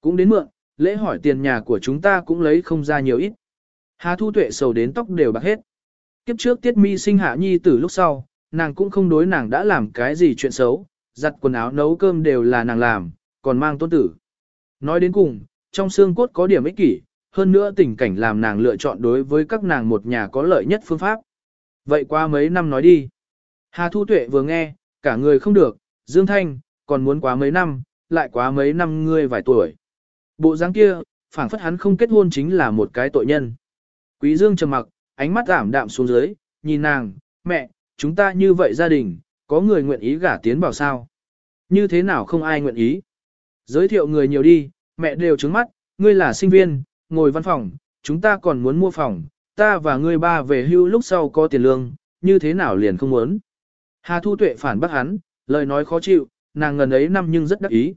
cũng đến mượn, lễ hỏi tiền nhà của chúng ta cũng lấy không ra nhiều ít. Hà Thu Tuệ sầu đến tóc đều bạc hết. Kiếp trước Tiết Mi sinh hạ nhi từ lúc sau, nàng cũng không đối nàng đã làm cái gì chuyện xấu, giặt quần áo nấu cơm đều là nàng làm, còn mang tôn tử. Nói đến cùng, trong xương cốt có điểm ích kỷ, hơn nữa tình cảnh làm nàng lựa chọn đối với các nàng một nhà có lợi nhất phương pháp. Vậy qua mấy năm nói đi. Hà Thu Tuệ vừa nghe, cả người không được, Dương Thanh, còn muốn quá mấy năm, lại quá mấy năm ngươi vài tuổi. Bộ dáng kia, phảng phất hắn không kết hôn chính là một cái tội nhân. Quý Dương trầm mặc, ánh mắt giảm đạm xuống dưới, nhìn nàng, mẹ, chúng ta như vậy gia đình, có người nguyện ý gả tiến vào sao? Như thế nào không ai nguyện ý? Giới thiệu người nhiều đi, mẹ đều trứng mắt, ngươi là sinh viên, ngồi văn phòng, chúng ta còn muốn mua phòng, ta và ngươi ba về hưu lúc sau có tiền lương, như thế nào liền không muốn. Hà Thu Tuệ phản bác hắn, lời nói khó chịu, nàng ngần ấy năm nhưng rất đắc ý.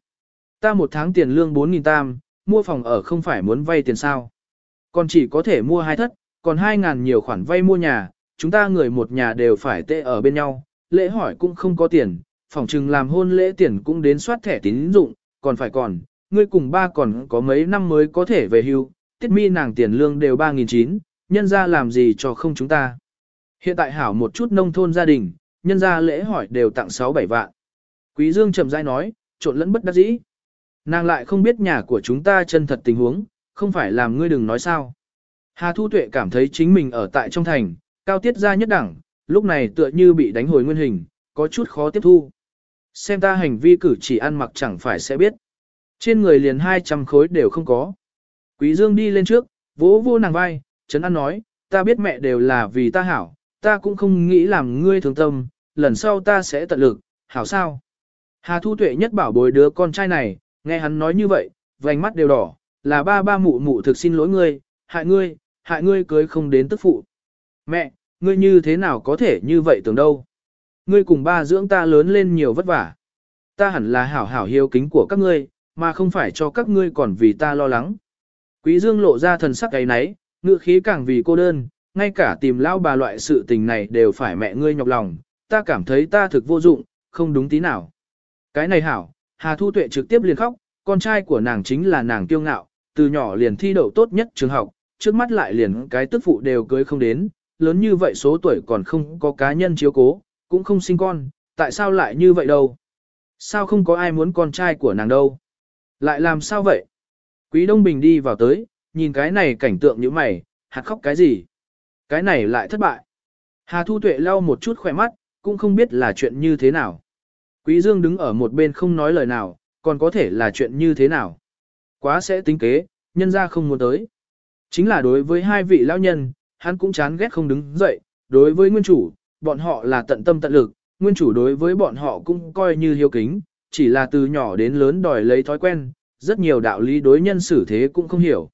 Ta một tháng tiền lương 4.000 tam, mua phòng ở không phải muốn vay tiền sao. Còn chỉ có thể mua hai thất, còn hai ngàn nhiều khoản vay mua nhà, chúng ta người một nhà đều phải tệ ở bên nhau, lễ hỏi cũng không có tiền, phòng trừng làm hôn lễ tiền cũng đến soát thẻ tín dụng, còn phải còn, ngươi cùng ba còn có mấy năm mới có thể về hưu, tiết mi nàng tiền lương đều 3.900, nhân ra làm gì cho không chúng ta. Hiện tại hảo một chút nông thôn gia đình, nhân ra lễ hỏi đều tặng 6-7 vạn. Quý Dương chậm rãi nói, trộn lẫn bất đắc dĩ. Nàng lại không biết nhà của chúng ta chân thật tình huống, không phải làm ngươi đừng nói sao. Hà Thu Tuệ cảm thấy chính mình ở tại trong thành, cao tiết ra nhất đẳng, lúc này tựa như bị đánh hồi nguyên hình, có chút khó tiếp thu. Xem ta hành vi cử chỉ ăn mặc chẳng phải sẽ biết. Trên người liền 200 khối đều không có. Quý Dương đi lên trước, vỗ vô nàng vai, chấn an nói, ta biết mẹ đều là vì ta hảo, ta cũng không nghĩ làm ngươi thương tâm, lần sau ta sẽ tận lực, hảo sao. Hà Thu Tuệ nhất bảo bồi đứa con trai này, nghe hắn nói như vậy, vành mắt đều đỏ, là ba ba mụ mụ thực xin lỗi ngươi, hại ngươi, hại ngươi cưới không đến tức phụ. Mẹ, ngươi như thế nào có thể như vậy tưởng đâu? Ngươi cùng ba dưỡng ta lớn lên nhiều vất vả. Ta hẳn là hảo hảo hiếu kính của các ngươi, mà không phải cho các ngươi còn vì ta lo lắng. Quý Dương lộ ra thần sắc ấy nấy, ngựa khí càng vì cô đơn, ngay cả tìm lao bà loại sự tình này đều phải mẹ ngươi nhọc lòng, ta cảm thấy ta thực vô dụng, không đúng tí nào. Cái này hảo, Hà Thu Tuệ trực tiếp liền khóc, con trai của nàng chính là nàng kiêu ngạo, từ nhỏ liền thi đậu tốt nhất trường học, trước mắt lại liền cái tức phụ đều cưới không đến, lớn như vậy số tuổi còn không có cá nhân chiếu cố, cũng không sinh con, tại sao lại như vậy đâu? Sao không có ai muốn con trai của nàng đâu? Lại làm sao vậy? Quý Đông Bình đi vào tới, nhìn cái này cảnh tượng như mày, hạt khóc cái gì? Cái này lại thất bại. Hà Thu Tuệ lau một chút khỏe mắt, cũng không biết là chuyện như thế nào. Quý Dương đứng ở một bên không nói lời nào, còn có thể là chuyện như thế nào. Quá sẽ tính kế, nhân ra không muốn tới. Chính là đối với hai vị lão nhân, hắn cũng chán ghét không đứng dậy, đối với nguyên chủ, bọn họ là tận tâm tận lực, nguyên chủ đối với bọn họ cũng coi như hiếu kính, chỉ là từ nhỏ đến lớn đòi lấy thói quen, rất nhiều đạo lý đối nhân xử thế cũng không hiểu.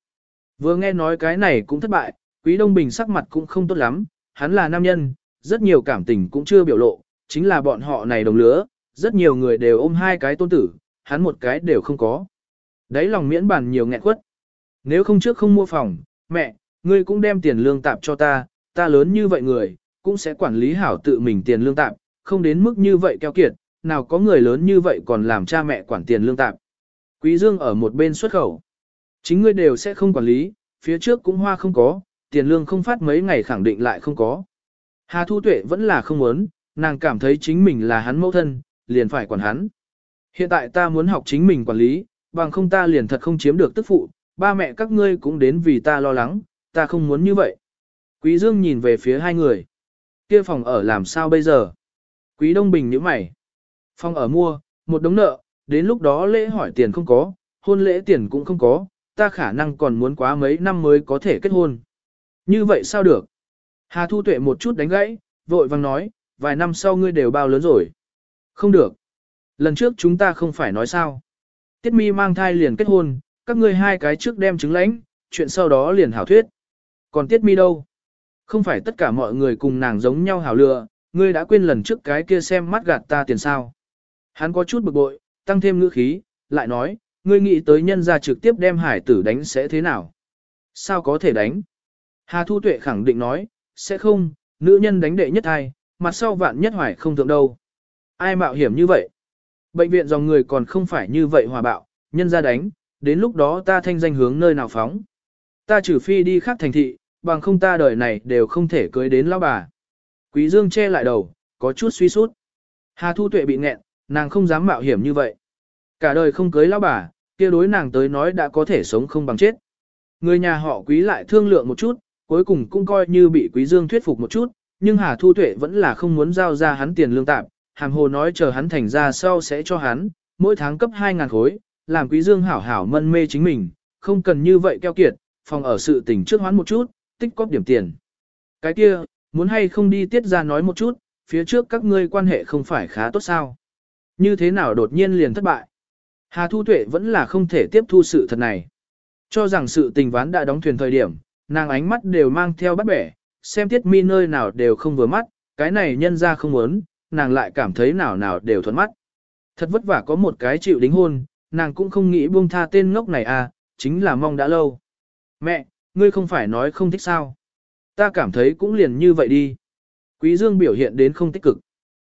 Vừa nghe nói cái này cũng thất bại, Quý Đông Bình sắc mặt cũng không tốt lắm, hắn là nam nhân, rất nhiều cảm tình cũng chưa biểu lộ, chính là bọn họ này đồng lứa, rất nhiều người đều ôm hai cái tôn tử, hắn một cái đều không có. Đấy lòng miễn bàn nhiều nghẹn quất. Nếu không trước không mua phòng, mẹ, ngươi cũng đem tiền lương tạp cho ta, ta lớn như vậy người, cũng sẽ quản lý hảo tự mình tiền lương tạp, không đến mức như vậy keo kiệt, nào có người lớn như vậy còn làm cha mẹ quản tiền lương tạp. Quý Dương ở một bên xuất khẩu. Chính ngươi đều sẽ không quản lý, phía trước cũng hoa không có, tiền lương không phát mấy ngày khẳng định lại không có. Hà Thu Tuệ vẫn là không muốn, nàng cảm thấy chính mình là hắn mẫu thân, liền phải quản hắn. Hiện tại ta muốn học chính mình quản lý, bằng không ta liền thật không chiếm được tức phụ, ba mẹ các ngươi cũng đến vì ta lo lắng, ta không muốn như vậy. Quý Dương nhìn về phía hai người. Kia phòng ở làm sao bây giờ? Quý Đông Bình nhíu mày. Phòng ở mua, một đống nợ, đến lúc đó lễ hỏi tiền không có, hôn lễ tiền cũng không có, ta khả năng còn muốn quá mấy năm mới có thể kết hôn. Như vậy sao được? Hà Thu Tuệ một chút đánh gãy, vội vàng nói, vài năm sau ngươi đều bao lớn rồi. Không được. Lần trước chúng ta không phải nói sao. Tiết mi mang thai liền kết hôn, các ngươi hai cái trước đem chứng lãnh, chuyện sau đó liền hảo thuyết. Còn tiết mi đâu? Không phải tất cả mọi người cùng nàng giống nhau hảo lựa, ngươi đã quên lần trước cái kia xem mắt gạt ta tiền sao. Hắn có chút bực bội, tăng thêm ngữ khí, lại nói, ngươi nghĩ tới nhân ra trực tiếp đem hải tử đánh sẽ thế nào? Sao có thể đánh? Hà Thu Tuệ khẳng định nói, sẽ không, nữ nhân đánh đệ nhất thai, mặt sau vạn nhất hoài không thượng đâu. Ai mạo hiểm như vậy? Bệnh viện dòng người còn không phải như vậy hòa bạo, nhân ra đánh, đến lúc đó ta thanh danh hướng nơi nào phóng. Ta trừ phi đi khác thành thị, bằng không ta đời này đều không thể cưới đến lão bà. Quý Dương che lại đầu, có chút suy sút. Hà Thu Tuệ bị nghẹn, nàng không dám mạo hiểm như vậy. Cả đời không cưới lão bà, kia đối nàng tới nói đã có thể sống không bằng chết. Người nhà họ quý lại thương lượng một chút, cuối cùng cũng coi như bị quý dương thuyết phục một chút, nhưng Hà Thu Tuệ vẫn là không muốn giao ra hắn tiền lương tạm, hàm hồ nói chờ hắn thành ra sau sẽ cho hắn, mỗi tháng cấp 2.000 khối, làm quý dương hảo hảo mân mê chính mình, không cần như vậy keo kiệt, phòng ở sự tình trước hoán một chút, tích cóp điểm tiền. Cái kia, muốn hay không đi tiết ra nói một chút, phía trước các ngươi quan hệ không phải khá tốt sao. Như thế nào đột nhiên liền thất bại. Hà Thu Tuệ vẫn là không thể tiếp thu sự thật này. Cho rằng sự tình ván đã đóng thuyền thời điểm, nàng ánh mắt đều mang theo bắt bẻ, xem tiết mi nơi nào đều không vừa mắt, cái này nhân ra không muốn, nàng lại cảm thấy nào nào đều thuận mắt. Thật vất vả có một cái chịu đính hôn, nàng cũng không nghĩ buông tha tên ngốc này à, chính là mong đã lâu. Mẹ, ngươi không phải nói không thích sao? Ta cảm thấy cũng liền như vậy đi. Quý Dương biểu hiện đến không tích cực.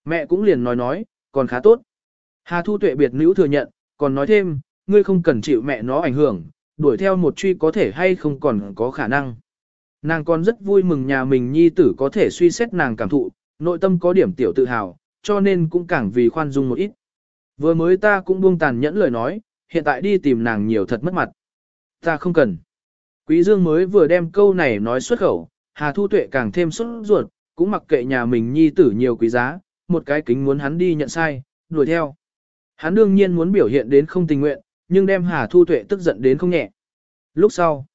Mẹ cũng liền nói nói, còn khá tốt. Hà Thu Tuệ biệt nữ thừa nhận, còn nói thêm, ngươi không cần chịu mẹ nó ảnh hưởng, đuổi theo một truy có thể hay không còn có khả năng. Nàng còn rất vui mừng nhà mình nhi tử có thể suy xét nàng cảm thụ, nội tâm có điểm tiểu tự hào, cho nên cũng càng vì khoan dung một ít. Vừa mới ta cũng buông tàn nhẫn lời nói, hiện tại đi tìm nàng nhiều thật mất mặt. Ta không cần. Quý Dương mới vừa đem câu này nói xuất khẩu, Hà Thu Tuệ càng thêm sốt ruột, cũng mặc kệ nhà mình nhi tử nhiều quý giá, một cái kính muốn hắn đi nhận sai, đuổi theo. Hắn đương nhiên muốn biểu hiện đến không tình nguyện, nhưng đem Hà Thu Tuệ tức giận đến không nhẹ. Lúc sau,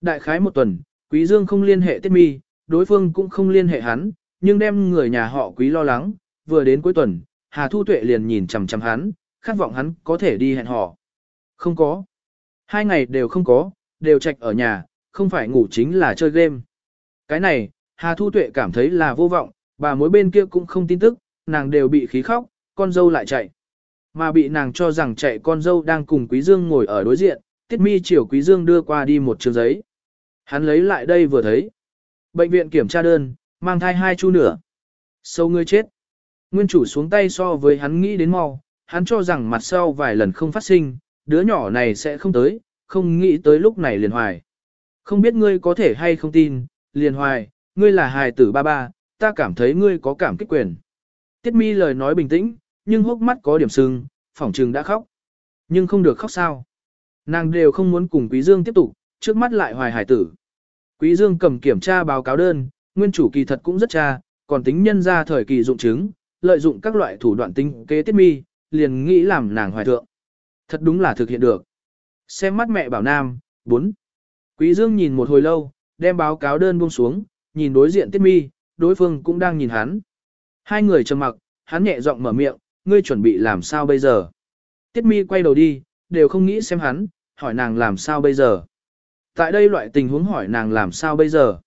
đại khái một tuần, Quý Dương không liên hệ Tiết Mi, đối phương cũng không liên hệ hắn, nhưng đem người nhà họ Quý lo lắng, vừa đến cuối tuần, Hà Thu Tuệ liền nhìn chằm chằm hắn, khát vọng hắn có thể đi hẹn hò. Không có. Hai ngày đều không có, đều trạch ở nhà, không phải ngủ chính là chơi game. Cái này, Hà Thu Tuệ cảm thấy là vô vọng, bà mối bên kia cũng không tin tức, nàng đều bị khí khóc, con dâu lại chạy. Mà bị nàng cho rằng chạy con dâu đang cùng Quý Dương ngồi ở đối diện, Tiết Mi chiều Quý Dương đưa qua đi một trường giấy. Hắn lấy lại đây vừa thấy. Bệnh viện kiểm tra đơn, mang thai hai chu nửa. Sâu ngươi chết. Nguyên chủ xuống tay so với hắn nghĩ đến mau, hắn cho rằng mặt sau vài lần không phát sinh, đứa nhỏ này sẽ không tới, không nghĩ tới lúc này liền hoài. Không biết ngươi có thể hay không tin, liền hoài, ngươi là hài tử ba ba, ta cảm thấy ngươi có cảm kích quyền. Tiết mi lời nói bình tĩnh, nhưng hốc mắt có điểm sưng, phỏng trừng đã khóc. Nhưng không được khóc sao. Nàng đều không muốn cùng Quý Dương tiếp tục, trước mắt lại hoài hải tử. Quý Dương cầm kiểm tra báo cáo đơn, nguyên chủ kỳ thật cũng rất cha, còn tính nhân ra thời kỳ dụng chứng, lợi dụng các loại thủ đoạn tinh kế tiết mi, liền nghĩ làm nàng hoài thượng. Thật đúng là thực hiện được. Xem mắt mẹ bảo nam, 4. Quý Dương nhìn một hồi lâu, đem báo cáo đơn buông xuống, nhìn đối diện tiết mi, đối phương cũng đang nhìn hắn. Hai người trầm mặc, hắn nhẹ giọng mở miệng, ngươi chuẩn bị làm sao bây giờ? Tiết mi quay đầu đi, đều không nghĩ xem hắn, hỏi nàng làm sao bây giờ? Tại đây loại tình huống hỏi nàng làm sao bây giờ?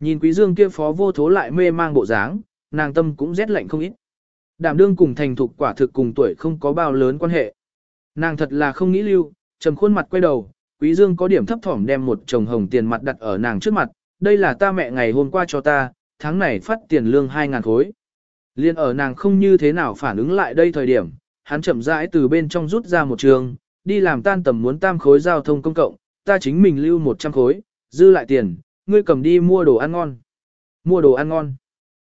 Nhìn quý dương kia phó vô thố lại mê mang bộ dáng, nàng tâm cũng rét lạnh không ít. Đảm đương cùng thành thục quả thực cùng tuổi không có bao lớn quan hệ. Nàng thật là không nghĩ lưu, trầm khuôn mặt quay đầu, quý dương có điểm thấp thỏm đem một chồng hồng tiền mặt đặt ở nàng trước mặt, đây là ta mẹ ngày hôm qua cho ta, tháng này phát tiền lương 2.000 khối. Liên ở nàng không như thế nào phản ứng lại đây thời điểm, hắn chậm rãi từ bên trong rút ra một trường, đi làm tan tầm muốn tam khối giao thông công cộng, ta chính mình lưu 100 khối, dư lại tiền, ngươi cầm đi mua đồ ăn ngon. Mua đồ ăn ngon.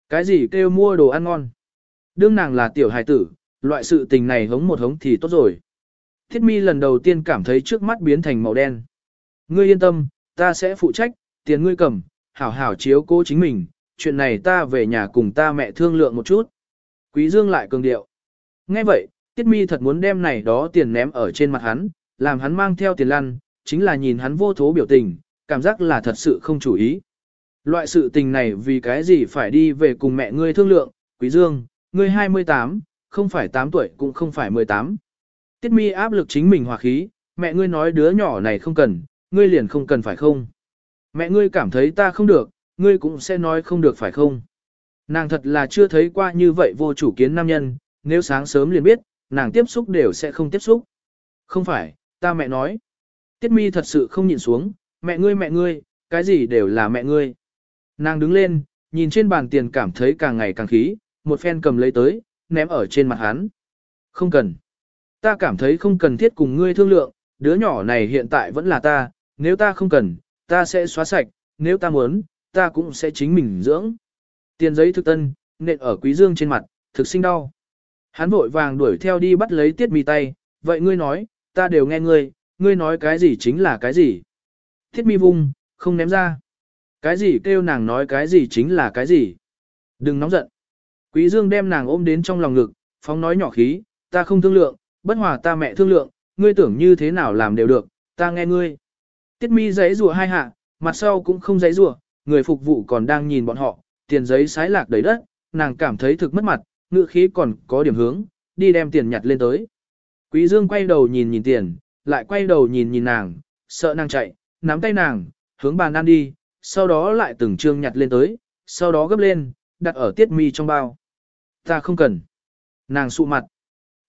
Cái gì kêu mua đồ ăn ngon? Đương nàng là tiểu hài tử, loại sự tình này hống một hống thì tốt rồi. Thiết mi lần đầu tiên cảm thấy trước mắt biến thành màu đen. Ngươi yên tâm, ta sẽ phụ trách, tiền ngươi cầm, hảo hảo chiếu cố chính mình, chuyện này ta về nhà cùng ta mẹ thương lượng một chút. Quý Dương lại cường điệu. Nghe vậy, Tiết Mi thật muốn đem này đó tiền ném ở trên mặt hắn, làm hắn mang theo tiền lăn, chính là nhìn hắn vô thố biểu tình, cảm giác là thật sự không chủ ý. Loại sự tình này vì cái gì phải đi về cùng mẹ ngươi thương lượng, Quý Dương, ngươi 28, không phải 8 tuổi cũng không phải 18. Tiết Mi áp lực chính mình hòa khí, mẹ ngươi nói đứa nhỏ này không cần, ngươi liền không cần phải không? Mẹ ngươi cảm thấy ta không được, ngươi cũng sẽ nói không được phải không? Nàng thật là chưa thấy qua như vậy vô chủ kiến nam nhân, nếu sáng sớm liền biết, nàng tiếp xúc đều sẽ không tiếp xúc. Không phải, ta mẹ nói. Tiết mi thật sự không nhìn xuống, mẹ ngươi mẹ ngươi, cái gì đều là mẹ ngươi. Nàng đứng lên, nhìn trên bàn tiền cảm thấy càng ngày càng khí, một phen cầm lấy tới, ném ở trên mặt hắn. Không cần. Ta cảm thấy không cần thiết cùng ngươi thương lượng, đứa nhỏ này hiện tại vẫn là ta, nếu ta không cần, ta sẽ xóa sạch, nếu ta muốn, ta cũng sẽ chính mình dưỡng. Tiền giấy thực tân, nện ở quý dương trên mặt, thực sinh đau. Hắn vội vàng đuổi theo đi bắt lấy tiết mì tay, vậy ngươi nói, ta đều nghe ngươi, ngươi nói cái gì chính là cái gì. Thiết mi vung, không ném ra. Cái gì kêu nàng nói cái gì chính là cái gì. Đừng nóng giận. Quý dương đem nàng ôm đến trong lòng ngực, phóng nói nhỏ khí, ta không thương lượng, bất hòa ta mẹ thương lượng, ngươi tưởng như thế nào làm đều được, ta nghe ngươi. Tiết mi giấy rùa hai hạ, mặt sau cũng không giấy rùa, người phục vụ còn đang nhìn bọn họ, tiền giấy sái lạc đầy đất, nàng cảm thấy thực mất mặt, ngựa khí còn có điểm hướng, đi đem tiền nhặt lên tới. Quý Dương quay đầu nhìn nhìn tiền, lại quay đầu nhìn nhìn nàng, sợ nàng chạy, nắm tay nàng, hướng bàn ăn đi, sau đó lại từng trương nhặt lên tới, sau đó gấp lên, đặt ở tiết mi trong bao. Ta không cần. Nàng sụ mặt.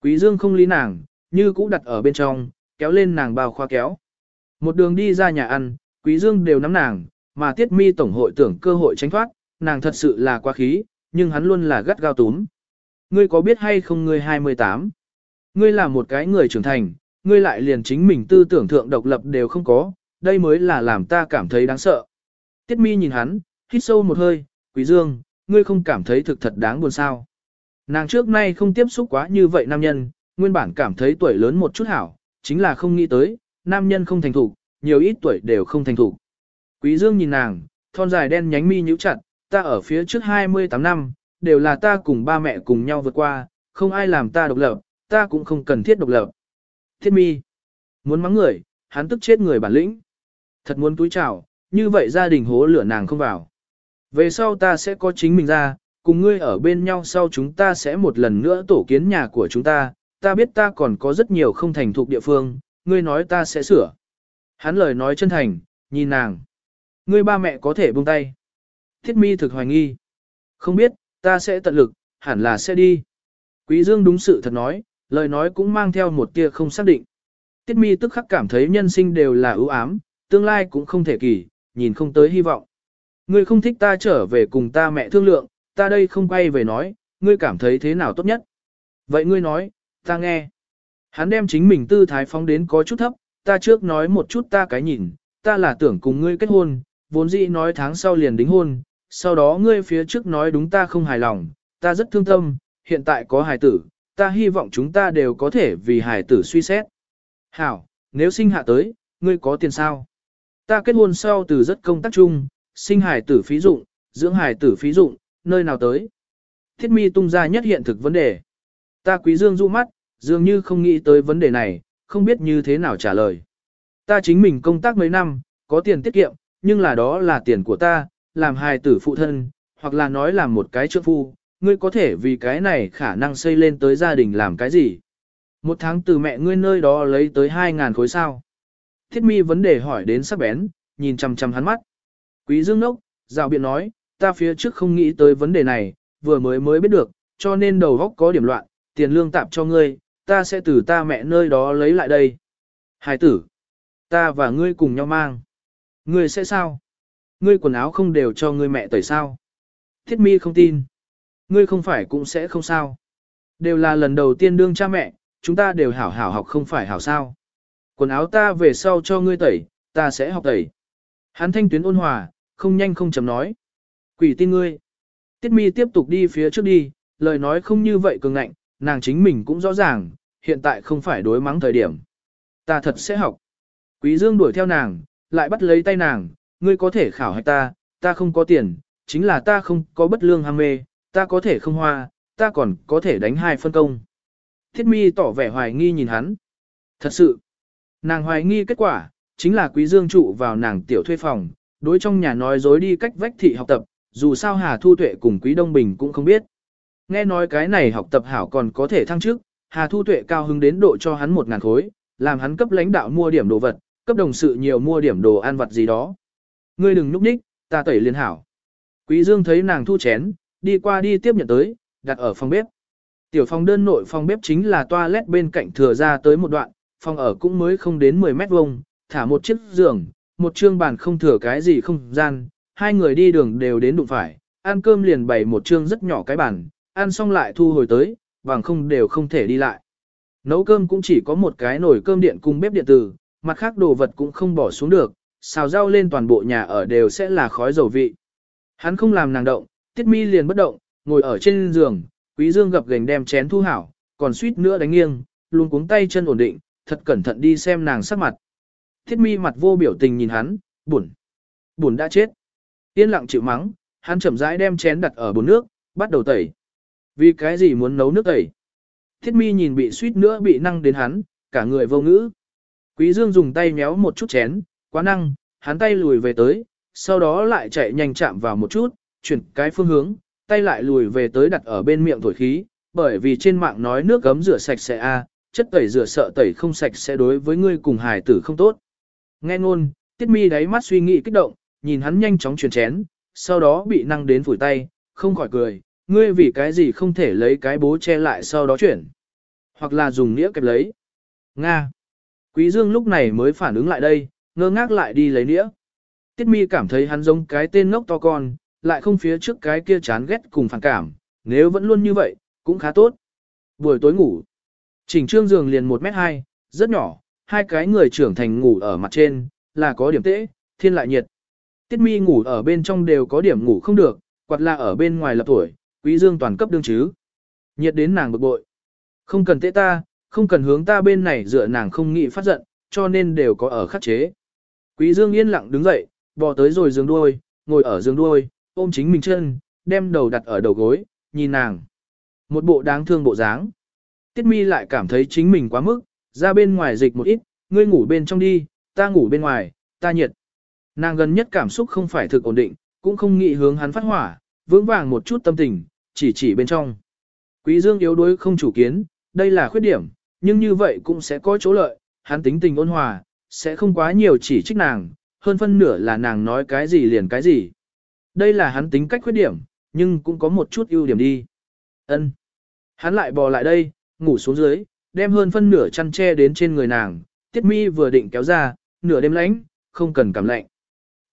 Quý Dương không lý nàng, như cũ đặt ở bên trong, kéo lên nàng bao khoa kéo. Một đường đi ra nhà ăn, Quý Dương đều nắm nàng, mà tiết mi tổng hội tưởng cơ hội tránh thoát, nàng thật sự là quá khí, nhưng hắn luôn là gắt gao túm. Ngươi có biết hay không ngươi 28? Ngươi là một cái người trưởng thành, ngươi lại liền chính mình tư tưởng thượng độc lập đều không có, đây mới là làm ta cảm thấy đáng sợ. Tiết mi nhìn hắn, hít sâu một hơi, quý dương, ngươi không cảm thấy thực thật đáng buồn sao. Nàng trước nay không tiếp xúc quá như vậy nam nhân, nguyên bản cảm thấy tuổi lớn một chút hảo, chính là không nghĩ tới, nam nhân không thành thủ, nhiều ít tuổi đều không thành thủ. Quý dương nhìn nàng, thon dài đen nhánh mi nhíu chặt, ta ở phía trước 28 năm, đều là ta cùng ba mẹ cùng nhau vượt qua, không ai làm ta độc lập, ta cũng không cần thiết độc lập. Thiết mi, muốn mắng người, hắn tức chết người bản lĩnh. Thật muốn túi chào, như vậy gia đình hố lửa nàng không vào. Về sau ta sẽ có chính mình ra, cùng ngươi ở bên nhau sau chúng ta sẽ một lần nữa tổ kiến nhà của chúng ta, ta biết ta còn có rất nhiều không thành thục địa phương, ngươi nói ta sẽ sửa. Hắn lời nói chân thành, nhìn nàng. Ngươi ba mẹ có thể buông tay. Thiết mi thực hoài nghi. Không biết, ta sẽ tận lực, hẳn là sẽ đi. Quý Dương đúng sự thật nói, lời nói cũng mang theo một tia không xác định. Tiết mi tức khắc cảm thấy nhân sinh đều là ưu ám, tương lai cũng không thể kỳ, nhìn không tới hy vọng. Ngươi không thích ta trở về cùng ta mẹ thương lượng, ta đây không quay về nói, ngươi cảm thấy thế nào tốt nhất. Vậy ngươi nói, ta nghe. Hắn đem chính mình tư thái phóng đến có chút thấp, ta trước nói một chút ta cái nhìn, ta là tưởng cùng ngươi kết hôn, vốn dĩ nói tháng sau liền đính hôn, sau đó ngươi phía trước nói đúng ta không hài lòng, ta rất thương tâm, hiện tại có hài tử, ta hy vọng chúng ta đều có thể vì hài tử suy xét. Hảo, nếu sinh hạ tới, ngươi có tiền sao? Ta kết hôn sau từ rất công tác chung, sinh hài tử phí dụng, dưỡng hài tử phí dụng, nơi nào tới? Thiết mi tung ra nhất hiện thực vấn đề. Ta quý dương du mắt, dường như không nghĩ tới vấn đề này, không biết như thế nào trả lời. Ta chính mình công tác mấy năm, có tiền tiết kiệm, nhưng là đó là tiền của ta, làm hài tử phụ thân, hoặc là nói làm một cái trợ phu, ngươi có thể vì cái này khả năng xây lên tới gia đình làm cái gì? Một tháng từ mẹ ngươi nơi đó lấy tới 2.000 khối sao? Thiết mi vấn đề hỏi đến sắc bén, nhìn chằm chằm hắn mắt. Quý dương nốc, rào biện nói, ta phía trước không nghĩ tới vấn đề này, vừa mới mới biết được, cho nên đầu góc có điểm loạn, tiền lương tạm cho ngươi, ta sẽ từ ta mẹ nơi đó lấy lại đây. Hải tử, ta và ngươi cùng nhau mang. Ngươi sẽ sao? Ngươi quần áo không đều cho ngươi mẹ tẩy sao? Thiết mi không tin. Ngươi không phải cũng sẽ không sao. Đều là lần đầu tiên đương cha mẹ, chúng ta đều hảo hảo học không phải hảo sao. Quần áo ta về sau cho ngươi tẩy, ta sẽ học tẩy. Hắn thanh tuyến ôn hòa, không nhanh không chậm nói. Quỷ tin ngươi. Tiết mi tiếp tục đi phía trước đi, lời nói không như vậy cường ngạnh, nàng chính mình cũng rõ ràng, hiện tại không phải đối mắng thời điểm. Ta thật sẽ học. Quý Dương đuổi theo nàng, lại bắt lấy tay nàng, ngươi có thể khảo hạch ta, ta không có tiền, chính là ta không có bất lương ham mê, ta có thể không hoa, ta còn có thể đánh hai phân công. Thiết mi tỏ vẻ hoài nghi nhìn hắn. Thật sự, nàng hoài nghi kết quả, chính là quý dương trụ vào nàng tiểu thuê phòng, đối trong nhà nói dối đi cách vách thị học tập, dù sao Hà Thu Tuệ cùng Quý Đông Bình cũng không biết. Nghe nói cái này học tập hảo còn có thể thăng chức, Hà Thu Tuệ cao hứng đến độ cho hắn một ngàn khối, làm hắn cấp lãnh đạo mua điểm đồ vật, cấp đồng sự nhiều mua điểm đồ ăn vật gì đó. Ngươi đừng núp ních, ta tẩy liên hảo. Quý Dương thấy nàng thu chén, đi qua đi tiếp nhận tới, đặt ở phòng bếp. Tiểu phòng đơn nội phòng bếp chính là toilet bên cạnh thừa ra tới một đoạn, phòng ở cũng mới không đến 10 mét vuông, thả một chiếc giường, một trương bàn không thừa cái gì không gian, hai người đi đường đều đến đụng phải, ăn cơm liền bày một trương rất nhỏ cái bàn, ăn xong lại thu hồi tới, bằng không đều không thể đi lại. Nấu cơm cũng chỉ có một cái nồi cơm điện cùng bếp điện tử, mặt khác đồ vật cũng không bỏ xuống được, xào rau lên toàn bộ nhà ở đều sẽ là khói dầu vị. Hắn không làm nàng động, tiết mi liền bất động, ngồi ở trên giường, quý dương gập gành đem chén thu hảo, còn suýt nữa đánh nghiêng, luôn cuống tay chân ổn định, thật cẩn thận đi xem nàng sắc mặt. Thiết mi mặt vô biểu tình nhìn hắn, buồn, buồn đã chết. Yên lặng chịu mắng, hắn chậm rãi đem chén đặt ở bồn nước, bắt đầu tẩy. Vì cái gì muốn nấu nước tẩy? Thiết mi nhìn bị suýt nữa bị năng đến hắn, cả người vô ngữ. Quý Dương dùng tay méo một chút chén, quá năng, hắn tay lùi về tới, sau đó lại chạy nhanh chạm vào một chút, chuyển cái phương hướng, tay lại lùi về tới đặt ở bên miệng thổi khí, bởi vì trên mạng nói nước gấm rửa sạch sẽ a, chất tẩy rửa sợ tẩy không sạch sẽ đối với ngươi cùng hài tử không tốt. Nghe ngôn, tiết mi đáy mắt suy nghĩ kích động, nhìn hắn nhanh chóng chuyển chén, sau đó bị năng đến phủi tay, không khỏi cười, ngươi vì cái gì không thể lấy cái bố che lại sau đó chuyển, hoặc là dùng nĩa kẹp lấy. Nga. Quý Dương lúc này mới phản ứng lại đây, ngơ ngác lại đi lấy nĩa. Tiết mi cảm thấy hắn giống cái tên ngốc to con, lại không phía trước cái kia chán ghét cùng phản cảm, nếu vẫn luôn như vậy, cũng khá tốt. Buổi tối ngủ, chỉnh trương giường liền 1m2, rất nhỏ, hai cái người trưởng thành ngủ ở mặt trên, là có điểm tễ, thiên lại nhiệt. Tiết mi ngủ ở bên trong đều có điểm ngủ không được, quạt là ở bên ngoài lập tuổi, quý dương toàn cấp đương chứ. Nhiệt đến nàng bực bội. Không cần tễ ta, không cần hướng ta bên này dựa nàng không nghĩ phát giận, cho nên đều có ở khắc chế. Quý dương yên lặng đứng dậy, bò tới rồi giường đuôi, ngồi ở giường đuôi, ôm chính mình chân, đem đầu đặt ở đầu gối, nhìn nàng. Một bộ đáng thương bộ dáng. Tiết mi lại cảm thấy chính mình quá mức, ra bên ngoài dịch một ít, ngươi ngủ bên trong đi, ta ngủ bên ngoài, ta nhiệt. Nàng gần nhất cảm xúc không phải thực ổn định, cũng không nghĩ hướng hắn phát hỏa, vững vàng một chút tâm tình, chỉ chỉ bên trong. Quý dương yếu đuối không chủ kiến, đây là khuyết điểm, nhưng như vậy cũng sẽ có chỗ lợi, hắn tính tình ôn hòa, sẽ không quá nhiều chỉ trích nàng, hơn phân nửa là nàng nói cái gì liền cái gì. Đây là hắn tính cách khuyết điểm, nhưng cũng có một chút ưu điểm đi. Ân. Hắn lại bò lại đây, ngủ xuống dưới, đem hơn phân nửa chăn che đến trên người nàng, tiết mi vừa định kéo ra, nửa đêm lạnh, không cần cảm lạnh.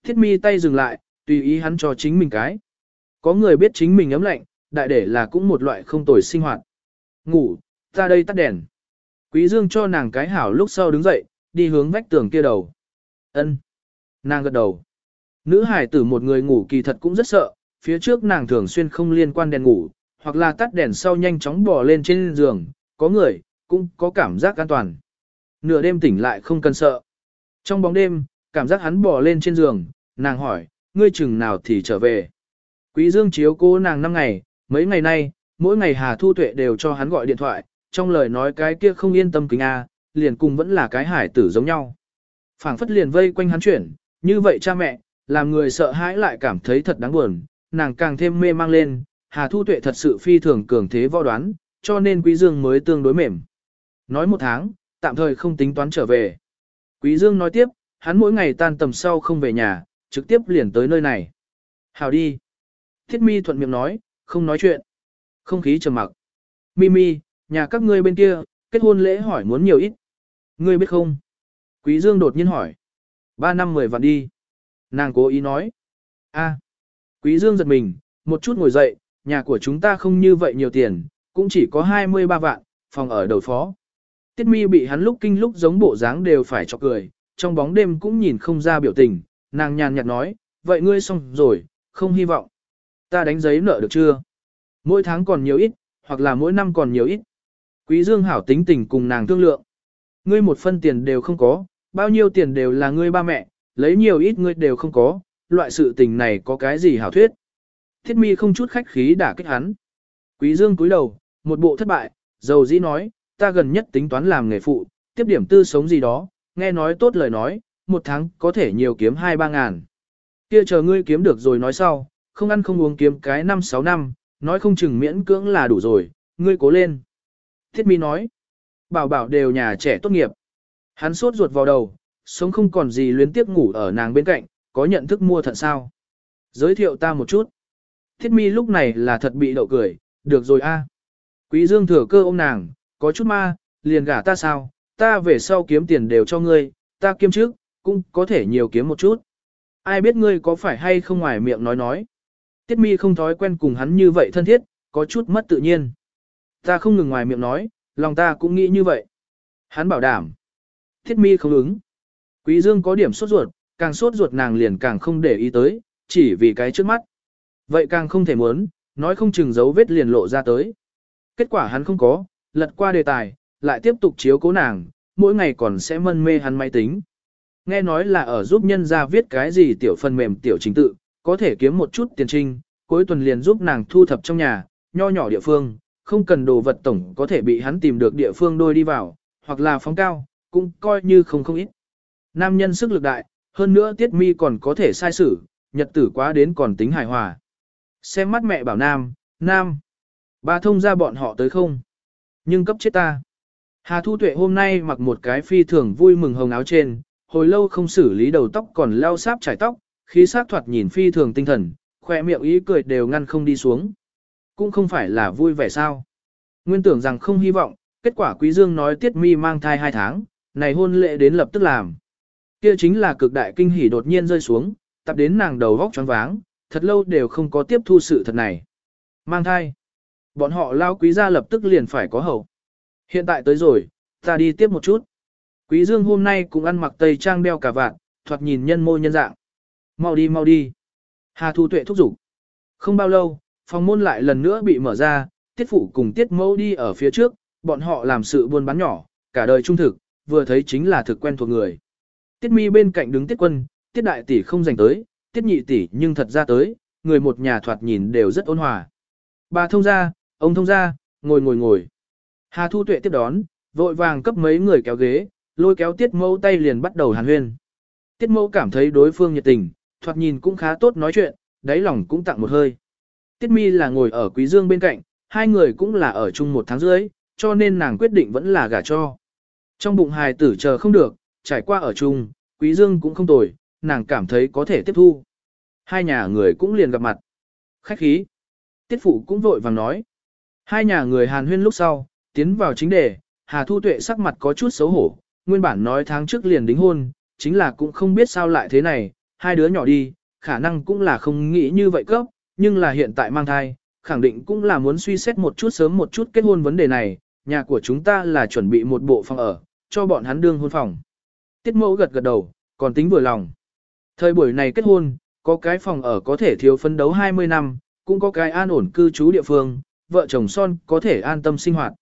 Tiết mi tay dừng lại, tùy ý hắn cho chính mình cái. Có người biết chính mình ấm lạnh, đại để là cũng một loại không tồi sinh hoạt. Ngủ, ta đây tắt đèn. Quý Dương cho nàng cái hảo lúc sau đứng dậy, đi hướng vách tường kia đầu. Ân. Nàng gật đầu. Nữ hải tử một người ngủ kỳ thật cũng rất sợ, phía trước nàng thường xuyên không liên quan đèn ngủ, hoặc là tắt đèn sau nhanh chóng bò lên trên giường, có người, cũng có cảm giác an toàn. Nửa đêm tỉnh lại không cần sợ. Trong bóng đêm, cảm giác hắn bò lên trên giường, nàng hỏi, ngươi chừng nào thì trở về. Quý Dương chiếu cố nàng năm ngày, mấy ngày nay, mỗi ngày Hà Thu Tuệ đều cho hắn gọi điện thoại, trong lời nói cái kia không yên tâm kính A, liền cùng vẫn là cái hải tử giống nhau. phảng phất liền vây quanh hắn chuyển, như vậy cha mẹ, làm người sợ hãi lại cảm thấy thật đáng buồn, nàng càng thêm mê mang lên, Hà Thu Tuệ thật sự phi thường cường thế võ đoán, cho nên Quý Dương mới tương đối mềm. Nói một tháng, tạm thời không tính toán trở về. Quý Dương nói tiếp, hắn mỗi ngày tan tầm sau không về nhà, trực tiếp liền tới nơi này. Hào đi. Thiết mi thuận miệng nói, không nói chuyện. Không khí trầm mặc. Mimi, nhà các ngươi bên kia, kết hôn lễ hỏi muốn nhiều ít. Ngươi biết không? Quý Dương đột nhiên hỏi. Ba năm mười vạn đi. Nàng cố ý nói. a Quý Dương giật mình, một chút ngồi dậy, nhà của chúng ta không như vậy nhiều tiền, cũng chỉ có 23 vạn, phòng ở đầu phó. Tiết mi bị hắn lúc kinh lúc giống bộ dáng đều phải cho cười, trong bóng đêm cũng nhìn không ra biểu tình, nàng nhàn nhạt nói, vậy ngươi xong rồi, không hy vọng. Ta đánh giấy nợ được chưa? Mỗi tháng còn nhiều ít, hoặc là mỗi năm còn nhiều ít. Quý Dương hảo tính tình cùng nàng thương lượng. Ngươi một phân tiền đều không có, bao nhiêu tiền đều là ngươi ba mẹ, lấy nhiều ít ngươi đều không có, loại sự tình này có cái gì hảo thuyết. Thiết mi không chút khách khí đả kích hắn. Quý Dương cúi đầu, một bộ thất bại, dầu dĩ nói, ta gần nhất tính toán làm nghề phụ, tiếp điểm tư sống gì đó, nghe nói tốt lời nói, một tháng có thể nhiều kiếm hai ba ngàn. Kia chờ ngươi kiếm được rồi nói sau, không ăn không uống kiếm cái năm sáu năm, nói không chừng miễn cưỡng là đủ rồi, ngươi cố lên. Thiết mi nói, bảo bảo đều nhà trẻ tốt nghiệp. Hắn sốt ruột vào đầu, sống không còn gì luyến tiếp ngủ ở nàng bên cạnh, có nhận thức mua thận sao. Giới thiệu ta một chút. Thiết mi lúc này là thật bị đậu cười, được rồi a. Quý dương thừa cơ ôm nàng, có chút ma, liền gả ta sao, ta về sau kiếm tiền đều cho ngươi, ta kiếm trước, cũng có thể nhiều kiếm một chút. Ai biết ngươi có phải hay không ngoài miệng nói nói. Tiết mi không thói quen cùng hắn như vậy thân thiết, có chút mất tự nhiên. Ta không ngừng ngoài miệng nói, lòng ta cũng nghĩ như vậy. Hắn bảo đảm. Tiết mi không ứng. Quý Dương có điểm sốt ruột, càng sốt ruột nàng liền càng không để ý tới, chỉ vì cái trước mắt. Vậy càng không thể muốn, nói không chừng dấu vết liền lộ ra tới. Kết quả hắn không có, lật qua đề tài, lại tiếp tục chiếu cố nàng, mỗi ngày còn sẽ mân mê hắn máy tính. Nghe nói là ở giúp nhân ra viết cái gì tiểu phần mềm tiểu trình tự, có thể kiếm một chút tiền trinh, cuối tuần liền giúp nàng thu thập trong nhà, nho nhỏ địa phương, không cần đồ vật tổng có thể bị hắn tìm được địa phương đôi đi vào, hoặc là phóng cao, cũng coi như không không ít. Nam nhân sức lực đại, hơn nữa tiết mi còn có thể sai xử, nhật tử quá đến còn tính hài hòa. Xem mắt mẹ bảo Nam, Nam, bà thông ra bọn họ tới không? Nhưng cấp chết ta. Hà Thu Tuệ hôm nay mặc một cái phi thường vui mừng hồng áo trên, hồi lâu không xử lý đầu tóc còn leo sáp trải tóc, khí sát thoạt nhìn phi thường tinh thần, khỏe miệng ý cười đều ngăn không đi xuống. Cũng không phải là vui vẻ sao. Nguyên tưởng rằng không hy vọng, kết quả Quý Dương nói Tiết Mi mang thai 2 tháng, này hôn lễ đến lập tức làm. Kia chính là cực đại kinh hỉ đột nhiên rơi xuống, tập đến nàng đầu vóc choáng váng, thật lâu đều không có tiếp thu sự thật này. Mang thai. Bọn họ lao quý gia lập tức liền phải có hậu. Hiện tại tới rồi, ta đi tiếp một chút. Quý Dương hôm nay cũng ăn mặc tây trang đeo cả vạn, thoạt nhìn nhân mô nhân dạng. Mau đi mau đi. Hà Thu Tuệ thúc giục. Không bao lâu, phòng môn lại lần nữa bị mở ra, tiết phụ cùng tiết mẫu đi ở phía trước, bọn họ làm sự buôn bán nhỏ, cả đời trung thực, vừa thấy chính là thực quen thuộc người. Tiết mi bên cạnh đứng tiết quân, tiết đại tỷ không dành tới, tiết nhị tỷ nhưng thật ra tới, người một nhà thoạt nhìn đều rất ôn hòa. Bà thông ra, ông thông ra, ngồi ngồi ngồi. Hà Thu Tuệ tiếp đón, vội vàng cấp mấy người kéo ghế, lôi kéo tiết mẫu tay liền bắt đầu hàn huyên. Tiết mẫu cảm thấy đối phương nhiệt tình, thoạt nhìn cũng khá tốt nói chuyện, đáy lòng cũng tặng một hơi. Tiết mi là ngồi ở quý dương bên cạnh, hai người cũng là ở chung một tháng rưỡi, cho nên nàng quyết định vẫn là gả cho. Trong bụng hài tử chờ không được, trải qua ở chung, quý dương cũng không tồi, nàng cảm thấy có thể tiếp thu. Hai nhà người cũng liền gặp mặt. Khách khí. Tiết phụ cũng vội vàng nói. Hai nhà người hàn huyên lúc sau, tiến vào chính đề, Hà Thu Tuệ sắc mặt có chút xấu hổ, nguyên bản nói tháng trước liền đính hôn, chính là cũng không biết sao lại thế này, hai đứa nhỏ đi, khả năng cũng là không nghĩ như vậy cấp, nhưng là hiện tại mang thai, khẳng định cũng là muốn suy xét một chút sớm một chút kết hôn vấn đề này, nhà của chúng ta là chuẩn bị một bộ phòng ở, cho bọn hắn đương hôn phòng. Tiết mẫu gật gật đầu, còn tính vừa lòng. Thời buổi này kết hôn, có cái phòng ở có thể thiếu phấn đấu 20 năm, cũng có cái an ổn cư trú địa phương, vợ chồng son có thể an tâm sinh hoạt.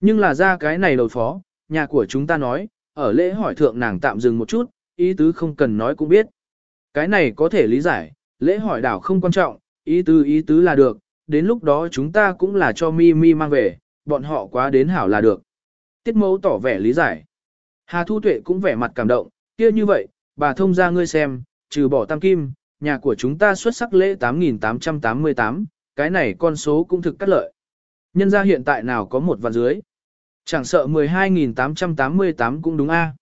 Nhưng là ra cái này đầu phó, nhà của chúng ta nói, ở lễ hỏi thượng nàng tạm dừng một chút, ý tứ không cần nói cũng biết. Cái này có thể lý giải, lễ hỏi đảo không quan trọng, ý tứ ý tứ là được, đến lúc đó chúng ta cũng là cho mi mi mang về, bọn họ quá đến hảo là được. Tiết mẫu tỏ vẻ lý giải. Hà Thu Tuệ cũng vẻ mặt cảm động, kia như vậy, bà thông ra ngươi xem, trừ bỏ tam kim, nhà của chúng ta xuất sắc lễ 8.888, cái này con số cũng thực cắt lợi. Nhân ra hiện tại nào có một vạn dưới. Chẳng sợ 12.888 cũng đúng a.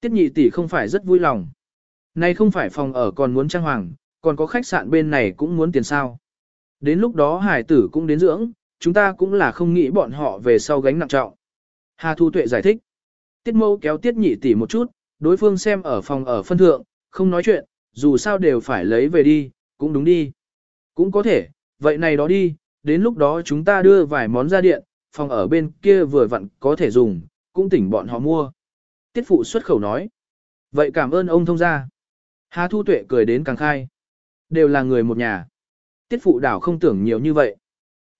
Tiết nhị tỷ không phải rất vui lòng. Này không phải phòng ở còn muốn trang hoàng, còn có khách sạn bên này cũng muốn tiền sao. Đến lúc đó hải tử cũng đến dưỡng, chúng ta cũng là không nghĩ bọn họ về sau gánh nặng trọng. Hà Thu Tuệ giải thích. Tiết mâu kéo tiết nhị tỷ một chút, đối phương xem ở phòng ở phân thượng, không nói chuyện, dù sao đều phải lấy về đi, cũng đúng đi. Cũng có thể, vậy này đó đi, đến lúc đó chúng ta đưa vài món ra điện, phòng ở bên kia vừa vặn có thể dùng, cũng tỉnh bọn họ mua. Tiết phụ xuất khẩu nói. Vậy cảm ơn ông thông gia. Hà Thu Tuệ cười đến càng khai. Đều là người một nhà. Tiết phụ đảo không tưởng nhiều như vậy.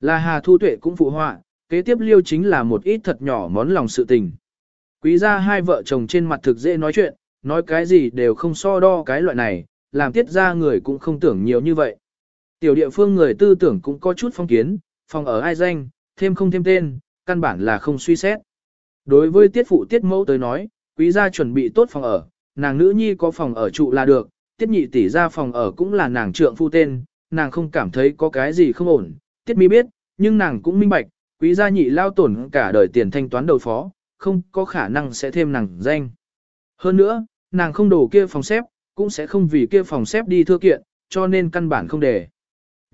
Là Hà Thu Tuệ cũng phụ họa, kế tiếp liêu chính là một ít thật nhỏ món lòng sự tình. Quý gia hai vợ chồng trên mặt thực dễ nói chuyện, nói cái gì đều không so đo cái loại này, làm tiết ra người cũng không tưởng nhiều như vậy. Tiểu địa phương người tư tưởng cũng có chút phong kiến, phòng ở ai danh, thêm không thêm tên, căn bản là không suy xét. Đối với tiết phụ tiết mẫu tới nói, quý gia chuẩn bị tốt phòng ở, nàng nữ nhi có phòng ở trụ là được, tiết nhị tỷ ra phòng ở cũng là nàng trượng phu tên, nàng không cảm thấy có cái gì không ổn, tiết mi biết, nhưng nàng cũng minh bạch, quý gia nhị lao tổn cả đời tiền thanh toán đầu phó, không có khả năng sẽ thêm nàng danh. Hơn nữa, nàng không đổ kia phòng xếp, cũng sẽ không vì kia phòng xếp đi thưa kiện, cho nên căn bản không để.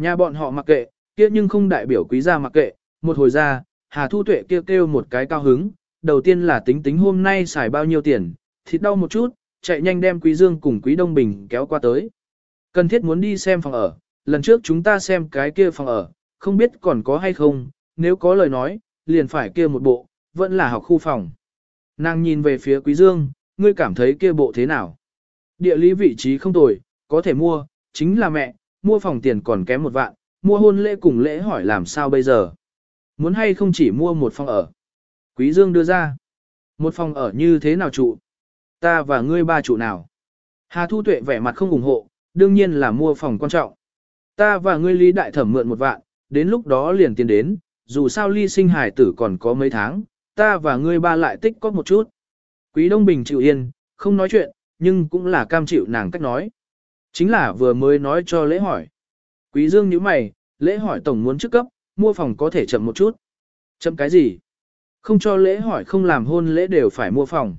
Nhà bọn họ mặc kệ, kia nhưng không đại biểu quý gia mặc kệ, một hồi ra, Hà Thu Tuệ kêu kêu một cái cao hứng, đầu tiên là tính tính hôm nay xài bao nhiêu tiền, thịt đau một chút, chạy nhanh đem Quý Dương cùng Quý Đông Bình kéo qua tới. Cần thiết muốn đi xem phòng ở, lần trước chúng ta xem cái kia phòng ở, không biết còn có hay không, nếu có lời nói, liền phải kia một bộ, vẫn là học khu phòng. Nàng nhìn về phía Quý Dương, ngươi cảm thấy kia bộ thế nào? Địa lý vị trí không tồi, có thể mua, chính là mẹ, mua phòng tiền còn kém một vạn, mua hôn lễ cùng lễ hỏi làm sao bây giờ? Muốn hay không chỉ mua một phòng ở? Quý Dương đưa ra. Một phòng ở như thế nào trụ? Ta và ngươi ba trụ nào? Hà Thu Tuệ vẻ mặt không ủng hộ, đương nhiên là mua phòng quan trọng. Ta và ngươi Lý Đại Thẩm mượn một vạn, đến lúc đó liền tiền đến, dù sao ly sinh hải tử còn có mấy tháng, ta và ngươi ba lại tích có một chút. Quý Đông Bình chịu yên, không nói chuyện, nhưng cũng là cam chịu nàng cách nói. Chính là vừa mới nói cho lễ hỏi. Quý Dương nhíu mày, lễ hỏi tổng muốn trước cấp, mua phòng có thể chậm một chút. Chậm cái gì? Không cho lễ hỏi không làm hôn lễ đều phải mua phòng.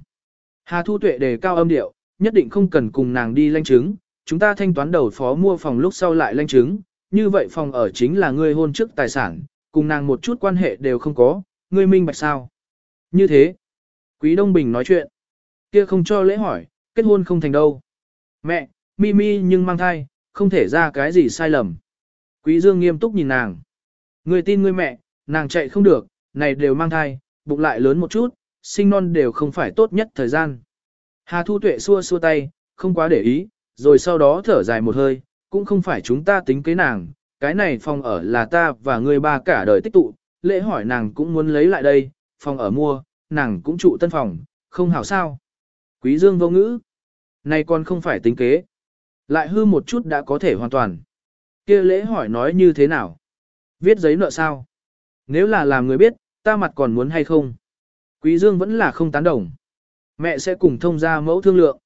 Hà Thu Tuệ đề cao âm điệu, nhất định không cần cùng nàng đi lanh chứng, chúng ta thanh toán đầu phó mua phòng lúc sau lại lanh chứng, như vậy phòng ở chính là ngươi hôn trước tài sản, cùng nàng một chút quan hệ đều không có, ngươi minh bạch sao. Như thế, Quý Đông Bình nói chuyện, kia không cho lễ hỏi, kết hôn không thành đâu. Mẹ, Mimi nhưng mang thai, không thể ra cái gì sai lầm. Quý Dương nghiêm túc nhìn nàng. Người tin người mẹ, nàng chạy không được, này đều mang thai, bụng lại lớn một chút, sinh non đều không phải tốt nhất thời gian. Hà Thu Tuệ xua xua tay, không quá để ý, rồi sau đó thở dài một hơi, cũng không phải chúng ta tính kế nàng, cái này phòng ở là ta và người ba cả đời tích tụ, lễ hỏi nàng cũng muốn lấy lại đây, phòng ở mua, nàng cũng trụ tân phòng, không hảo sao. Quý Dương vô ngữ, này còn không phải tính kế, lại hư một chút đã có thể hoàn toàn. kia lễ hỏi nói như thế nào? Viết giấy nợ sao? Nếu là làm người biết, ta mặt còn muốn hay không? Quý Dương vẫn là không tán đồng. Mẹ sẽ cùng thông gia mẫu thương lượng.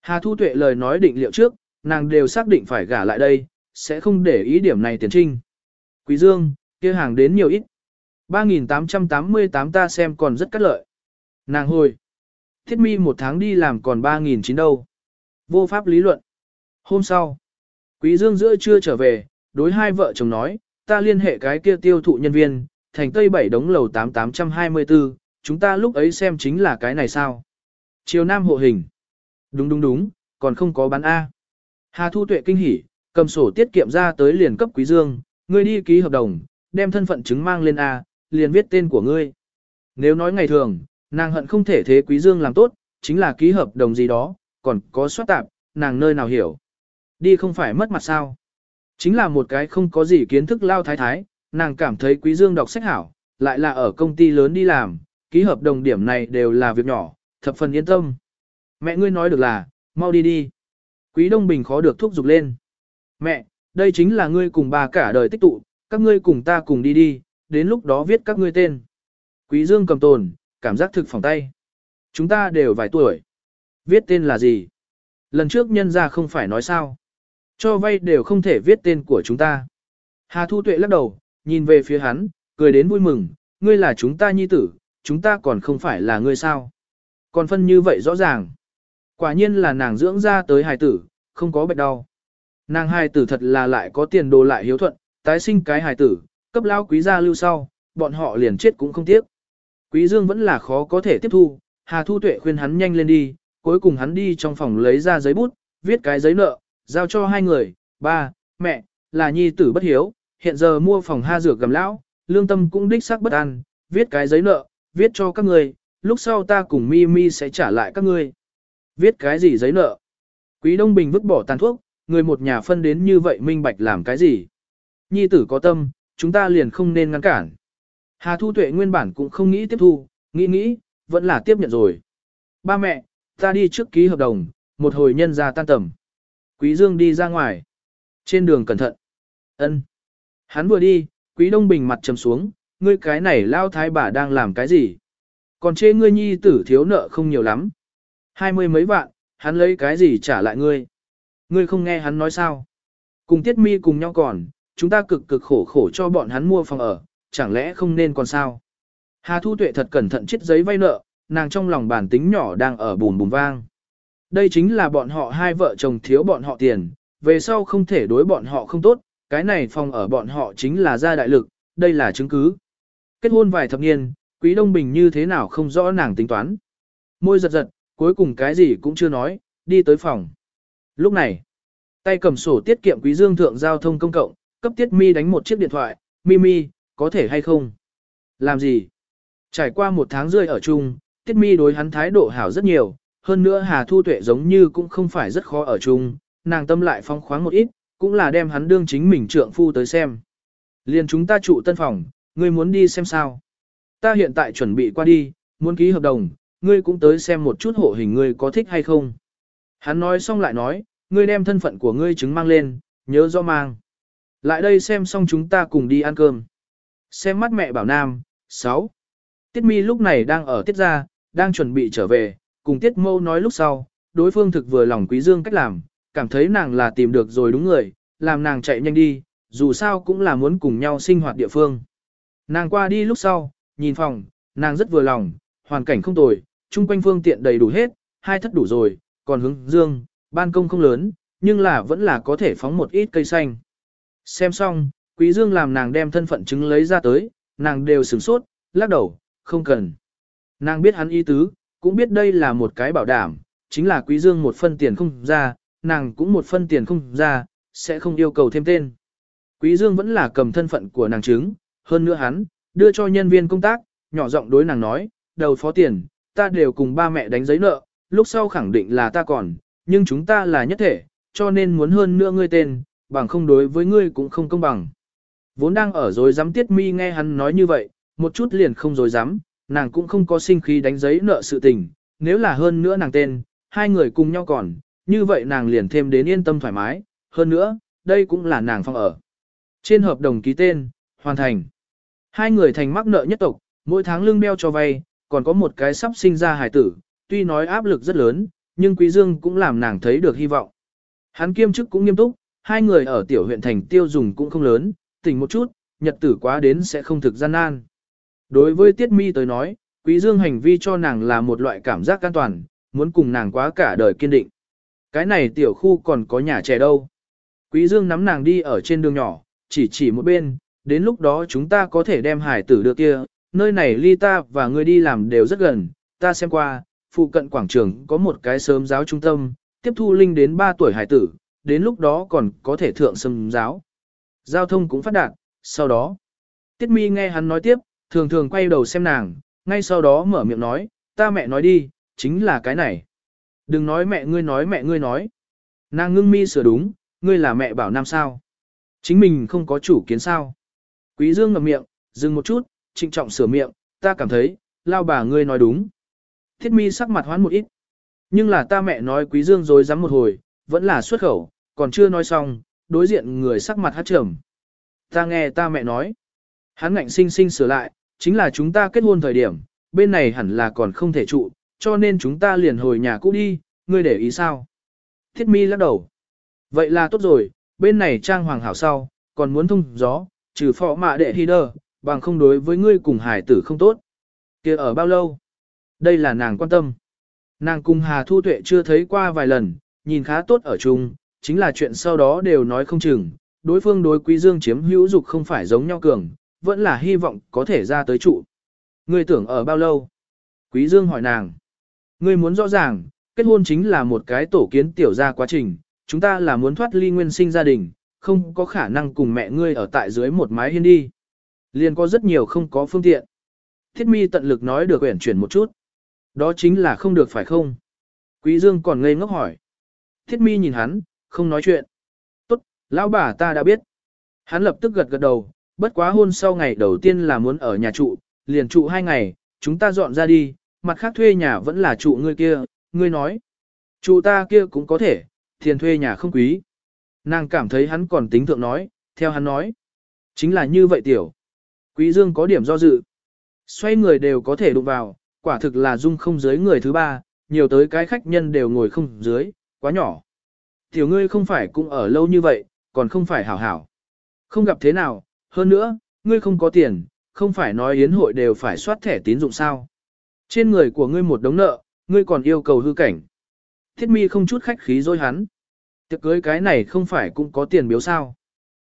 Hà Thu Tuệ lời nói định liệu trước, nàng đều xác định phải gả lại đây, sẽ không để ý điểm này tiền trinh. Quý Dương, kia hàng đến nhiều ít. 3.888 ta xem còn rất cắt lợi. Nàng hồi. Thiết mi một tháng đi làm còn 3.900 đâu. Vô pháp lý luận. Hôm sau, Quý Dương giữa trưa trở về, đối hai vợ chồng nói, ta liên hệ cái kia tiêu thụ nhân viên, thành Tây Bảy đống lầu 8824, chúng ta lúc ấy xem chính là cái này sao. Chiều Nam hộ hình. Đúng đúng đúng, còn không có bán A. Hà Thu Tuệ kinh hỉ, cầm sổ tiết kiệm ra tới liền cấp Quý Dương, ngươi đi ký hợp đồng, đem thân phận chứng mang lên A, liền viết tên của ngươi. Nếu nói ngày thường, nàng hận không thể thế Quý Dương làm tốt, chính là ký hợp đồng gì đó, còn có soát tạp, nàng nơi nào hiểu. Đi không phải mất mặt sao. Chính là một cái không có gì kiến thức lao thái thái, nàng cảm thấy Quý Dương đọc sách hảo, lại là ở công ty lớn đi làm, ký hợp đồng điểm này đều là việc nhỏ, thập phần yên tâm. Mẹ ngươi nói được là, mau đi đi. Quý Đông Bình khó được thúc giục lên. Mẹ, đây chính là ngươi cùng bà cả đời tích tụ, các ngươi cùng ta cùng đi đi, đến lúc đó viết các ngươi tên. Quý Dương cầm tồn, cảm giác thực phòng tay. Chúng ta đều vài tuổi. Viết tên là gì? Lần trước nhân gia không phải nói sao. Cho vay đều không thể viết tên của chúng ta. Hà Thu Tuệ lắc đầu, nhìn về phía hắn, cười đến vui mừng, ngươi là chúng ta nhi tử, chúng ta còn không phải là ngươi sao. Còn phân như vậy rõ ràng. Quả nhiên là nàng dưỡng ra tới hài tử, không có bệnh đau. Nàng hài tử thật là lại có tiền đồ lại hiếu thuận, tái sinh cái hài tử, cấp lao quý gia lưu sau, bọn họ liền chết cũng không tiếc. Quý Dương vẫn là khó có thể tiếp thu, Hà Thu Tuệ khuyên hắn nhanh lên đi, cuối cùng hắn đi trong phòng lấy ra giấy bút, viết cái giấy nợ, giao cho hai người, ba, mẹ, là nhi tử bất hiếu, hiện giờ mua phòng ha dược gầm lão, lương tâm cũng đích xác bất an, viết cái giấy nợ, viết cho các người, lúc sau ta cùng mi mi sẽ trả lại các ngươi. Viết cái gì giấy nợ? Quý Đông Bình vứt bỏ tàn thuốc, người một nhà phân đến như vậy minh bạch làm cái gì? Nhi tử có tâm, chúng ta liền không nên ngăn cản. Hà Thu Tuệ nguyên bản cũng không nghĩ tiếp thu, nghĩ nghĩ, vẫn là tiếp nhận rồi. Ba mẹ, ta đi trước ký hợp đồng, một hồi nhân ra tan tầm. Quý Dương đi ra ngoài. Trên đường cẩn thận. Ân. Hắn vừa đi, Quý Đông Bình mặt trầm xuống, ngươi cái này lao thái bà đang làm cái gì? Còn chê ngươi nhi tử thiếu nợ không nhiều lắm. Hai mươi mấy vạn, hắn lấy cái gì trả lại ngươi? Ngươi không nghe hắn nói sao? Cùng tiết mi cùng nhau còn, chúng ta cực cực khổ khổ cho bọn hắn mua phòng ở, chẳng lẽ không nên còn sao? Hà Thu Tuệ thật cẩn thận chiết giấy vay nợ, nàng trong lòng bản tính nhỏ đang ở bùn bùn vang. Đây chính là bọn họ hai vợ chồng thiếu bọn họ tiền, về sau không thể đối bọn họ không tốt, cái này phòng ở bọn họ chính là gia đại lực, đây là chứng cứ. Kết hôn vài thập niên, Quý Đông Bình như thế nào không rõ nàng tính toán. Môi giật giật, cuối cùng cái gì cũng chưa nói, đi tới phòng. Lúc này, tay cầm sổ tiết kiệm Quý Dương thượng giao thông công cộng, cấp Tiết Mi đánh một chiếc điện thoại, Mi Mi, có thể hay không? Làm gì? Trải qua một tháng rơi ở chung, Tiết Mi đối hắn thái độ hảo rất nhiều, hơn nữa Hà Thu Tuệ giống như cũng không phải rất khó ở chung, nàng tâm lại phong khoáng một ít, cũng là đem hắn đương chính mình trượng phu tới xem. Liền chúng ta trụ tân phòng, ngươi muốn đi xem sao. Ta hiện tại chuẩn bị qua đi, muốn ký hợp đồng, ngươi cũng tới xem một chút hộ hình ngươi có thích hay không. Hắn nói xong lại nói, ngươi đem thân phận của ngươi chứng mang lên, nhớ do mang. Lại đây xem xong chúng ta cùng đi ăn cơm. Xem mắt mẹ bảo nam, 6. Tiết mi lúc này đang ở tiết gia, đang chuẩn bị trở về, cùng tiết mâu nói lúc sau, đối phương thực vừa lòng quý dương cách làm, cảm thấy nàng là tìm được rồi đúng người, làm nàng chạy nhanh đi, dù sao cũng là muốn cùng nhau sinh hoạt địa phương. Nàng qua đi lúc sau, nhìn phòng, nàng rất vừa lòng, hoàn cảnh không tồi, chung quanh phương tiện đầy đủ hết, hai thất đủ rồi, còn hướng dương, ban công không lớn, nhưng là vẫn là có thể phóng một ít cây xanh. Xem xong, quý dương làm nàng đem thân phận chứng lấy ra tới, nàng đều sửng sốt, lắc đầu, không cần. Nàng biết hắn ý tứ, cũng biết đây là một cái bảo đảm, chính là quý dương một phân tiền không ra, nàng cũng một phân tiền không ra, sẽ không yêu cầu thêm tên. Quý dương vẫn là cầm thân phận của nàng chứng, hơn nữa hắn, đưa cho nhân viên công tác, nhỏ giọng đối nàng nói, đầu phó tiền, ta đều cùng ba mẹ đánh giấy nợ, lúc sau khẳng định là ta còn, nhưng chúng ta là nhất thể, cho nên muốn hơn nữa ngươi tên, bằng không đối với ngươi cũng không công bằng. Vốn đang ở rồi dám tiết mi nghe hắn nói như vậy, một chút liền không rồi dám, nàng cũng không có sinh khí đánh giấy nợ sự tình, nếu là hơn nữa nàng tên, hai người cùng nhau còn, như vậy nàng liền thêm đến yên tâm thoải mái, hơn nữa, đây cũng là nàng phong ở. Trên hợp đồng ký tên, hoàn thành. Hai người thành mắc nợ nhất tộc, mỗi tháng lương đeo cho vay, còn có một cái sắp sinh ra hài tử, tuy nói áp lực rất lớn, nhưng Quý Dương cũng làm nàng thấy được hy vọng. Hắn kiêm chức cũng nghiêm túc, hai người ở tiểu huyện thành tiêu dùng cũng không lớn, tỉnh một chút, nhật tử quá đến sẽ không thực gian nan. Đối với Tiết Mi tới nói, Quý Dương hành vi cho nàng là một loại cảm giác an toàn, muốn cùng nàng quá cả đời kiên định. Cái này tiểu khu còn có nhà trẻ đâu. Quý Dương nắm nàng đi ở trên đường nhỏ, chỉ chỉ một bên, đến lúc đó chúng ta có thể đem hải tử đưa kia, nơi này ly ta và ngươi đi làm đều rất gần, ta xem qua, phụ cận quảng trường có một cái sớm giáo trung tâm, tiếp thu linh đến 3 tuổi hải tử, đến lúc đó còn có thể thượng sâm giáo. Giao thông cũng phát đạt, sau đó, Tiết Mi nghe hắn nói tiếp, thường thường quay đầu xem nàng, ngay sau đó mở miệng nói, ta mẹ nói đi, chính là cái này. Đừng nói mẹ ngươi nói mẹ ngươi nói. Nàng ngưng mi sửa đúng, ngươi là mẹ bảo nam sao. Chính mình không có chủ kiến sao. Quý Dương ngậm miệng, dừng một chút, trịnh trọng sửa miệng, ta cảm thấy, lao bà ngươi nói đúng. Thiết mi sắc mặt hoán một ít. Nhưng là ta mẹ nói quý dương rồi dám một hồi, vẫn là xuất khẩu, còn chưa nói xong, đối diện người sắc mặt hát trầm. Ta nghe ta mẹ nói. Hắn ngạnh sinh sinh sửa lại, chính là chúng ta kết hôn thời điểm, bên này hẳn là còn không thể trụ, cho nên chúng ta liền hồi nhà cũ đi, ngươi để ý sao? Thiết mi lắc đầu. Vậy là tốt rồi, bên này trang hoàng hảo sau, còn muốn thông gió, trừ phò mạ đệ hi đơ, bằng không đối với ngươi cùng hải tử không tốt. kia ở bao lâu? Đây là nàng quan tâm. Nàng cùng Hà Thu Tuệ chưa thấy qua vài lần, nhìn khá tốt ở chung, chính là chuyện sau đó đều nói không chừng. Đối phương đối quý dương chiếm hữu dục không phải giống nhau cường, vẫn là hy vọng có thể ra tới trụ. Ngươi tưởng ở bao lâu? Quý dương hỏi nàng. Ngươi muốn rõ ràng, kết hôn chính là một cái tổ kiến tiểu gia quá trình, chúng ta là muốn thoát ly nguyên sinh gia đình, không có khả năng cùng mẹ ngươi ở tại dưới một mái hiên đi. Liền có rất nhiều không có phương tiện. Thiết mi tận lực nói được uyển chuyển một chút. Đó chính là không được phải không? Quý Dương còn ngây ngốc hỏi. Thiết mi nhìn hắn, không nói chuyện. Tốt, lão bà ta đã biết. Hắn lập tức gật gật đầu, bất quá hôn sau ngày đầu tiên là muốn ở nhà trụ, liền trụ hai ngày, chúng ta dọn ra đi, mặt khác thuê nhà vẫn là trụ ngươi kia, ngươi nói. Trụ ta kia cũng có thể, tiền thuê nhà không quý. Nàng cảm thấy hắn còn tính thượng nói, theo hắn nói. Chính là như vậy tiểu. Quý Dương có điểm do dự. Xoay người đều có thể đụng vào, quả thực là dung không dưới người thứ ba, nhiều tới cái khách nhân đều ngồi không dưới, quá nhỏ. Tiểu ngươi không phải cũng ở lâu như vậy, còn không phải hảo hảo. Không gặp thế nào, hơn nữa, ngươi không có tiền, không phải nói yến hội đều phải soát thẻ tín dụng sao. Trên người của ngươi một đống nợ, ngươi còn yêu cầu hư cảnh. Thiết mi không chút khách khí dối hắn. Tiệc cưới cái này không phải cũng có tiền biếu sao.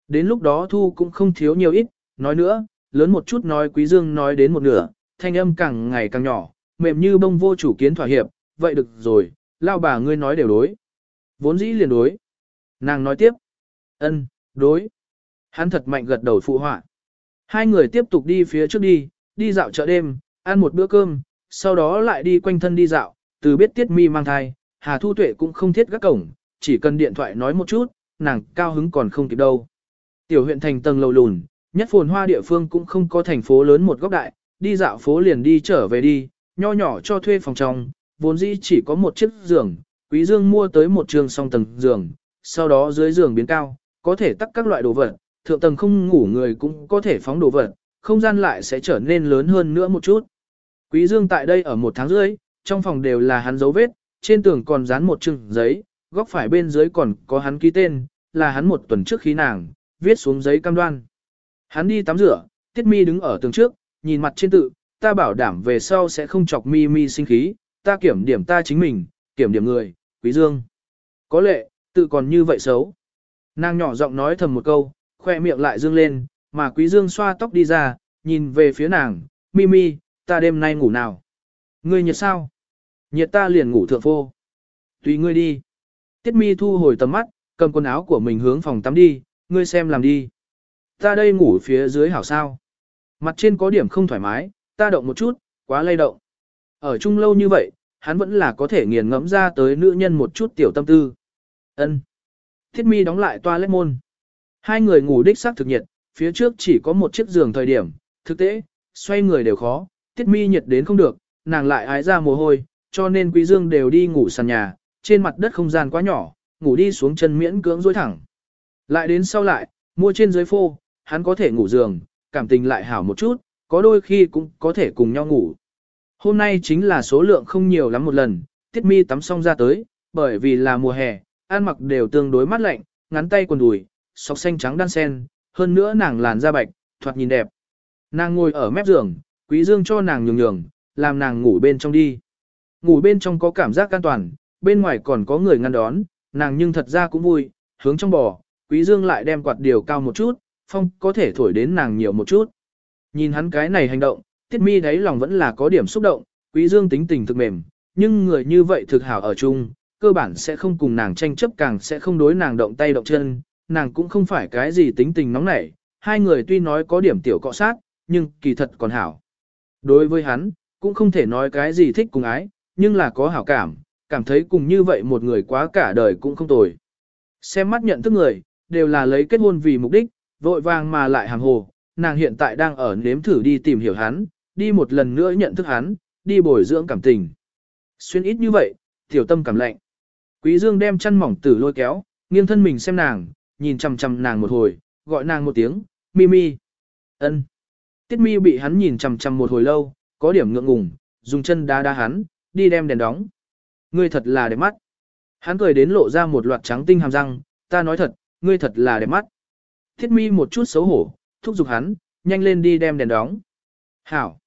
Đến lúc đó thu cũng không thiếu nhiều ít, nói nữa, lớn một chút nói quý dương nói đến một nửa, thanh âm càng ngày càng nhỏ, mềm như bông vô chủ kiến thỏa hiệp, vậy được rồi, lao bà ngươi nói đều đối. Vốn dĩ liền đối. Nàng nói tiếp. ân, đối. Hắn thật mạnh gật đầu phụ họa. Hai người tiếp tục đi phía trước đi, đi dạo chợ đêm, ăn một bữa cơm, sau đó lại đi quanh thân đi dạo, từ biết Tiết Mi mang thai, Hà Thu Tuệ cũng không thiết các cổng, chỉ cần điện thoại nói một chút, nàng cao hứng còn không kịp đâu. Tiểu huyện thành tầng lầu lùn, nhất phồn hoa địa phương cũng không có thành phố lớn một góc đại, đi dạo phố liền đi trở về đi, nho nhỏ cho thuê phòng trong, vốn dĩ chỉ có một chiếc giường, Quý Dương mua tới một trường song tầng giường, sau đó dưới giường biến cao, có thể tắt các loại đồ vật, thượng tầng không ngủ người cũng có thể phóng đồ vật, không gian lại sẽ trở nên lớn hơn nữa một chút. Quý Dương tại đây ở một tháng rưỡi, trong phòng đều là hắn dấu vết, trên tường còn dán một chừng giấy, góc phải bên dưới còn có hắn ký tên, là hắn một tuần trước khi nàng, viết xuống giấy cam đoan. Hắn đi tắm rửa, Tiết Mi đứng ở tường trước, nhìn mặt trên tự, ta bảo đảm về sau sẽ không chọc Mi Mi sinh khí, ta kiểm điểm ta chính mình, kiểm điểm người, Quý Dương. Có lệ, tự còn như vậy xấu. Nàng nhỏ giọng nói thầm một câu, khoe miệng lại dương lên, mà Quý Dương xoa tóc đi ra, nhìn về phía nàng, Mi Mi, ta đêm nay ngủ nào? Ngươi nhiệt sao? Nhiệt ta liền ngủ thượng phô. Tùy ngươi đi. Tiết Mi thu hồi tầm mắt, cầm quần áo của mình hướng phòng tắm đi, ngươi xem làm đi. Ta đây ngủ phía dưới hảo sao. Mặt trên có điểm không thoải mái, ta động một chút, quá lay động. Ở chung lâu như vậy, hắn vẫn là có thể nghiền ngẫm ra tới nữ nhân một chút tiểu tâm tư. Ân. Thiết mi đóng lại toa môn. Hai người ngủ đích xác thực nhiệt, phía trước chỉ có một chiếc giường thời điểm, thực tế, xoay người đều khó, tiết mi nhiệt đến không được, nàng lại ái ra mồ hôi, cho nên quý dương đều đi ngủ sàn nhà, trên mặt đất không gian quá nhỏ, ngủ đi xuống chân miễn cưỡng dối thẳng. Lại đến sau lại, mua trên dưới phô, hắn có thể ngủ giường, cảm tình lại hảo một chút, có đôi khi cũng có thể cùng nhau ngủ. Hôm nay chính là số lượng không nhiều lắm một lần, tiết mi tắm xong ra tới, bởi vì là mùa hè, ăn mặc đều tương đối mát lạnh, ngắn tay quần đùi, sọc xanh trắng đan sen, hơn nữa nàng làn da bạch, thoạt nhìn đẹp. Nàng ngồi ở mép giường, quý dương cho nàng nhường nhường, làm nàng ngủ bên trong đi. Ngủ bên trong có cảm giác an toàn, bên ngoài còn có người ngăn đón, nàng nhưng thật ra cũng vui, hướng trong bò, quý dương lại đem quạt điều cao một chút, phong có thể thổi đến nàng nhiều một chút. Nhìn hắn cái này hành động, tiết mi đáy lòng vẫn là có điểm xúc động, quý dương tính tình thực mềm, nhưng người như vậy thực hảo ở chung, cơ bản sẽ không cùng nàng tranh chấp càng sẽ không đối nàng động tay động chân, nàng cũng không phải cái gì tính tình nóng nảy, hai người tuy nói có điểm tiểu cọ sát, nhưng kỳ thật còn hảo. Đối với hắn, cũng không thể nói cái gì thích cùng ái, nhưng là có hảo cảm, cảm thấy cùng như vậy một người quá cả đời cũng không tồi. Xem mắt nhận thức người, đều là lấy kết hôn vì mục đích, vội vàng mà lại hàng hồ, nàng hiện tại đang ở nếm thử đi tìm hiểu hắn, đi một lần nữa nhận thức hắn, đi bồi dưỡng cảm tình. Xuyên ít như vậy, tiểu tâm cảm lạnh. Quý Dương đem chăn mỏng tử lôi kéo, nghiêng thân mình xem nàng, nhìn chằm chằm nàng một hồi, gọi nàng một tiếng, Mimi. Ân. Tiết Mi bị hắn nhìn chằm chằm một hồi lâu, có điểm ngượng ngùng, dùng chân đá đá hắn, đi đem đèn đóng. Ngươi thật là đẹp mắt. Hắn cười đến lộ ra một loạt trắng tinh hàm răng, ta nói thật, ngươi thật là đẹp mắt. Thiết mi một chút xấu hổ, thúc giục hắn, nhanh lên đi đem đèn đóng. Hảo.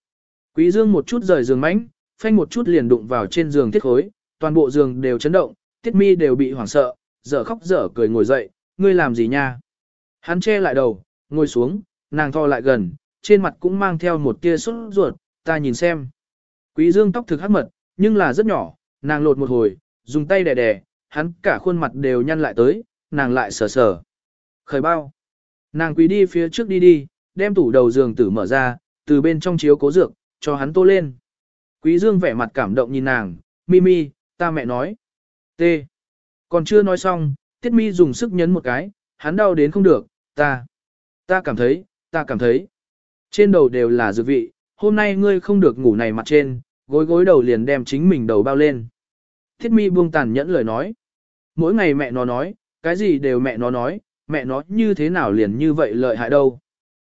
Quý dương một chút rời giường mánh, phanh một chút liền đụng vào trên giường thiết khối, toàn bộ giường đều chấn động, tiết mi đều bị hoảng sợ, dở khóc dở cười ngồi dậy, ngươi làm gì nha? Hắn che lại đầu, ngồi xuống, nàng thò lại gần, trên mặt cũng mang theo một tia sốt ruột, ta nhìn xem. Quý dương tóc thực hắc mật, nhưng là rất nhỏ, nàng lột một hồi, dùng tay đè đè, hắn cả khuôn mặt đều nhăn lại tới, nàng lại sờ sờ. Khởi bao. Nàng quý đi phía trước đi đi, đem tủ đầu giường tử mở ra, từ bên trong chiếu cố dược, cho hắn tô lên. Quý dương vẻ mặt cảm động nhìn nàng, Mimi, ta mẹ nói. T. Còn chưa nói xong, Tiết Mi dùng sức nhấn một cái, hắn đau đến không được, ta. Ta cảm thấy, ta cảm thấy. Trên đầu đều là dược vị, hôm nay ngươi không được ngủ này mặt trên, gối gối đầu liền đem chính mình đầu bao lên. Thiết mi buông tàn nhẫn lời nói. Mỗi ngày mẹ nó nói, cái gì đều mẹ nó nói, mẹ nó như thế nào liền như vậy lợi hại đâu.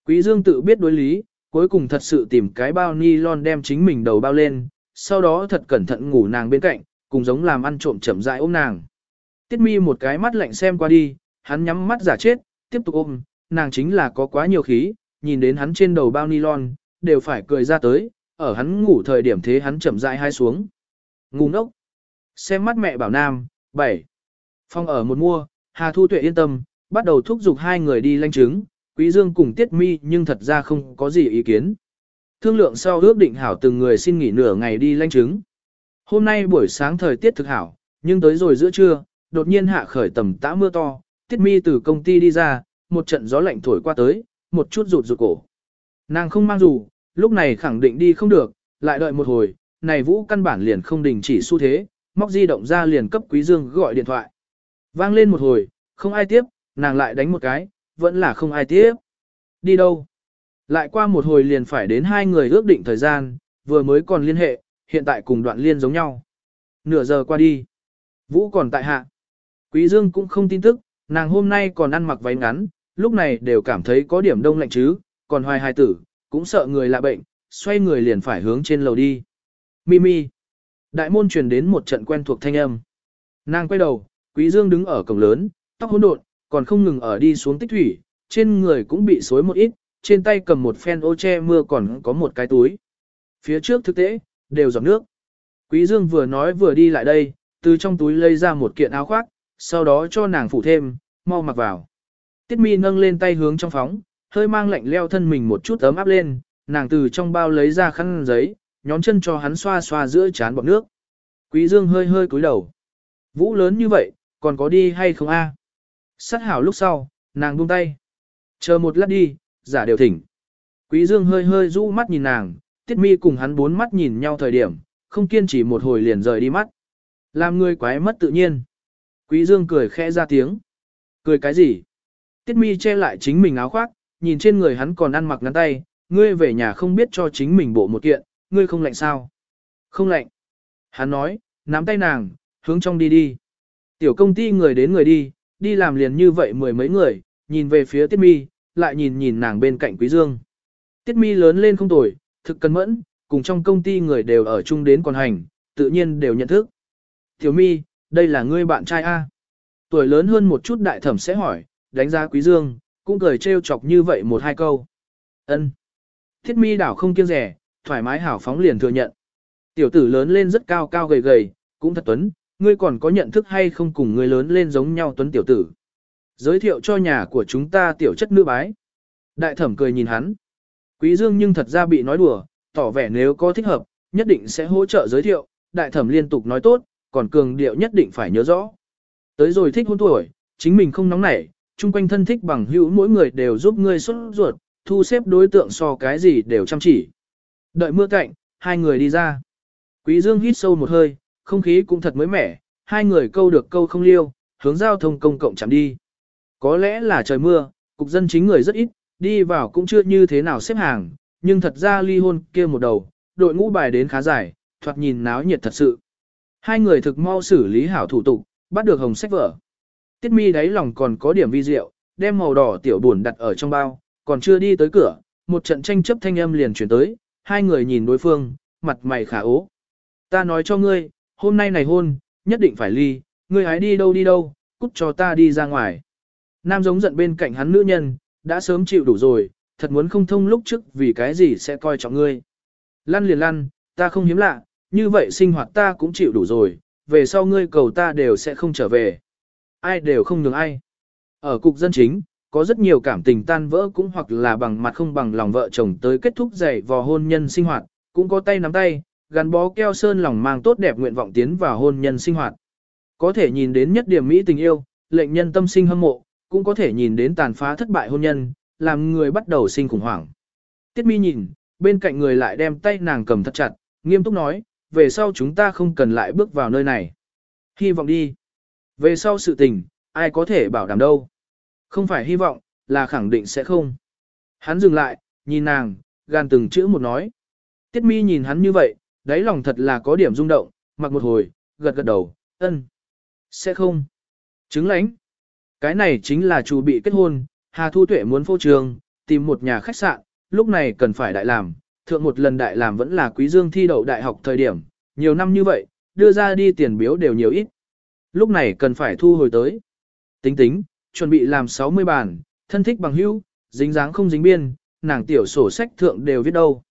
Quý Dương tự biết đối lý, cuối cùng thật sự tìm cái bao ni lon đem chính mình đầu bao lên, sau đó thật cẩn thận ngủ nàng bên cạnh, cùng giống làm ăn trộm chậm rãi ôm nàng. Tiết mi một cái mắt lạnh xem qua đi, hắn nhắm mắt giả chết, tiếp tục ôm, nàng chính là có quá nhiều khí, nhìn đến hắn trên đầu bao nylon, đều phải cười ra tới, ở hắn ngủ thời điểm thế hắn chậm rãi hai xuống. Ngu ngốc. Xem mắt mẹ bảo nam, 7. Phong ở một mua, Hà Thu Tuệ yên tâm, bắt đầu thúc giục hai người đi lanh chứng, Quý Dương cùng Tiết Mi nhưng thật ra không có gì ý kiến. Thương lượng sau ước định hảo từng người xin nghỉ nửa ngày đi lanh chứng. Hôm nay buổi sáng thời tiết thực hảo, nhưng tới rồi giữa trưa, đột nhiên hạ khởi tầm tã mưa to, Tiết Mi từ công ty đi ra, một trận gió lạnh thổi qua tới, một chút rụt rụt cổ. Nàng không mang dù, lúc này khẳng định đi không được, lại đợi một hồi, này vũ căn bản liền không đình chỉ xu thế, móc di động ra liền cấp Quý Dương gọi điện thoại. Vang lên một hồi, không ai tiếp, nàng lại đánh một cái, vẫn là không ai tiếp. Đi đâu? Lại qua một hồi liền phải đến hai người ước định thời gian, vừa mới còn liên hệ, hiện tại cùng đoạn liên giống nhau. Nửa giờ qua đi. Vũ còn tại hạ. Quý Dương cũng không tin tức, nàng hôm nay còn ăn mặc váy ngắn, lúc này đều cảm thấy có điểm đông lạnh chứ, còn hoài hài tử, cũng sợ người lạ bệnh, xoay người liền phải hướng trên lầu đi. Mimi. Đại môn truyền đến một trận quen thuộc thanh âm. Nàng quay đầu, Quý Dương đứng ở cổng lớn, tóc hỗn độn, còn không ngừng ở đi xuống tích thủy, trên người cũng bị xối một ít, trên tay cầm một phen ô che mưa còn có một cái túi. Phía trước thực tế, đều giọt nước. Quý Dương vừa nói vừa đi lại đây, từ trong túi lấy ra một kiện áo khoác, sau đó cho nàng phủ thêm, mau mặc vào. Tiết mi nâng lên tay hướng trong phóng, hơi mang lạnh leo thân mình một chút ấm áp lên, nàng từ trong bao lấy ra khăn giấy, nhón chân cho hắn xoa xoa giữa chán bọt nước. Quý Dương hơi hơi cúi đầu. Vũ lớn như vậy, còn có đi hay không a? Sát hảo lúc sau, nàng buông tay. Chờ một lát đi, giả đều thỉnh. Quý Dương hơi hơi rũ mắt nhìn nàng, tiết mi cùng hắn bốn mắt nhìn nhau thời điểm, không kiên trì một hồi liền rời đi mắt. Làm người quái mất tự nhiên. Quý Dương cười khẽ ra tiếng. Cười cái gì? Tiết mi che lại chính mình áo khoác, nhìn trên người hắn còn ăn mặc ngắn tay, ngươi về nhà không biết cho chính mình bộ một kiện, ngươi không lạnh sao? Không lạnh. Hắn nói, nắm tay nàng, hướng trong đi đi. Tiểu công ty người đến người đi, đi làm liền như vậy mười mấy người, nhìn về phía Tiết Mi, lại nhìn nhìn nàng bên cạnh Quý Dương. Tiết Mi lớn lên không tồi, thực cân mẫn, cùng trong công ty người đều ở chung đến còn hành, tự nhiên đều nhận thức. Tiểu Mi, đây là ngươi bạn trai A. Tuổi lớn hơn một chút đại thẩm sẽ hỏi, đánh giá Quý Dương, cũng cười trêu chọc như vậy một hai câu. Ân. thiết Mi đảo không kiêng rẻ, thoải mái hảo phóng liền thừa nhận. Tiểu tử lớn lên rất cao cao gầy gầy, cũng thật tuấn, ngươi còn có nhận thức hay không cùng ngươi lớn lên giống nhau tuấn tiểu tử. Giới thiệu cho nhà của chúng ta tiểu chất nữ bái. Đại thẩm cười nhìn hắn. Quý dương nhưng thật ra bị nói đùa, tỏ vẻ nếu có thích hợp, nhất định sẽ hỗ trợ giới thiệu. Đại thẩm liên tục nói tốt, còn cường điệu nhất định phải nhớ rõ. Tới rồi thích hôn tuổi, chính mình không nóng nảy, chung quanh thân thích bằng hữu mỗi người đều giúp ngươi xuất ruột, thu xếp đối tượng so cái gì đều chăm chỉ. Đợi mưa cạnh, hai người đi ra. Quý Dương hít sâu một hơi, không khí cũng thật mới mẻ, hai người câu được câu không liêu, hướng giao thông công cộng chạm đi. Có lẽ là trời mưa, cục dân chính người rất ít, đi vào cũng chưa như thế nào xếp hàng, nhưng thật ra ly hôn kia một đầu, đội ngũ bài đến khá dài, thoạt nhìn náo nhiệt thật sự. Hai người thực mau xử lý hảo thủ tục, bắt được hồng sách vở. Tiết mi đáy lòng còn có điểm vi diệu, đem màu đỏ tiểu buồn đặt ở trong bao, còn chưa đi tới cửa, một trận tranh chấp thanh âm liền chuyển tới, hai người nhìn đối phương, mặt mày khả ố. Ta nói cho ngươi, hôm nay này hôn, nhất định phải ly, ngươi hái đi đâu đi đâu, cút cho ta đi ra ngoài. Nam giống giận bên cạnh hắn nữ nhân, đã sớm chịu đủ rồi, thật muốn không thông lúc trước vì cái gì sẽ coi trọng ngươi. Lăn liền lăn, ta không hiếm lạ, như vậy sinh hoạt ta cũng chịu đủ rồi, về sau ngươi cầu ta đều sẽ không trở về. Ai đều không nhường ai. Ở cục dân chính, có rất nhiều cảm tình tan vỡ cũng hoặc là bằng mặt không bằng lòng vợ chồng tới kết thúc dạy vò hôn nhân sinh hoạt, cũng có tay nắm tay, gắn bó keo sơn lòng mang tốt đẹp nguyện vọng tiến vào hôn nhân sinh hoạt. Có thể nhìn đến nhất điểm mỹ tình yêu, lệnh nhân tâm sinh hâm mộ, cũng có thể nhìn đến tàn phá thất bại hôn nhân, làm người bắt đầu sinh khủng hoảng. Tiết mi nhìn, bên cạnh người lại đem tay nàng cầm thật chặt, nghiêm túc nói, về sau chúng ta không cần lại bước vào nơi này. Hy vọng đi. Về sau sự tình, ai có thể bảo đảm đâu. Không phải hy vọng, là khẳng định sẽ không. Hắn dừng lại, nhìn nàng, gan từng chữ một nói. Tiết mi nhìn hắn như vậy, đáy lòng thật là có điểm rung động, mặc một hồi, gật gật đầu, ân. Sẽ không. Chứng lãnh. Cái này chính là chủ bị kết hôn, Hà Thu Tuệ muốn phô trường, tìm một nhà khách sạn, lúc này cần phải đại làm, thượng một lần đại làm vẫn là quý dương thi đậu đại học thời điểm, nhiều năm như vậy, đưa ra đi tiền biếu đều nhiều ít. Lúc này cần phải thu hồi tới. Tính tính, chuẩn bị làm 60 bàn, thân thích bằng hữu, dính dáng không dính biên, nàng tiểu sổ sách thượng đều viết đâu.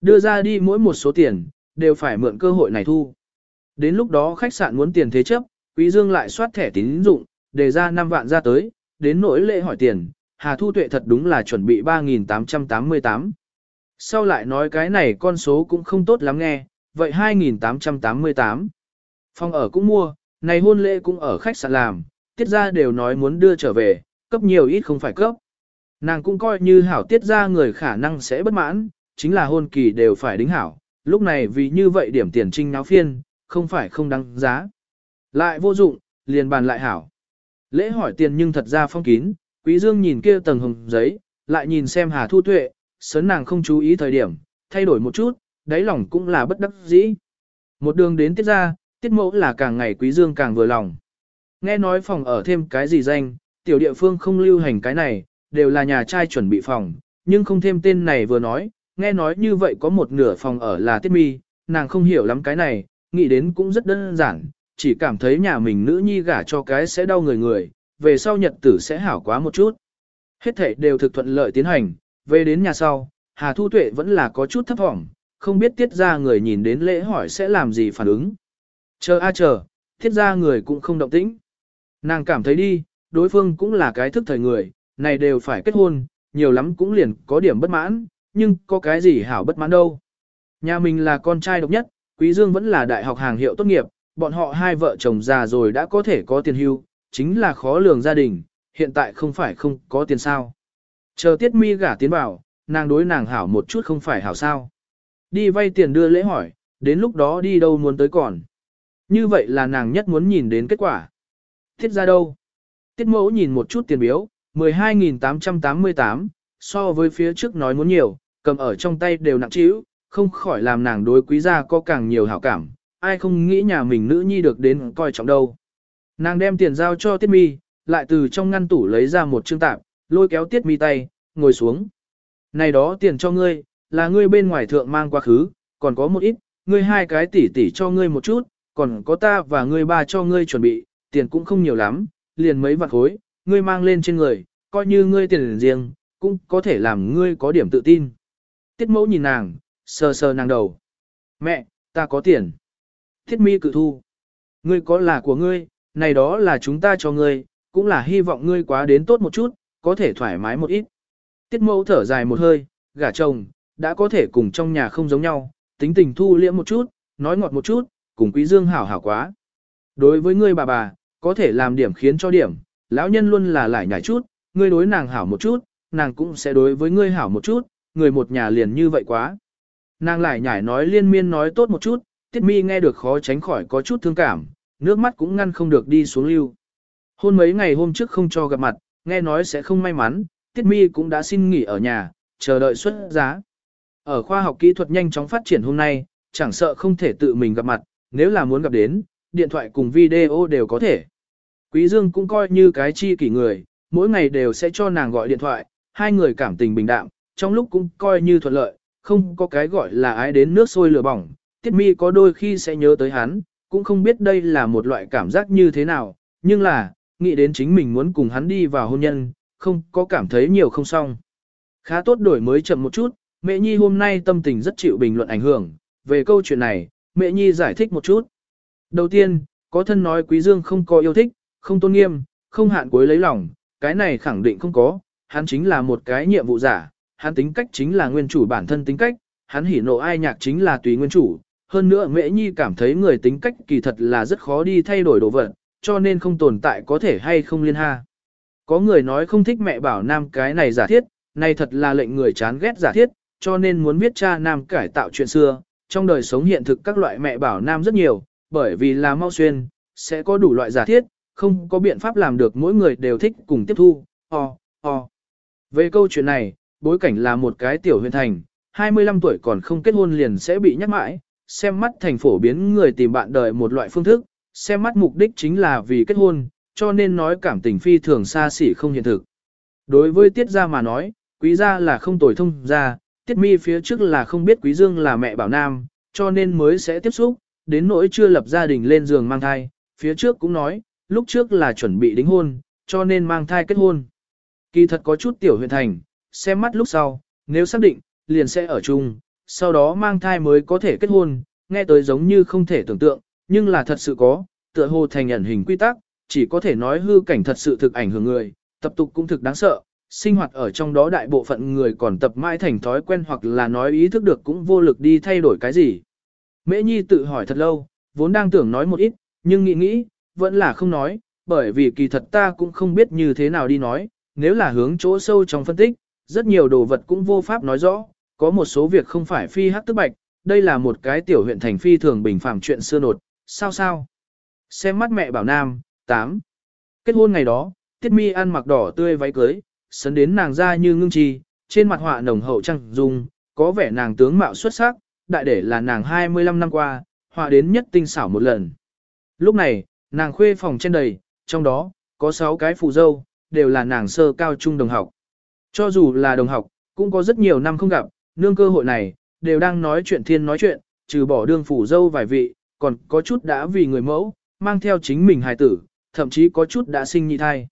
Đưa ra đi mỗi một số tiền, đều phải mượn cơ hội này thu. Đến lúc đó khách sạn muốn tiền thế chấp, Quý Dương lại soát thẻ tín dụng, đề ra 5 vạn ra tới, đến nỗi lễ hỏi tiền, Hà Thu Tuệ thật đúng là chuẩn bị 3.888. Sau lại nói cái này con số cũng không tốt lắm nghe, vậy 2.888. Phòng ở cũng mua, này hôn lễ cũng ở khách sạn làm, tiết ra đều nói muốn đưa trở về, cấp nhiều ít không phải cấp. Nàng cũng coi như hảo tiết ra người khả năng sẽ bất mãn, chính là hôn kỳ đều phải đính hảo, lúc này vì như vậy điểm tiền trinh náo phiên, không phải không đáng giá. Lại vô dụng, liền bàn lại hảo. Lễ hỏi tiền nhưng thật ra phong kín, quý dương nhìn kia tầng hồng giấy, lại nhìn xem Hà Thu Tuệ, sớn nàng không chú ý thời điểm, thay đổi một chút, đáy lòng cũng là bất đắc dĩ. Một đường đến tiết ra, tiết mẫu là càng ngày quý dương càng vừa lòng. Nghe nói phòng ở thêm cái gì danh, tiểu địa phương không lưu hành cái này, đều là nhà trai chuẩn bị phòng, nhưng không thêm tên này vừa nói, nghe nói như vậy có một nửa phòng ở là tiết mi, nàng không hiểu lắm cái này, nghĩ đến cũng rất đơn giản, chỉ cảm thấy nhà mình nữ nhi gả cho cái sẽ đau người người, về sau nhật tử sẽ hảo quá một chút. Hết thể đều thực thuận lợi tiến hành, về đến nhà sau, Hà Thu Tuệ vẫn là có chút thấp thỏm, không biết tiết ra người nhìn đến lễ hỏi sẽ làm gì phản ứng. Chờ a chờ, tiết ra người cũng không động tĩnh. Nàng cảm thấy đi, đối phương cũng là cái thức thời người, này đều phải kết hôn, nhiều lắm cũng liền có điểm bất mãn, nhưng có cái gì hảo bất mãn đâu. Nhà mình là con trai độc nhất, Quý Dương vẫn là đại học hàng hiệu tốt nghiệp, bọn họ hai vợ chồng già rồi đã có thể có tiền hưu, chính là khó lường gia đình, hiện tại không phải không có tiền sao. Chờ tiết mi gả tiến vào, nàng đối nàng hảo một chút không phải hảo sao. Đi vay tiền đưa lễ hỏi, đến lúc đó đi đâu muốn tới còn. Như vậy là nàng nhất muốn nhìn đến kết quả. Tiết ra đâu? Tiết mẫu nhìn một chút tiền biếu, 12.888, so với phía trước nói muốn nhiều, cầm ở trong tay đều nặng trĩu, không khỏi làm nàng đối quý gia có càng nhiều hảo cảm, ai không nghĩ nhà mình nữ nhi được đến coi trọng đâu. Nàng đem tiền giao cho Tiết Mi, lại từ trong ngăn tủ lấy ra một trương tạp, lôi kéo Tiết Mi tay, ngồi xuống. Này đó tiền cho ngươi, là ngươi bên ngoài thượng mang quá khứ, còn có một ít, ngươi hai cái tỷ tỷ cho ngươi một chút, còn có ta và ngươi ba cho ngươi chuẩn bị, tiền cũng không nhiều lắm, liền mấy vạn khối, ngươi mang lên trên người, coi như ngươi tiền riêng, cũng có thể làm ngươi có điểm tự tin. Tiết mẫu nhìn nàng, sờ sờ nàng đầu. Mẹ, ta có tiền. Thiết mi cự thu. Ngươi có là của ngươi, này đó là chúng ta cho ngươi, cũng là hy vọng ngươi quá đến tốt một chút, có thể thoải mái một ít. Tiết mẫu thở dài một hơi, gả chồng, đã có thể cùng trong nhà không giống nhau, tính tình thu liễm một chút, nói ngọt một chút, cùng quý dương hảo hảo quá. Đối với ngươi bà bà, có thể làm điểm khiến cho điểm, lão nhân luôn là lại nhảy chút, ngươi đối nàng hảo một chút, nàng cũng sẽ đối với ngươi hảo một chút, người một nhà liền như vậy quá. Nàng lại nhảy nói liên miên nói tốt một chút, tiết mi nghe được khó tránh khỏi có chút thương cảm, nước mắt cũng ngăn không được đi xuống lưu. Hôn mấy ngày hôm trước không cho gặp mặt, nghe nói sẽ không may mắn, tiết mi cũng đã xin nghỉ ở nhà, chờ đợi xuất giá. Ở khoa học kỹ thuật nhanh chóng phát triển hôm nay, chẳng sợ không thể tự mình gặp mặt, nếu là muốn gặp đến, điện thoại cùng video đều có thể. Quý Dương cũng coi như cái chi kỷ người, mỗi ngày đều sẽ cho nàng gọi điện thoại, hai người cảm tình bình đạm, trong lúc cũng coi như thuận lợi, không có cái gọi là ái đến nước sôi lửa bỏng, Tiết Mi có đôi khi sẽ nhớ tới hắn, cũng không biết đây là một loại cảm giác như thế nào, nhưng là, nghĩ đến chính mình muốn cùng hắn đi vào hôn nhân, không có cảm thấy nhiều không xong. Khá tốt đổi mới chậm một chút, mẹ Nhi hôm nay tâm tình rất chịu bình luận ảnh hưởng, về câu chuyện này, mẹ Nhi giải thích một chút. Đầu tiên, có thân nói Quý Dương không có yêu thích, không tôn nghiêm, không hạn cuối lấy lòng, cái này khẳng định không có, hắn chính là một cái nhiệm vụ giả, hắn tính cách chính là nguyên chủ bản thân tính cách, hắn hỉ nộ ai nhạc chính là tùy nguyên chủ. Hơn nữa Mễ Nhi cảm thấy người tính cách kỳ thật là rất khó đi thay đổi đồ vật, cho nên không tồn tại có thể hay không liên ha. Có người nói không thích mẹ bảo nam cái này giả thiết, này thật là lệnh người chán ghét giả thiết, cho nên muốn viết cha nam cải tạo chuyện xưa. Trong đời sống hiện thực các loại mẹ bảo nam rất nhiều, bởi vì là mau xuyên, sẽ có đủ loại giả thiết, không có biện pháp làm được mỗi người đều thích cùng tiếp thu, o, o. Về câu chuyện này, bối cảnh là một cái tiểu huyện thành, 25 tuổi còn không kết hôn liền sẽ bị nhắc mãi, xem mắt thành phổ biến người tìm bạn đời một loại phương thức, xem mắt mục đích chính là vì kết hôn, cho nên nói cảm tình phi thường xa xỉ không hiện thực. Đối với tiết gia mà nói, quý gia là không tồi thông gia, tiết mi phía trước là không biết quý dương là mẹ bảo nam, cho nên mới sẽ tiếp xúc, đến nỗi chưa lập gia đình lên giường mang thai, phía trước cũng nói, lúc trước là chuẩn bị đính hôn, cho nên mang thai kết hôn. Kỳ thật có chút tiểu huyện thành, xem mắt lúc sau, nếu xác định, liền sẽ ở chung, sau đó mang thai mới có thể kết hôn, nghe tới giống như không thể tưởng tượng, nhưng là thật sự có, tựa hồ thành ẩn hình quy tắc, chỉ có thể nói hư cảnh thật sự thực ảnh hưởng người, tập tục cũng thực đáng sợ, sinh hoạt ở trong đó đại bộ phận người còn tập mãi thành thói quen hoặc là nói ý thức được cũng vô lực đi thay đổi cái gì. Mễ Nhi tự hỏi thật lâu, vốn đang tưởng nói một ít, nhưng nghĩ nghĩ, vẫn là không nói, bởi vì kỳ thật ta cũng không biết như thế nào đi nói, nếu là hướng chỗ sâu trong phân tích, rất nhiều đồ vật cũng vô pháp nói rõ, có một số việc không phải phi hắc tức bạch, đây là một cái tiểu huyện thành phi thường bình phàm chuyện xưa nột, sao sao? Xem mắt mẹ bảo nam, 8. Kết hôn ngày đó, Tiết Mi ăn mặc đỏ tươi váy cưới, sấn đến nàng da như ngưng trì, trên mặt họa nồng hậu trăng dung, có vẻ nàng tướng mạo xuất sắc, đại để là nàng 25 năm qua, họa đến nhất tinh xảo một lần. Lúc này, nàng khuê phòng trên đầy, trong đó, có 6 cái phụ dâu, đều là nàng sơ cao trung đồng học. Cho dù là đồng học, cũng có rất nhiều năm không gặp, nương cơ hội này, đều đang nói chuyện thiên nói chuyện, trừ bỏ đương phủ dâu vài vị, còn có chút đã vì người mẫu, mang theo chính mình hài tử, thậm chí có chút đã sinh nhị thai.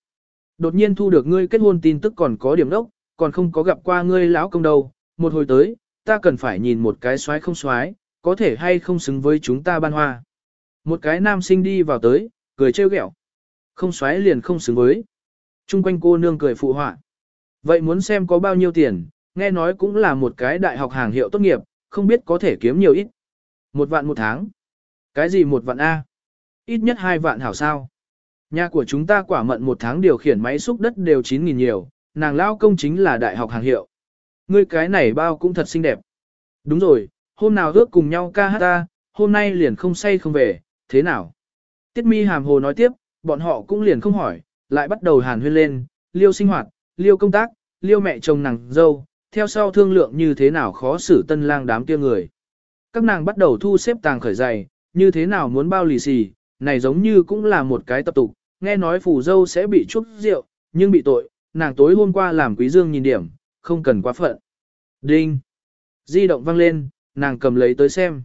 Đột nhiên thu được ngươi kết hôn tin tức còn có điểm đốc, còn không có gặp qua ngươi lão công đâu, một hồi tới, ta cần phải nhìn một cái xoái không xoái, có thể hay không xứng với chúng ta ban hoa. Một cái nam sinh đi vào tới, cười trêu ghẹo. Không xoái liền không xứng với. Trung quanh cô nương cười phụ họa. Vậy muốn xem có bao nhiêu tiền, nghe nói cũng là một cái đại học hàng hiệu tốt nghiệp, không biết có thể kiếm nhiều ít. Một vạn một tháng. Cái gì một vạn A? Ít nhất hai vạn hảo sao. Nhà của chúng ta quả mận một tháng điều khiển máy xúc đất đều 9.000 nhiều, nàng lao công chính là đại học hàng hiệu. Ngươi cái này bao cũng thật xinh đẹp. Đúng rồi, hôm nào ước cùng nhau ca hát ta, hôm nay liền không say không về, thế nào? Tiết mi hàm hồ nói tiếp, bọn họ cũng liền không hỏi, lại bắt đầu hàn huyên lên, liêu sinh hoạt, liêu công tác, liêu mẹ chồng nàng dâu, theo sau thương lượng như thế nào khó xử tân lang đám kia người. Các nàng bắt đầu thu xếp tàng khởi dày, như thế nào muốn bao lì xì, này giống như cũng là một cái tập tục, nghe nói phù dâu sẽ bị chút rượu, nhưng bị tội, nàng tối hôm qua làm quý dương nhìn điểm, không cần quá phận. Đinh! Di động vang lên, nàng cầm lấy tới xem.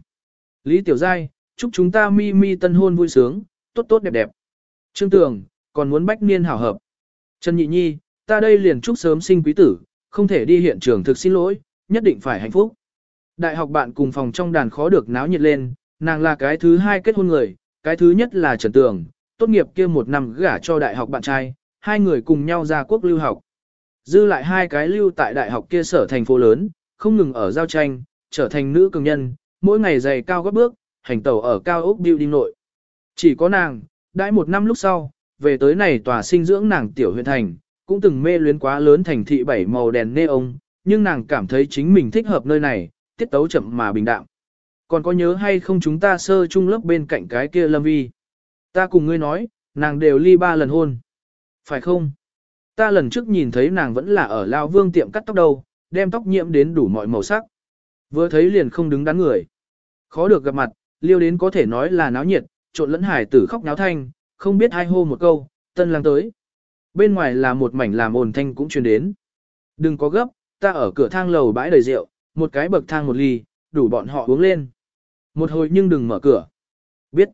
Lý Tiểu Giai, chúc chúng ta mi mi tân hôn vui sướng, tốt tốt đẹp đẹp. Trương Tường, còn muốn bách niên hảo hợp. Trần Nhị Nhi, ta đây liền chúc sớm sinh quý tử, không thể đi hiện trường thực xin lỗi, nhất định phải hạnh phúc. Đại học bạn cùng phòng trong đàn khó được náo nhiệt lên, nàng là cái thứ hai kết hôn người, cái thứ nhất là Trần Tường, tốt nghiệp kia một năm gả cho đại học bạn trai, hai người cùng nhau ra quốc lưu học. Dư lại hai cái lưu tại đại học kia sở thành phố lớn, không ngừng ở giao tranh, trở thành nữ cường nhân, mỗi ngày dày cao gấp bước, hành tẩu ở cao ốc building nội. Chỉ có nàng, đãi một năm lúc sau, về tới này tòa sinh dưỡng nàng tiểu huyện thành, cũng từng mê luyến quá lớn thành thị bảy màu đèn neon, nhưng nàng cảm thấy chính mình thích hợp nơi này, tiết tấu chậm mà bình đạm. Còn có nhớ hay không chúng ta sơ chung lớp bên cạnh cái kia Lâm Vi? Ta cùng ngươi nói, nàng đều ly ba lần hôn. Phải không? Ta lần trước nhìn thấy nàng vẫn là ở Lao Vương tiệm cắt tóc đầu, đem tóc nhiễm đến đủ mọi màu sắc. Vừa thấy liền không đứng đắn người. Khó được gặp mặt, liêu đến có thể nói là náo nhiệt, trộn lẫn hải tử khóc náo thanh, không biết ai hô một câu, tân lang tới. Bên ngoài là một mảnh làm ồn thanh cũng truyền đến. Đừng có gấp, ta ở cửa thang lầu bãi đầy rượu, một cái bậc thang một ly, đủ bọn họ uống lên. Một hồi nhưng đừng mở cửa. Biết.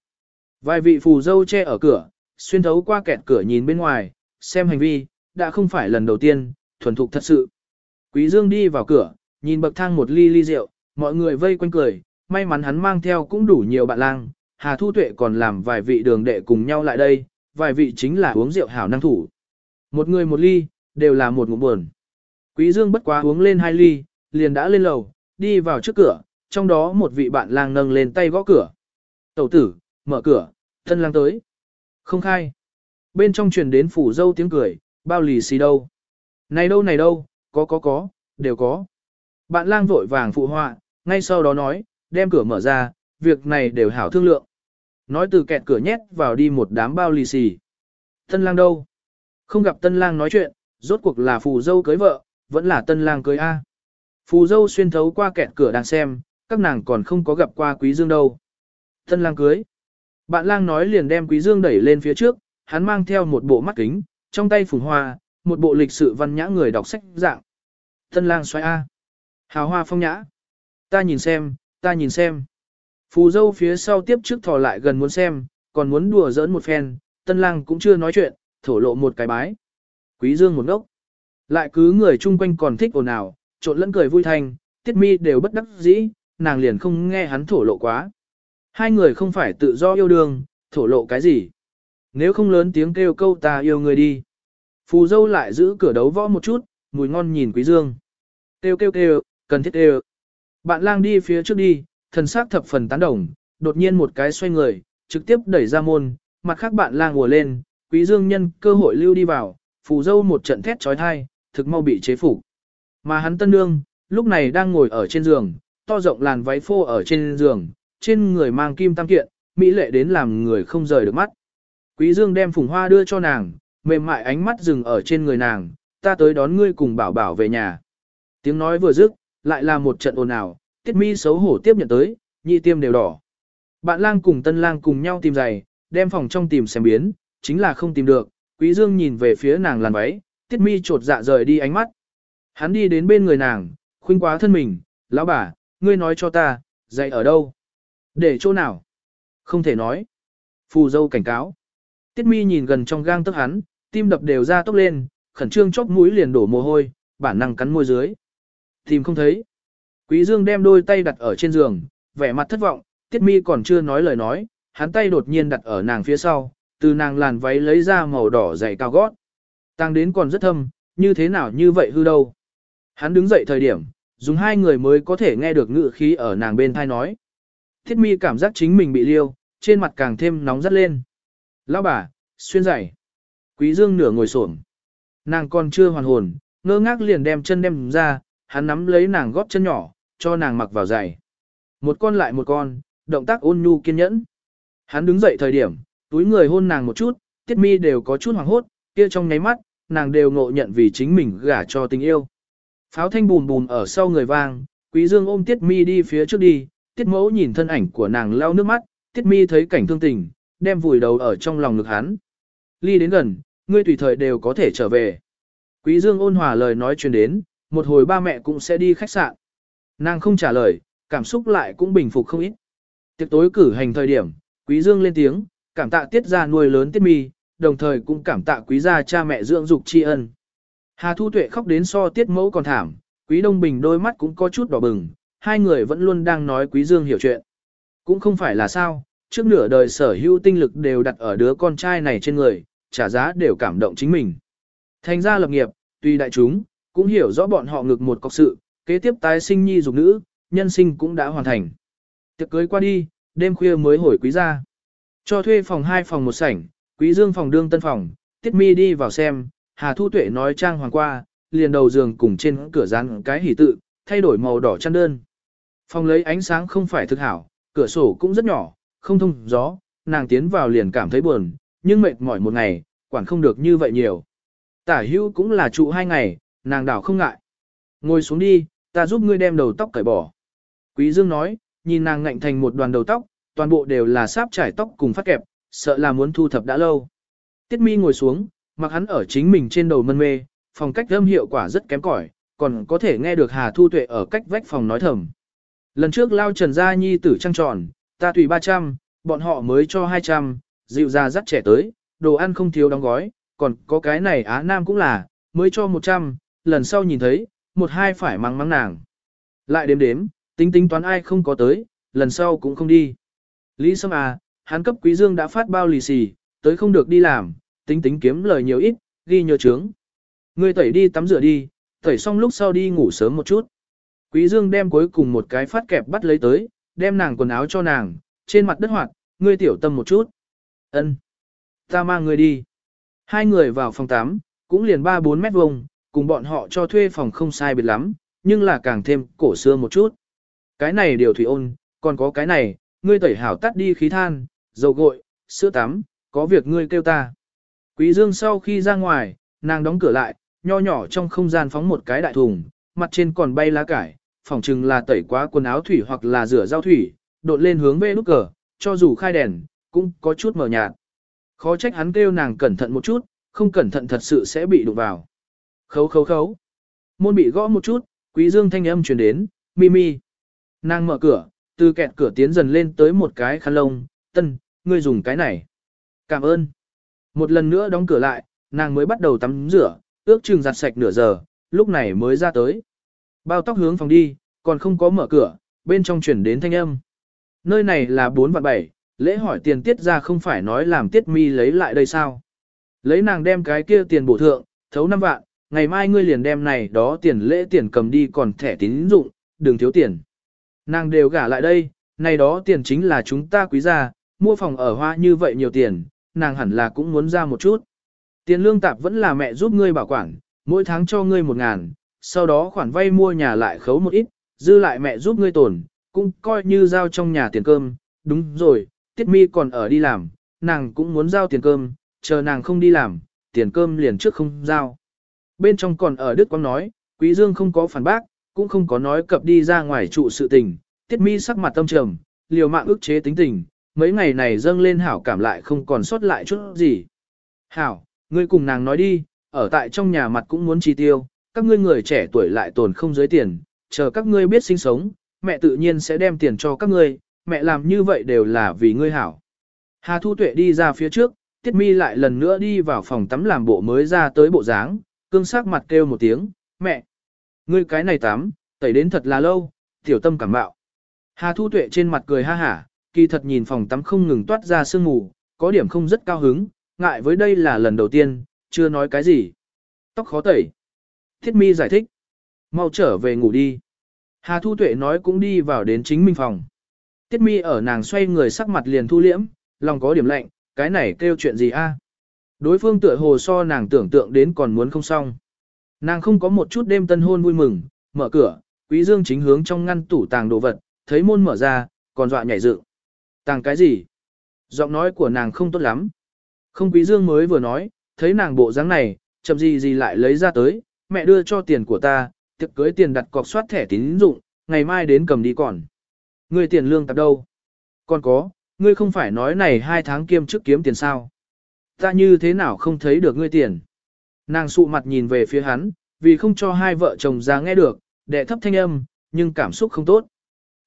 Vài vị phù dâu che ở cửa, xuyên thấu qua kẹt cửa nhìn bên ngoài, xem hành vi, đã không phải lần đầu tiên, thuần thục thật sự. Quý Dương đi vào cửa, nhìn bậc thang một ly ly rượu, mọi người vây quanh cười, may mắn hắn mang theo cũng đủ nhiều bạn lang, Hà Thu Tuệ còn làm vài vị đường đệ cùng nhau lại đây, vài vị chính là uống rượu hảo năng thủ. Một người một ly, đều là một ngụm buồn. Quý Dương bất quá uống lên hai ly, liền đã lên lầu, đi vào trước cửa, trong đó một vị bạn lang nâng lên tay gõ cửa. Tẩu tử, mở cửa, thân lang tới. Không khai. Bên trong truyền đến phủ dâu tiếng cười, bao lì xì đâu. Này đâu này đâu, có có có, đều có. Bạn lang vội vàng phụ họa, ngay sau đó nói, đem cửa mở ra, việc này đều hảo thương lượng. Nói từ kẹt cửa nhét vào đi một đám bao lì xì. Tân lang đâu? Không gặp tân lang nói chuyện, rốt cuộc là phù dâu cưới vợ, vẫn là tân lang cưới A. Phù dâu xuyên thấu qua kẹt cửa đang xem, các nàng còn không có gặp qua quý dương đâu. Tân lang cưới. Bạn lang nói liền đem quý dương đẩy lên phía trước, hắn mang theo một bộ mắt kính, trong tay phùng hoa, một bộ lịch sự văn nhã người đọc sách dạng. Tân lang xoay A. Hào hoa phong nhã. Ta nhìn xem, ta nhìn xem. Phù dâu phía sau tiếp trước thò lại gần muốn xem, còn muốn đùa giỡn một phen, tân lang cũng chưa nói chuyện, thổ lộ một cái bái. Quý dương một ngốc. Lại cứ người chung quanh còn thích ồn ào, trộn lẫn cười vui thành. tiết mi đều bất đắc dĩ, nàng liền không nghe hắn thổ lộ quá. Hai người không phải tự do yêu đương, thổ lộ cái gì. Nếu không lớn tiếng kêu câu ta yêu người đi. Phù dâu lại giữ cửa đấu võ một chút, mùi ngon nhìn quý dương. Kêu kêu kêu, cần thiết kêu. Bạn lang đi phía trước đi, thần sắc thập phần tán đồng, đột nhiên một cái xoay người, trực tiếp đẩy ra môn, mặt khác bạn lang ùa lên, quý dương nhân cơ hội lưu đi vào, phù dâu một trận thét chói tai, thực mau bị chế phục. Mà hắn tân đương, lúc này đang ngồi ở trên giường, to rộng làn váy phô ở trên giường, trên người mang kim tam kiện, mỹ lệ đến làm người không rời được mắt. Quý Dương đem phùng hoa đưa cho nàng, mềm mại ánh mắt dừng ở trên người nàng, ta tới đón ngươi cùng bảo bảo về nhà. Tiếng nói vừa dứt, lại là một trận ồn ào, tiết mi xấu hổ tiếp nhận tới, nhị tiêm đều đỏ. Bạn lang cùng tân lang cùng nhau tìm giày, đem phòng trong tìm xem biến, chính là không tìm được, quý dương nhìn về phía nàng làn váy, tiết mi trột dạ rời đi ánh mắt. Hắn đi đến bên người nàng, khuynh quá thân mình, lão bà, ngươi nói cho ta, dạy ở đâu? Để chỗ nào? Không thể nói. Phù dâu cảnh cáo. Tiết mi nhìn gần trong gang tức hắn, tim đập đều ra tốc lên, khẩn trương chóp mũi liền đổ mồ hôi, bản năng cắn môi dưới. Tìm không thấy. Quý Dương đem đôi tay đặt ở trên giường, vẻ mặt thất vọng, Tiết Mi còn chưa nói lời nói, hắn tay đột nhiên đặt ở nàng phía sau, từ nàng làn váy lấy ra màu đỏ dày cao gót. Tăng đến còn rất thâm, như thế nào như vậy hư đâu. Hắn đứng dậy thời điểm, dùng hai người mới có thể nghe được ngự khí ở nàng bên thai nói. Thiết mi cảm giác chính mình bị liêu, trên mặt càng thêm nóng rất lên. Lão bà, xuyên dày. Quý dương nửa ngồi xổm Nàng còn chưa hoàn hồn, ngơ ngác liền đem chân đem ra, hắn nắm lấy nàng gót chân nhỏ, cho nàng mặc vào giày. Một con lại một con, động tác ôn nhu kiên nhẫn. Hắn đứng dậy thời điểm, túi người hôn nàng một chút, tiết mi đều có chút hoảng hốt, kia trong nháy mắt, nàng đều ngộ nhận vì chính mình gả cho tình yêu. Pháo thanh bùm bùm ở sau người vang, quý dương ôm tiết mi đi phía trước đi, tiết mẫu nhìn thân ảnh của nàng lau nước mắt, tiết mi thấy cảnh thương tình, đem vùi đầu ở trong lòng ngực hắn. Ly đến gần, ngươi tùy thời đều có thể trở về. Quý dương ôn hòa lời nói truyền đến, một hồi ba mẹ cũng sẽ đi khách sạn. Nàng không trả lời, cảm xúc lại cũng bình phục không ít. Tiệc tối cử hành thời điểm, Quý Dương lên tiếng, cảm tạ tiết gia nuôi lớn tiết mi, đồng thời cũng cảm tạ quý gia cha mẹ dưỡng dục tri ân. Hà Thu Tuệ khóc đến so tiết mẫu còn thảm, quý Đông Bình đôi mắt cũng có chút đỏ bừng, hai người vẫn luôn đang nói quý Dương hiểu chuyện. Cũng không phải là sao, trước nửa đời sở hữu tinh lực đều đặt ở đứa con trai này trên người, trả giá đều cảm động chính mình. Thành ra lập nghiệp, tuy đại chúng, cũng hiểu rõ bọn họ ngực một cọc sự, kế tiếp tái sinh nhi dục nữ, nhân sinh cũng đã hoàn thành. Tiệc cưới qua đi, đêm khuya mới hồi quý gia. Cho thuê phòng hai phòng một sảnh, quý dương phòng đương tân phòng, tiết mi đi vào xem, Hà Thu Tuệ nói trang hoàng qua, liền đầu giường cùng trên cửa dán cái hỷ tự, thay đổi màu đỏ chăn đơn. Phòng lấy ánh sáng không phải thực hảo, cửa sổ cũng rất nhỏ, không thông gió, nàng tiến vào liền cảm thấy buồn, nhưng mệt mỏi một ngày, quản không được như vậy nhiều. Tả hữu cũng là trụ hai ngày, nàng đảo không ngại. Ngồi xuống đi, ta giúp ngươi đem đầu tóc cởi bỏ. Quý Dương nói, nhìn nàng ngạnh thành một đoàn đầu tóc, toàn bộ đều là sáp trải tóc cùng phát kẹp, sợ là muốn thu thập đã lâu. Tiết mi ngồi xuống, mặc hắn ở chính mình trên đầu mân mê, phòng cách âm hiệu quả rất kém cỏi, còn có thể nghe được Hà Thu Tuệ ở cách vách phòng nói thầm. Lần trước lao Trần Gia Nhi tử trăng tròn, ta tùy 300, bọn họ mới cho 200, dịu ra dắt trẻ tới, đồ ăn không thiếu đóng gói, còn có cái này Á Nam cũng là, mới cho 100, lần sau nhìn thấy, một hai phải mắng mắng nàng. Lại đếm đếm, tính tính toán ai không có tới, lần sau cũng không đi. Lý Sâm à, hắn cấp Quý Dương đã phát bao lì xì, tới không được đi làm, tính tính kiếm lời nhiều ít, ghi nhớ trướng. Ngươi tẩy đi tắm rửa đi, tẩy xong lúc sau đi ngủ sớm một chút. Quý Dương đem cuối cùng một cái phát kẹp bắt lấy tới, đem nàng quần áo cho nàng, trên mặt đất hoạt, ngươi tiểu tâm một chút. Ân, Ta mang ngươi đi. Hai người vào phòng tắm, cũng liền 3-4 mét vuông, cùng bọn họ cho thuê phòng không sai biệt lắm, nhưng là càng thêm cổ xưa một chút. Cái này điều thủy ôn, còn có cái này, ngươi tẩy hảo tắt đi khí than, dầu gội, sữa tắm, có việc ngươi kêu ta. Quý Dương sau khi ra ngoài, nàng đóng cửa lại, nho nhỏ trong không gian phóng một cái đại thùng, mặt trên còn bay lá cải, phỏng chừng là tẩy quá quần áo thủy hoặc là rửa rau thủy, đột lên hướng về nút cờ, cho dù khai đèn, cũng có chút mờ nhạt. Khó trách hắn kêu nàng cẩn thận một chút, không cẩn thận thật sự sẽ bị đụng vào. Khấu khấu khấu. Môn bị gõ một chút, quý dương thanh âm truyền đến, Mimi. Nàng mở cửa, từ kẹt cửa tiến dần lên tới một cái khăn lông, tân, ngươi dùng cái này. Cảm ơn. Một lần nữa đóng cửa lại, nàng mới bắt đầu tắm rửa, ước chừng giặt sạch nửa giờ, lúc này mới ra tới. Bao tóc hướng phòng đi, còn không có mở cửa, bên trong chuyển đến thanh âm. Nơi này là 4 vạn 7, lễ hỏi tiền tiết ra không phải nói làm tiết mi lấy lại đây sao. Lấy nàng đem cái kia tiền bổ thượng, thấu 5 vạn, ngày mai ngươi liền đem này đó tiền lễ tiền cầm đi còn thẻ tín dụng, đừng thiếu tiền. Nàng đều gả lại đây, này đó tiền chính là chúng ta quý gia, mua phòng ở hoa như vậy nhiều tiền, nàng hẳn là cũng muốn ra một chút. Tiền lương tạp vẫn là mẹ giúp ngươi bảo quản, mỗi tháng cho ngươi một ngàn, sau đó khoản vay mua nhà lại khấu một ít, dư lại mẹ giúp ngươi tồn, cũng coi như giao trong nhà tiền cơm, đúng rồi, tiết mi còn ở đi làm, nàng cũng muốn giao tiền cơm, chờ nàng không đi làm, tiền cơm liền trước không giao. Bên trong còn ở Đức Quang nói, Quý Dương không có phản bác, cũng không có nói cập đi ra ngoài trụ sự tình, tiết mi sắc mặt tâm trầm, liều mạng ức chế tính tình, mấy ngày này dâng lên hảo cảm lại không còn sót lại chút gì. Hảo, ngươi cùng nàng nói đi, ở tại trong nhà mặt cũng muốn chi tiêu, các ngươi người trẻ tuổi lại tồn không dưới tiền, chờ các ngươi biết sinh sống, mẹ tự nhiên sẽ đem tiền cho các ngươi, mẹ làm như vậy đều là vì ngươi hảo. Hà Thu Tuệ đi ra phía trước, Tiết Mi lại lần nữa đi vào phòng tắm làm bộ mới ra tới bộ dáng, cương sắc mặt kêu một tiếng, mẹ. Ngươi cái này tắm, tẩy đến thật là lâu, tiểu tâm cảm bạo. Hà Thu Tuệ trên mặt cười ha hả, kỳ thật nhìn phòng tắm không ngừng toát ra sương mù, có điểm không rất cao hứng, ngại với đây là lần đầu tiên, chưa nói cái gì. Tóc khó tẩy. Thiết mi giải thích. Mau trở về ngủ đi. Hà Thu Tuệ nói cũng đi vào đến chính mình phòng. Tiết mi ở nàng xoay người sắc mặt liền thu liễm, lòng có điểm lạnh, cái này kêu chuyện gì a? Đối phương tựa hồ so nàng tưởng tượng đến còn muốn không xong. Nàng không có một chút đêm tân hôn vui mừng, mở cửa, quý dương chính hướng trong ngăn tủ tàng đồ vật, thấy môn mở ra, còn dọa nhảy dựng. Tàng cái gì? Giọng nói của nàng không tốt lắm. Không quý dương mới vừa nói, thấy nàng bộ dáng này, chậm gì gì lại lấy ra tới, mẹ đưa cho tiền của ta, tiệc cưới tiền đặt cọc soát thẻ tín dụng, ngày mai đến cầm đi còn. Ngươi tiền lương tập đâu? Còn có, ngươi không phải nói này hai tháng kiêm trước kiếm tiền sao? Ta như thế nào không thấy được ngươi tiền? Nàng sụ mặt nhìn về phía hắn, vì không cho hai vợ chồng ra nghe được, đệ thấp thanh âm, nhưng cảm xúc không tốt.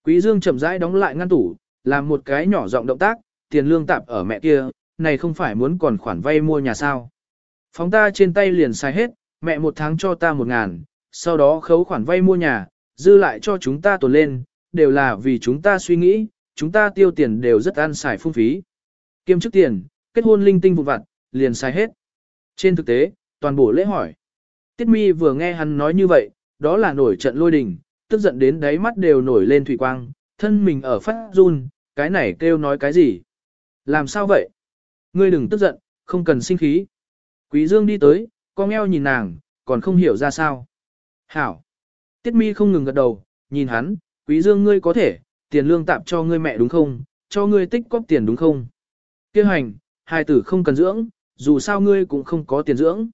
Quý Dương chậm rãi đóng lại ngăn tủ, làm một cái nhỏ giọng động tác, tiền lương tạp ở mẹ kia, này không phải muốn còn khoản vay mua nhà sao. Phóng ta trên tay liền sai hết, mẹ một tháng cho ta một ngàn, sau đó khấu khoản vay mua nhà, dư lại cho chúng ta tồn lên, đều là vì chúng ta suy nghĩ, chúng ta tiêu tiền đều rất ăn xài phung phí. Kiêm chức tiền, kết hôn linh tinh vụn vặt, liền sai hết. Trên thực tế, toàn bộ lễ hỏi. Tiết mi vừa nghe hắn nói như vậy, đó là nổi trận lôi đình, tức giận đến đáy mắt đều nổi lên thủy quang, thân mình ở phát run, cái này kêu nói cái gì? Làm sao vậy? Ngươi đừng tức giận, không cần sinh khí. Quý Dương đi tới, con eo nhìn nàng, còn không hiểu ra sao. Hảo. Tiết mi không ngừng gật đầu, nhìn hắn, Quý Dương ngươi có thể, tiền lương tạm cho ngươi mẹ đúng không, cho ngươi tích cóp tiền đúng không? Kêu hành, hai tử không cần dưỡng, dù sao ngươi cũng không có tiền dưỡng.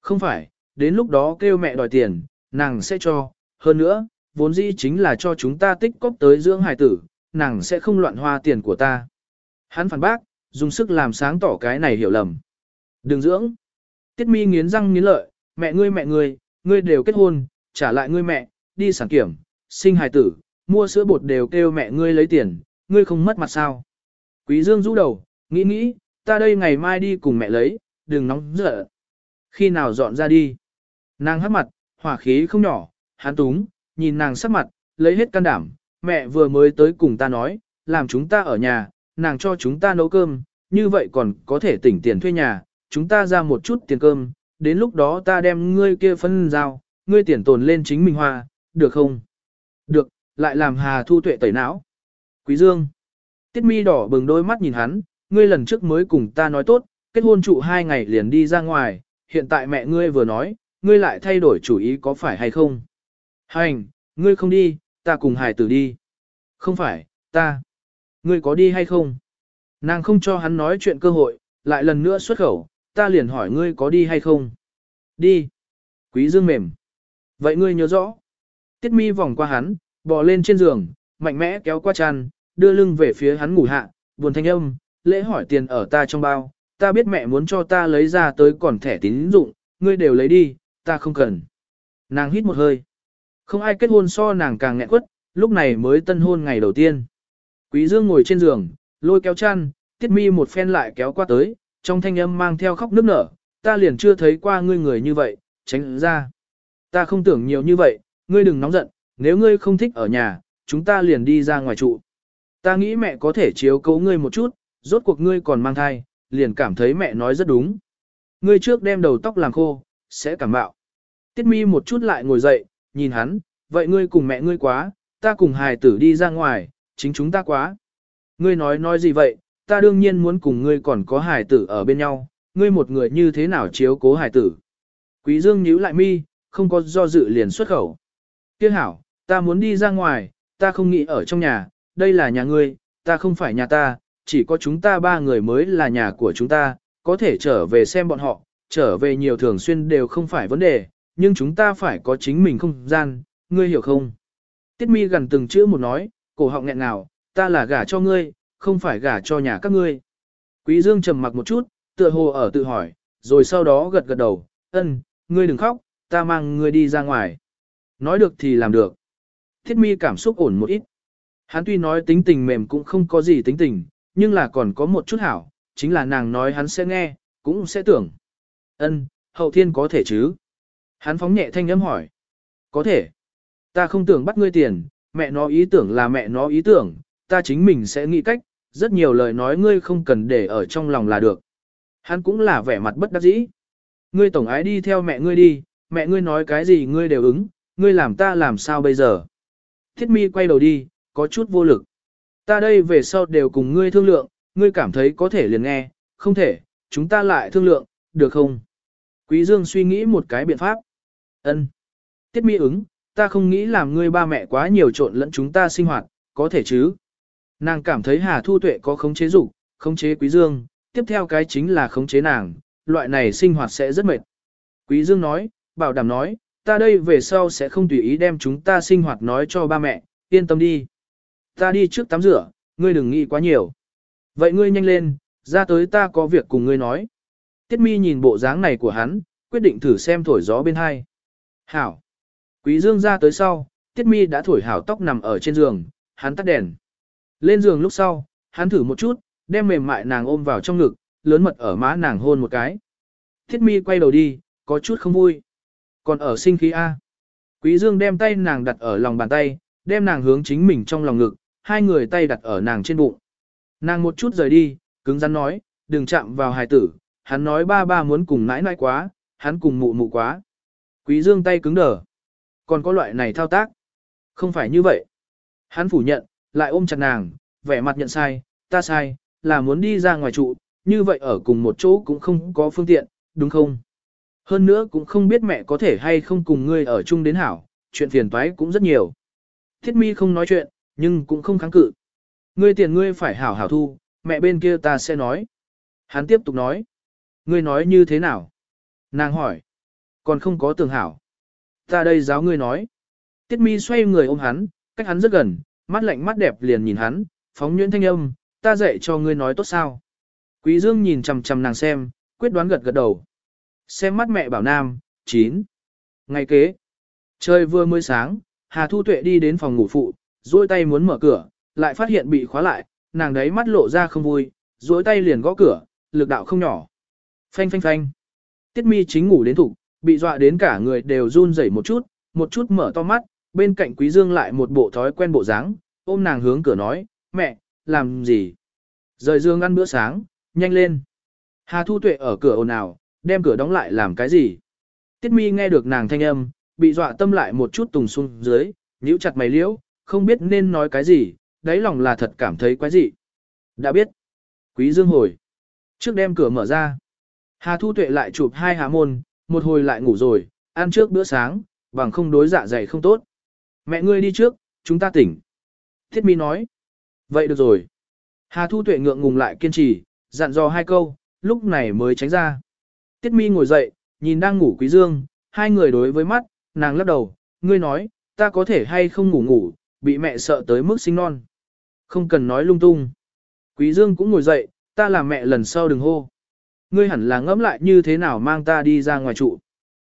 Không phải, đến lúc đó kêu mẹ đòi tiền, nàng sẽ cho, hơn nữa, vốn dĩ chính là cho chúng ta tích cóp tới dưỡng hài tử, nàng sẽ không loạn hoa tiền của ta. Hắn phản bác, dùng sức làm sáng tỏ cái này hiểu lầm. Đừng dưỡng. Tiết mi nghiến răng nghiến lợi, mẹ ngươi mẹ ngươi, ngươi đều kết hôn, trả lại ngươi mẹ, đi sản kiểm, sinh hài tử, mua sữa bột đều kêu mẹ ngươi lấy tiền, ngươi không mất mặt sao. Quý Dương rũ đầu, nghĩ nghĩ, ta đây ngày mai đi cùng mẹ lấy, đừng nóng giận. Khi nào dọn ra đi. Nàng hắt mặt, hỏa khí không nhỏ, hắn túng, nhìn nàng sắc mặt, lấy hết can đảm, mẹ vừa mới tới cùng ta nói, làm chúng ta ở nhà, nàng cho chúng ta nấu cơm, như vậy còn có thể tỉnh tiền thuê nhà, chúng ta ra một chút tiền cơm, đến lúc đó ta đem ngươi kia phân giao, ngươi tiền tồn lên chính mình hoa, được không? Được, lại làm Hà Thu Tuệ tẩy não. Quý Dương. Tiết mi đỏ bừng đôi mắt nhìn hắn, ngươi lần trước mới cùng ta nói tốt, kết hôn trụ hai ngày liền đi ra ngoài, hiện tại mẹ ngươi vừa nói, ngươi lại thay đổi chủ ý có phải hay không? Hành, ngươi không đi, ta cùng hải tử đi. Không phải, ta. Ngươi có đi hay không? Nàng không cho hắn nói chuyện cơ hội, lại lần nữa xuất khẩu, ta liền hỏi ngươi có đi hay không? Đi. Quý dương mềm. Vậy ngươi nhớ rõ. Tiết mi vòng qua hắn, bò lên trên giường, mạnh mẽ kéo qua chăn, đưa lưng về phía hắn ngủ hạ, buồn thanh âm, lễ hỏi tiền ở ta trong bao, ta biết mẹ muốn cho ta lấy ra tới còn thẻ tín dụng, ngươi đều lấy đi, ta không cần. Nàng hít một hơi. Không ai kết hôn so nàng càng nghẹn quất, lúc này mới tân hôn ngày đầu tiên. Quý Dương ngồi trên giường, lôi kéo chăn, tiết mi một phen lại kéo qua tới, trong thanh âm mang theo khóc nức nở, ta liền chưa thấy qua ngươi người như vậy, tránh ra. Ta không tưởng nhiều như vậy, ngươi đừng nóng giận, nếu ngươi không thích ở nhà, chúng ta liền đi ra ngoài trụ. Ta nghĩ mẹ có thể chiếu cố ngươi một chút, rốt cuộc ngươi còn mang thai, liền cảm thấy mẹ nói rất đúng. Ngươi trước đem đầu tóc làm khô, sẽ cảm bạo. Tiết mi một chút lại ngồi dậy, nhìn hắn, vậy ngươi cùng mẹ ngươi quá, ta cùng hài tử đi ra ngoài, chính chúng ta quá. Ngươi nói nói gì vậy, ta đương nhiên muốn cùng ngươi còn có hài tử ở bên nhau, ngươi một người như thế nào chiếu cố hài tử. Quý Dương nhíu lại mi, không có do dự liền xuất khẩu. Tiếc hảo, Ta muốn đi ra ngoài, ta không nghĩ ở trong nhà, đây là nhà ngươi, ta không phải nhà ta, chỉ có chúng ta ba người mới là nhà của chúng ta, có thể trở về xem bọn họ, trở về nhiều thường xuyên đều không phải vấn đề, nhưng chúng ta phải có chính mình không gian, ngươi hiểu không? Tiết mi gần từng chữ một nói, cổ họng nghẹn nào, ta là gả cho ngươi, không phải gả cho nhà các ngươi. Quý Dương trầm mặc một chút, tựa hồ ở tự hỏi, rồi sau đó gật gật đầu, ân, ngươi đừng khóc, ta mang ngươi đi ra ngoài. Nói được thì làm được. Thiết mi cảm xúc ổn một ít. Hắn tuy nói tính tình mềm cũng không có gì tính tình, nhưng là còn có một chút hảo, chính là nàng nói hắn sẽ nghe, cũng sẽ tưởng. Ân, hậu thiên có thể chứ? Hắn phóng nhẹ thanh âm hỏi. Có thể. Ta không tưởng bắt ngươi tiền, mẹ nó ý tưởng là mẹ nó ý tưởng, ta chính mình sẽ nghĩ cách, rất nhiều lời nói ngươi không cần để ở trong lòng là được. Hắn cũng là vẻ mặt bất đắc dĩ. Ngươi tổng ái đi theo mẹ ngươi đi, mẹ ngươi nói cái gì ngươi đều ứng, ngươi làm ta làm sao bây giờ. Thiết mi quay đầu đi, có chút vô lực. Ta đây về sau đều cùng ngươi thương lượng, ngươi cảm thấy có thể liền nghe, không thể, chúng ta lại thương lượng, được không? Quý Dương suy nghĩ một cái biện pháp. Ân. Tiết Mỹ ứng, ta không nghĩ làm ngươi ba mẹ quá nhiều trộn lẫn chúng ta sinh hoạt, có thể chứ? Nàng cảm thấy Hà Thu Tuệ có khống chế dục, khống chế Quý Dương, tiếp theo cái chính là khống chế nàng, loại này sinh hoạt sẽ rất mệt. Quý Dương nói, bảo đảm nói, ta đây về sau sẽ không tùy ý đem chúng ta sinh hoạt nói cho ba mẹ, yên tâm đi. Ta đi trước tắm rửa, ngươi đừng nghĩ quá nhiều. Vậy ngươi nhanh lên, ra tới ta có việc cùng ngươi nói. Tiết mi nhìn bộ dáng này của hắn, quyết định thử xem thổi gió bên hai. Hảo. Quý dương ra tới sau, tiết mi đã thổi hảo tóc nằm ở trên giường, hắn tắt đèn. Lên giường lúc sau, hắn thử một chút, đem mềm mại nàng ôm vào trong ngực, lớn mật ở má nàng hôn một cái. Tiết mi quay đầu đi, có chút không vui. Còn ở sinh khí A. Quý dương đem tay nàng đặt ở lòng bàn tay, đem nàng hướng chính mình trong lòng ngực, hai người tay đặt ở nàng trên bụng. Nàng một chút rời đi, cứng rắn nói, đừng chạm vào hài tử, hắn nói ba ba muốn cùng nãi nãi quá, hắn cùng mụ mụ quá. Quý dương tay cứng đờ. Còn có loại này thao tác. Không phải như vậy. Hắn phủ nhận, lại ôm chặt nàng, vẻ mặt nhận sai, ta sai, là muốn đi ra ngoài trụ, như vậy ở cùng một chỗ cũng không có phương tiện, đúng không? Hơn nữa cũng không biết mẹ có thể hay không cùng ngươi ở chung đến hảo, chuyện phiền toái cũng rất nhiều. Thiết mi không nói chuyện, nhưng cũng không kháng cự. Ngươi tiền ngươi phải hảo hảo thu, mẹ bên kia ta sẽ nói. Hắn tiếp tục nói. Ngươi nói như thế nào? Nàng hỏi. Còn không có tường hảo. Ta đây giáo ngươi nói. Tiết mi xoay người ôm hắn, cách hắn rất gần, mắt lạnh mắt đẹp liền nhìn hắn, phóng nhuyễn thanh âm, ta dạy cho ngươi nói tốt sao. Quý Dương nhìn chằm chằm nàng xem, quyết đoán gật gật đầu. Xem mắt mẹ bảo nam, 9. Ngày kế. Trời vừa mới sáng, Hà Thu Tuệ đi đến phòng ngủ phụ, duỗi tay muốn mở cửa, lại phát hiện bị khóa lại, nàng đấy mắt lộ ra không vui, duỗi tay liền gõ cửa, lực đạo không nhỏ. Phanh phanh phanh. Tiết mi chính ngủ đến thủ, bị dọa đến cả người đều run rẩy một chút, một chút mở to mắt, bên cạnh Quý Dương lại một bộ thói quen bộ dáng, ôm nàng hướng cửa nói, mẹ, làm gì? Rời dương ăn bữa sáng, nhanh lên. Hà Thu Tuệ ở cửa ồn ào, đem cửa đóng lại làm cái gì? Tiết mi nghe được nàng thanh âm, bị dọa tâm lại một chút tùng xuống dưới, nhíu chặt mày liễu, không biết nên nói cái gì, đáy lòng là thật cảm thấy quái gì. Đã biết. Quý Dương hồi. Trước đem cửa mở ra. Hà Thu Tuệ lại chụp hai hà môn, một hồi lại ngủ rồi, ăn trước bữa sáng, bằng không đối dạ dày không tốt. Mẹ ngươi đi trước, chúng ta tỉnh. Thiết mi nói. Vậy được rồi. Hà Thu Tuệ ngượng ngùng lại kiên trì, dặn dò hai câu, lúc này mới tránh ra. Tiết mi ngồi dậy, nhìn đang ngủ Quý Dương, hai người đối với mắt, nàng lắc đầu, ngươi nói, ta có thể hay không ngủ ngủ, bị mẹ sợ tới mức sinh non. Không cần nói lung tung. Quý Dương cũng ngồi dậy, ta làm mẹ lần sau đừng hô. Ngươi hẳn là ngẫm lại như thế nào mang ta đi ra ngoài trụ.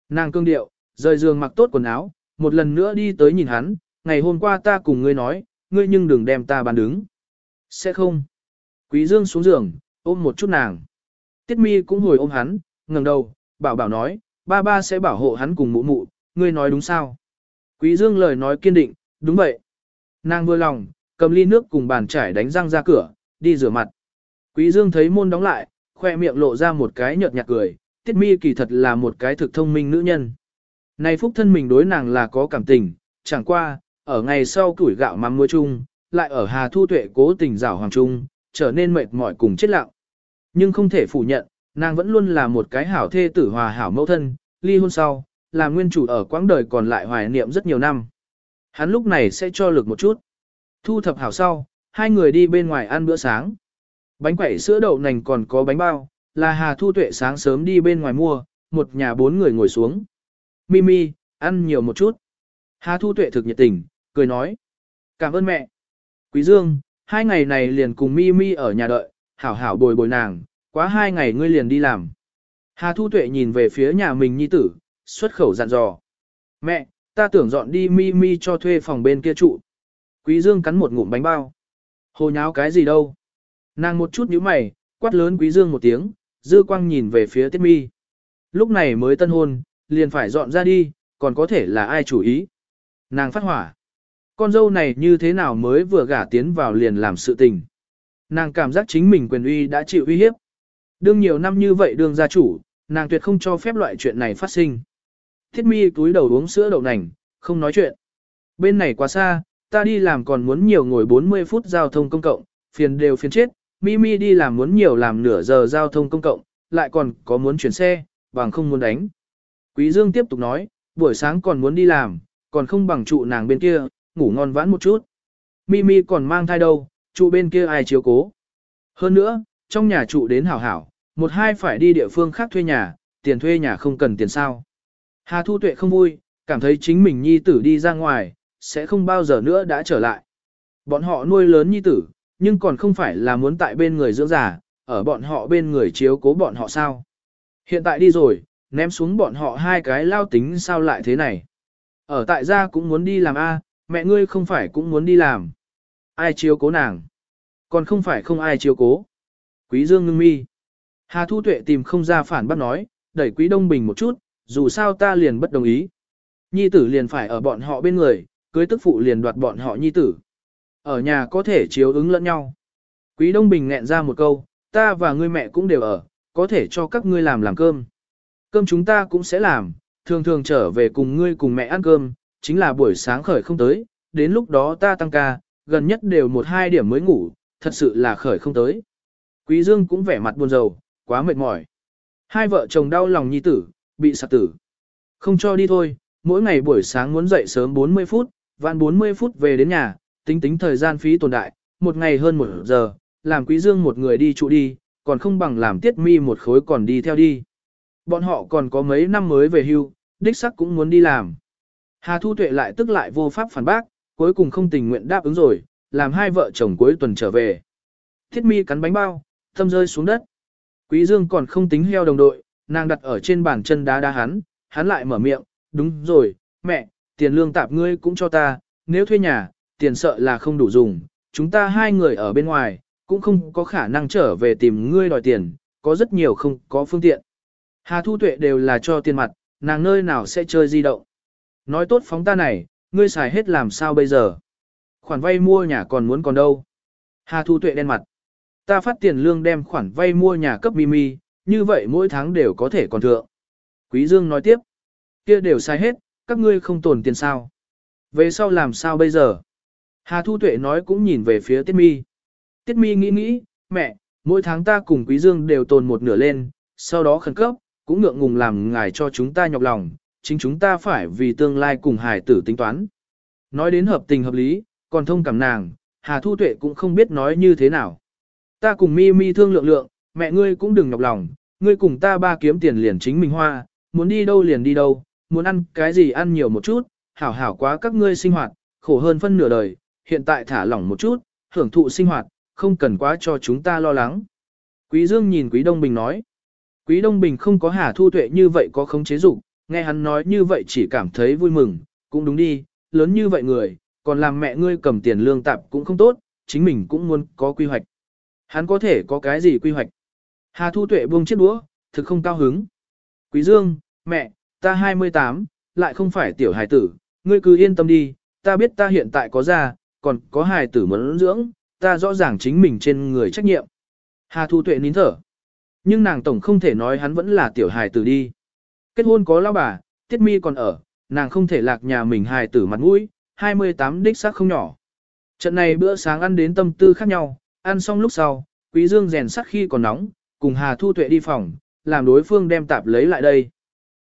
Nàng cương điệu, rời giường mặc tốt quần áo, một lần nữa đi tới nhìn hắn, ngày hôm qua ta cùng ngươi nói, ngươi nhưng đừng đem ta bàn đứng. Sẽ không. Quý Dương xuống giường, ôm một chút nàng. Tiết mi cũng hồi ôm hắn, ngẩng đầu, bảo bảo nói, ba ba sẽ bảo hộ hắn cùng mụ mụ, ngươi nói đúng sao? Quý Dương lời nói kiên định, đúng vậy. Nàng vừa lòng, cầm ly nước cùng bàn chải đánh răng ra cửa, đi rửa mặt. Quý Dương thấy môn đóng lại, khoe miệng lộ ra một cái nhợt nhạt cười, tiết mi kỳ thật là một cái thực thông minh nữ nhân. Này phúc thân mình đối nàng là có cảm tình, chẳng qua, ở ngày sau tuổi gạo mắm muối chung, lại ở Hà Thu Tuệ cố tình rảo hoàng trung, trở nên mệt mỏi cùng chết lặng. Nhưng không thể phủ nhận, nàng vẫn luôn là một cái hảo thê tử hòa hảo mẫu thân, ly hôn sau, là nguyên chủ ở quãng đời còn lại hoài niệm rất nhiều năm. Hắn lúc này sẽ cho lực một chút. Thu thập hảo sau, hai người đi bên ngoài ăn bữa sáng. Bánh quẩy sữa đậu nành còn có bánh bao, là Hà Thu Tuệ sáng sớm đi bên ngoài mua, một nhà bốn người ngồi xuống. Mimi, ăn nhiều một chút. Hà Thu Tuệ thực nhiệt tình, cười nói. Cảm ơn mẹ. Quý Dương, hai ngày này liền cùng Mimi ở nhà đợi, hảo hảo bồi bồi nàng, quá hai ngày ngươi liền đi làm. Hà Thu Tuệ nhìn về phía nhà mình nhi tử, xuất khẩu dặn dò. Mẹ, ta tưởng dọn đi Mimi cho thuê phòng bên kia trụ. Quý Dương cắn một ngụm bánh bao. Hồ nháo cái gì đâu. Nàng một chút nhíu mày, quát lớn Quý Dương một tiếng, dư quang nhìn về phía Tiết Mi. Lúc này mới tân hôn, liền phải dọn ra đi, còn có thể là ai chủ ý. Nàng phát hỏa. Con dâu này như thế nào mới vừa gả tiến vào liền làm sự tình. Nàng cảm giác chính mình quyền uy đã chịu uy hiếp. Đương nhiều năm như vậy đương gia chủ, nàng tuyệt không cho phép loại chuyện này phát sinh. Thiết mi túi đầu uống sữa đậu nành, không nói chuyện. Bên này quá xa, ta đi làm còn muốn nhiều ngồi 40 phút giao thông công cộng, phiền đều phiền chết. Mimi đi làm muốn nhiều làm nửa giờ giao thông công cộng, lại còn có muốn chuyển xe, bằng không muốn đánh. Quý Dương tiếp tục nói, buổi sáng còn muốn đi làm, còn không bằng trụ nàng bên kia, ngủ ngon vãn một chút. Mimi còn mang thai đâu, trụ bên kia ai chiếu cố. Hơn nữa, trong nhà trụ đến hảo hảo, một hai phải đi địa phương khác thuê nhà, tiền thuê nhà không cần tiền sao. Hà Thu Tuệ không vui, cảm thấy chính mình nhi tử đi ra ngoài, sẽ không bao giờ nữa đã trở lại. Bọn họ nuôi lớn nhi tử, nhưng còn không phải là muốn tại bên người dưỡng giả ở bọn họ bên người chiếu cố bọn họ sao. Hiện tại đi rồi, ném xuống bọn họ hai cái lao tính sao lại thế này. Ở tại gia cũng muốn đi làm A, mẹ ngươi không phải cũng muốn đi làm. Ai chiếu cố nàng? Còn không phải không ai chiếu cố. Quý Dương ngưng mi. Hà Thu Tuệ tìm không ra phản bác nói, đẩy Quý Đông Bình một chút, dù sao ta liền bất đồng ý. Nhi tử liền phải ở bọn họ bên người, cưới tức phụ liền đoạt bọn họ nhi tử. Ở nhà có thể chiếu ứng lẫn nhau. Quý Đông Bình nghẹn ra một câu, ta và ngươi mẹ cũng đều ở, có thể cho các ngươi làm làm cơm. Cơm chúng ta cũng sẽ làm, thường thường trở về cùng ngươi cùng mẹ ăn cơm, chính là buổi sáng khởi không tới, đến lúc đó ta tăng ca, gần nhất đều một hai điểm mới ngủ, thật sự là khởi không tới. Quý Dương cũng vẻ mặt buồn rầu, quá mệt mỏi. Hai vợ chồng đau lòng nhi tử, bị sạc tử. Không cho đi thôi, mỗi ngày buổi sáng muốn dậy sớm 40 phút, vạn 40 phút về đến nhà, tính tính thời gian phí tồn đại, một ngày hơn một giờ, làm quý dương một người đi trụ đi, còn không bằng làm tiết mi một khối còn đi theo đi. Bọn họ còn có mấy năm mới về hưu, đích sắc cũng muốn đi làm. Hà Thu Tuệ lại tức lại vô pháp phản bác, cuối cùng không tình nguyện đáp ứng rồi, làm hai vợ chồng cuối tuần trở về. Thiết mi cắn bánh bao, tâm rơi xuống đất. Quý Dương còn không tính heo đồng đội, nàng đặt ở trên bàn chân đá đá hắn, hắn lại mở miệng, đúng rồi, mẹ, tiền lương tạp ngươi cũng cho ta, nếu thuê nhà, tiền sợ là không đủ dùng, chúng ta hai người ở bên ngoài, cũng không có khả năng trở về tìm ngươi đòi tiền, có rất nhiều không có phương tiện. Hà Thu Tuệ đều là cho tiền mặt, nàng nơi nào sẽ chơi di động. Nói tốt phóng ta này, ngươi xài hết làm sao bây giờ? Khoản vay mua nhà còn muốn còn đâu? Hà Thu Tuệ đen mặt. Ta phát tiền lương đem khoản vay mua nhà cấp Mimi, như vậy mỗi tháng đều có thể còn thượng. Quý Dương nói tiếp. kia đều sai hết, các ngươi không tồn tiền sao? Về sau làm sao bây giờ? Hà Thu Tuệ nói cũng nhìn về phía Tiết Mi. Tiết Mi nghĩ nghĩ, mẹ, mỗi tháng ta cùng Quý Dương đều tồn một nửa lên, sau đó khẩn cấp, cũng ngượng ngùng làm ngài cho chúng ta nhọc lòng, chính chúng ta phải vì tương lai cùng hải tử tính toán. Nói đến hợp tình hợp lý, còn thông cảm nàng, Hà Thu Tuệ cũng không biết nói như thế nào. Ta cùng mi mi thương lượng lượng, mẹ ngươi cũng đừng nhọc lòng, ngươi cùng ta ba kiếm tiền liền chính mình hoa, muốn đi đâu liền đi đâu, muốn ăn cái gì ăn nhiều một chút, hảo hảo quá các ngươi sinh hoạt, khổ hơn phân nửa đời, hiện tại thả lỏng một chút, hưởng thụ sinh hoạt, không cần quá cho chúng ta lo lắng. Quý Dương nhìn Quý Đông Bình nói, Quý Đông Bình không có Hà Thu Tuệ như vậy có khống chế dục, nghe hắn nói như vậy chỉ cảm thấy vui mừng, cũng đúng đi, lớn như vậy người, còn làm mẹ ngươi cầm tiền lương tạp cũng không tốt, chính mình cũng muốn có quy hoạch. Hắn có thể có cái gì quy hoạch? Hà Thu Tuệ buông chiếc đũa, thực không cao hứng. Quý Dương, mẹ, ta 28, lại không phải tiểu hài tử, ngươi cứ yên tâm đi, ta biết ta hiện tại có già, còn có hài tử muốn dưỡng, ta rõ ràng chính mình trên người trách nhiệm. Hà Thu Tuệ nín thở. Nhưng nàng tổng không thể nói hắn vẫn là tiểu hài tử đi. Kết hôn có lao bà, tiết mi còn ở, nàng không thể lạc nhà mình hài tử mặt mũi, 28 đích xác không nhỏ. Trận này bữa sáng ăn đến tâm tư khác nhau, ăn xong lúc sau, Quý Dương rèn sắt khi còn nóng, cùng Hà Thu Tuệ đi phòng, làm đối phương đem tạp lấy lại đây.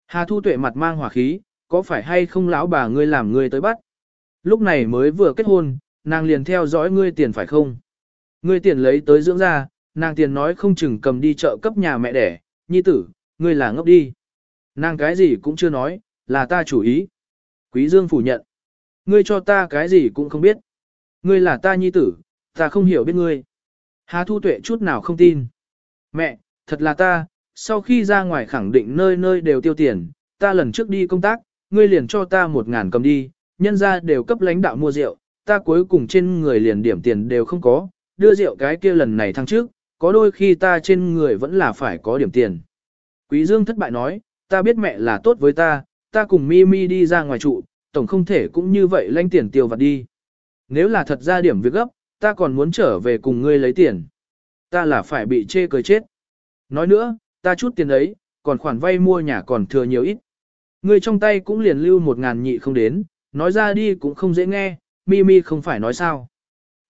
Hà Thu Tuệ mặt mang hỏa khí, có phải hay không lão bà ngươi làm ngươi tới bắt? Lúc này mới vừa kết hôn, nàng liền theo dõi ngươi tiền phải không? Ngươi tiền lấy tới dưỡng ra, nàng tiền nói không chừng cầm đi chợ cấp nhà mẹ đẻ, nhi tử, ngươi là ngốc đi. Nàng cái gì cũng chưa nói, là ta chủ ý. Quý Dương phủ nhận. Ngươi cho ta cái gì cũng không biết. Ngươi là ta nhi tử, ta không hiểu biết ngươi. Hà Thu Tuệ chút nào không tin. Mẹ, thật là ta, sau khi ra ngoài khẳng định nơi nơi đều tiêu tiền, ta lần trước đi công tác, ngươi liền cho ta một ngàn cầm đi, nhân ra đều cấp lãnh đạo mua rượu, ta cuối cùng trên người liền điểm tiền đều không có, đưa rượu cái kia lần này thăng trước, có đôi khi ta trên người vẫn là phải có điểm tiền. Quý Dương thất bại nói, ta biết mẹ là tốt với ta, ta cùng Mimi đi ra ngoài trụ, tổng không thể cũng như vậy lanh tiền tiêu vặt đi. Nếu là thật ra điểm việc gấp, ta còn muốn trở về cùng ngươi lấy tiền. Ta là phải bị chê cười chết. Nói nữa, ta chút tiền ấy, còn khoản vay mua nhà còn thừa nhiều ít. Ngươi trong tay cũng liền lưu một ngàn nhị không đến, nói ra đi cũng không dễ nghe, Mimi không phải nói sao.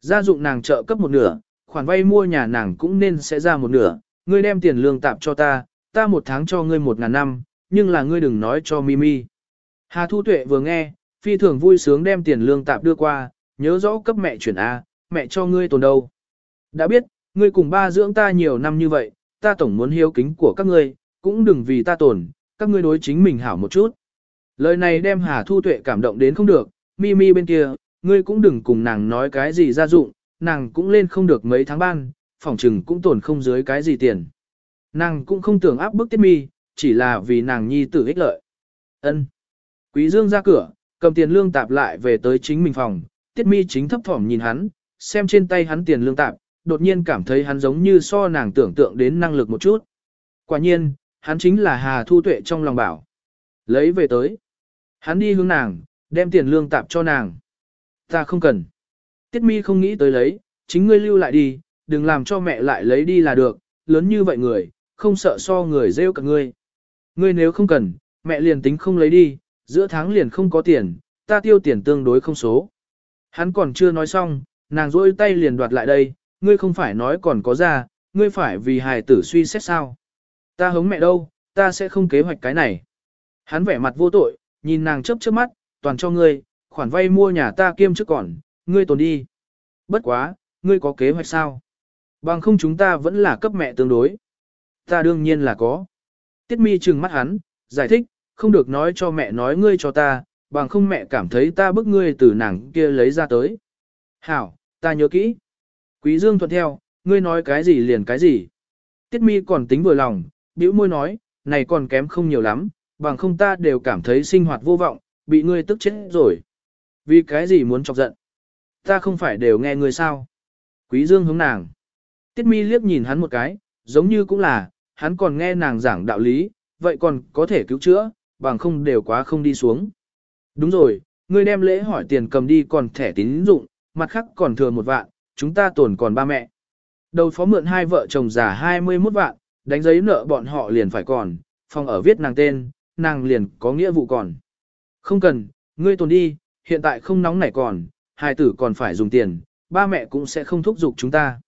Gia dụng nàng trợ cấp một nửa, khoản vay mua nhà nàng cũng nên sẽ ra một nửa, ngươi đem tiền lương tạm cho ta, ta một tháng cho ngươi một ngàn năm, nhưng là ngươi đừng nói cho Mimi. Hà Thu Tuệ vừa nghe, phi thường vui sướng đem tiền lương tạm đưa qua, nhớ rõ cấp mẹ chuyển A, mẹ cho ngươi tồn đâu. Đã biết, ngươi cùng ba dưỡng ta nhiều năm như vậy, ta tổng muốn hiếu kính của các ngươi, cũng đừng vì ta tồn, các ngươi đối chính mình hảo một chút. Lời này đem Hà Thu Tuệ cảm động đến không được, Mimi bên kia, ngươi cũng đừng cùng nàng nói cái gì ra dụng, nàng cũng lên không được mấy tháng ban, phòng trừng cũng tổn không dưới cái gì tiền. Nàng cũng không tưởng áp bức tiết mi, chỉ là vì nàng nhi tử ích lợi. ân Quý Dương ra cửa, cầm tiền lương tạp lại về tới chính mình phòng, tiết mi chính thấp thỏm nhìn hắn, xem trên tay hắn tiền lương tạp, đột nhiên cảm thấy hắn giống như so nàng tưởng tượng đến năng lực một chút. Quả nhiên, hắn chính là Hà Thu Tuệ trong lòng bảo. Lấy về tới. Hắn đi hướng nàng, đem tiền lương tạp cho nàng. Ta không cần. Tiết mi không nghĩ tới lấy, chính ngươi lưu lại đi, đừng làm cho mẹ lại lấy đi là được, lớn như vậy người, không sợ so người rêu cả ngươi. Ngươi nếu không cần, mẹ liền tính không lấy đi, giữa tháng liền không có tiền, ta tiêu tiền tương đối không số. Hắn còn chưa nói xong, nàng rôi tay liền đoạt lại đây, ngươi không phải nói còn có ra, ngươi phải vì hài tử suy xét sao. Ta hống mẹ đâu, ta sẽ không kế hoạch cái này. Hắn vẻ mặt vô tội, nhìn nàng chớp chớp mắt, toàn cho ngươi, khoản vay mua nhà ta kiêm trước còn, ngươi tồn đi. Bất quá, ngươi có kế hoạch sao? Bằng không chúng ta vẫn là cấp mẹ tương đối. Ta đương nhiên là có. Tiết mi trừng mắt hắn, giải thích, không được nói cho mẹ nói ngươi cho ta, bằng không mẹ cảm thấy ta bức ngươi từ nàng kia lấy ra tới. Hảo, ta nhớ kỹ. Quý Dương thuận theo, ngươi nói cái gì liền cái gì. Tiết mi còn tính vừa lòng, bĩu môi nói, này còn kém không nhiều lắm, bằng không ta đều cảm thấy sinh hoạt vô vọng, bị ngươi tức chết rồi. Vì cái gì muốn chọc giận? Ta không phải đều nghe ngươi sao? Quý Dương hướng nàng. Tiết mi liếc nhìn hắn một cái, giống như cũng là, hắn còn nghe nàng giảng đạo lý, vậy còn có thể cứu chữa, bằng không đều quá không đi xuống. Đúng rồi, ngươi đem lễ hỏi tiền cầm đi còn thẻ tín dụng, mặt khác còn thừa một vạn, chúng ta tổn còn ba mẹ. Đầu phó mượn hai vợ chồng già 21 vạn, đánh giấy nợ bọn họ liền phải còn, phòng ở viết nàng tên, nàng liền có nghĩa vụ còn. Không cần, ngươi tồn đi, hiện tại không nóng nảy còn, hai tử còn phải dùng tiền, ba mẹ cũng sẽ không thúc giục chúng ta.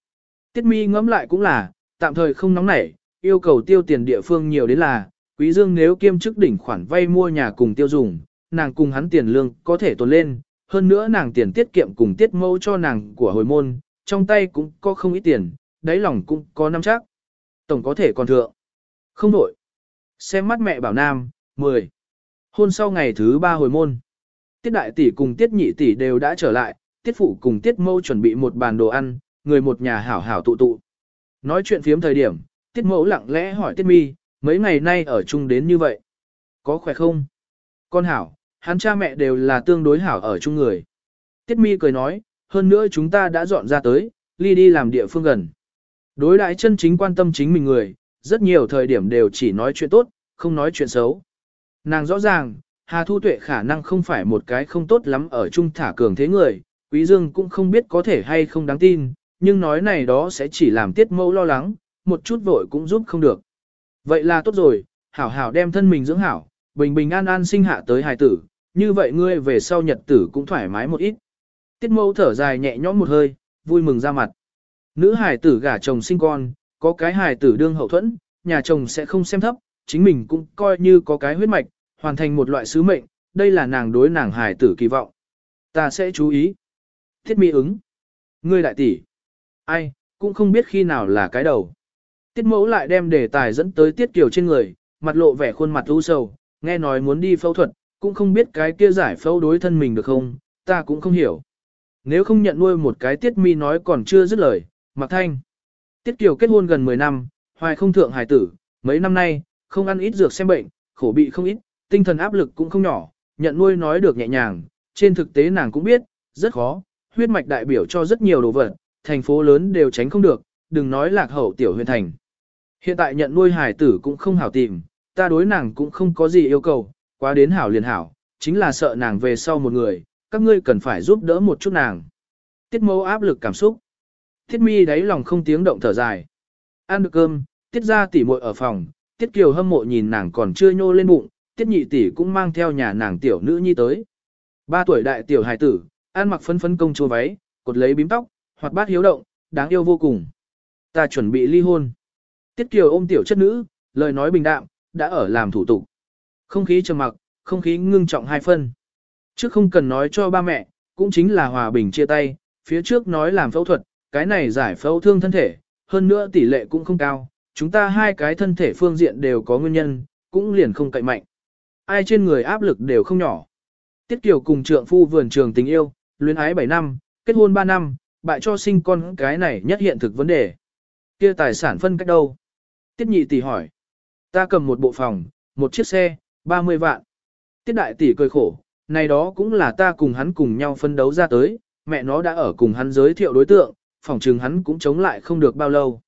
Tiết mi ngẫm lại cũng là, tạm thời không nóng nảy, yêu cầu tiêu tiền địa phương nhiều đến là, quý dương nếu kiêm chức đỉnh khoản vay mua nhà cùng tiêu dùng, nàng cùng hắn tiền lương có thể tồn lên, hơn nữa nàng tiền tiết kiệm cùng tiết mẫu cho nàng của hồi môn, trong tay cũng có không ít tiền, đáy lòng cũng có năm chắc. Tổng có thể còn thượng. Không đổi. Xem mắt mẹ bảo nam, 10. Hôn sau ngày thứ ba hồi môn. Tiết đại tỷ cùng tiết nhị tỷ đều đã trở lại, tiết phụ cùng tiết mâu chuẩn bị một bàn đồ ăn, người một nhà hảo hảo tụ tụ. Nói chuyện phiếm thời điểm, tiết mẫu lặng lẽ hỏi tiết mi, mấy ngày nay ở chung đến như vậy. Có khỏe không? Con hảo, hắn cha mẹ đều là tương đối hảo ở chung người. Tiết mi cười nói, hơn nữa chúng ta đã dọn ra tới, ly đi làm địa phương gần. Đối đại chân chính quan tâm chính mình người, rất nhiều thời điểm đều chỉ nói chuyện tốt, không nói chuyện xấu. Nàng rõ ràng, Hà Thu Tuệ khả năng không phải một cái không tốt lắm ở chung thả cường thế người, Quý Dương cũng không biết có thể hay không đáng tin, nhưng nói này đó sẽ chỉ làm tiết mẫu lo lắng, một chút vội cũng giúp không được. Vậy là tốt rồi, hảo hảo đem thân mình dưỡng hảo, bình bình an an sinh hạ tới hài tử, như vậy ngươi về sau nhật tử cũng thoải mái một ít. Tiết mẫu thở dài nhẹ nhõm một hơi, vui mừng ra mặt. Nữ hài tử gả chồng sinh con, có cái hài tử đương hậu thuẫn, nhà chồng sẽ không xem thấp, chính mình cũng coi như có cái huyết mạch, hoàn thành một loại sứ mệnh, đây là nàng đối nàng hài tử kỳ vọng. Ta sẽ chú ý. Thiết mi ứng. Ngươi đại tỷ. Ai, cũng không biết khi nào là cái đầu. Tiết mẫu lại đem đề tài dẫn tới tiết kiều trên người, mặt lộ vẻ khuôn mặt u sầu, nghe nói muốn đi phẫu thuật, cũng không biết cái kia giải phẫu đối thân mình được không, ta cũng không hiểu. Nếu không nhận nuôi một cái tiết mi nói còn chưa dứt lời, mặc thanh. Tiết kiều kết hôn gần 10 năm, hoài không thượng hài tử, mấy năm nay, không ăn ít dược xem bệnh, khổ bị không ít, tinh thần áp lực cũng không nhỏ, nhận nuôi nói được nhẹ nhàng, trên thực tế nàng cũng biết, rất khó, huyết mạch đại biểu cho rất nhiều đồ vật, thành phố lớn đều tránh không được, đừng nói lạc hậu tiểu huyền thành. Hiện tại nhận nuôi hải tử cũng không hảo tìm, ta đối nàng cũng không có gì yêu cầu, quá đến hảo liền hảo, chính là sợ nàng về sau một người, các ngươi cần phải giúp đỡ một chút nàng. Tiết mâu áp lực cảm xúc. Tiết mi đáy lòng không tiếng động thở dài. Ăn được cơm, tiết ra tỉ muội ở phòng, tiết kiều hâm mộ nhìn nàng còn chưa nhô lên bụng, tiết nhị tỷ cũng mang theo nhà nàng tiểu nữ nhi tới. Ba tuổi đại tiểu hài tử, ăn mặc phấn phấn công chúa váy, cột lấy bím tóc, hoạt bát hiếu động, đáng yêu vô cùng. Ta chuẩn bị ly hôn. Tiết Kiều ôm tiểu chất nữ, lời nói bình đạm, đã ở làm thủ tục. Không khí trầm mặc, không khí ngưng trọng hai phân. Trước không cần nói cho ba mẹ, cũng chính là hòa bình chia tay, phía trước nói làm phẫu thuật, cái này giải phẫu thương thân thể, hơn nữa tỷ lệ cũng không cao, chúng ta hai cái thân thể phương diện đều có nguyên nhân, cũng liền không cậy mạnh. Ai trên người áp lực đều không nhỏ. Tiết Kiều cùng trượng phu vườn trường tình yêu, luyến ái 7 năm, kết hôn 3 năm, bại cho sinh con cái này nhất hiện thực vấn đề. Kia tài sản phân cách đâu? Tiết nhị tỷ hỏi. Ta cầm một bộ phòng, một chiếc xe, 30 vạn. Tiết đại tỷ cười khổ, này đó cũng là ta cùng hắn cùng nhau phân đấu ra tới, mẹ nó đã ở cùng hắn giới thiệu đối tượng, phòng trường hắn cũng chống lại không được bao lâu.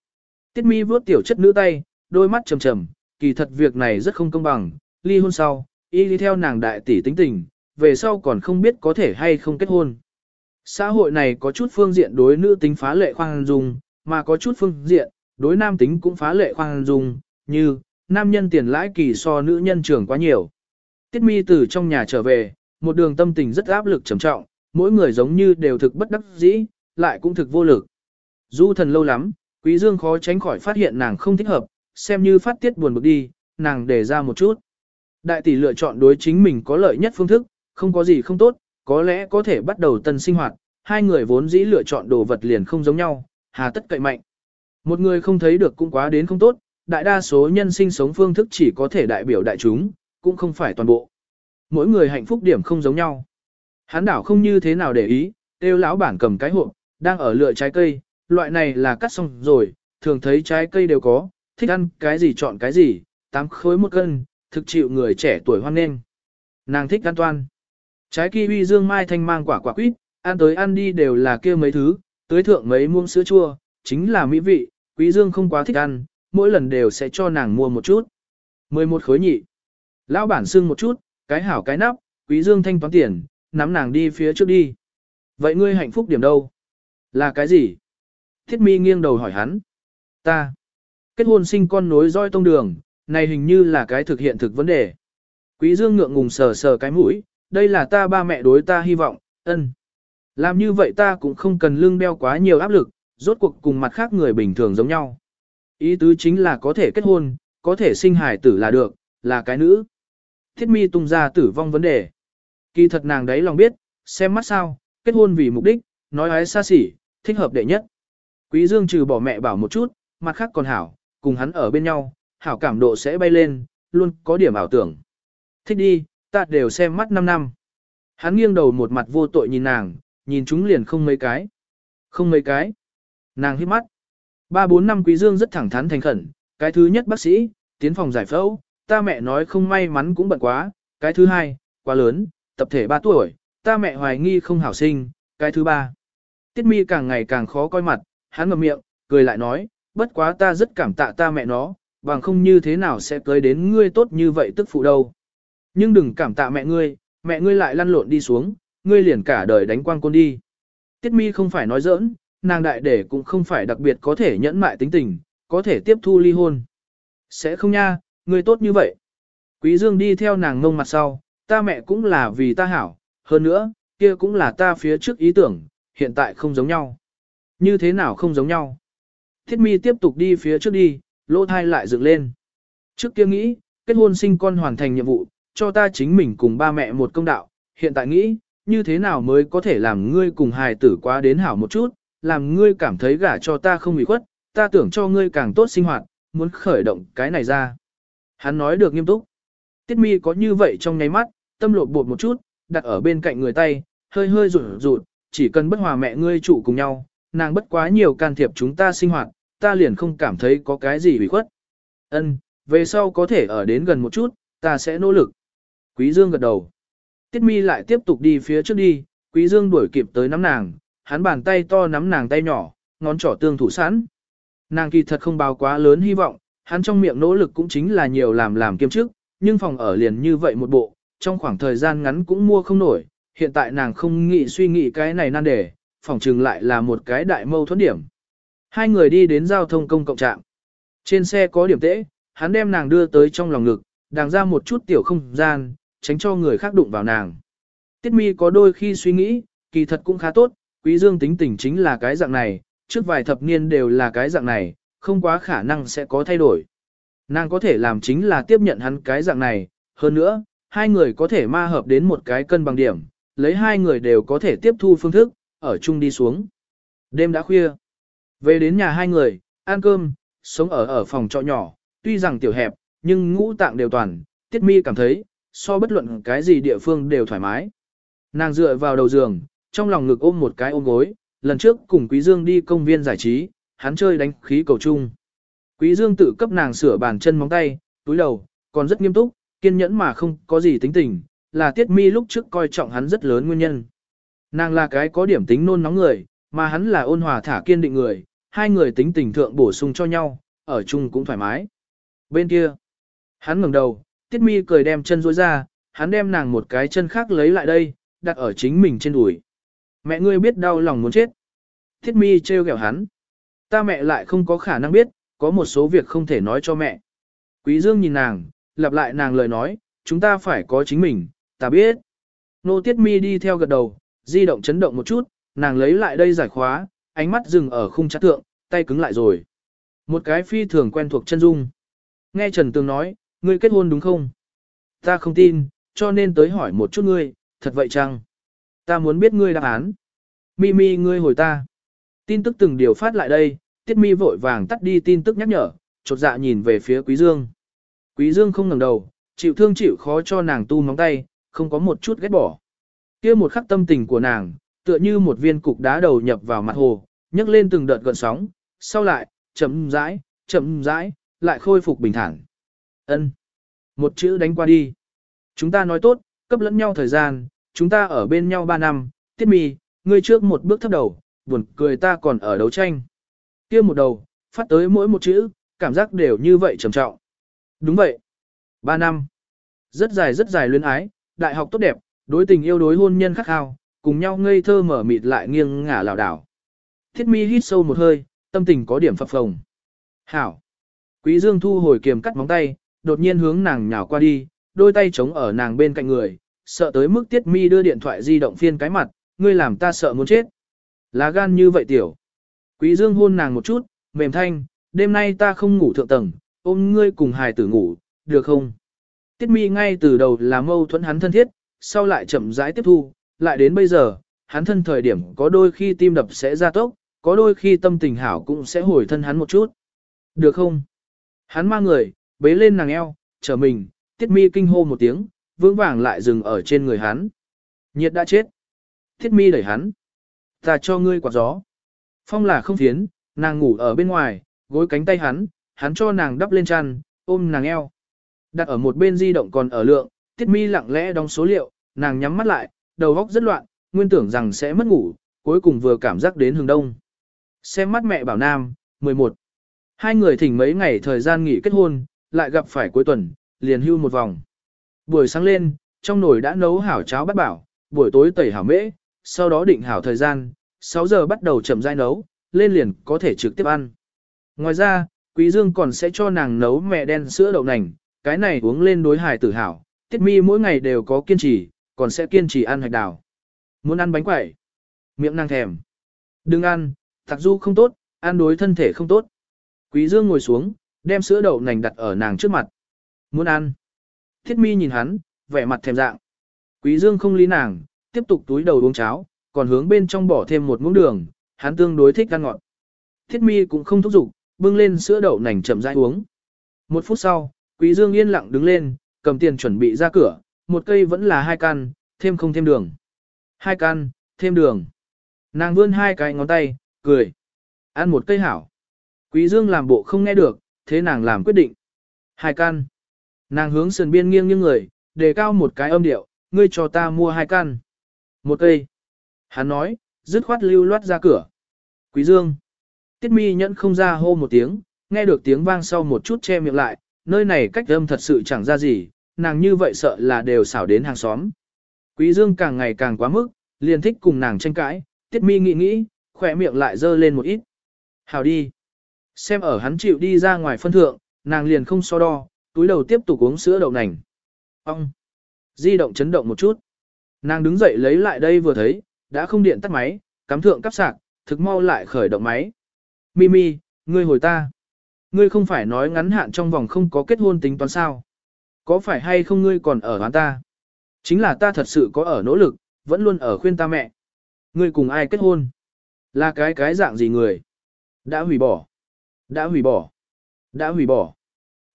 Tiết mi vuốt tiểu chất nữ tay, đôi mắt trầm trầm, kỳ thật việc này rất không công bằng, ly hôn sau, y đi theo nàng đại tỷ tính tình, về sau còn không biết có thể hay không kết hôn. Xã hội này có chút phương diện đối nữ tính phá lệ khoan dung, mà có chút phương diện, đối nam tính cũng phá lệ khoan dung, như, nam nhân tiền lãi kỳ so nữ nhân trưởng quá nhiều. Tiết mi từ trong nhà trở về, một đường tâm tình rất áp lực trầm trọng, mỗi người giống như đều thực bất đắc dĩ, lại cũng thực vô lực. Du thần lâu lắm, quý dương khó tránh khỏi phát hiện nàng không thích hợp, xem như phát tiết buồn bực đi, nàng để ra một chút. Đại tỷ lựa chọn đối chính mình có lợi nhất phương thức, không có gì không tốt, có lẽ có thể bắt đầu tân sinh hoạt, hai người vốn dĩ lựa chọn đồ vật liền không giống nhau, hà tất cậy mạnh. Một người không thấy được cũng quá đến không tốt, đại đa số nhân sinh sống phương thức chỉ có thể đại biểu đại chúng, cũng không phải toàn bộ. Mỗi người hạnh phúc điểm không giống nhau. Hán đảo không như thế nào để ý, tiêu lão bản cầm cái hộp, đang ở lựa trái cây, loại này là cắt xong rồi, thường thấy trái cây đều có, thích ăn cái gì chọn cái gì, tám khối một cân, thực chịu người trẻ tuổi hoan nghênh. Nàng thích ăn toan. Trái kiwi dương mai thanh mang quả quả quýt, ăn tới ăn đi đều là kia mấy thứ, tới thượng mấy muông sữa chua, chính là mỹ vị, quý dương không quá thích ăn, mỗi lần đều sẽ cho nàng mua một chút. 11 khối nhị. Lão bản xưng một chút, cái hảo cái nắp, quý dương thanh toán tiền, nắm nàng đi phía trước đi. Vậy ngươi hạnh phúc điểm đâu? Là cái gì? Thiết mi nghiêng đầu hỏi hắn. Ta. Kết hôn sinh con nối roi tông đường, này hình như là cái thực hiện thực vấn đề. Quý dương ngượng ngùng sờ sờ cái mũi, đây là ta ba mẹ đối ta hy vọng, ân. Làm như vậy ta cũng không cần lương đeo quá nhiều áp lực, rốt cuộc cùng mặt khác người bình thường giống nhau. Ý tứ chính là có thể kết hôn, có thể sinh hài tử là được, là cái nữ. Thiết mi tung ra tử vong vấn đề. Kỳ thật nàng đấy lòng biết, xem mắt sao, kết hôn vì mục đích, nói ái xa xỉ, thích hợp đệ nhất. Quý Dương trừ bỏ mẹ bảo một chút, mặt khác còn hảo, cùng hắn ở bên nhau, hảo cảm độ sẽ bay lên, luôn có điểm ảo tưởng. Thích đi, ta đều xem mắt 5 năm. Hắn nghiêng đầu một mặt vô tội nhìn nàng, nhìn chúng liền không mấy cái. Không mấy cái. Nàng hít mắt. Ba bốn năm quý dương rất thẳng thắn thành khẩn, cái thứ nhất bác sĩ, tiến phòng giải phẫu, ta mẹ nói không may mắn cũng bận quá, cái thứ hai, quá lớn, tập thể 3 tuổi, ta mẹ hoài nghi không hảo sinh, cái thứ ba. Tiết mi càng ngày càng khó coi mặt, hắn ngậm miệng, cười lại nói, bất quá ta rất cảm tạ ta mẹ nó, bằng không như thế nào sẽ cưới đến ngươi tốt như vậy tức phụ đâu. Nhưng đừng cảm tạ mẹ ngươi, mẹ ngươi lại lăn lộn đi xuống, ngươi liền cả đời đánh quang côn đi. Tiết mi không phải nói giỡn, nàng đại để cũng không phải đặc biệt có thể nhẫn mại tính tình, có thể tiếp thu ly hôn. Sẽ không nha, ngươi tốt như vậy. Quý Dương đi theo nàng ngông mặt sau, ta mẹ cũng là vì ta hảo, hơn nữa, kia cũng là ta phía trước ý tưởng, hiện tại không giống nhau. Như thế nào không giống nhau? Thiết mi tiếp tục đi phía trước đi, lỗ thai lại dựng lên. Trước kia nghĩ, kết hôn sinh con hoàn thành nhiệm vụ, cho ta chính mình cùng ba mẹ một công đạo, hiện tại nghĩ, như thế nào mới có thể làm ngươi cùng hài tử quá đến hảo một chút, làm ngươi cảm thấy gả cho ta không bị khuất, ta tưởng cho ngươi càng tốt sinh hoạt, muốn khởi động cái này ra. Hắn nói được nghiêm túc. Tiết mi có như vậy trong nháy mắt, tâm lột bột một chút, đặt ở bên cạnh người tay, hơi hơi rụt rụt, chỉ cần bất hòa mẹ ngươi trụ cùng nhau, nàng bất quá nhiều can thiệp chúng ta sinh hoạt, ta liền không cảm thấy có cái gì bị khuất. Ân, về sau có thể ở đến gần một chút, ta sẽ nỗ lực. Quý Dương gật đầu. Tiết mi lại tiếp tục đi phía trước đi, Quý Dương đuổi kịp tới nắm nàng, hắn bàn tay to nắm nàng tay nhỏ, ngón trỏ tương thủ sẵn. Nàng kỳ thật không bao quá lớn hy vọng, hắn trong miệng nỗ lực cũng chính là nhiều làm làm kiêm chức, nhưng phòng ở liền như vậy một bộ, trong khoảng thời gian ngắn cũng mua không nổi, hiện tại nàng không nghĩ suy nghĩ cái này nan đề, phòng trừng lại là một cái đại mâu thuẫn điểm. Hai người đi đến giao thông công cộng trạm. Trên xe có điểm tễ, hắn đem nàng đưa tới trong lòng ngực, đàng ra một chút tiểu không gian, tránh cho người khác đụng vào nàng. Tiết mi có đôi khi suy nghĩ, kỳ thật cũng khá tốt, quý dương tính tình chính là cái dạng này, trước vài thập niên đều là cái dạng này, không quá khả năng sẽ có thay đổi. Nàng có thể làm chính là tiếp nhận hắn cái dạng này, hơn nữa, hai người có thể ma hợp đến một cái cân bằng điểm, lấy hai người đều có thể tiếp thu phương thức, ở chung đi xuống. Đêm đã khuya, về đến nhà hai người, ăn cơm, sống ở ở phòng trọ nhỏ, tuy rằng tiểu hẹp, nhưng ngũ tạng đều toàn, tiết mi cảm thấy, so bất luận cái gì địa phương đều thoải mái. Nàng dựa vào đầu giường, trong lòng ngực ôm một cái ôm gối, lần trước cùng Quý Dương đi công viên giải trí, hắn chơi đánh khí cầu chung. Quý Dương tự cấp nàng sửa bàn chân móng tay, túi đầu, còn rất nghiêm túc, kiên nhẫn mà không có gì tính tình, là tiết mi lúc trước coi trọng hắn rất lớn nguyên nhân. Nàng là cái có điểm tính nôn nóng người, mà hắn là ôn hòa thả kiên định người, hai người tính tình thượng bổ sung cho nhau, ở chung cũng thoải mái. Bên kia, hắn ngẩng đầu, tiết mi cười đem chân duỗi ra, hắn đem nàng một cái chân khác lấy lại đây, đặt ở chính mình trên đùi. Mẹ ngươi biết đau lòng muốn chết. Tiết mi trêu ghẹo hắn. Ta mẹ lại không có khả năng biết, có một số việc không thể nói cho mẹ. Quý Dương nhìn nàng, lặp lại nàng lời nói, chúng ta phải có chính mình, ta biết. Nô Tiết Mi đi theo gật đầu, di động chấn động một chút, nàng lấy lại đây giải khóa, ánh mắt dừng ở khung chát tượng, tay cứng lại rồi. Một cái phi thường quen thuộc chân dung. Nghe Trần Tường nói, ngươi kết hôn đúng không? Ta không tin, cho nên tới hỏi một chút ngươi, thật vậy chăng? Ta muốn biết ngươi đáp án. Mi Mi ngươi hồi ta. Tin tức từng điều phát lại đây, Tiết Mi vội vàng tắt đi tin tức nhắc nhở, chột dạ nhìn về phía Quý Dương. Quý Dương không ngẩng đầu, chịu thương chịu khó cho nàng tu móng tay, không có một chút ghét bỏ. Kia một khắc tâm tình của nàng, tựa như một viên cục đá đầu nhập vào mặt hồ, nhấc lên từng đợt gợn sóng, sau lại, chậm rãi, chậm rãi, lại khôi phục bình thản. Ân, Một chữ đánh qua đi. Chúng ta nói tốt, cấp lẫn nhau thời gian, chúng ta ở bên nhau 3 năm, tiết mì, ngươi trước một bước thấp đầu, buồn cười ta còn ở đấu tranh. kia một đầu, phát tới mỗi một chữ, cảm giác đều như vậy trầm trọng. Đúng vậy. 3 năm. Rất dài rất dài luyến ái, đại học tốt đẹp, đối tình yêu đối hôn nhân khắc khao, cùng nhau ngây thơ mở mịt lại nghiêng ngả lảo đảo. Thiết mi hít sâu một hơi, tâm tình có điểm phập phồng. Hảo. Quý Dương thu hồi kiềm cắt móng tay, đột nhiên hướng nàng nhào qua đi, đôi tay chống ở nàng bên cạnh người, sợ tới mức tiết mi đưa điện thoại di động phiên cái mặt, ngươi làm ta sợ muốn chết. Lá gan như vậy tiểu. Quý Dương hôn nàng một chút, mềm thanh, đêm nay ta không ngủ thượng tầng, ôm ngươi cùng hài tử ngủ, được không? Tiết mi ngay từ đầu là mâu thuẫn hắn thân thiết, sau lại chậm rãi tiếp thu, lại đến bây giờ, hắn thân thời điểm có đôi khi tim đập sẽ ra tốc, có đôi khi tâm tình hảo cũng sẽ hồi thân hắn một chút. Được không? Hắn mang người, bế lên nàng eo, trở mình, tiết mi kinh hô một tiếng, vững vàng lại dừng ở trên người hắn. Nhiệt đã chết. Tiết mi đẩy hắn. Ta cho ngươi quạt gió. Phong là không phiến, nàng ngủ ở bên ngoài, gối cánh tay hắn, hắn cho nàng đắp lên chăn, ôm nàng eo. Đặt ở một bên di động còn ở lượng, tiết mi lặng lẽ đóng số liệu, nàng nhắm mắt lại, đầu óc rất loạn, nguyên tưởng rằng sẽ mất ngủ, cuối cùng vừa cảm giác đến hướng đông. Xem mắt mẹ bảo nam, 11. Hai người thỉnh mấy ngày thời gian nghỉ kết hôn, lại gặp phải cuối tuần, liền hưu một vòng. Buổi sáng lên, trong nồi đã nấu hảo cháo bắt bảo, buổi tối tẩy hảo mễ, sau đó định hảo thời gian, 6 giờ bắt đầu chậm rãi nấu, lên liền có thể trực tiếp ăn. Ngoài ra, Quý Dương còn sẽ cho nàng nấu mẹ đen sữa đậu nành, cái này uống lên đối hài tử hảo, tiết mi mỗi ngày đều có kiên trì, còn sẽ kiên trì ăn hạch đào. Muốn ăn bánh quẩy, miệng năng thèm. Đừng ăn, tặc du không tốt, ăn đối thân thể không tốt. Quý Dương ngồi xuống, đem sữa đậu nành đặt ở nàng trước mặt. Muốn ăn. Thiết mi nhìn hắn, vẻ mặt thèm dạng. Quý Dương không lý nàng, tiếp tục túi đầu uống cháo, còn hướng bên trong bỏ thêm một muỗng đường, hắn tương đối thích ăn ngọt. Thiết mi cũng không thúc giục, bưng lên sữa đậu nành chậm rãi uống. Một phút sau, Quý Dương yên lặng đứng lên, cầm tiền chuẩn bị ra cửa, một cây vẫn là hai căn, thêm không thêm đường. Hai căn, thêm đường. Nàng vươn hai cái ngón tay, cười. Ăn một cây hảo. Quý Dương làm bộ không nghe được, thế nàng làm quyết định. Hai căn. Nàng hướng sườn biên nghiêng nghiêng người, đề cao một cái âm điệu, ngươi cho ta mua hai căn. Một cây. Hắn nói, dứt khoát lưu loát ra cửa. Quý Dương. Tiết mi nhẫn không ra hô một tiếng, nghe được tiếng vang sau một chút che miệng lại, nơi này cách âm thật sự chẳng ra gì, nàng như vậy sợ là đều xảo đến hàng xóm. Quý Dương càng ngày càng quá mức, liền thích cùng nàng tranh cãi, tiết mi nghĩ nghĩ, khỏe miệng lại dơ lên một ít. Hào đi. Xem ở hắn chịu đi ra ngoài phân thượng, nàng liền không so đo, túi đầu tiếp tục uống sữa đậu nành. Ông. Di động chấn động một chút. Nàng đứng dậy lấy lại đây vừa thấy, đã không điện tắt máy, cắm thượng cắp sạc, thực mau lại khởi động máy. Mimi, ngươi hồi ta. Ngươi không phải nói ngắn hạn trong vòng không có kết hôn tính toán sao. Có phải hay không ngươi còn ở hoán ta? Chính là ta thật sự có ở nỗ lực, vẫn luôn ở khuyên ta mẹ. Ngươi cùng ai kết hôn? Là cái cái dạng gì người? Đã hủy bỏ. Đã hủy bỏ. Đã hủy bỏ.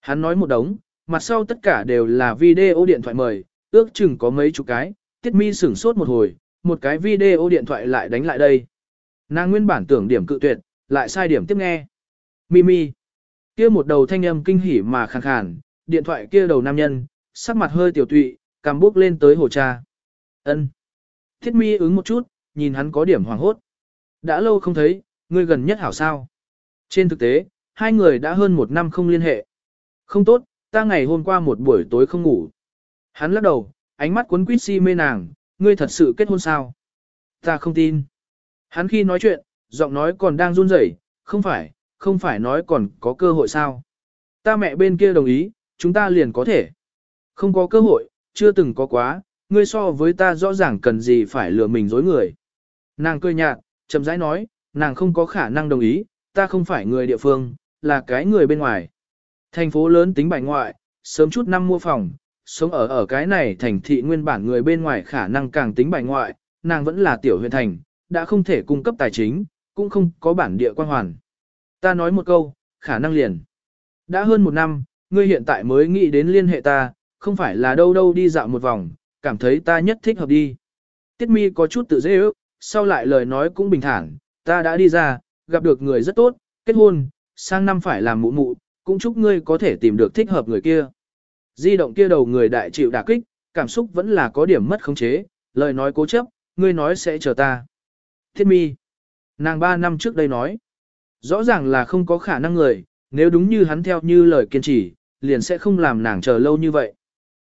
Hắn nói một đống, mặt sau tất cả đều là video điện thoại mời, ước chừng có mấy chục cái, tiết mi sửng sốt một hồi, một cái video điện thoại lại đánh lại đây. Nàng nguyên bản tưởng điểm cự tuyệt, lại sai điểm tiếp nghe. Mimi. Kia một đầu thanh âm kinh hỉ mà khàn khàn, điện thoại kia đầu nam nhân, sắc mặt hơi tiểu tụy, cầm bước lên tới hồ cha. Ân. Thiết mi ứng một chút, nhìn hắn có điểm hoàng hốt. Đã lâu không thấy, ngươi gần nhất hảo sao. Trên thực tế, hai người đã hơn một năm không liên hệ. Không tốt, ta ngày hôm qua một buổi tối không ngủ. Hắn lắc đầu, ánh mắt cuốn quýt si mê nàng, ngươi thật sự kết hôn sao? Ta không tin. Hắn khi nói chuyện, giọng nói còn đang run rẩy, không phải, không phải nói còn có cơ hội sao? Ta mẹ bên kia đồng ý, chúng ta liền có thể. Không có cơ hội, chưa từng có quá, ngươi so với ta rõ ràng cần gì phải lừa mình dối người. Nàng cười nhạt, chậm rãi nói, nàng không có khả năng đồng ý, ta không phải người địa phương, là cái người bên ngoài. Thành phố lớn tính bài ngoại, sớm chút năm mua phòng, sống ở ở cái này thành thị nguyên bản người bên ngoài khả năng càng tính bài ngoại, nàng vẫn là tiểu huyện thành, đã không thể cung cấp tài chính, cũng không có bản địa quan hoàn. Ta nói một câu, khả năng liền. Đã hơn một năm, ngươi hiện tại mới nghĩ đến liên hệ ta, không phải là đâu đâu đi dạo một vòng, cảm thấy ta nhất thích hợp đi. Tiết mi có chút tự dễ ước, sau lại lời nói cũng bình thản, ta đã đi ra, gặp được người rất tốt, kết hôn, sang năm phải làm mụ mụ, cũng chúc ngươi có thể tìm được thích hợp người kia. Di động kia đầu người đại chịu đả kích, cảm xúc vẫn là có điểm mất khống chế, lời nói cố chấp, ngươi nói sẽ chờ ta. Thiết mi. Nàng ba năm trước đây nói. Rõ ràng là không có khả năng người, nếu đúng như hắn theo như lời kiên trì, liền sẽ không làm nàng chờ lâu như vậy.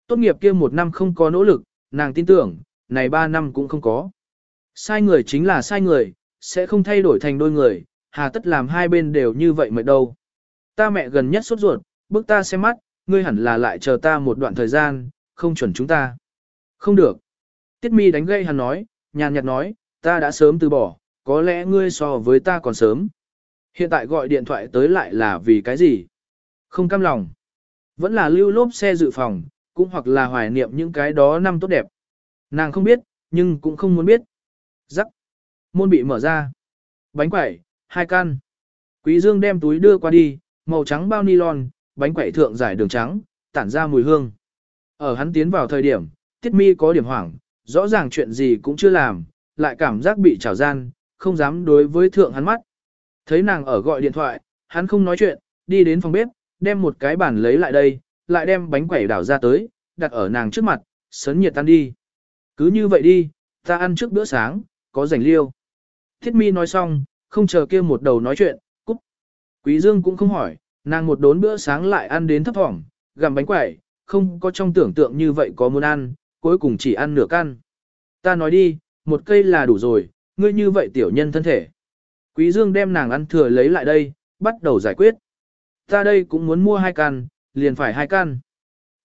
Tốt nghiệp kia một năm không có nỗ lực, nàng tin tưởng, này ba năm cũng không có. Sai người chính là sai người, sẽ không thay đổi thành đôi người, hà tất làm hai bên đều như vậy mệt đâu. Ta mẹ gần nhất sốt ruột, bước ta xem mắt, ngươi hẳn là lại chờ ta một đoạn thời gian, không chuẩn chúng ta. Không được. Tiết mi đánh gây hắn nói, nhàn nhạt nói, ta đã sớm từ bỏ, có lẽ ngươi so với ta còn sớm. Hiện tại gọi điện thoại tới lại là vì cái gì? Không cam lòng. Vẫn là lưu lốp xe dự phòng, cũng hoặc là hoài niệm những cái đó năm tốt đẹp. Nàng không biết, nhưng cũng không muốn biết. Rắc. Môn bị mở ra. Bánh quẩy, hai căn. Quý Dương đem túi đưa qua đi, màu trắng bao nylon, bánh quẩy thượng giải đường trắng, tản ra mùi hương. Ở hắn tiến vào thời điểm, Tiết Mi có điểm hoảng, rõ ràng chuyện gì cũng chưa làm, lại cảm giác bị trào gian, không dám đối với thượng hắn mắt. Thấy nàng ở gọi điện thoại, hắn không nói chuyện, đi đến phòng bếp, đem một cái bàn lấy lại đây, lại đem bánh quẩy đảo ra tới, đặt ở nàng trước mặt, sấn nhiệt tan đi. Cứ như vậy đi, ta ăn trước bữa sáng, có rảnh liêu. Thiết mi nói xong, không chờ kia một đầu nói chuyện, cúp. Quý Dương cũng không hỏi, nàng một đốn bữa sáng lại ăn đến thấp thỏm, gặm bánh quẩy, không có trong tưởng tượng như vậy có muốn ăn, cuối cùng chỉ ăn nửa căn. Ta nói đi, một cây là đủ rồi, ngươi như vậy tiểu nhân thân thể. Quý Dương đem nàng ăn thừa lấy lại đây, bắt đầu giải quyết. Ta đây cũng muốn mua hai căn, liền phải hai căn.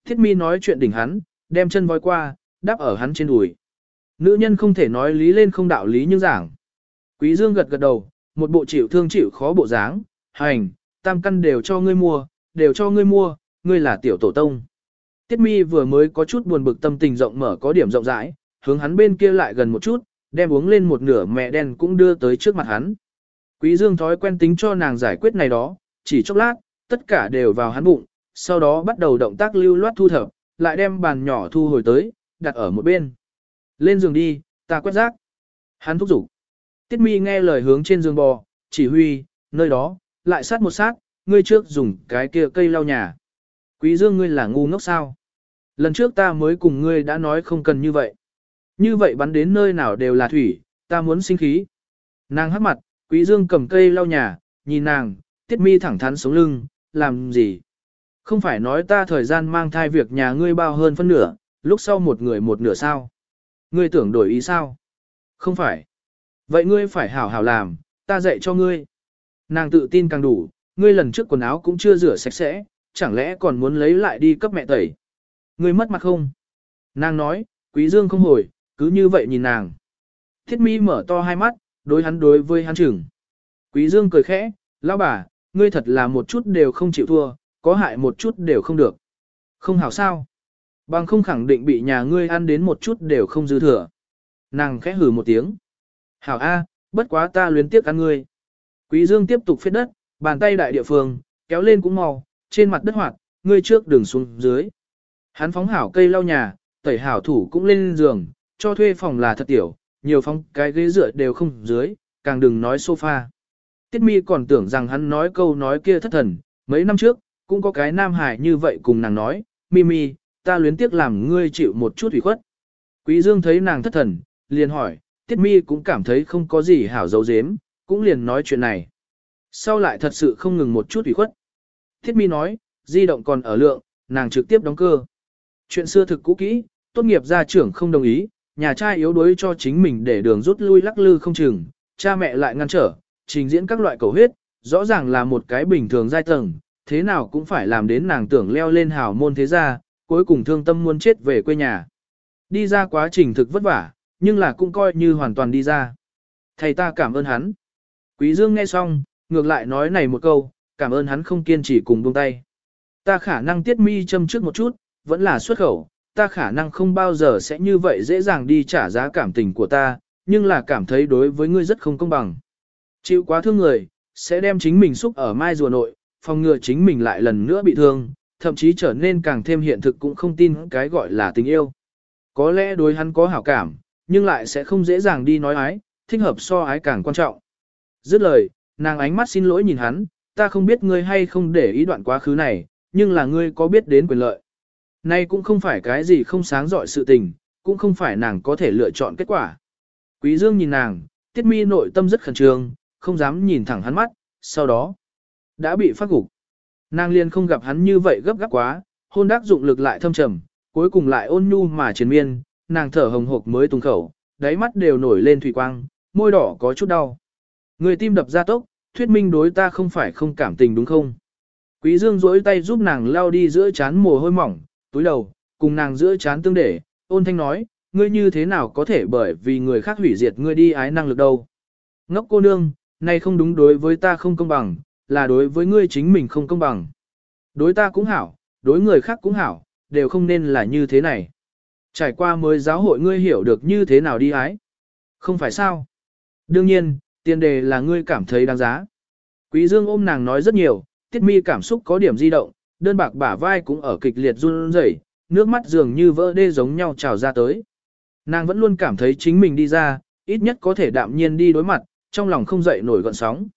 Thiết mi nói chuyện đỉnh hắn, đem chân voi qua, đáp ở hắn trên đùi. Nữ nhân không thể nói lý lên không đạo lý nhưng giảng. Quý Dương gật gật đầu, một bộ chịu thương chịu khó bộ dáng, hành, tam căn đều cho ngươi mua, đều cho ngươi mua, ngươi là tiểu tổ tông. Tiết mi vừa mới có chút buồn bực tâm tình rộng mở có điểm rộng rãi, hướng hắn bên kia lại gần một chút, đem uống lên một nửa mẹ đen cũng đưa tới trước mặt hắn. Quý Dương thói quen tính cho nàng giải quyết này đó, chỉ chốc lát, tất cả đều vào hắn bụng, sau đó bắt đầu động tác lưu loát thu thập, lại đem bàn nhỏ thu hồi tới, đặt ở một bên. Lên giường đi, ta quét rác. Hắn thúc giục. Tiết mi nghe lời hướng trên giường bò, chỉ huy, nơi đó, lại sát một sát, ngươi trước dùng cái kia cây lau nhà. Quý dương ngươi là ngu ngốc sao? Lần trước ta mới cùng ngươi đã nói không cần như vậy. Như vậy bắn đến nơi nào đều là thủy, ta muốn sinh khí. Nàng hắc mặt, quý dương cầm cây lau nhà, nhìn nàng, tiết mi thẳng thắn sống lưng, làm gì? Không phải nói ta thời gian mang thai việc nhà ngươi bao hơn phân nửa, lúc sau một người một nửa sao? Ngươi tưởng đổi ý sao? Không phải. Vậy ngươi phải hảo hảo làm, ta dạy cho ngươi. Nàng tự tin càng đủ, ngươi lần trước quần áo cũng chưa rửa sạch sẽ, chẳng lẽ còn muốn lấy lại đi cấp mẹ tẩy. Ngươi mất mặt không? Nàng nói, quý dương không hồi, cứ như vậy nhìn nàng. Thiết mi mở to hai mắt, đối hắn đối với hắn chừng. Quý dương cười khẽ, lão bà, ngươi thật là một chút đều không chịu thua, có hại một chút đều không được. Không hảo sao? Bằng không khẳng định bị nhà ngươi ăn đến một chút đều không dư thừa. Nàng khẽ hừ một tiếng. Hảo A, bất quá ta luyến tiếc ăn ngươi. Quý Dương tiếp tục phết đất, bàn tay đại địa phương, kéo lên cũng mau, trên mặt đất hoạt, ngươi trước đường xuống dưới. Hắn phóng hảo cây lau nhà, tẩy hảo thủ cũng lên giường, cho thuê phòng là thật tiểu, nhiều phòng cái ghế dựa đều không dưới, càng đừng nói sofa. Tiết mi còn tưởng rằng hắn nói câu nói kia thất thần, mấy năm trước, cũng có cái nam hải như vậy cùng nàng nói, Mimi, ta luyến tiếc làm ngươi chịu một chút ủy khuất. Quý Dương thấy nàng thất thần, liền hỏi, Tiết Mi cũng cảm thấy không có gì hảo dấu dếm, cũng liền nói chuyện này. Sau lại thật sự không ngừng một chút ủy khuất. Tiết Mi nói, di động còn ở lượng, nàng trực tiếp đóng cơ. Chuyện xưa thực cũ kỹ, tốt nghiệp gia trưởng không đồng ý, nhà trai yếu đuối cho chính mình để đường rút lui lắc lư không chừng, cha mẹ lại ngăn trở, trình diễn các loại cầu huyết, rõ ràng là một cái bình thường giai tầng, thế nào cũng phải làm đến nàng tưởng leo lên hào môn thế gia, cuối cùng thương tâm muốn chết về quê nhà. Đi ra quá trình thực vất vả, nhưng là cũng coi như hoàn toàn đi ra. Thầy ta cảm ơn hắn. Quý Dương nghe xong, ngược lại nói này một câu, cảm ơn hắn không kiên trì cùng buông tay. Ta khả năng tiết mi châm trước một chút, vẫn là xuất khẩu, ta khả năng không bao giờ sẽ như vậy dễ dàng đi trả giá cảm tình của ta, nhưng là cảm thấy đối với ngươi rất không công bằng. Chịu quá thương người, sẽ đem chính mình xúc ở mai rùa nội, phòng ngừa chính mình lại lần nữa bị thương, thậm chí trở nên càng thêm hiện thực cũng không tin cái gọi là tình yêu. Có lẽ đối hắn có hảo cảm, nhưng lại sẽ không dễ dàng đi nói ái, thích hợp so ái càng quan trọng. Dứt lời, nàng ánh mắt xin lỗi nhìn hắn, ta không biết ngươi hay không để ý đoạn quá khứ này, nhưng là ngươi có biết đến quyền lợi. Nay cũng không phải cái gì không sáng dọi sự tình, cũng không phải nàng có thể lựa chọn kết quả. Quý Dương nhìn nàng, tiết mi nội tâm rất khẩn trương, không dám nhìn thẳng hắn mắt, sau đó, đã bị phát gục. Nàng liền không gặp hắn như vậy gấp gáp quá, hôn đắc dụng lực lại thâm trầm, cuối cùng lại ôn nhu mà triền miên, nàng thở hồng hộc mới tung khẩu, đáy mắt đều nổi lên thủy quang, môi đỏ có chút đau. Người tim đập ra tốc, thuyết minh đối ta không phải không cảm tình đúng không? Quý Dương duỗi tay giúp nàng lao đi giữa chán mồ hôi mỏng, túi đầu, cùng nàng giữa chán tương để, ôn thanh nói, ngươi như thế nào có thể bởi vì người khác hủy diệt ngươi đi ái năng lực đâu. Ngốc cô nương, nay không đúng đối với ta không công bằng, là đối với ngươi chính mình không công bằng. Đối ta cũng hảo, đối người khác cũng hảo, đều không nên là như thế này. Trải qua mới giáo hội ngươi hiểu được như thế nào đi ái. Không phải sao? Đương nhiên, tiền đề là ngươi cảm thấy đáng giá. Quý Dương ôm nàng nói rất nhiều, tiết mi cảm xúc có điểm di động, đơn bạc bả vai cũng ở kịch liệt run rẩy, nước mắt dường như vỡ đê giống nhau trào ra tới. Nàng vẫn luôn cảm thấy chính mình đi ra, ít nhất có thể đạm nhiên đi đối mặt, trong lòng không dậy nổi gọn sóng.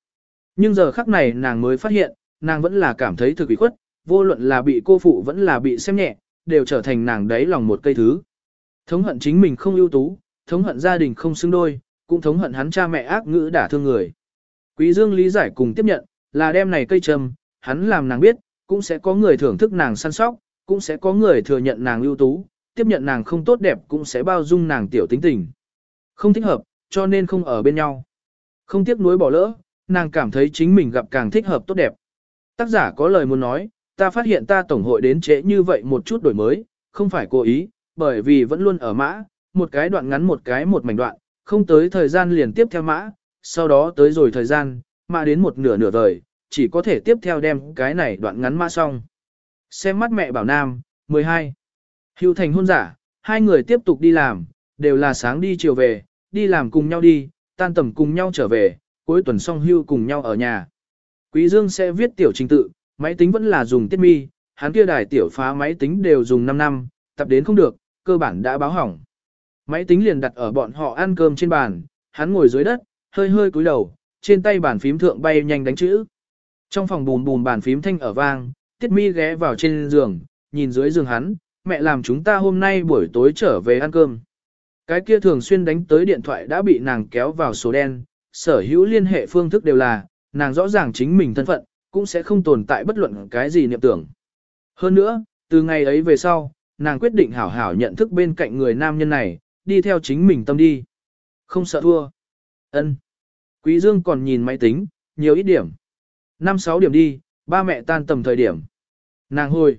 Nhưng giờ khắc này nàng mới phát hiện, nàng vẫn là cảm thấy thực ủy khuất, vô luận là bị cô phụ vẫn là bị xem nhẹ, đều trở thành nàng đáy lòng một cây thứ. Thống hận chính mình không ưu tú, thống hận gia đình không xứng đôi, cũng thống hận hắn cha mẹ ác ngữ đả thương người. Quý Dương lý giải cùng tiếp nhận, là đem này cây trầm, hắn làm nàng biết, cũng sẽ có người thưởng thức nàng săn sóc, cũng sẽ có người thừa nhận nàng ưu tú, tiếp nhận nàng không tốt đẹp cũng sẽ bao dung nàng tiểu tính tình. Không thích hợp, cho nên không ở bên nhau. Không tiếc nuối bỏ lỡ, nàng cảm thấy chính mình gặp càng thích hợp tốt đẹp. Tác giả có lời muốn nói, ta phát hiện ta tổng hội đến trễ như vậy một chút đổi mới, không phải cố ý, bởi vì vẫn luôn ở mã, một cái đoạn ngắn một cái một mảnh đoạn, không tới thời gian liền tiếp theo mã, sau đó tới rồi thời gian, mã đến một nửa nửa vời, chỉ có thể tiếp theo đem cái này đoạn ngắn mã xong. Xem mắt mẹ bảo nam, 12. Hưu thành hôn giả, hai người tiếp tục đi làm, đều là sáng đi chiều về, đi làm cùng nhau đi, tan tầm cùng nhau trở về, cuối tuần song hưu cùng nhau ở nhà. Quý Dương sẽ viết tiểu trình tự, máy tính vẫn là dùng tiết mi, hắn kia đài tiểu phá máy tính đều dùng 5 năm, tập đến không được, cơ bản đã báo hỏng. Máy tính liền đặt ở bọn họ ăn cơm trên bàn, hắn ngồi dưới đất, hơi hơi cúi đầu, trên tay bàn phím thượng bay nhanh đánh chữ. Trong phòng bùn bùn bàn phím thanh ở vang, tiết mi ghé vào trên giường, nhìn dưới giường hắn, mẹ làm chúng ta hôm nay buổi tối trở về ăn cơm. Cái kia thường xuyên đánh tới điện thoại đã bị nàng kéo vào số đen, sở hữu liên hệ phương thức đều là, nàng rõ ràng chính mình thân phận, cũng sẽ không tồn tại bất luận cái gì niệm tưởng. Hơn nữa, từ ngày ấy về sau, nàng quyết định hảo hảo nhận thức bên cạnh người nam nhân này, đi theo chính mình tâm đi. Không sợ thua. ân Quý Dương còn nhìn máy tính, nhiều ít điểm. 5-6 điểm đi, ba mẹ tan tầm thời điểm. Nàng hồi.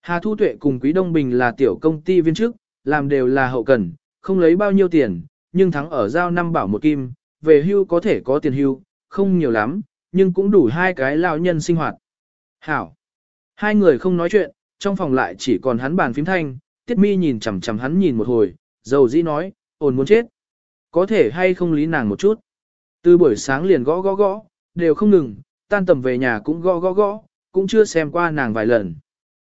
Hà Thu Tuệ cùng Quý Đông Bình là tiểu công ty viên chức, làm đều là hậu cần, không lấy bao nhiêu tiền, nhưng thắng ở giao năm bảo một kim, về hưu có thể có tiền hưu, không nhiều lắm, nhưng cũng đủ hai cái lao nhân sinh hoạt. Hảo. Hai người không nói chuyện, trong phòng lại chỉ còn hắn bàn phím thanh, Tiết Mi nhìn chằm chằm hắn nhìn một hồi, dầu dĩ nói, ồn muốn chết. Có thể hay không lý nàng một chút. Từ buổi sáng liền gõ gõ gõ, đều không ngừng, tan tầm về nhà cũng gõ gõ gõ, cũng chưa xem qua nàng vài lần.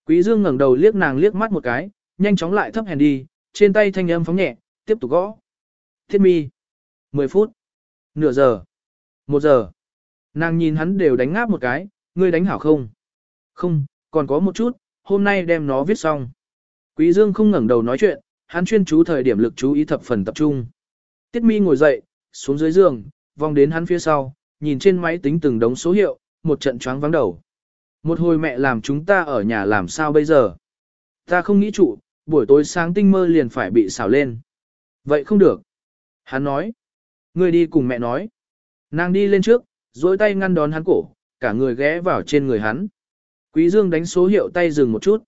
Quý Dương ngẩng đầu liếc nàng liếc mắt một cái, nhanh chóng lại thấp hèn đi, trên tay thanh âm phóng nhẹ, tiếp tục gõ. Thiết mi. 10 phút. Nửa giờ. Một giờ. Nàng nhìn hắn đều đánh ngáp một cái, ngươi đánh hảo không? Không, còn có một chút, hôm nay đem nó viết xong. Quý Dương không ngẩng đầu nói chuyện, hắn chuyên chú thời điểm lực chú ý thập phần tập trung. Tiết mi ngồi dậy, xuống dưới giường, vòng đến hắn phía sau, nhìn trên máy tính từng đống số hiệu, một trận choáng vắng đầu. Một hồi mẹ làm chúng ta ở nhà làm sao bây giờ? Ta không nghĩ trụ, buổi tối sáng tinh mơ liền phải bị xào lên. Vậy không được. Hắn nói. Ngươi đi cùng mẹ nói. Nàng đi lên trước, dối tay ngăn đón hắn cổ, cả người ghé vào trên người hắn. Quý Dương đánh số hiệu tay dừng một chút.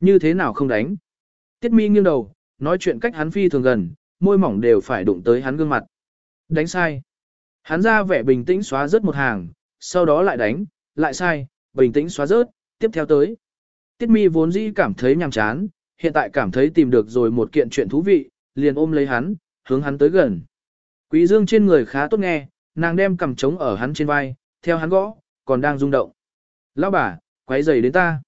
Như thế nào không đánh? Tiết mi nghiêng đầu, nói chuyện cách hắn phi thường gần, môi mỏng đều phải đụng tới hắn gương mặt. Đánh sai. Hắn ra vẻ bình tĩnh xóa rớt một hàng, sau đó lại đánh, lại sai, bình tĩnh xóa rớt, tiếp theo tới. Tiết mi vốn dĩ cảm thấy nhàm chán, hiện tại cảm thấy tìm được rồi một kiện chuyện thú vị, liền ôm lấy hắn, hướng hắn tới gần. Quý dương trên người khá tốt nghe, nàng đem cầm trống ở hắn trên vai, theo hắn gõ, còn đang rung động. Lão bà, quấy giày đến ta.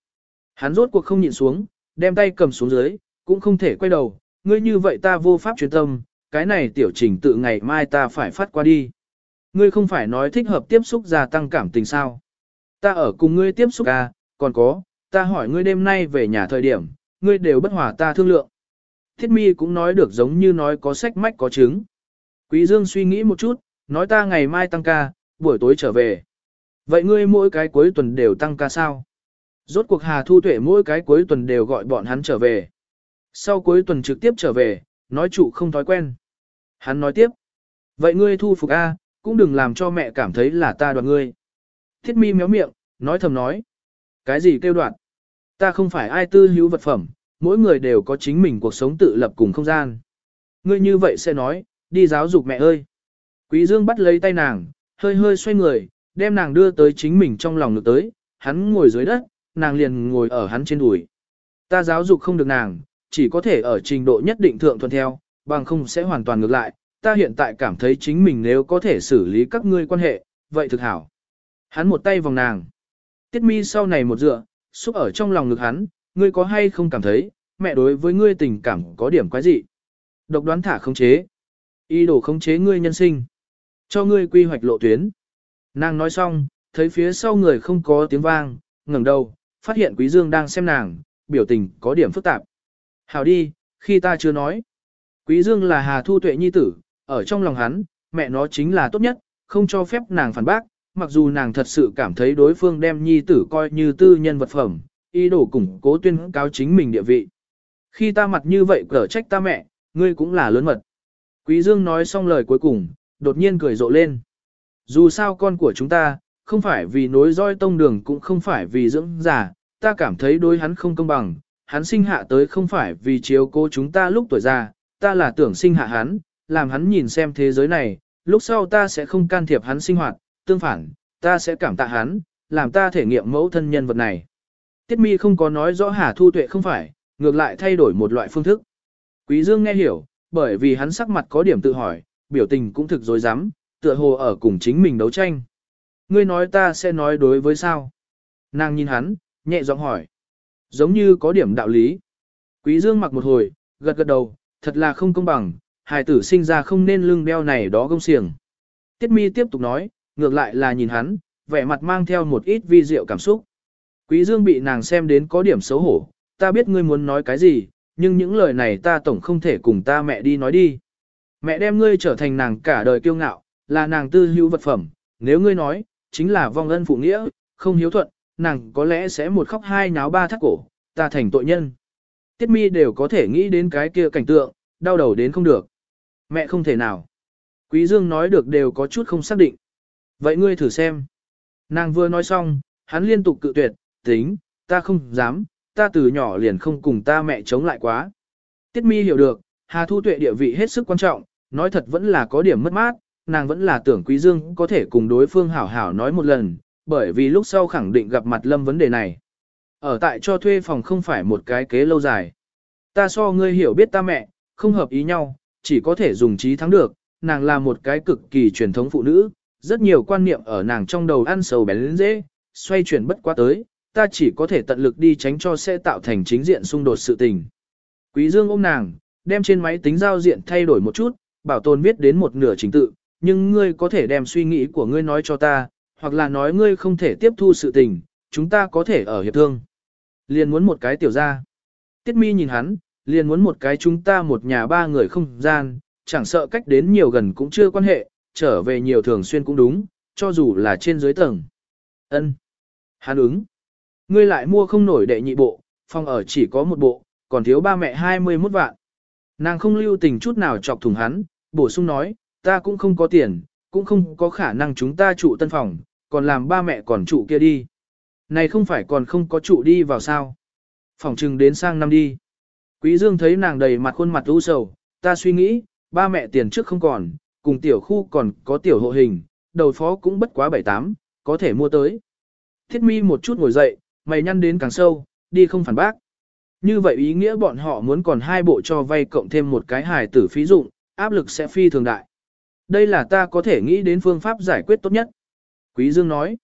Hắn rốt cuộc không nhịn xuống, đem tay cầm xuống dưới, cũng không thể quay đầu, ngươi như vậy ta vô pháp chuyên tâm, cái này tiểu trình tự ngày mai ta phải phát qua đi. Ngươi không phải nói thích hợp tiếp xúc gia tăng cảm tình sao. Ta ở cùng ngươi tiếp xúc à, còn có, ta hỏi ngươi đêm nay về nhà thời điểm, ngươi đều bất hòa ta thương lượng. Thiết mi cũng nói được giống như nói có sách mách có chứng. Quý Dương suy nghĩ một chút, nói ta ngày mai tăng ca, buổi tối trở về. Vậy ngươi mỗi cái cuối tuần đều tăng ca sao? Rốt cuộc Hà Thu Tuệ mỗi cái cuối tuần đều gọi bọn hắn trở về. Sau cuối tuần trực tiếp trở về, nói chủ không thói quen. Hắn nói tiếp. Vậy ngươi thu phục A, cũng đừng làm cho mẹ cảm thấy là ta đoạt ngươi. Thiết mi méo miệng, nói thầm nói. Cái gì kêu đoạt? Ta không phải ai tư hữu vật phẩm, mỗi người đều có chính mình cuộc sống tự lập cùng không gian. Ngươi như vậy sẽ nói, đi giáo dục mẹ ơi. Quý Dương bắt lấy tay nàng, hơi hơi xoay người, đem nàng đưa tới chính mình trong lòng ngực tới, hắn ngồi dưới đất, nàng liền ngồi ở hắn trên đùi. Ta giáo dục không được nàng, chỉ có thể ở trình độ nhất định thượng thuận theo, bằng không sẽ hoàn toàn ngược lại. Ta hiện tại cảm thấy chính mình nếu có thể xử lý các ngươi quan hệ, vậy thực hảo. Hắn một tay vòng nàng. Tiết mi sau này một dựa, xúc ở trong lòng ngực hắn, ngươi có hay không cảm thấy, mẹ đối với ngươi tình cảm có điểm quái gì? Độc đoán thả khống chế. Ý đồ khống chế ngươi nhân sinh. Cho ngươi quy hoạch lộ tuyến. Nàng nói xong, thấy phía sau người không có tiếng vang, ngẩng đầu, phát hiện Quý Dương đang xem nàng, biểu tình có điểm phức tạp. Hảo đi, khi ta chưa nói. Quý Dương là Hà Thu Tuệ nhi tử, ở trong lòng hắn, mẹ nó chính là tốt nhất, không cho phép nàng phản bác, mặc dù nàng thật sự cảm thấy đối phương đem nhi tử coi như tư nhân vật phẩm, ý đồ củng cố tuyên cáo chính mình địa vị. Khi ta mặt như vậy cở trách ta mẹ, ngươi cũng là lớn mật. Quý Dương nói xong lời cuối cùng, đột nhiên cười rộ lên. Dù sao con của chúng ta, không phải vì nối roi tông đường cũng không phải vì dưỡng giả, ta cảm thấy đối hắn không công bằng, hắn sinh hạ tới không phải vì chiếu cố chúng ta lúc tuổi già, ta là tưởng sinh hạ hắn, làm hắn nhìn xem thế giới này, lúc sau ta sẽ không can thiệp hắn sinh hoạt, tương phản, ta sẽ cảm tạ hắn, làm ta thể nghiệm mẫu thân nhân vật này. Tiết mi không có nói rõ Hà Thu Tuệ không phải, ngược lại thay đổi một loại phương thức. Quý Dương nghe hiểu, bởi vì hắn sắc mặt có điểm tự hỏi, biểu tình cũng thực dối rắm tựa hồ ở cùng chính mình đấu tranh. Ngươi nói ta sẽ nói đối với sao? Nàng nhìn hắn, nhẹ giọng hỏi. Giống như có điểm đạo lý. Quý Dương mặc một hồi, gật gật đầu, thật là không công bằng, hài tử sinh ra không nên lưng đeo này đó gông xiềng. Tiết mi tiếp tục nói, ngược lại là nhìn hắn, vẻ mặt mang theo một ít vi diệu cảm xúc. Quý Dương bị nàng xem đến có điểm xấu hổ, ta biết ngươi muốn nói cái gì, nhưng những lời này ta tổng không thể cùng ta mẹ đi nói đi. Mẹ đem ngươi trở thành nàng cả đời kiêu ngạo, là nàng tư hữu vật phẩm, nếu ngươi nói, chính là vong ân phụ nghĩa, không hiếu thuận, nàng có lẽ sẽ một khóc hai nháo ba thắt cổ, ta thành tội nhân. Tiết mi đều có thể nghĩ đến cái kia cảnh tượng, đau đầu đến không được. Mẹ không thể nào. Quý Dương nói được đều có chút không xác định. Vậy ngươi thử xem. Nàng vừa nói xong, hắn liên tục cự tuyệt, tính, ta không dám, ta từ nhỏ liền không cùng ta mẹ chống lại quá. Tiết mi hiểu được, Hà Thu Tuệ địa vị hết sức quan trọng, nói thật vẫn là có điểm mất mát, nàng vẫn là tưởng Quý Dương có thể cùng đối phương hảo hảo nói một lần, bởi vì lúc sau khẳng định gặp mặt Lâm vấn đề này. Ở tại cho thuê phòng không phải một cái kế lâu dài. Ta so ngươi hiểu biết ta mẹ, không hợp ý nhau, chỉ có thể dùng trí thắng được, nàng là một cái cực kỳ truyền thống phụ nữ, rất nhiều quan niệm ở nàng trong đầu ăn sầu bén lên dễ, xoay chuyển bất quá tới, ta chỉ có thể tận lực đi tránh cho sẽ tạo thành chính diện xung đột sự tình. Quý Dương ôm nàng, đem trên máy tính giao diện thay đổi một chút, bảo tồn viết đến một nửa trình tự, nhưng ngươi có thể đem suy nghĩ của ngươi nói cho ta, hoặc là nói ngươi không thể tiếp thu sự tình, chúng ta có thể ở hiệp thương. Liền muốn một cái tiểu gia. Tiết mi nhìn hắn, liền muốn một cái chúng ta một nhà ba người không gian, chẳng sợ cách đến nhiều gần cũng chưa quan hệ, trở về nhiều thường xuyên cũng đúng, cho dù là trên dưới tầng. Ân. Hắn ứng. Ngươi lại mua không nổi đệ nhị bộ, phòng ở chỉ có một bộ, còn thiếu ba mẹ 21 vạn. Nàng không lưu tình chút nào chọc thủng hắn, bổ sung nói, ta cũng không có tiền, cũng không có khả năng chúng ta trụ tân phòng, còn làm ba mẹ còn trụ kia đi. Này không phải còn không có trụ đi vào sao. Phòng trừng đến sang năm đi. Quý Dương thấy nàng đầy mặt khuôn mặt u sầu, ta suy nghĩ, ba mẹ tiền trước không còn, cùng tiểu khu còn có tiểu hộ hình, đầu phó cũng bất quá bảy tám, có thể mua tới. Thiết mi một chút ngồi dậy, mày nhăn đến càng sâu, đi không phản bác. Như vậy ý nghĩa bọn họ muốn còn hai bộ cho vay cộng thêm một cái hài tử phí dụng, áp lực sẽ phi thường đại. Đây là ta có thể nghĩ đến phương pháp giải quyết tốt nhất. Quý Dương nói.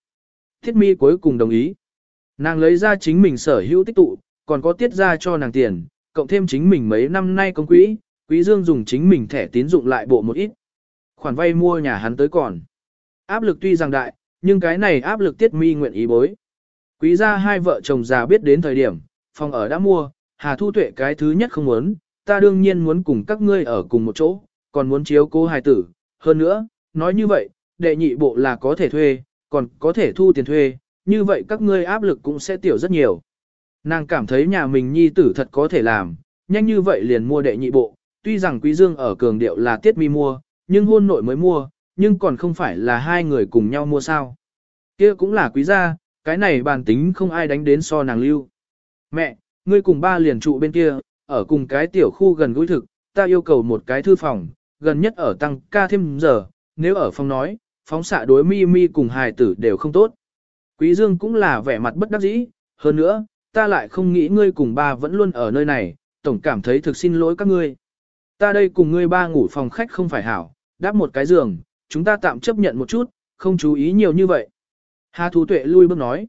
Thiết mi cuối cùng đồng ý. Nàng lấy ra chính mình sở hữu tích tụ, còn có tiết ra cho nàng tiền, cộng thêm chính mình mấy năm nay công quỹ, Quý Dương dùng chính mình thẻ tín dụng lại bộ một ít. Khoản vay mua nhà hắn tới còn. Áp lực tuy rằng đại, nhưng cái này áp lực tiết mi nguyện ý bối. Quý gia hai vợ chồng già biết đến thời điểm, phòng ở đã mua, Hà Thu Tuệ cái thứ nhất không muốn, ta đương nhiên muốn cùng các ngươi ở cùng một chỗ, còn muốn chiếu cố hài tử. Hơn nữa, nói như vậy, đệ nhị bộ là có thể thuê, còn có thể thu tiền thuê, như vậy các ngươi áp lực cũng sẽ tiểu rất nhiều. Nàng cảm thấy nhà mình nhi tử thật có thể làm, nhanh như vậy liền mua đệ nhị bộ, tuy rằng Quý Dương ở cường điệu là tiết mi mua, nhưng hôn nội mới mua, nhưng còn không phải là hai người cùng nhau mua sao. kia cũng là quý gia, cái này bàn tính không ai đánh đến so nàng lưu. Mẹ, ngươi cùng ba liền trụ bên kia, ở cùng cái tiểu khu gần gũi thực, ta yêu cầu một cái thư phòng, gần nhất ở tăng ca thêm giờ, nếu ở phòng nói, phóng xạ đối mi mi cùng hài tử đều không tốt. Quý Dương cũng là vẻ mặt bất đắc dĩ, hơn nữa, ta lại không nghĩ ngươi cùng ba vẫn luôn ở nơi này, tổng cảm thấy thực xin lỗi các ngươi. Ta đây cùng ngươi ba ngủ phòng khách không phải hảo, đáp một cái giường, chúng ta tạm chấp nhận một chút, không chú ý nhiều như vậy. Hà Thú Tuệ lui bước nói.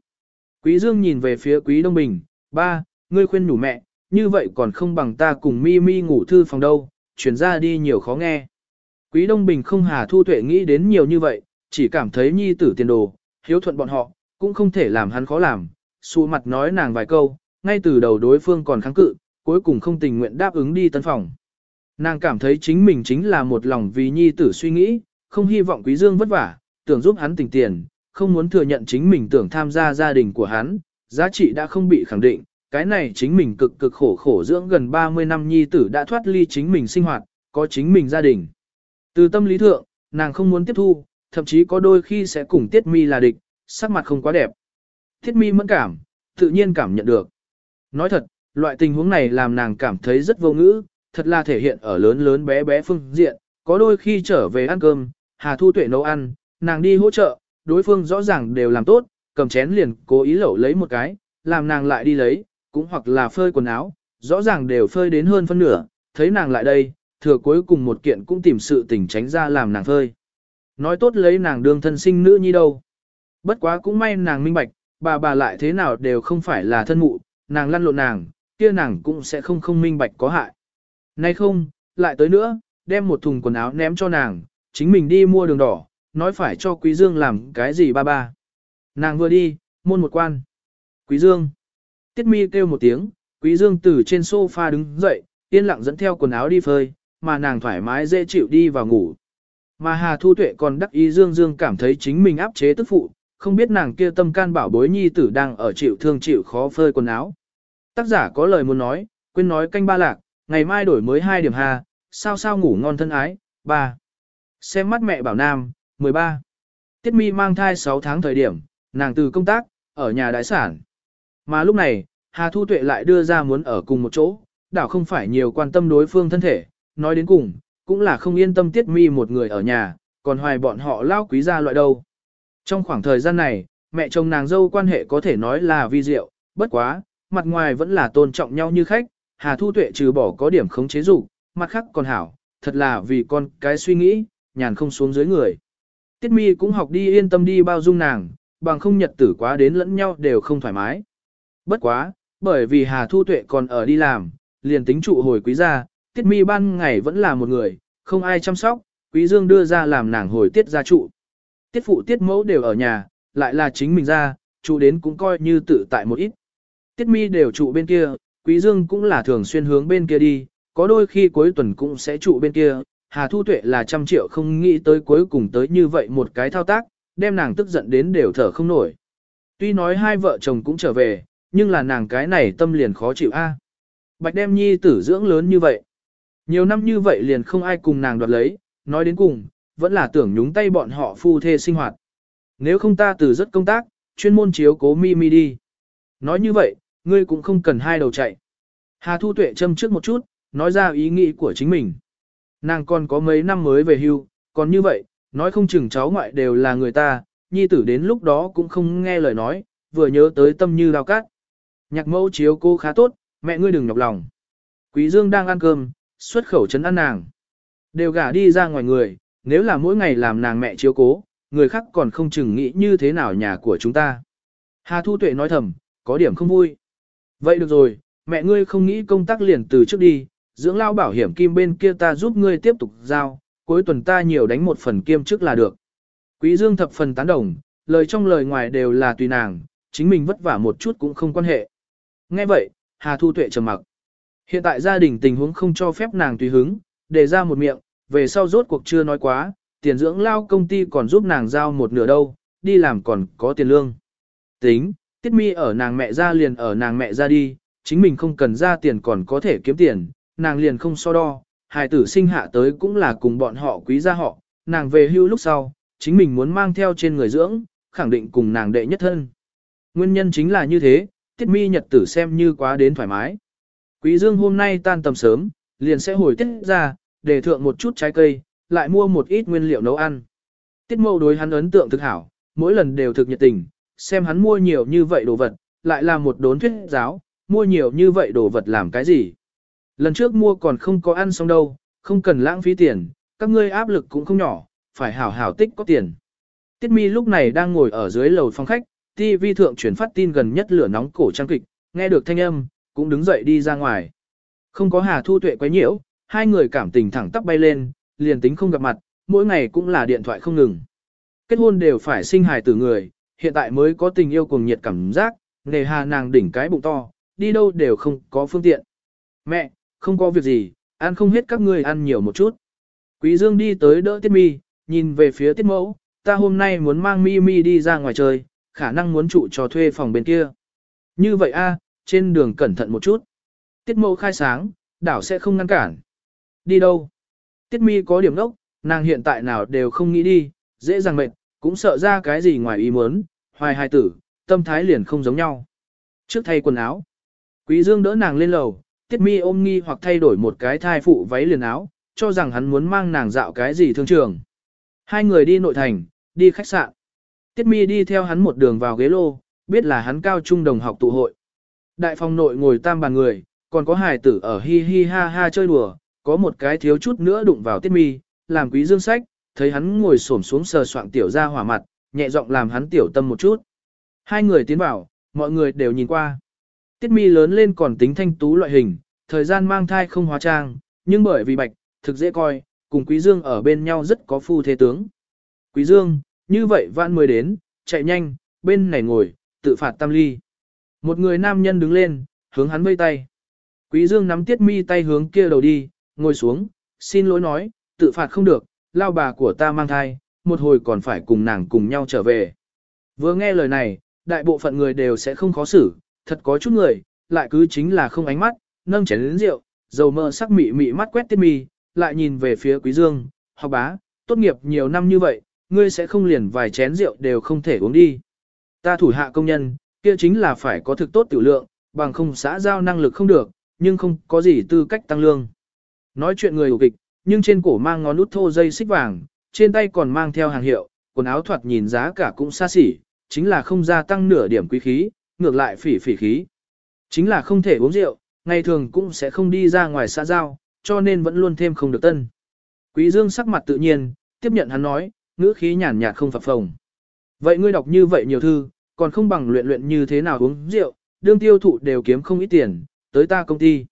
Quý Dương nhìn về phía Quý Đông Bình, ba, ngươi khuyên nhủ mẹ, như vậy còn không bằng ta cùng mi mi ngủ thư phòng đâu, chuyển ra đi nhiều khó nghe. Quý Đông Bình không Hà Thu Tuệ nghĩ đến nhiều như vậy, chỉ cảm thấy nhi tử tiền đồ, hiếu thuận bọn họ, cũng không thể làm hắn khó làm, xù mặt nói nàng vài câu, ngay từ đầu đối phương còn kháng cự, cuối cùng không tình nguyện đáp ứng đi tân phòng. Nàng cảm thấy chính mình chính là một lòng vì nhi tử suy nghĩ, không hy vọng Quý Dương vất vả, tưởng giúp hắn tình tiền, không muốn thừa nhận chính mình tưởng tham gia gia đình của hắn, giá trị đã không bị khẳng định, cái này chính mình cực cực khổ khổ dưỡng gần 30 năm nhi tử đã thoát ly chính mình sinh hoạt, có chính mình gia đình. Từ tâm lý thượng, nàng không muốn tiếp thu, thậm chí có đôi khi sẽ cùng Tiết Mi là địch, sắc mặt không quá đẹp. Tiết Mi mẫn cảm, tự nhiên cảm nhận được. Nói thật, loại tình huống này làm nàng cảm thấy rất vô ngữ, thật là thể hiện ở lớn lớn bé bé phương diện, có đôi khi trở về ăn cơm, Hà Thu Tuệ nấu ăn, nàng đi hỗ trợ, đối phương rõ ràng đều làm tốt, cầm chén liền cố ý lẩu lấy một cái, làm nàng lại đi lấy, cũng hoặc là phơi quần áo, rõ ràng đều phơi đến hơn phân nửa, thấy nàng lại đây, thừa cuối cùng một kiện cũng tìm sự tình tránh ra làm nàng phơi. Nói tốt lấy nàng đương thân sinh nữ nhi đâu. Bất quá cũng may nàng minh bạch, bà bà lại thế nào đều không phải là thân mụ, nàng lăn lộn nàng, kia nàng cũng sẽ không không minh bạch có hại. Nay không, lại tới nữa, đem một thùng quần áo ném cho nàng, chính mình đi mua đường đỏ, nói phải cho Quý Dương làm cái gì ba ba. Nàng vừa đi, môn một quan. Quý Dương. Tiết mi kêu một tiếng, Quý Dương từ trên sofa đứng dậy, yên lặng dẫn theo quần áo đi phơi, mà nàng thoải mái dễ chịu đi vào ngủ. Mà Hà Thu Tuệ còn đắc ý Dương Dương cảm thấy chính mình áp chế tức phụ, không biết nàng kia tâm can bảo bối nhi tử đang ở chịu thương chịu khó phơi quần áo. Tác giả có lời muốn nói, quên nói canh ba lạc, ngày mai đổi mới 2 điểm hà, sao sao ngủ ngon thân ái, 3. Xem mắt mẹ bảo nam, 13. Tiết mi mang thai 6 tháng thời điểm, nàng từ công tác, ở nhà đại sản. Mà lúc này, Hà Thu Tuệ lại đưa ra muốn ở cùng một chỗ, đảo không phải nhiều quan tâm đối phương thân thể, nói đến cùng, cũng là không yên tâm tiết mi một người ở nhà, còn hoài bọn họ lao quý ra loại đâu. Trong khoảng thời gian này, mẹ chồng nàng dâu quan hệ có thể nói là vi diệu, bất quá, mặt ngoài vẫn là tôn trọng nhau như khách, Hà Thu Tuệ trừ bỏ có điểm khống chế dục, mặt khác còn hảo, thật là vì con cái suy nghĩ, nhàn không xuống dưới người. Tiết mi cũng học đi yên tâm đi bao dung nàng, bằng không nhật tử quá đến lẫn nhau đều không thoải mái. Bất quá, bởi vì Hà Thu Tuệ còn ở đi làm, liền tính trụ hồi quý gia, tiết mi ban ngày vẫn là một người, không ai chăm sóc, quý dương đưa ra làm nàng hồi tiết gia trụ. Tiết phụ tiết mẫu đều ở nhà, lại là chính mình ra, trụ đến cũng coi như tự tại một ít. Tiết mi đều trụ bên kia, quý dương cũng là thường xuyên hướng bên kia đi, có đôi khi cuối tuần cũng sẽ trụ bên kia, Hà Thu Tuệ là trăm triệu không nghĩ tới cuối cùng tới như vậy một cái thao tác, đem nàng tức giận đến đều thở không nổi. Tuy nói hai vợ chồng cũng trở về, nhưng là nàng cái này tâm liền khó chịu a. Bạch đem nhi tử dưỡng lớn như vậy. Nhiều năm như vậy liền không ai cùng nàng đoạt lấy, nói đến cùng, vẫn là tưởng nhúng tay bọn họ phu thê sinh hoạt. Nếu không ta từ rất công tác, chuyên môn chiếu cố mi mi đi. Nói như vậy, ngươi cũng không cần hai đầu chạy. Hà Thu Tuệ châm trước một chút, nói ra ý nghĩ của chính mình. Nàng còn có mấy năm mới về hưu, còn như vậy, nói không chừng cháu ngoại đều là người ta, nhi tử đến lúc đó cũng không nghe lời nói, vừa nhớ tới tâm như lao cát. Nhạc mẫu chiếu cô khá tốt, mẹ ngươi đừng nhọc lòng. Quý Dương đang ăn cơm, xuất khẩu chấn ăn nàng. Đều gả đi ra ngoài người, nếu là mỗi ngày làm nàng mẹ chiếu cố, người khác còn không chừng nghĩ như thế nào nhà của chúng ta. Hà Thu Tuệ nói thầm, có điểm không vui. Vậy được rồi, mẹ ngươi không nghĩ công tác liền từ trước đi, dưỡng lao bảo hiểm kim bên kia ta giúp ngươi tiếp tục giao, cuối tuần ta nhiều đánh một phần kiêm trước là được. Quý Dương thập phần tán đồng, lời trong lời ngoài đều là tùy nàng, chính mình vất vả một chút cũng không quan hệ. Nghe vậy, Hà Thu Tuệ trầm mặc. Hiện tại gia đình tình huống không cho phép nàng tùy hứng, để ra một miệng, về sau rốt cuộc chưa nói quá, tiền dưỡng lao công ty còn giúp nàng giao một nửa đâu, đi làm còn có tiền lương. Tính, tiết mi ở nàng mẹ ra liền ở nàng mẹ ra đi, chính mình không cần ra tiền còn có thể kiếm tiền, nàng liền không so đo, hài tử sinh hạ tới cũng là cùng bọn họ quý gia họ, nàng về hưu lúc sau, chính mình muốn mang theo trên người dưỡng, khẳng định cùng nàng đệ nhất thân. Nguyên nhân chính là như thế, tiết mi nhật tử xem như quá đến thoải mái. Quý dương hôm nay tan tầm sớm, liền sẽ hồi tiết ra, để thượng một chút trái cây, lại mua một ít nguyên liệu nấu ăn. Tiết mâu đối hắn ấn tượng thực hảo, mỗi lần đều thực nhiệt tình, xem hắn mua nhiều như vậy đồ vật, lại là một đốn thuyết giáo, mua nhiều như vậy đồ vật làm cái gì. Lần trước mua còn không có ăn xong đâu, không cần lãng phí tiền, các ngươi áp lực cũng không nhỏ, phải hảo hảo tích có tiền. Tiết mi lúc này đang ngồi ở dưới lầu phòng khách, TV thượng chuyển phát tin gần nhất lửa nóng cổ trang kịch, nghe được thanh âm, cũng đứng dậy đi ra ngoài. Không có Hà Thu Tuệ quấy nhiễu, hai người cảm tình thẳng tắp bay lên, liền tính không gặp mặt, mỗi ngày cũng là điện thoại không ngừng. Kết hôn đều phải sinh hài tử người, hiện tại mới có tình yêu cùng nhiệt cảm giác, nề hà nàng đỉnh cái bụng to, đi đâu đều không có phương tiện. Mẹ, không có việc gì, ăn không hết các ngươi ăn nhiều một chút. Quý Dương đi tới đỡ Tiết Mi, nhìn về phía Tiết Mẫu, ta hôm nay muốn mang Mi Mi đi ra ngoài chơi, khả năng muốn trụ cho thuê phòng bên kia. Như vậy a, trên đường cẩn thận một chút. Tiết Mẫu khai sáng, đảo sẽ không ngăn cản. Đi đâu? Tiết Mi có điểm nốc nàng hiện tại nào đều không nghĩ đi, dễ dàng mệt, cũng sợ ra cái gì ngoài ý muốn, hoài hai tử, tâm thái liền không giống nhau. Trước thay quần áo, Quý Dương đỡ nàng lên lầu, Tiết Mi ôm nghi hoặc thay đổi một cái thai phụ váy liền áo, cho rằng hắn muốn mang nàng dạo cái gì thương trường. Hai người đi nội thành, đi khách sạn. Tiết Mi đi theo hắn một đường vào ghế lô, biết là hắn cao trung đồng học tụ hội. Đại phòng nội ngồi tam bàn người, còn có hài tử ở hi hi ha ha chơi đùa, có một cái thiếu chút nữa đụng vào tiết mi, làm quý dương sách, thấy hắn ngồi xổm xuống sờ soạng tiểu ra hỏa mặt, nhẹ giọng làm hắn tiểu tâm một chút. Hai người tiến vào, mọi người đều nhìn qua. Tiết mi lớn lên còn tính thanh tú loại hình, thời gian mang thai không hóa trang, nhưng bởi vì bạch, thực dễ coi, cùng Quý Dương ở bên nhau rất có phu thế tướng. Quý Dương, như vậy vạn mới đến, chạy nhanh, bên này ngồi, tự phạt tam ly. Một người nam nhân đứng lên, hướng hắn vây tay. Quý Dương nắm tiết mi tay hướng kia đầu đi, ngồi xuống, xin lỗi nói, tự phạt không được, lao bà của ta mang thai, một hồi còn phải cùng nàng cùng nhau trở về. Vừa nghe lời này, đại bộ phận người đều sẽ không khó xử, thật có chút người, lại cứ chính là không ánh mắt, nâng chén đến rượu, dầu mỡ sắc mị mị mắt quét tiết mi, lại nhìn về phía quý dương, học bá, tốt nghiệp nhiều năm như vậy, ngươi sẽ không liền vài chén rượu đều không thể uống đi. Ta thủ hạ công nhân, kia chính là phải có thực tốt tiểu lượng, bằng không xã giao năng lực không được, nhưng không có gì tư cách tăng lương. Nói chuyện người hủ kịch, nhưng trên cổ mang ngón nút thô dây xích vàng, trên tay còn mang theo hàng hiệu, quần áo thoạt nhìn giá cả cũng xa xỉ, chính là không gia tăng nửa điểm quý khí, ngược lại phỉ phỉ khí. Chính là không thể uống rượu, ngày thường cũng sẽ không đi ra ngoài xã giao, cho nên vẫn luôn thêm không được tân. Quý Dương sắc mặt tự nhiên, tiếp nhận hắn nói, ngữ khí nhàn nhạt không phập phồng. Vậy ngươi đọc như vậy nhiều thư, còn không bằng luyện luyện như thế nào uống rượu, đương tiêu thụ đều kiếm không ít tiền, tới ta công ty.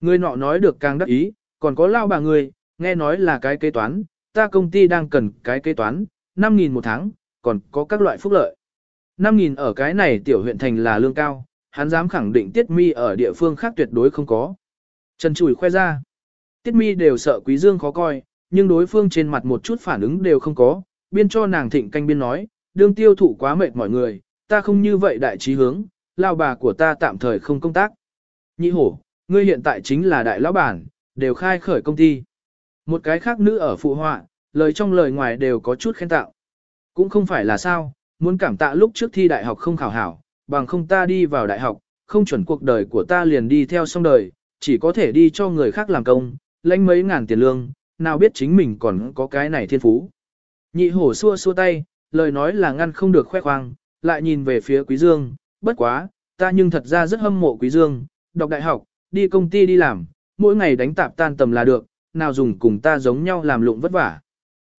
Ngươi nọ nói được càng đắc ý, còn có lao bà ngươi, nghe nói là cái kế toán, ta công ty đang cần cái kế toán, 5.000 một tháng, còn có các loại phúc lợi. 5.000 ở cái này tiểu huyện thành là lương cao, hắn dám khẳng định tiết mi ở địa phương khác tuyệt đối không có. Trần Chùi khoe ra. Tiết mi đều sợ quý dương khó coi, nhưng đối phương trên mặt một chút phản ứng đều không có, biên cho nàng thịnh canh biên nói, đương tiêu thụ quá mệt mọi người, ta không như vậy đại trí hướng, lao bà của ta tạm thời không công tác. Nhị hổ, ngươi hiện tại chính là đại lão bản, đều khai khởi công ty. Một cái khác nữ ở phụ họa, lời trong lời ngoài đều có chút khen tạo. Cũng không phải là sao, muốn cảm tạ lúc trước thi đại học không khảo hảo, bằng không ta đi vào đại học, không chuẩn cuộc đời của ta liền đi theo xong đời, chỉ có thể đi cho người khác làm công, lãnh mấy ngàn tiền lương, nào biết chính mình còn có cái này thiên phú. Nhị hổ xua xua tay, lời nói là ngăn không được khoe khoang, lại nhìn về phía Quý Dương, bất quá, ta nhưng thật ra rất hâm mộ Quý Dương, đọc đại học, đi công ty đi làm, mỗi ngày đánh tạp tan tầm là được, nào dùng cùng ta giống nhau làm lụng vất vả.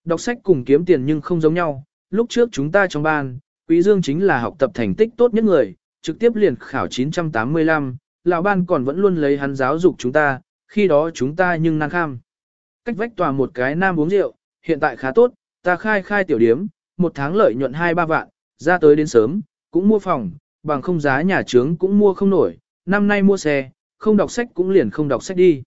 Đọc sách cùng kiếm tiền nhưng không giống nhau, lúc trước chúng ta trong ban, Quý Dương chính là học tập thành tích tốt nhất người, trực tiếp liền khảo 985, lão ban còn vẫn luôn lấy hắn giáo dục chúng ta, khi đó chúng ta nhưng năng kham. Cách vách tòa một cái nam uống rượu, hiện tại khá tốt, ta khai khai tiểu điếm, một tháng lợi nhuận 2-3 vạn, ra tới đến sớm, cũng mua phòng, bằng không giá nhà trướng cũng mua không nổi, năm nay mua xe, không đọc sách cũng liền không đọc sách đi.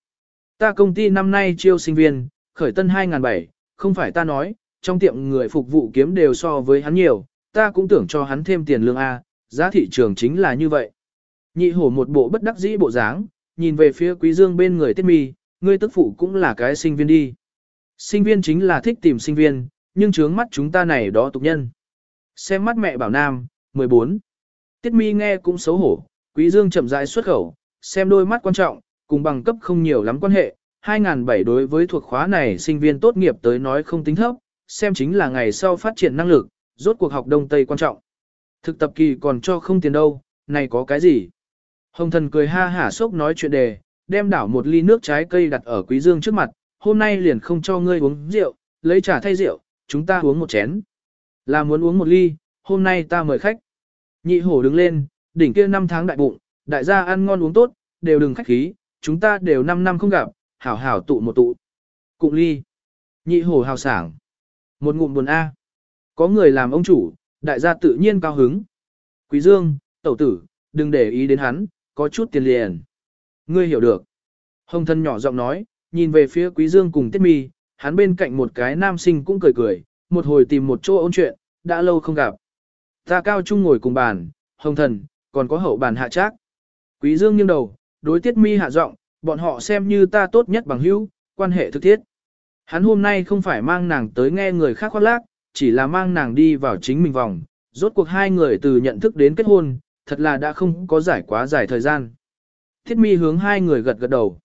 Ta công ty năm nay chiêu sinh viên, khởi tân 2007, không phải ta nói, trong tiệm người phục vụ kiếm đều so với hắn nhiều, ta cũng tưởng cho hắn thêm tiền lương A, giá thị trường chính là như vậy. Nhị hổ một bộ bất đắc dĩ bộ dáng, nhìn về phía quý dương bên người tiết mi, ngươi tức phụ cũng là cái sinh viên đi. Sinh viên chính là thích tìm sinh viên, nhưng trướng mắt chúng ta này đó tục nhân. Xem mắt mẹ bảo nam, 14. Tiết mi nghe cũng xấu hổ, quý dương chậm rãi xuất khẩu, xem đôi mắt quan trọng, cùng bằng cấp không nhiều lắm quan hệ. 2007 đối với thuộc khóa này sinh viên tốt nghiệp tới nói không tính thấp, xem chính là ngày sau phát triển năng lực, rốt cuộc học Đông Tây quan trọng. Thực tập kỳ còn cho không tiền đâu, này có cái gì? Hồng thần cười ha hả sốc nói chuyện đề, đem đảo một ly nước trái cây đặt ở quý dương trước mặt, hôm nay liền không cho ngươi uống rượu, lấy trà thay rượu, chúng ta uống một chén. Là muốn uống một ly, hôm nay ta mời khách. Nhị hổ đứng lên, đỉnh kia năm tháng đại bụng, đại gia ăn ngon uống tốt, đều đừng khách khí, chúng ta đều 5 năm không gặp, hảo hảo tụ một tụ. Cụng ly. Nhị hổ hào sảng. Một ngụm buồn A. Có người làm ông chủ, đại gia tự nhiên cao hứng. Quý dương, tẩu tử, đừng để ý đến hắn, có chút tiền liền. Ngươi hiểu được. Hồng thân nhỏ giọng nói, nhìn về phía quý dương cùng tiết mi, hắn bên cạnh một cái nam sinh cũng cười cười, một hồi tìm một chỗ ôn chuyện, đã lâu không gặp. Ta cao trung ngồi cùng bàn, hồng thần, còn có hậu bàn hạ trác. Quý dương nghiêng đầu, đối tiết mi hạ giọng, bọn họ xem như ta tốt nhất bằng hữu, quan hệ thực thiết. Hắn hôm nay không phải mang nàng tới nghe người khác khoác lác, chỉ là mang nàng đi vào chính mình vòng, rốt cuộc hai người từ nhận thức đến kết hôn, thật là đã không có giải quá dài thời gian. Thiết mi hướng hai người gật gật đầu.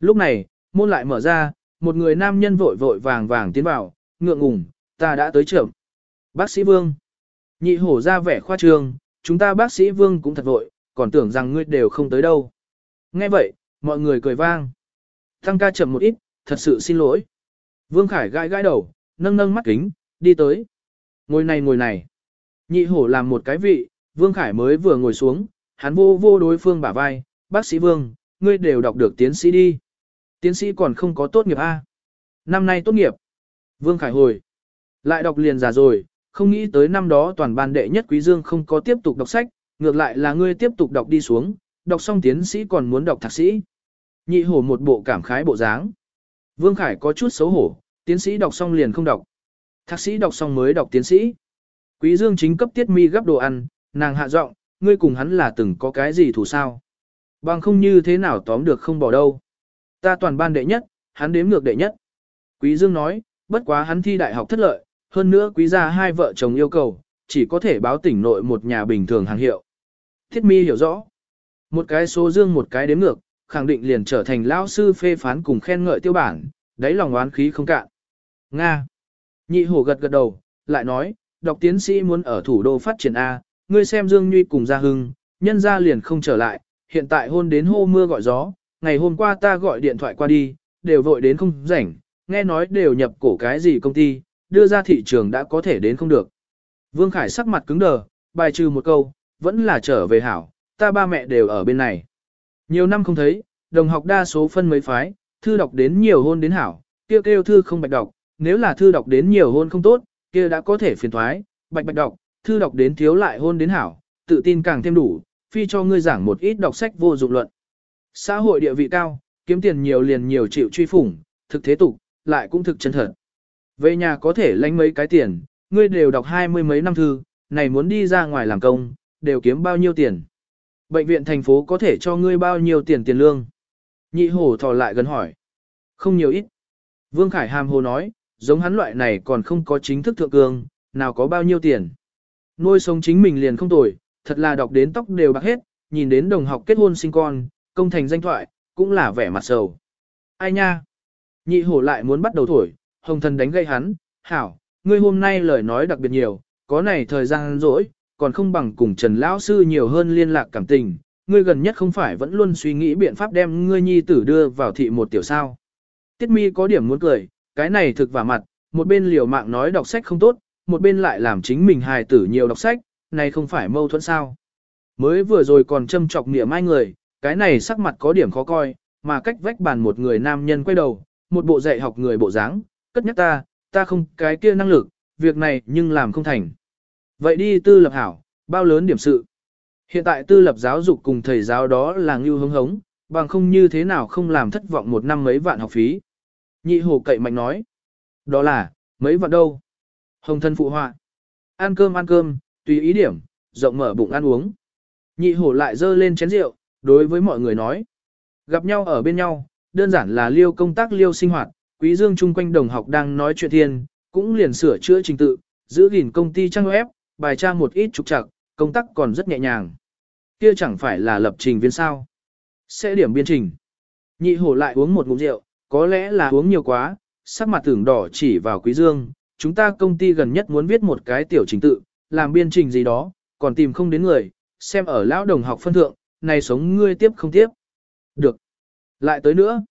Lúc này, môn lại mở ra, một người nam nhân vội vội vàng vàng tiến vào, ngượng ngùng, ta đã tới trưởng. Bác sĩ Vương. Nhị hổ ra vẻ khoa trương, chúng ta bác sĩ Vương cũng thật vội, còn tưởng rằng ngươi đều không tới đâu. Nghe vậy, mọi người cười vang. Tăng ca chậm một ít, thật sự xin lỗi. Vương Khải gãi gãi đầu, nâng nâng mắt kính, đi tới. Ngồi này ngồi này. Nhị hổ làm một cái vị, Vương Khải mới vừa ngồi xuống, hắn vô vô đối phương bả vai, bác sĩ Vương, ngươi đều đọc được tiến sĩ đi. Tiến sĩ còn không có tốt nghiệp A. Năm nay tốt nghiệp. Vương Khải hồi. Lại đọc liền già rồi, không nghĩ tới năm đó toàn ban đệ nhất quý dương không có tiếp tục đọc sách, ngược lại là ngươi tiếp tục đọc đi xuống, đọc xong tiến sĩ còn muốn đọc thạc sĩ. Nhị hổ một bộ cảm khái bộ dáng. Vương Khải có chút xấu hổ, tiến sĩ đọc xong liền không đọc. Thạc sĩ đọc xong mới đọc tiến sĩ. Quý Dương chính cấp tiết mi gấp đồ ăn, nàng hạ giọng, ngươi cùng hắn là từng có cái gì thủ sao? Bằng không như thế nào tóm được không bỏ đâu. Ta toàn ban đệ nhất, hắn đếm ngược đệ nhất. Quý Dương nói, bất quá hắn thi đại học thất lợi, hơn nữa quý gia hai vợ chồng yêu cầu, chỉ có thể báo tỉnh nội một nhà bình thường hàng hiệu. Thiết mi hiểu rõ. Một cái số dương một cái đếm ngược, khẳng định liền trở thành lão sư phê phán cùng khen ngợi tiêu bản, đáy lòng oán khí không cạn. Nga. Nhị hổ gật gật đầu, lại nói, đọc tiến sĩ muốn ở thủ đô phát triển A, ngươi xem Dương Nhuy cùng Gia Hưng, nhân gia liền không trở lại, hiện tại hôn đến hô mưa gọi gió, ngày hôm qua ta gọi điện thoại qua đi, đều vội đến không rảnh, nghe nói đều nhập cổ cái gì công ty, đưa ra thị trường đã có thể đến không được. Vương Khải sắc mặt cứng đờ, bài trừ một câu, vẫn là trở về hảo, ta ba mẹ đều ở bên này. Nhiều năm không thấy, đồng học đa số phân mấy phái, thư đọc đến nhiều hôn đến hảo, kia kêu, kêu thư không bạch đọc, nếu là thư đọc đến nhiều hôn không tốt, kia đã có thể phiền thoái, bạch bạch đọc, thư đọc đến thiếu lại hôn đến hảo, tự tin càng thêm đủ, phi cho ngươi giảng một ít đọc sách vô dụng luận. Xã hội địa vị cao, kiếm tiền nhiều liền nhiều chịu truy phủng, thực thế tục, lại cũng thực chân thật. Về nhà có thể lánh mấy cái tiền, ngươi đều đọc hai mươi mấy năm thư, này muốn đi ra ngoài làm công, đều kiếm bao nhiêu tiền. Bệnh viện thành phố có thể cho ngươi bao nhiêu tiền tiền lương. Nhị hổ thò lại gần hỏi. Không nhiều ít. Vương Khải hàm hồ nói, giống hắn loại này còn không có chính thức thượng cường, nào có bao nhiêu tiền. Nuôi sống chính mình liền không tồi, thật là đọc đến tóc đều bạc hết, nhìn đến đồng học kết hôn sinh con, công thành danh thoại, cũng là vẻ mặt sầu. Ai nha? Nhị hổ lại muốn bắt đầu thổi, hồng thần đánh gây hắn, hảo, ngươi hôm nay lời nói đặc biệt nhiều, có này thời gian rỗi, còn không bằng cùng Trần Lão Sư nhiều hơn liên lạc cảm tình, ngươi gần nhất không phải vẫn luôn suy nghĩ biện pháp đem ngươi nhi tử đưa vào thị một tiểu sao. Tiết mi có điểm muốn cười, cái này thực vả mặt, một bên liều mạng nói đọc sách không tốt, một bên lại làm chính mình hài tử nhiều đọc sách, này không phải mâu thuẫn sao. Mới vừa rồi còn châm chọc nịa mai người, cái này sắc mặt có điểm khó coi, mà cách vách bàn một người nam nhân quay đầu, một bộ dạy học người bộ dáng, cất nhắc ta, ta không cái kia năng lực, việc này nhưng làm không thành. Vậy đi tư lập hảo, bao lớn điểm sự. Hiện tại tư lập giáo dục cùng thầy giáo đó là ngưu hứng hống, bằng không như thế nào không làm thất vọng một năm mấy vạn học phí. Nhị hồ cậy mạnh nói. Đó là, mấy vạn đâu. Hồng thân phụ họa. Ăn cơm ăn cơm, tùy ý điểm, rộng mở bụng ăn uống. Nhị hổ lại dơ lên chén rượu, đối với mọi người nói. Gặp nhau ở bên nhau, đơn giản là liêu công tác liêu sinh hoạt, quý dương chung quanh đồng học đang nói chuyện thiên, cũng liền sửa chữa trình tự, giữ gìn công ty trang web, bài tra một ít trục trặc, công tác còn rất nhẹ nhàng. Kia chẳng phải là lập trình viên sao. Sẽ điểm biên trình. Nhị hổ lại uống một ngụm rượu, có lẽ là uống nhiều quá, sắc mặt tưởng đỏ chỉ vào quý dương. Chúng ta công ty gần nhất muốn viết một cái tiểu trình tự, làm biên trình gì đó, còn tìm không đến người, xem ở lão đồng học phân thượng, này sống ngươi tiếp không tiếp. Được. Lại tới nữa.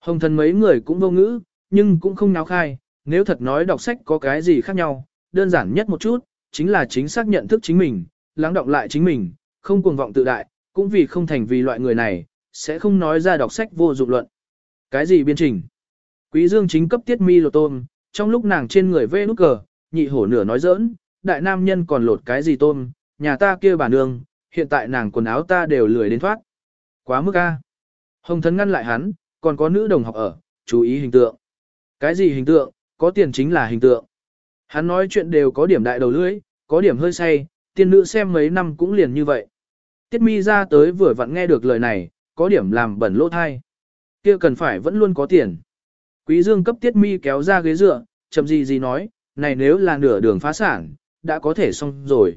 Hồng thần mấy người cũng vô ngữ, nhưng cũng không náo khai, nếu thật nói đọc sách có cái gì khác nhau, đơn giản nhất một chút, chính là chính xác nhận thức chính mình, lắng động lại chính mình, không cuồng vọng tự đại, cũng vì không thành vì loại người này, sẽ không nói ra đọc sách vô dụng luận. Cái gì biên trình? Quý Dương chính cấp tiết mi lột tôm, trong lúc nàng trên người vê nút cờ, nhị hổ nửa nói giỡn, đại nam nhân còn lột cái gì tôm, nhà ta kia bà nương, hiện tại nàng quần áo ta đều lười đến thoát. Quá mức a. Hồng thần ngăn lại hắn, còn có nữ đồng học ở, chú ý hình tượng. Cái gì hình tượng, có tiền chính là hình tượng. Hắn nói chuyện đều có điểm đại đầu lưỡi, có điểm hơi say, tiên nữ xem mấy năm cũng liền như vậy. Tiết mi ra tới vừa vặn nghe được lời này, có điểm làm bẩn lỗ thai. kia cần phải vẫn luôn có tiền. Quý dương cấp tiết mi kéo ra ghế dựa, chậm gì gì nói, này nếu là nửa đường phá sản, đã có thể xong rồi.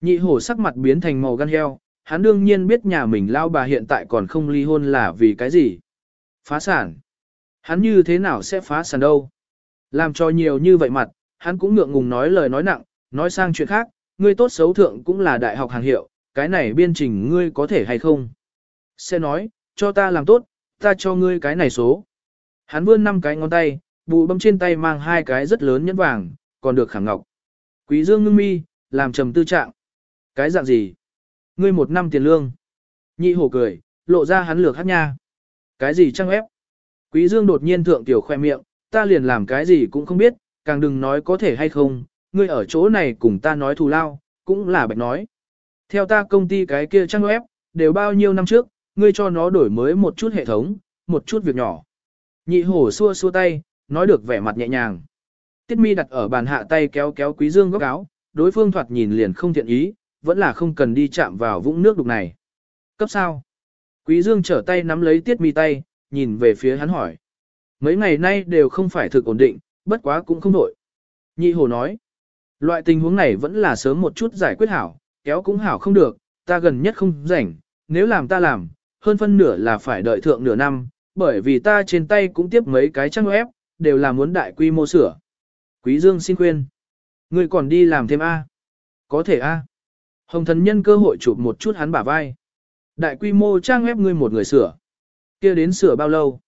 Nhị hổ sắc mặt biến thành màu gan heo, hắn đương nhiên biết nhà mình lao bà hiện tại còn không ly hôn là vì cái gì. Phá sản. Hắn như thế nào sẽ phá sản đâu? Làm cho nhiều như vậy mặt, hắn cũng ngượng ngùng nói lời nói nặng, nói sang chuyện khác, ngươi tốt xấu thượng cũng là đại học hàng hiệu, cái này biên trình ngươi có thể hay không? Sẽ nói, cho ta làm tốt, Ta cho ngươi cái này số. Hắn vươn năm cái ngón tay, bụ bấm trên tay mang hai cái rất lớn nhẫn vàng, còn được khảm ngọc. Quý dương ngưng mi, làm trầm tư trạng. Cái dạng gì? Ngươi một năm tiền lương. Nhị hổ cười, lộ ra hắn lược hát nha. Cái gì trăng ép? Quý dương đột nhiên thượng tiểu khoe miệng, ta liền làm cái gì cũng không biết, càng đừng nói có thể hay không, ngươi ở chỗ này cùng ta nói thù lao, cũng là bạch nói. Theo ta công ty cái kia trang web, đều bao nhiêu năm trước, ngươi cho nó đổi mới một chút hệ thống, một chút việc nhỏ. Nhị hổ xua xua tay, nói được vẻ mặt nhẹ nhàng. Tiết mi đặt ở bàn hạ tay kéo kéo quý dương góc áo, đối phương thoạt nhìn liền không thiện ý, vẫn là không cần đi chạm vào vũng nước đục này. Cấp sao? Quý dương trở tay nắm lấy tiết mi tay, nhìn về phía hắn hỏi. Mấy ngày nay đều không phải thực ổn định, bất quá cũng không nổi. Nhị hồ nói. Loại tình huống này vẫn là sớm một chút giải quyết hảo, kéo cũng hảo không được, ta gần nhất không rảnh, nếu làm ta làm, hơn phân nửa là phải đợi thượng nửa năm, bởi vì ta trên tay cũng tiếp mấy cái trang web, đều là muốn đại quy mô sửa. Quý Dương xin khuyên. Ngươi còn đi làm thêm A. Có thể A. Hồng thần nhân cơ hội chụp một chút hắn bả vai. Đại quy mô trang web ngươi một người sửa. Kia đến sửa bao lâu?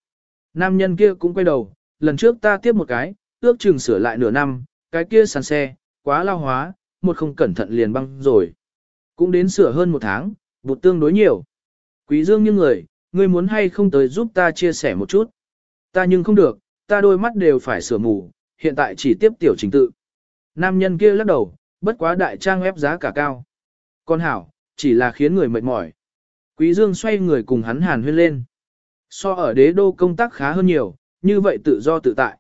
Nam nhân kia cũng quay đầu, lần trước ta tiếp một cái, ước chừng sửa lại nửa năm, cái kia sàn xe, quá lao hóa, một không cẩn thận liền băng rồi. Cũng đến sửa hơn một tháng, bụt tương đối nhiều. Quý dương như người, ngươi muốn hay không tới giúp ta chia sẻ một chút. Ta nhưng không được, ta đôi mắt đều phải sửa mù, hiện tại chỉ tiếp tiểu trình tự. Nam nhân kia lắc đầu, bất quá đại trang ép giá cả cao. Con hảo, chỉ là khiến người mệt mỏi. Quý dương xoay người cùng hắn hàn huyên lên. So ở đế đô công tác khá hơn nhiều, như vậy tự do tự tại.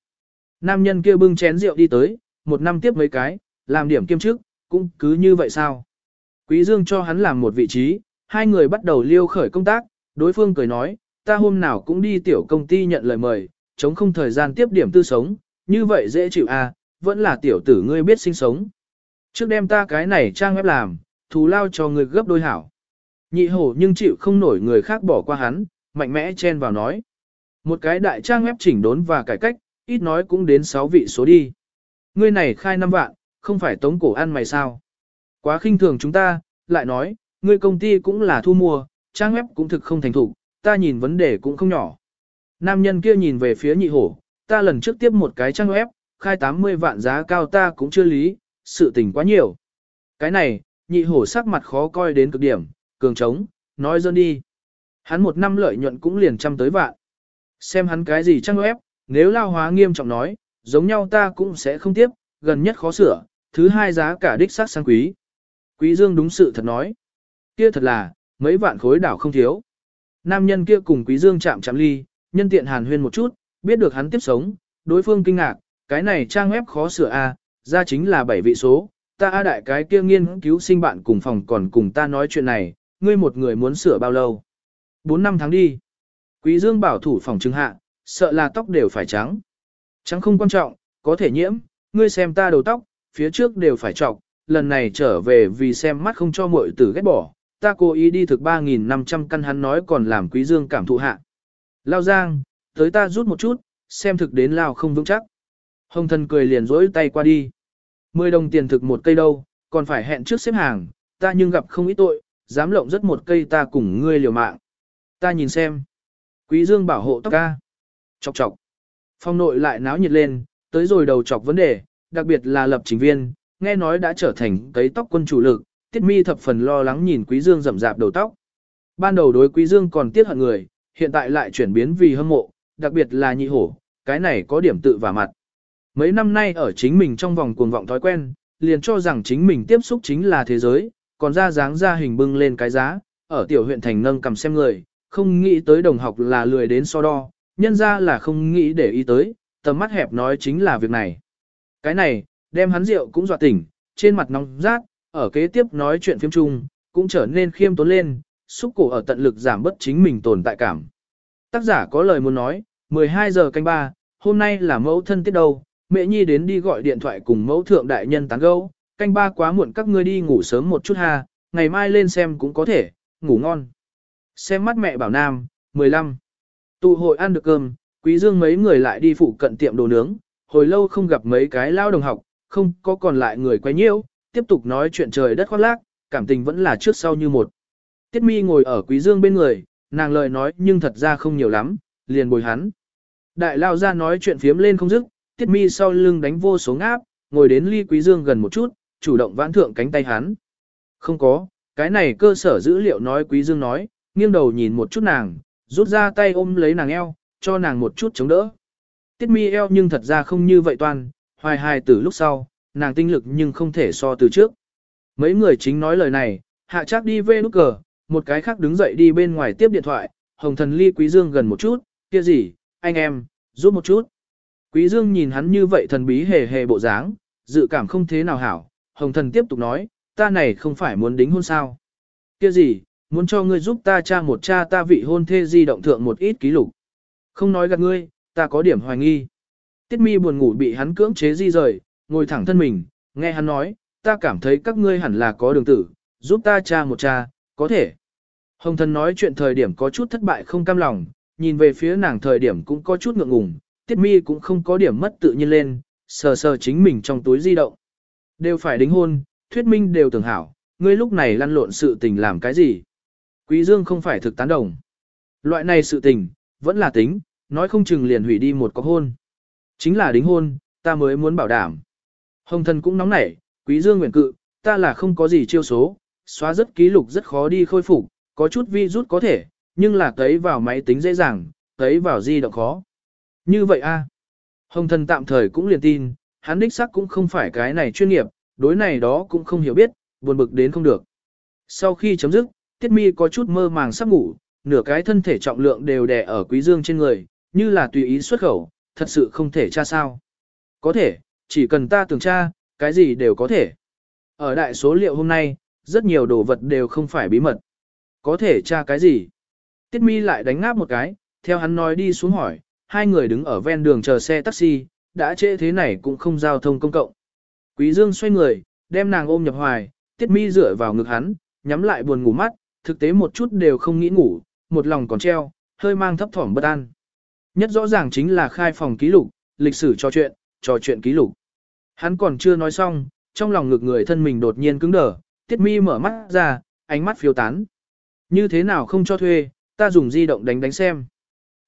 Nam nhân kia bưng chén rượu đi tới, một năm tiếp mấy cái, làm điểm kiêm chức, cũng cứ như vậy sao. Quý Dương cho hắn làm một vị trí, hai người bắt đầu liêu khởi công tác, đối phương cười nói, ta hôm nào cũng đi tiểu công ty nhận lời mời, chống không thời gian tiếp điểm tư sống, như vậy dễ chịu à, vẫn là tiểu tử ngươi biết sinh sống. Trước đem ta cái này trang web làm, thù lao cho người gấp đôi hảo. Nhị hổ nhưng chịu không nổi người khác bỏ qua hắn, mạnh mẽ chen vào nói. Một cái đại trang web chỉnh đốn và cải cách, ít nói cũng đến 6 vị số đi. Ngươi này khai năm vạn, không phải tống cổ ăn mày sao. Quá khinh thường chúng ta, lại nói, ngươi công ty cũng là thu mua, trang web cũng thực không thành thủ, ta nhìn vấn đề cũng không nhỏ. Nam nhân kia nhìn về phía nhị hổ, ta lần trước tiếp một cái trang web, khai 80 vạn giá cao ta cũng chưa lý, sự tình quá nhiều. Cái này, nhị hổ sắc mặt khó coi đến cực điểm, cường trống, nói dơn đi. Hắn một năm lợi nhuận cũng liền trăm tới vạn. Xem hắn cái gì trang web, nếu lao hóa nghiêm trọng nói, giống nhau ta cũng sẽ không tiếp, gần nhất khó sửa, thứ hai giá cả đích xác sang quý. Quý Dương đúng sự thật nói. Kia thật là, mấy vạn khối đảo không thiếu. Nam nhân kia cùng Quý Dương chạm chạm ly, nhân tiện hàn huyên một chút, biết được hắn tiếp sống, đối phương kinh ngạc, cái này trang web khó sửa a, à, ra chính là bảy vị số, ta a đại cái kia nghiên cứu sinh bạn cùng phòng còn cùng ta nói chuyện này, ngươi một người muốn sửa bao lâu? 4 năm tháng đi. Quý Dương bảo thủ phòng trưng hạ, sợ là tóc đều phải trắng. Trắng không quan trọng, có thể nhiễm, ngươi xem ta đầu tóc, phía trước đều phải trọc, lần này trở về vì xem mắt không cho muội tử ghét bỏ, ta cố ý đi thực 3.500 căn hắn nói còn làm quý dương cảm thụ hạ. Lao giang, tới ta rút một chút, xem thực đến lao không vững chắc. Hồng thần cười liền rỗi tay qua đi. Mười đồng tiền thực một cây đâu, còn phải hẹn trước xếp hàng, ta nhưng gặp không ít tội, dám lộng rất một cây ta cùng ngươi liều mạng. Ta nhìn xem. Quý dương bảo hộ tóc ca. Chọc chọc. Phong nội lại náo nhiệt lên, tới rồi đầu chọc vấn đề, đặc biệt là lập trình viên, nghe nói đã trở thành cấy tóc quân chủ lực, tiết mi thập phần lo lắng nhìn quý dương rậm rạp đầu tóc. Ban đầu đối quý dương còn tiếc hận người, hiện tại lại chuyển biến vì hâm mộ, đặc biệt là nhị hổ, cái này có điểm tự và mặt. Mấy năm nay ở chính mình trong vòng cuồng vọng thói quen, liền cho rằng chính mình tiếp xúc chính là thế giới, còn ra dáng ra hình bưng lên cái giá, ở tiểu huyện thành nâng cầm xem người, không nghĩ tới đồng học là lười đến so đo, nhân ra là không nghĩ để ý tới, tầm mắt hẹp nói chính là việc này. Cái này, đem hắn rượu cũng dọa tỉnh, trên mặt nóng rát, ở kế tiếp nói chuyện phim chung, cũng trở nên khiêm tốn lên, xúc cổ ở tận lực giảm bớt chính mình tồn tại cảm. Tác giả có lời muốn nói, 12 giờ canh ba, hôm nay là mẫu thân tiết đâu, mẹ nhi đến đi gọi điện thoại cùng mẫu thượng đại nhân tán gẫu, canh ba quá muộn các ngươi đi ngủ sớm một chút ha, ngày mai lên xem cũng có thể, ngủ ngon. Xem mắt mẹ bảo nam, 15. Tụ hội ăn được cơm, quý dương mấy người lại đi phụ cận tiệm đồ nướng, hồi lâu không gặp mấy cái lao đồng học, không có còn lại người quay nhiễu, tiếp tục nói chuyện trời đất khoác lác, cảm tình vẫn là trước sau như một. Tiết mi ngồi ở quý dương bên người, nàng lời nói nhưng thật ra không nhiều lắm, liền bồi hắn. Đại lao ra nói chuyện phiếm lên không dứt, tiết mi sau lưng đánh vô số ngáp, ngồi đến ly quý dương gần một chút, chủ động vãn thượng cánh tay hắn. Không có, cái này cơ sở dữ liệu nói quý dương nói, nghiêng đầu nhìn một chút nàng, rút ra tay ôm lấy nàng eo, cho nàng một chút chống đỡ. Tiết mi eo nhưng thật ra không như vậy toàn, hoài hài từ lúc sau, nàng tinh lực nhưng không thể so từ trước. Mấy người chính nói lời này, hạ chắc đi về nút cờ, một cái khác đứng dậy đi bên ngoài tiếp điện thoại, hồng thần ly quý dương gần một chút, kia gì, anh em, giúp một chút. Quý dương nhìn hắn như vậy thần bí hề hề bộ dáng, dự cảm không thế nào hảo, hồng thần tiếp tục nói, ta này không phải muốn đính hôn sao. Kia gì, muốn cho ngươi giúp ta tra một cha ta vị hôn thê di động thượng một ít ký lục. Không nói gạt ngươi, ta có điểm hoài nghi. Tiết mi buồn ngủ bị hắn cưỡng chế di rời, ngồi thẳng thân mình, nghe hắn nói, ta cảm thấy các ngươi hẳn là có đường tử, giúp ta tra một cha, có thể. Hồng thần nói chuyện thời điểm có chút thất bại không cam lòng, nhìn về phía nàng thời điểm cũng có chút ngượng ngùng, tiết mi cũng không có điểm mất tự nhiên lên, sờ sờ chính mình trong túi di động. Đều phải đính hôn, thuyết minh đều tưởng hảo, ngươi lúc này lăn lộn sự tình làm cái gì. Quý Dương không phải thực tán đồng. Loại này sự tình, vẫn là tính, nói không chừng liền hủy đi một có hôn. Chính là đính hôn, ta mới muốn bảo đảm. Hồng thần cũng nóng nảy, quý dương nguyện cự, ta là không có gì chiêu số, xóa rất ký lục rất khó đi khôi phục, có chút vi rút có thể, nhưng là cấy vào máy tính dễ dàng, cấy vào di động khó. Như vậy a Hồng thần tạm thời cũng liền tin, hắn đích xác cũng không phải cái này chuyên nghiệp, đối này đó cũng không hiểu biết, buồn bực đến không được. Sau khi chấm dứt, Tiết Mi có chút mơ màng sắp ngủ, nửa cái thân thể trọng lượng đều đè ở Quý Dương trên người, như là tùy ý xuất khẩu, thật sự không thể tra sao. Có thể, chỉ cần ta tưởng tra, cái gì đều có thể. Ở đại số liệu hôm nay, rất nhiều đồ vật đều không phải bí mật. Có thể tra cái gì? Tiết mi lại đánh ngáp một cái, theo hắn nói đi xuống hỏi, hai người đứng ở ven đường chờ xe taxi, đã trễ thế này cũng không giao thông công cộng. Quý Dương xoay người, đem nàng ôm nhập hoài, tiết mi dựa vào ngực hắn, nhắm lại buồn ngủ mắt, thực tế một chút đều không nghĩ ngủ, một lòng còn treo, hơi mang thấp thỏm bất an. Nhất rõ ràng chính là khai phòng ký lục, lịch sử trò chuyện, trò chuyện ký lục. Hắn còn chưa nói xong, trong lòng ngực người thân mình đột nhiên cứng đờ, tiết mi mở mắt ra, ánh mắt phiêu tán. Như thế nào không cho thuê, ta dùng di động đánh đánh xem.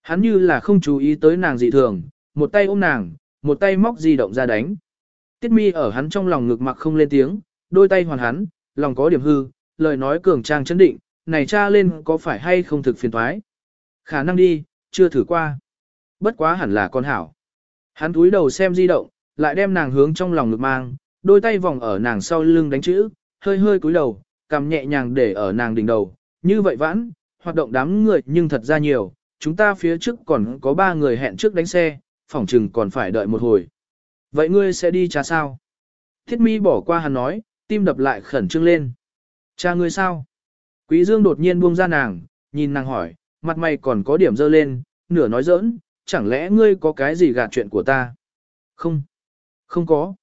Hắn như là không chú ý tới nàng dị thường, một tay ôm nàng, một tay móc di động ra đánh. Tiết mi ở hắn trong lòng ngực mặc không lên tiếng, đôi tay hoàn hắn, lòng có điểm hư, lời nói cường trang chấn định, này cha lên có phải hay không thực phiền thoái. Khả năng đi, chưa thử qua. Bất quá hẳn là con hảo. Hắn túi đầu xem di động, lại đem nàng hướng trong lòng ngực mang, đôi tay vòng ở nàng sau lưng đánh chữ, hơi hơi cúi đầu, cầm nhẹ nhàng để ở nàng đỉnh đầu. Như vậy vãn, hoạt động đám người nhưng thật ra nhiều, chúng ta phía trước còn có ba người hẹn trước đánh xe, phỏng chừng còn phải đợi một hồi. Vậy ngươi sẽ đi trà sao? Thiết mi bỏ qua hắn nói, tim đập lại khẩn trương lên. Cha ngươi sao? Quý Dương đột nhiên buông ra nàng, nhìn nàng hỏi, mặt mày còn có điểm dơ lên, nửa nói giỡn, chẳng lẽ ngươi có cái gì gạt chuyện của ta? Không, không có.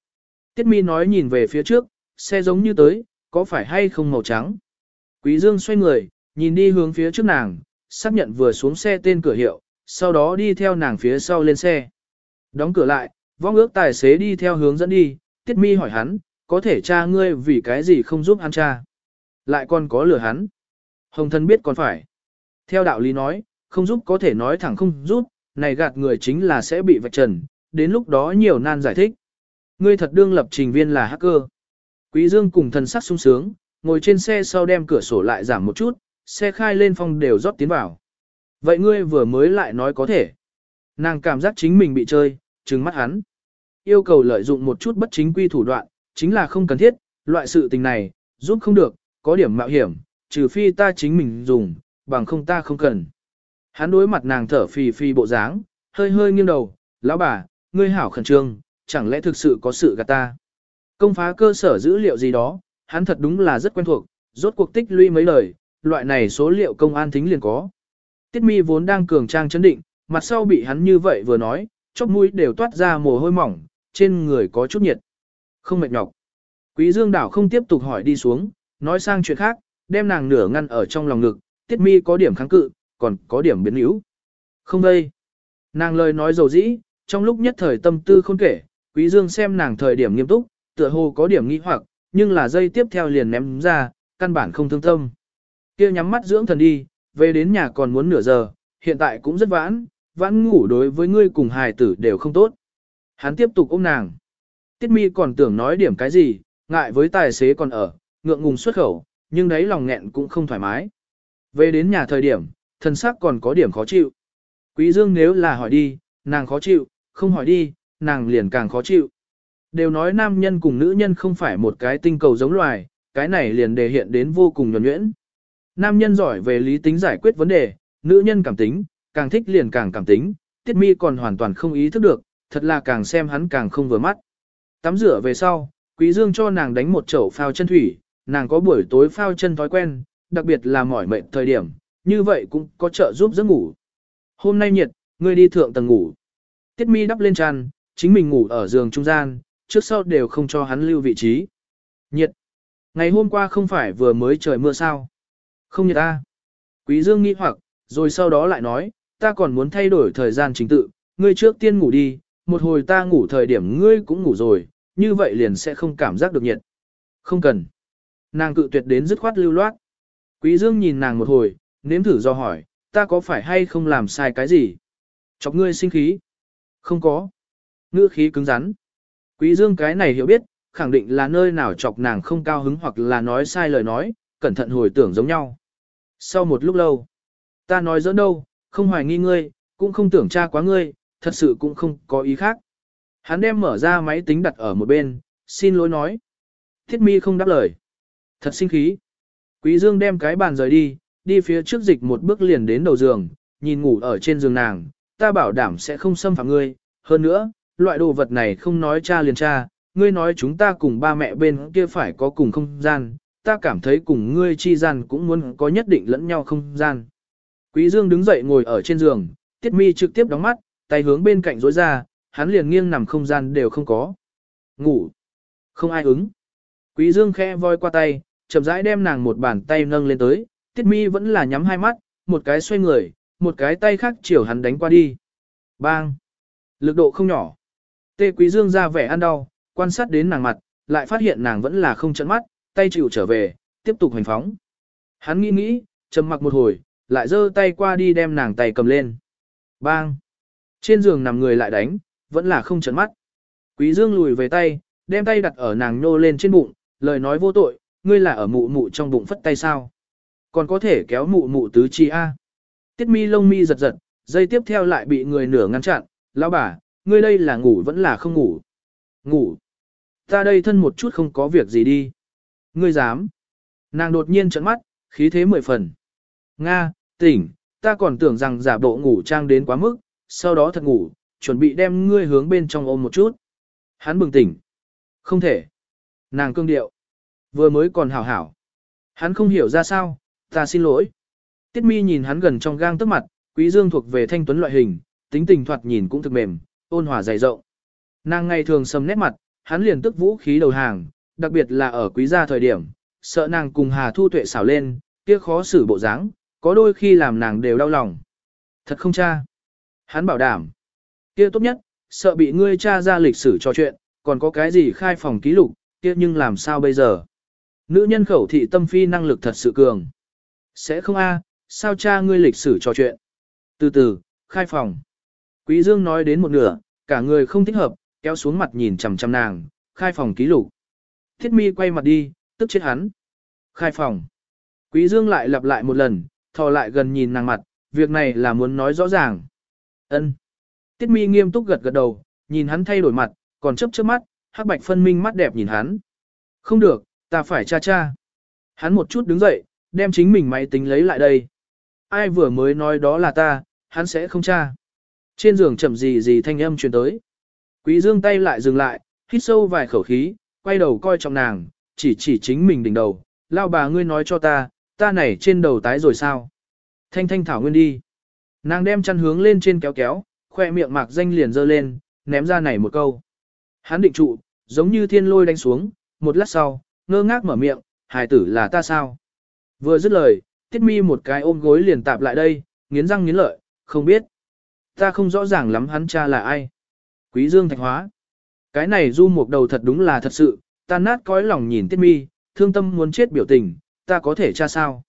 Tiết mi nói nhìn về phía trước, xe giống như tới, có phải hay không màu trắng? Quý Dương xoay người, nhìn đi hướng phía trước nàng, xác nhận vừa xuống xe tên cửa hiệu, sau đó đi theo nàng phía sau lên xe. Đóng cửa lại, vong ước tài xế đi theo hướng dẫn đi, tiết mi hỏi hắn, có thể cha ngươi vì cái gì không giúp hắn cha. Lại còn có lừa hắn. Hồng thân biết còn phải. Theo đạo lý nói, không giúp có thể nói thẳng không giúp, này gạt người chính là sẽ bị vạch trần, đến lúc đó nhiều nan giải thích. Ngươi thật đương lập trình viên là hacker. Quý Dương cùng thần sắc sung sướng, ngồi trên xe sau đem cửa sổ lại giảm một chút, xe khai lên phong đều rót tiến vào. Vậy ngươi vừa mới lại nói có thể. Nàng cảm giác chính mình bị chơi, trừng mắt hắn. Yêu cầu lợi dụng một chút bất chính quy thủ đoạn, chính là không cần thiết, loại sự tình này, giúp không được, có điểm mạo hiểm, trừ phi ta chính mình dùng, bằng không ta không cần. Hắn đối mặt nàng thở phì phì bộ dáng, hơi hơi nghiêng đầu, lão bà, ngươi hảo khẩn trương, chẳng lẽ thực sự có sự gạt ta. Công phá cơ sở dữ liệu gì đó, hắn thật đúng là rất quen thuộc, rốt cuộc tích lũy mấy lời, loại này số liệu công an thính liền có. Tiết mi vốn đang cường trang chấn định, mặt sau bị hắn như vậy vừa nói, chóp mũi đều toát ra mồ hôi mỏng, trên người có chút nhiệt. Không mệt nhọc. Quý dương đảo không tiếp tục hỏi đi xuống, nói sang chuyện khác, đem nàng nửa ngăn ở trong lòng ngực, tiết mi có điểm kháng cự, còn có điểm biến yếu. Không đây. Nàng lời nói dầu dĩ, trong lúc nhất thời tâm tư không kể, quý dương xem nàng thời điểm nghiêm túc, tựa hồ có điểm nghi hoặc, nhưng là dây tiếp theo liền ném ra, căn bản không thương tâm. Kia nhắm mắt dưỡng thần đi, về đến nhà còn muốn nửa giờ, hiện tại cũng rất vãn, vãn ngủ đối với ngươi cùng hài tử đều không tốt. Hắn tiếp tục ôm nàng. Tiết mi còn tưởng nói điểm cái gì, ngại với tài xế còn ở, ngượng ngùng xuất khẩu, nhưng đấy lòng nghẹn cũng không thoải mái. Về đến nhà thời điểm, thân xác còn có điểm khó chịu. Quý Dương nếu là hỏi đi, nàng khó chịu, không hỏi đi, nàng liền càng khó chịu. Đều nói nam nhân cùng nữ nhân không phải một cái tinh cầu giống loài, cái này liền đề hiện đến vô cùng nhuẩn nhuyễn. Nam nhân giỏi về lý tính giải quyết vấn đề, nữ nhân cảm tính, càng thích liền càng cảm tính, tiết mi còn hoàn toàn không ý thức được, thật là càng xem hắn càng không vừa mắt. Tắm rửa về sau, quý dương cho nàng đánh một chậu phao chân thủy, nàng có buổi tối phao chân thói quen, đặc biệt là mỏi mệt thời điểm, như vậy cũng có trợ giúp giấc ngủ. Hôm nay nhiệt, ngươi đi thượng tầng ngủ. Tiết mi đắp lên tràn, chính mình ngủ ở giường trung gian, trước sau đều không cho hắn lưu vị trí. Nhiệt. Ngày hôm qua không phải vừa mới trời mưa sao? Không nhiệt ta. Quý Dương nghi hoặc, rồi sau đó lại nói, ta còn muốn thay đổi thời gian chính tự, ngươi trước tiên ngủ đi, một hồi ta ngủ thời điểm ngươi cũng ngủ rồi, như vậy liền sẽ không cảm giác được nhiệt. Không cần. Nàng cự tuyệt đến dứt khoát lưu loát. Quý Dương nhìn nàng một hồi, nếm thử do hỏi, ta có phải hay không làm sai cái gì? Chọc ngươi sinh khí? Không có. Ngữ khí cứng rắn. Quý Dương cái này hiểu biết, khẳng định là nơi nào chọc nàng không cao hứng hoặc là nói sai lời nói, cẩn thận hồi tưởng giống nhau. Sau một lúc lâu, ta nói giỡn đâu, không hoài nghi ngươi, cũng không tưởng tra quá ngươi, thật sự cũng không có ý khác. Hắn đem mở ra máy tính đặt ở một bên, xin lỗi nói. Thiết mi không đáp lời. Thật sinh khí. Quý Dương đem cái bàn rời đi, đi phía trước dịch một bước liền đến đầu giường, nhìn ngủ ở trên giường nàng, ta bảo đảm sẽ không xâm phạm ngươi. Hơn nữa, loại đồ vật này không nói cha liền cha, ngươi nói chúng ta cùng ba mẹ bên kia phải có cùng không gian, ta cảm thấy cùng ngươi chi gian cũng muốn có nhất định lẫn nhau không gian. Quý Dương đứng dậy ngồi ở trên giường, Tiết Mi trực tiếp đóng mắt, tay hướng bên cạnh rối ra, hắn liền nghiêng nằm không gian đều không có. Ngủ. Không ai ứng. Quý Dương khẽ voi qua tay, chậm rãi đem nàng một bàn tay nâng lên tới, Tiết Mi vẫn là nhắm hai mắt, một cái xoay người, một cái tay khác chiều hắn đánh qua đi. Bang. Lực độ không nhỏ. Tê Quý Dương ra vẻ ăn đau, quan sát đến nàng mặt, lại phát hiện nàng vẫn là không chấn mắt, tay chịu trở về, tiếp tục hành phóng. Hắn nghĩ nghĩ, trầm mặc một hồi, lại giơ tay qua đi đem nàng tay cầm lên. Bang! Trên giường nằm người lại đánh, vẫn là không chấn mắt. Quý Dương lùi về tay, đem tay đặt ở nàng nhô lên trên bụng, lời nói vô tội, ngươi là ở mụ mụ trong bụng phất tay sao? Còn có thể kéo mụ mụ tứ chi a? Tiết mi lông mi giật giật, dây tiếp theo lại bị người nửa ngăn chặn, lão bà, ngươi đây là ngủ vẫn là không ngủ? Ngủ. Ta đây thân một chút không có việc gì đi. Ngươi dám. Nàng đột nhiên trợn mắt, khí thế mười phần. Nga, tỉnh, ta còn tưởng rằng giả bộ ngủ trang đến quá mức, sau đó thật ngủ, chuẩn bị đem ngươi hướng bên trong ôm một chút. Hắn bừng tỉnh. Không thể. Nàng cương điệu. Vừa mới còn hảo hảo. Hắn không hiểu ra sao, ta xin lỗi. Tiết mi nhìn hắn gần trong gang tức mặt, quý dương thuộc về thanh tuấn loại hình, tính tình thoạt nhìn cũng thực mềm, ôn hòa dày rộng. Nàng ngày thường sầm nét mặt, hắn liền tức vũ khí đầu hàng, đặc biệt là ở quý gia thời điểm, sợ nàng cùng Hà Thu Tuệ xảo lên, kia khó xử bộ dáng, có đôi khi làm nàng đều đau lòng. Thật không cha. Hắn bảo đảm. Kia tốt nhất, sợ bị ngươi cha ra lịch sử trò chuyện, còn có cái gì khai phòng ký lục, kia nhưng làm sao bây giờ? Nữ nhân khẩu thị tâm phi năng lực thật sự cường. Sẽ không a, sao cha ngươi lịch sử trò chuyện? Từ từ, khai phòng. Quý Dương nói đến một nửa, cả người không thích hợp, kéo xuống mặt nhìn chằm chằm nàng, khai phòng ký lục. Thiết mi quay mặt đi, tức chết hắn. Khai phòng. Quý Dương lại lặp lại một lần, thò lại gần nhìn nàng mặt, việc này là muốn nói rõ ràng. Ân. Tiết mi nghiêm túc gật gật đầu, nhìn hắn thay đổi mặt, còn chớp chớp mắt, hắc bạch phân minh mắt đẹp nhìn hắn. Không được, ta phải cha cha. Hắn một chút đứng dậy, đem chính mình máy tính lấy lại đây. Ai vừa mới nói đó là ta, hắn sẽ không cha. Trên giường chậm gì gì thanh âm truyền tới. Quý dương tay lại dừng lại, hít sâu vài khẩu khí, quay đầu coi trọng nàng, chỉ chỉ chính mình đỉnh đầu, lao bà ngươi nói cho ta, ta này trên đầu tái rồi sao? Thanh thanh thảo nguyên đi. Nàng đem chăn hướng lên trên kéo kéo, khoe miệng mạc danh liền dơ lên, ném ra này một câu. Hắn định trụ, giống như thiên lôi đánh xuống, một lát sau, ngơ ngác mở miệng, hài tử là ta sao? Vừa dứt lời, tiết mi một cái ôm gối liền tạp lại đây, nghiến răng nghiến lợi, không biết. Ta không rõ ràng lắm hắn cha là ai. Quý dương thạch hóa. Cái này du một đầu thật đúng là thật sự, ta nát cõi lòng nhìn tiết mi, thương tâm muốn chết biểu tình, ta có thể cha sao.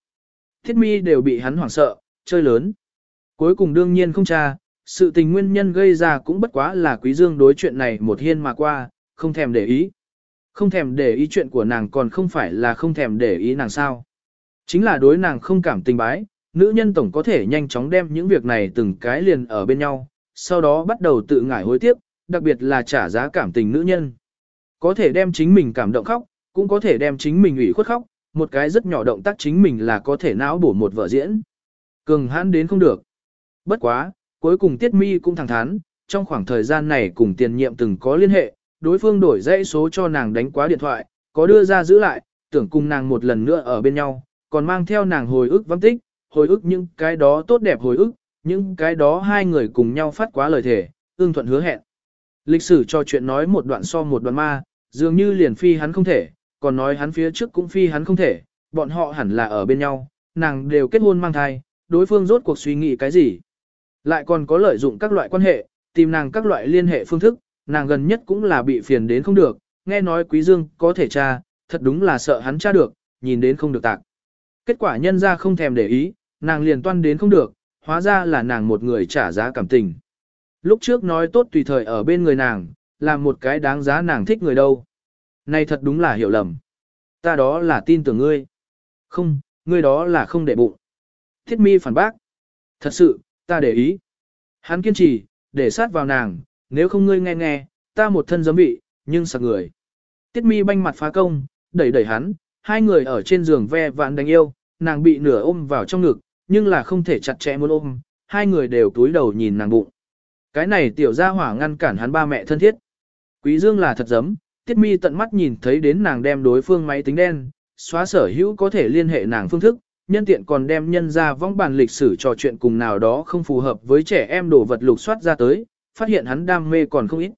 tiết mi đều bị hắn hoảng sợ, chơi lớn. Cuối cùng đương nhiên không cha, sự tình nguyên nhân gây ra cũng bất quá là quý dương đối chuyện này một hiên mà qua, không thèm để ý. Không thèm để ý chuyện của nàng còn không phải là không thèm để ý nàng sao. Chính là đối nàng không cảm tình bái, nữ nhân tổng có thể nhanh chóng đem những việc này từng cái liền ở bên nhau, sau đó bắt đầu tự ngải hối tiếc, đặc biệt là trả giá cảm tình nữ nhân. Có thể đem chính mình cảm động khóc, cũng có thể đem chính mình ủy khuất khóc, một cái rất nhỏ động tác chính mình là có thể não bổ một vợ diễn. Cường hãn đến không được. Bất quá, cuối cùng Tiết Mi cũng thẳng thắn, trong khoảng thời gian này cùng tiền nhiệm từng có liên hệ, đối phương đổi dãy số cho nàng đánh quá điện thoại, có đưa ra giữ lại, tưởng cùng nàng một lần nữa ở bên nhau, còn mang theo nàng hồi ức vắng tích, hồi ức những cái đó tốt đẹp hồi ức, những cái đó hai người cùng nhau phát quá lời thề, ương thuận hứa hẹn. Lịch sử cho chuyện nói một đoạn so một đoạn ma, dường như liền phi hắn không thể, còn nói hắn phía trước cũng phi hắn không thể, bọn họ hẳn là ở bên nhau, nàng đều kết hôn mang thai, đối phương rốt cuộc suy nghĩ cái gì. Lại còn có lợi dụng các loại quan hệ, tìm nàng các loại liên hệ phương thức, nàng gần nhất cũng là bị phiền đến không được, nghe nói quý dương có thể tra, thật đúng là sợ hắn tra được, nhìn đến không được tạc. Kết quả nhân ra không thèm để ý, nàng liền toan đến không được, hóa ra là nàng một người trả giá cảm tình. Lúc trước nói tốt tùy thời ở bên người nàng, là một cái đáng giá nàng thích người đâu. Này thật đúng là hiểu lầm. Ta đó là tin tưởng ngươi. Không, ngươi đó là không để bụng. Thiết mi phản bác. Thật sự, ta để ý. Hắn kiên trì, để sát vào nàng, nếu không ngươi nghe nghe, ta một thân giấm vị, nhưng sặc người. Tiết mi banh mặt phá công, đẩy đẩy hắn, hai người ở trên giường ve vạn đánh yêu, nàng bị nửa ôm vào trong ngực, nhưng là không thể chặt chẽ muốn ôm, hai người đều túi đầu nhìn nàng bụng. Cái này tiểu gia hỏa ngăn cản hắn ba mẹ thân thiết. Quý Dương là thật giấm, Tiết Mi tận mắt nhìn thấy đến nàng đem đối phương máy tính đen, xóa sở hữu có thể liên hệ nàng phương thức, nhân tiện còn đem nhân ra vong bàn lịch sử trò chuyện cùng nào đó không phù hợp với trẻ em đồ vật lục soát ra tới, phát hiện hắn đam mê còn không ít.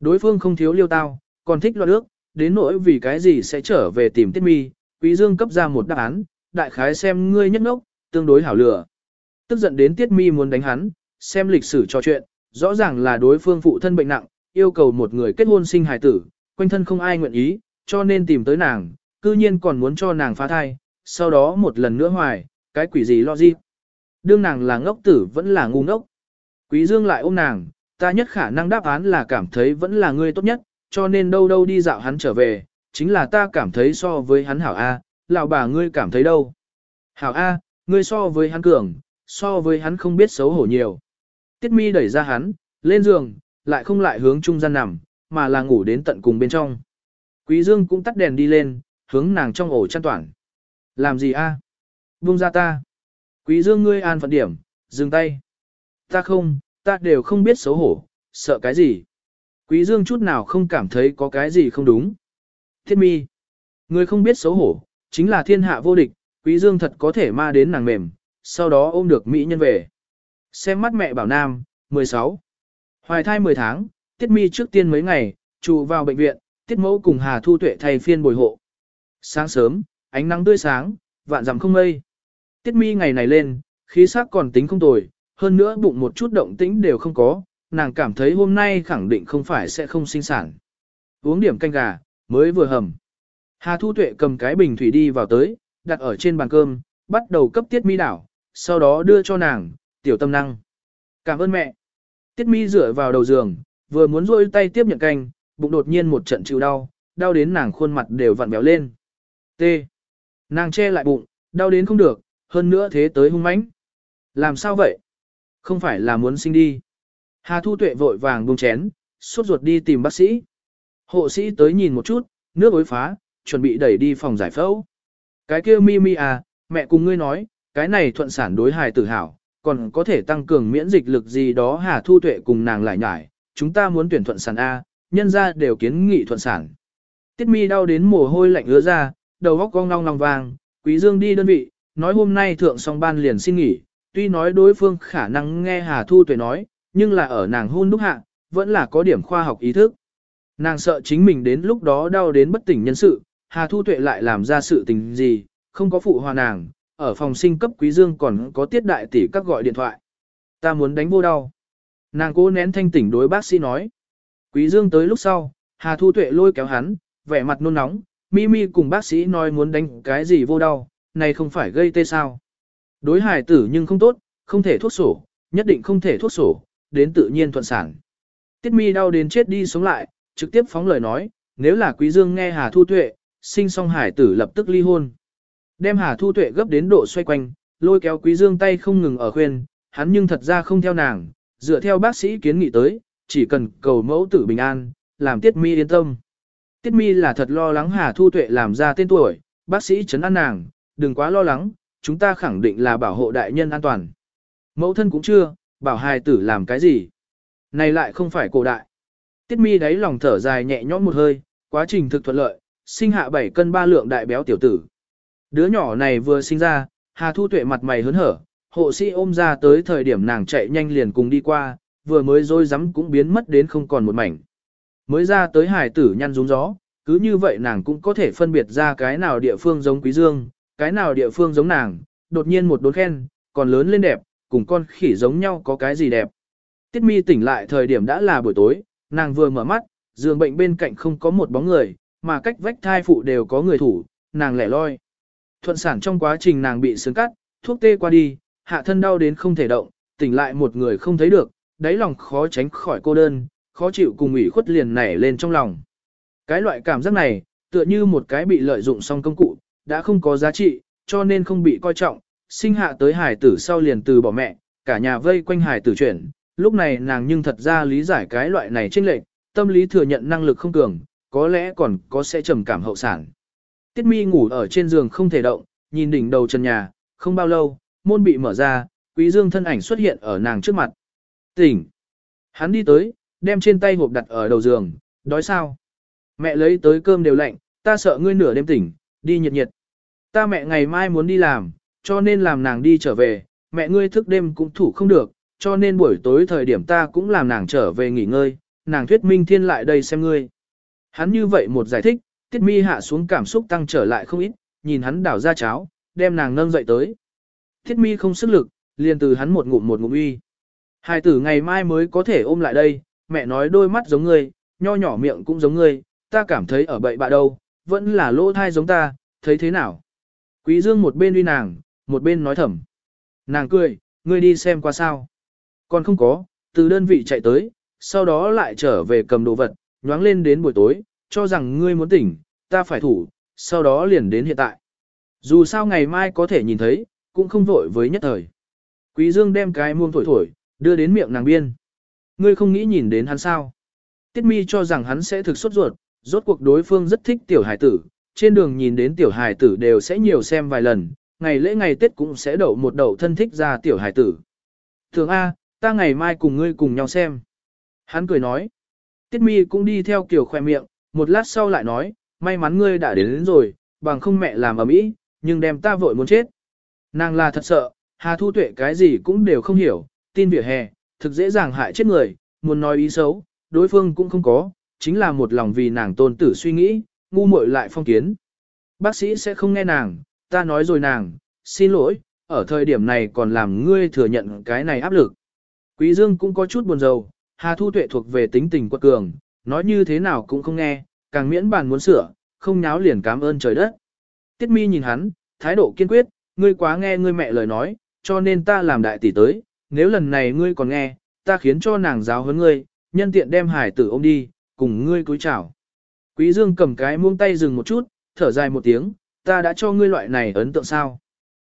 Đối phương không thiếu liêu tao, còn thích loạn ước, đến nỗi vì cái gì sẽ trở về tìm Tiết Mi, Quý Dương cấp ra một đáp án, đại khái xem ngươi nhất ngốc, tương đối hảo lửa. Tức giận đến Tiết Mi muốn đánh hắn, xem lịch sử trò chuyện, rõ ràng là đối phương phụ thân bệnh nặng, yêu cầu một người kết hôn sinh hài tử, quanh thân không ai nguyện ý, cho nên tìm tới nàng, cư nhiên còn muốn cho nàng phá thai, sau đó một lần nữa hoài, cái quỷ gì lo gì. Đương nàng là ngốc tử vẫn là ngu ngốc. Quý Dương lại ôm nàng, ta nhất khả năng đáp án là cảm thấy vẫn là ngươi tốt nhất, cho nên đâu đâu đi dạo hắn trở về, chính là ta cảm thấy so với hắn hảo A, lão bà ngươi cảm thấy đâu. Hảo A, ngươi so với hắn cường, so với hắn không biết xấu hổ nhiều. Tiết mi đẩy ra hắn, lên giường, lại không lại hướng trung gian nằm, mà là ngủ đến tận cùng bên trong. Quý Dương cũng tắt đèn đi lên, hướng nàng trong ổ chăn toàn. Làm gì a? Buông ra ta. Quý Dương ngươi an phận điểm, dừng tay. Ta không, ta đều không biết xấu hổ, sợ cái gì. Quý Dương chút nào không cảm thấy có cái gì không đúng. Thiết mi. người không biết xấu hổ, chính là thiên hạ vô địch, Quý Dương thật có thể ma đến nàng mềm, sau đó ôm được mỹ nhân về. Xem mắt mẹ bảo nam, 16. Hoài thai 10 tháng, tiết mi trước tiên mấy ngày, trụ vào bệnh viện, tiết mẫu cùng Hà Thu Tuệ thay phiên bồi hộ. Sáng sớm, ánh nắng tươi sáng, vạn dặm không mây. Tiết mi ngày này lên, khí sắc còn tính không tồi, hơn nữa bụng một chút động tĩnh đều không có, nàng cảm thấy hôm nay khẳng định không phải sẽ không sinh sản. Uống điểm canh gà, mới vừa hầm. Hà Thu Tuệ cầm cái bình thủy đi vào tới, đặt ở trên bàn cơm, bắt đầu cấp tiết mi đảo, sau đó đưa cho nàng, tiểu tâm năng. Cảm ơn mẹ. Tiết mi dựa vào đầu giường, vừa muốn rôi tay tiếp nhận canh, bụng đột nhiên một trận chịu đau, đau đến nàng khuôn mặt đều vặn béo lên. T. Nàng che lại bụng, đau đến không được, hơn nữa thế tới hung mãnh. Làm sao vậy? Không phải là muốn sinh đi. Hà Thu Tuệ vội vàng buông chén, suốt ruột đi tìm bác sĩ. Hộ sĩ tới nhìn một chút, nước ối phá, chuẩn bị đẩy đi phòng giải phẫu. Cái kia mi mi à, mẹ cùng ngươi nói, cái này thuận sản đối hài tử hảo, còn có thể tăng cường miễn dịch lực gì đó Hà Thu Tuệ cùng nàng lại nhải, chúng ta muốn tuyển thuận sản A, nhân ra đều kiến nghị thuận sản. Tiết mi đau đến mồ hôi lạnh ứa ra, đầu góc cong long long vàng, quý dương đi đơn vị, nói hôm nay thượng song ban liền xin nghỉ, tuy nói đối phương khả năng nghe Hà Thu Tuệ nói, nhưng là ở nàng hôn đúc hạ, vẫn là có điểm khoa học ý thức. Nàng sợ chính mình đến lúc đó đau đến bất tỉnh nhân sự, Hà Thu Tuệ lại làm ra sự tình gì, không có phụ hòa nàng, ở phòng sinh cấp quý dương còn có tiết đại tỷ các gọi điện thoại. Ta muốn đánh vô đau. Nàng cố nén thanh tỉnh đối bác sĩ nói. Quý dương tới lúc sau, Hà Thu Tuệ lôi kéo hắn, vẻ mặt nôn nóng, Mi Mi cùng bác sĩ nói muốn đánh cái gì vô đau, này không phải gây tê sao. Đối hài tử nhưng không tốt, không thể thuốc sổ, nhất định không thể thuốc sổ, đến tự nhiên thuận sản. Tiết mi đau đến chết đi sống lại, trực tiếp phóng lời nói, nếu là quý dương nghe Hà Thu Tuệ, sinh xong hải tử lập tức ly hôn. Đem Hà Thu Tuệ gấp đến độ xoay quanh, lôi kéo quý dương tay không ngừng ở khuyên, hắn nhưng thật ra không theo nàng, dựa theo bác sĩ kiến nghị tới, chỉ cần cầu mẫu tử bình an, làm Tiết mi yên tâm. Tiết mi là thật lo lắng Hà Thu Tuệ làm ra tên tuổi, bác sĩ chấn an nàng, đừng quá lo lắng, chúng ta khẳng định là bảo hộ đại nhân an toàn. Mẫu thân cũng chưa, bảo hài tử làm cái gì. Này lại không phải cổ đại. Tiết mi đáy lòng thở dài nhẹ nhõm một hơi, quá trình thực thuận lợi, sinh hạ 7 cân 3 lượng đại béo tiểu tử. Đứa nhỏ này vừa sinh ra, Hà Thu Tuệ mặt mày hớn hở, hộ sĩ ôm ra tới thời điểm nàng chạy nhanh liền cùng đi qua, vừa mới rồi rắm cũng biến mất đến không còn một mảnh. Mới ra tới hải tử nhăn rúng gió, cứ như vậy nàng cũng có thể phân biệt ra cái nào địa phương giống Quý Dương, cái nào địa phương giống nàng, đột nhiên một đốn khen, còn lớn lên đẹp, cùng con khỉ giống nhau có cái gì đẹp. Tiết mi tỉnh lại thời điểm đã là buổi tối, nàng vừa mở mắt, giường bệnh bên cạnh không có một bóng người, mà cách vách thai phụ đều có người thủ, nàng lẻ loi. Thuận sản trong quá trình nàng bị sướng cắt, thuốc tê qua đi, hạ thân đau đến không thể động, tỉnh lại một người không thấy được, đáy lòng khó tránh khỏi cô đơn, khó chịu cùng ủy khuất liền nảy lên trong lòng. Cái loại cảm giác này, tựa như một cái bị lợi dụng xong công cụ, đã không có giá trị, cho nên không bị coi trọng, sinh hạ tới hải tử sau liền từ bỏ mẹ, cả nhà vây quanh hải tử chuyển, lúc này nàng nhưng thật ra lý giải cái loại này chênh lệch, tâm lý thừa nhận năng lực không cường, có lẽ còn có sẽ trầm cảm hậu sản. Tiết mi ngủ ở trên giường không thể động, nhìn đỉnh đầu Trần nhà, không bao lâu, môn bị mở ra, quý dương thân ảnh xuất hiện ở nàng trước mặt. Tỉnh! Hắn đi tới, đem trên tay hộp đặt ở đầu giường, đói sao? Mẹ lấy tới cơm đều lạnh, ta sợ ngươi nửa đêm tỉnh, đi nhiệt nhiệt. Ta mẹ ngày mai muốn đi làm, cho nên làm nàng đi trở về, mẹ ngươi thức đêm cũng thủ không được, cho nên buổi tối thời điểm ta cũng làm nàng trở về nghỉ ngơi, nàng thuyết minh thiên lại đây xem ngươi. Hắn như vậy một giải thích, tiết mi hạ xuống cảm xúc tăng trở lại không ít, nhìn hắn đảo ra cháo, đem nàng nâng dậy tới. Tiết mi không sức lực, liền từ hắn một ngụm một ngụm uy. Hai tử ngày mai mới có thể ôm lại đây, mẹ nói đôi mắt giống ngươi, nho nhỏ miệng cũng giống ngươi, ta cảm thấy ở bậy bạ đâu, vẫn là lỗ thai giống ta, thấy thế nào? Quý Dương một bên uy nàng, một bên nói thầm. Nàng cười, ngươi đi xem qua sao. Còn không có, từ đơn vị chạy tới, sau đó lại trở về cầm đồ vật, nhoáng lên đến buổi tối, cho rằng ngươi muốn tỉnh, ta phải thủ, sau đó liền đến hiện tại. Dù sao ngày mai có thể nhìn thấy, cũng không vội với nhất thời. Quý Dương đem cái muông thổi thổi, đưa đến miệng nàng biên. Ngươi không nghĩ nhìn đến hắn sao? Tiết mi cho rằng hắn sẽ thực xuất ruột, rốt cuộc đối phương rất thích tiểu hải tử, trên đường nhìn đến tiểu hải tử đều sẽ nhiều xem vài lần, ngày lễ ngày Tết cũng sẽ đậu một đậu thân thích ra tiểu hải tử. Thường A, ta ngày mai cùng ngươi cùng nhau xem. Hắn cười nói. Tiết mi cũng đi theo kiểu khoe miệng, một lát sau lại nói, may mắn ngươi đã đến, đến rồi, bằng không mẹ làm ở mỹ, nhưng đem ta vội muốn chết. Nàng là thật sợ, Hà Thu Tuệ cái gì cũng đều không hiểu, tin vỉa hè, thực dễ dàng hại chết người, muốn nói ý xấu, đối phương cũng không có, chính là một lòng vì nàng tôn tử suy nghĩ, ngu muội lại phong kiến. Bác sĩ sẽ không nghe nàng, ta nói rồi nàng, xin lỗi, ở thời điểm này còn làm ngươi thừa nhận cái này áp lực. Quý Dương cũng có chút buồn rầu, Hà Thu Tuệ thuộc về tính tình quật cường, nói như thế nào cũng không nghe, càng miễn bàn muốn sửa, không nháo liền cảm ơn trời đất. Tiết Mi nhìn hắn, thái độ kiên quyết, ngươi quá nghe ngươi mẹ lời nói, cho nên ta làm đại tỷ tới, nếu lần này ngươi còn nghe, ta khiến cho nàng giáo huấn ngươi, nhân tiện đem hải tử ôm đi, cùng ngươi cúi chào. Quý Dương cầm cái muông tay dừng một chút, thở dài một tiếng, ta đã cho ngươi loại này ấn tượng sao.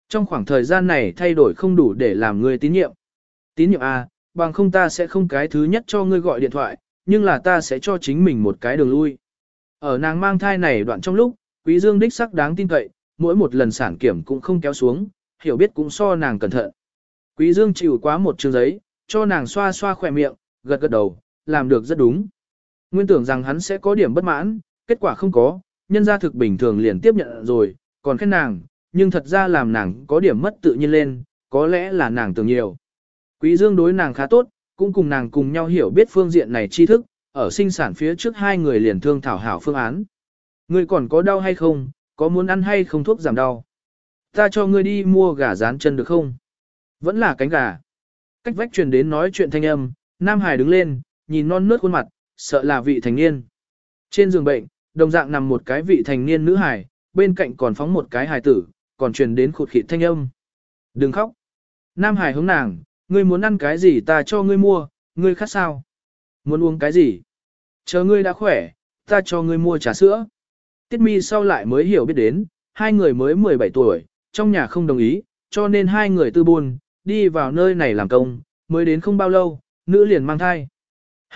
Trong khoảng thời gian này thay đổi không đủ để làm ngươi tín nhiệm. Tín nhiệm A, bằng không ta sẽ không cái thứ nhất cho ngươi gọi điện thoại, nhưng là ta sẽ cho chính mình một cái đường lui. Ở nàng mang thai này đoạn trong lúc, quý dương đích sắc đáng tin cậy, mỗi một lần sản kiểm cũng không kéo xuống, hiểu biết cũng so nàng cẩn thận. Quý dương chịu quá một chương giấy, cho nàng xoa xoa khỏe miệng, gật gật đầu, làm được rất đúng. Nguyên tưởng rằng hắn sẽ có điểm bất mãn, kết quả không có, nhân gia thực bình thường liền tiếp nhận rồi, còn khen nàng, nhưng thật ra làm nàng có điểm mất tự nhiên lên, có lẽ là nàng tưởng nhiều. Quý Dương đối nàng khá tốt, cũng cùng nàng cùng nhau hiểu biết phương diện này tri thức, ở sinh sản phía trước hai người liền thương thảo hảo phương án. Ngươi còn có đau hay không, có muốn ăn hay không thuốc giảm đau? Ta cho ngươi đi mua gà rán chân được không? Vẫn là cánh gà. Cách vách truyền đến nói chuyện thanh âm, Nam Hải đứng lên, nhìn non nớt khuôn mặt, sợ là vị thành niên. Trên giường bệnh, đồng dạng nằm một cái vị thành niên nữ hài, bên cạnh còn phóng một cái hài tử, còn truyền đến khụt khịt thanh âm. Đừng khóc. Nam Hải hướng nàng, ngươi muốn ăn cái gì ta cho ngươi mua, ngươi khát sao? Muốn uống cái gì? Chờ ngươi đã khỏe, ta cho ngươi mua trà sữa. Tiết mi sau lại mới hiểu biết đến, hai người mới 17 tuổi, trong nhà không đồng ý, cho nên hai người tư buôn, đi vào nơi này làm công, mới đến không bao lâu, nữ liền mang thai.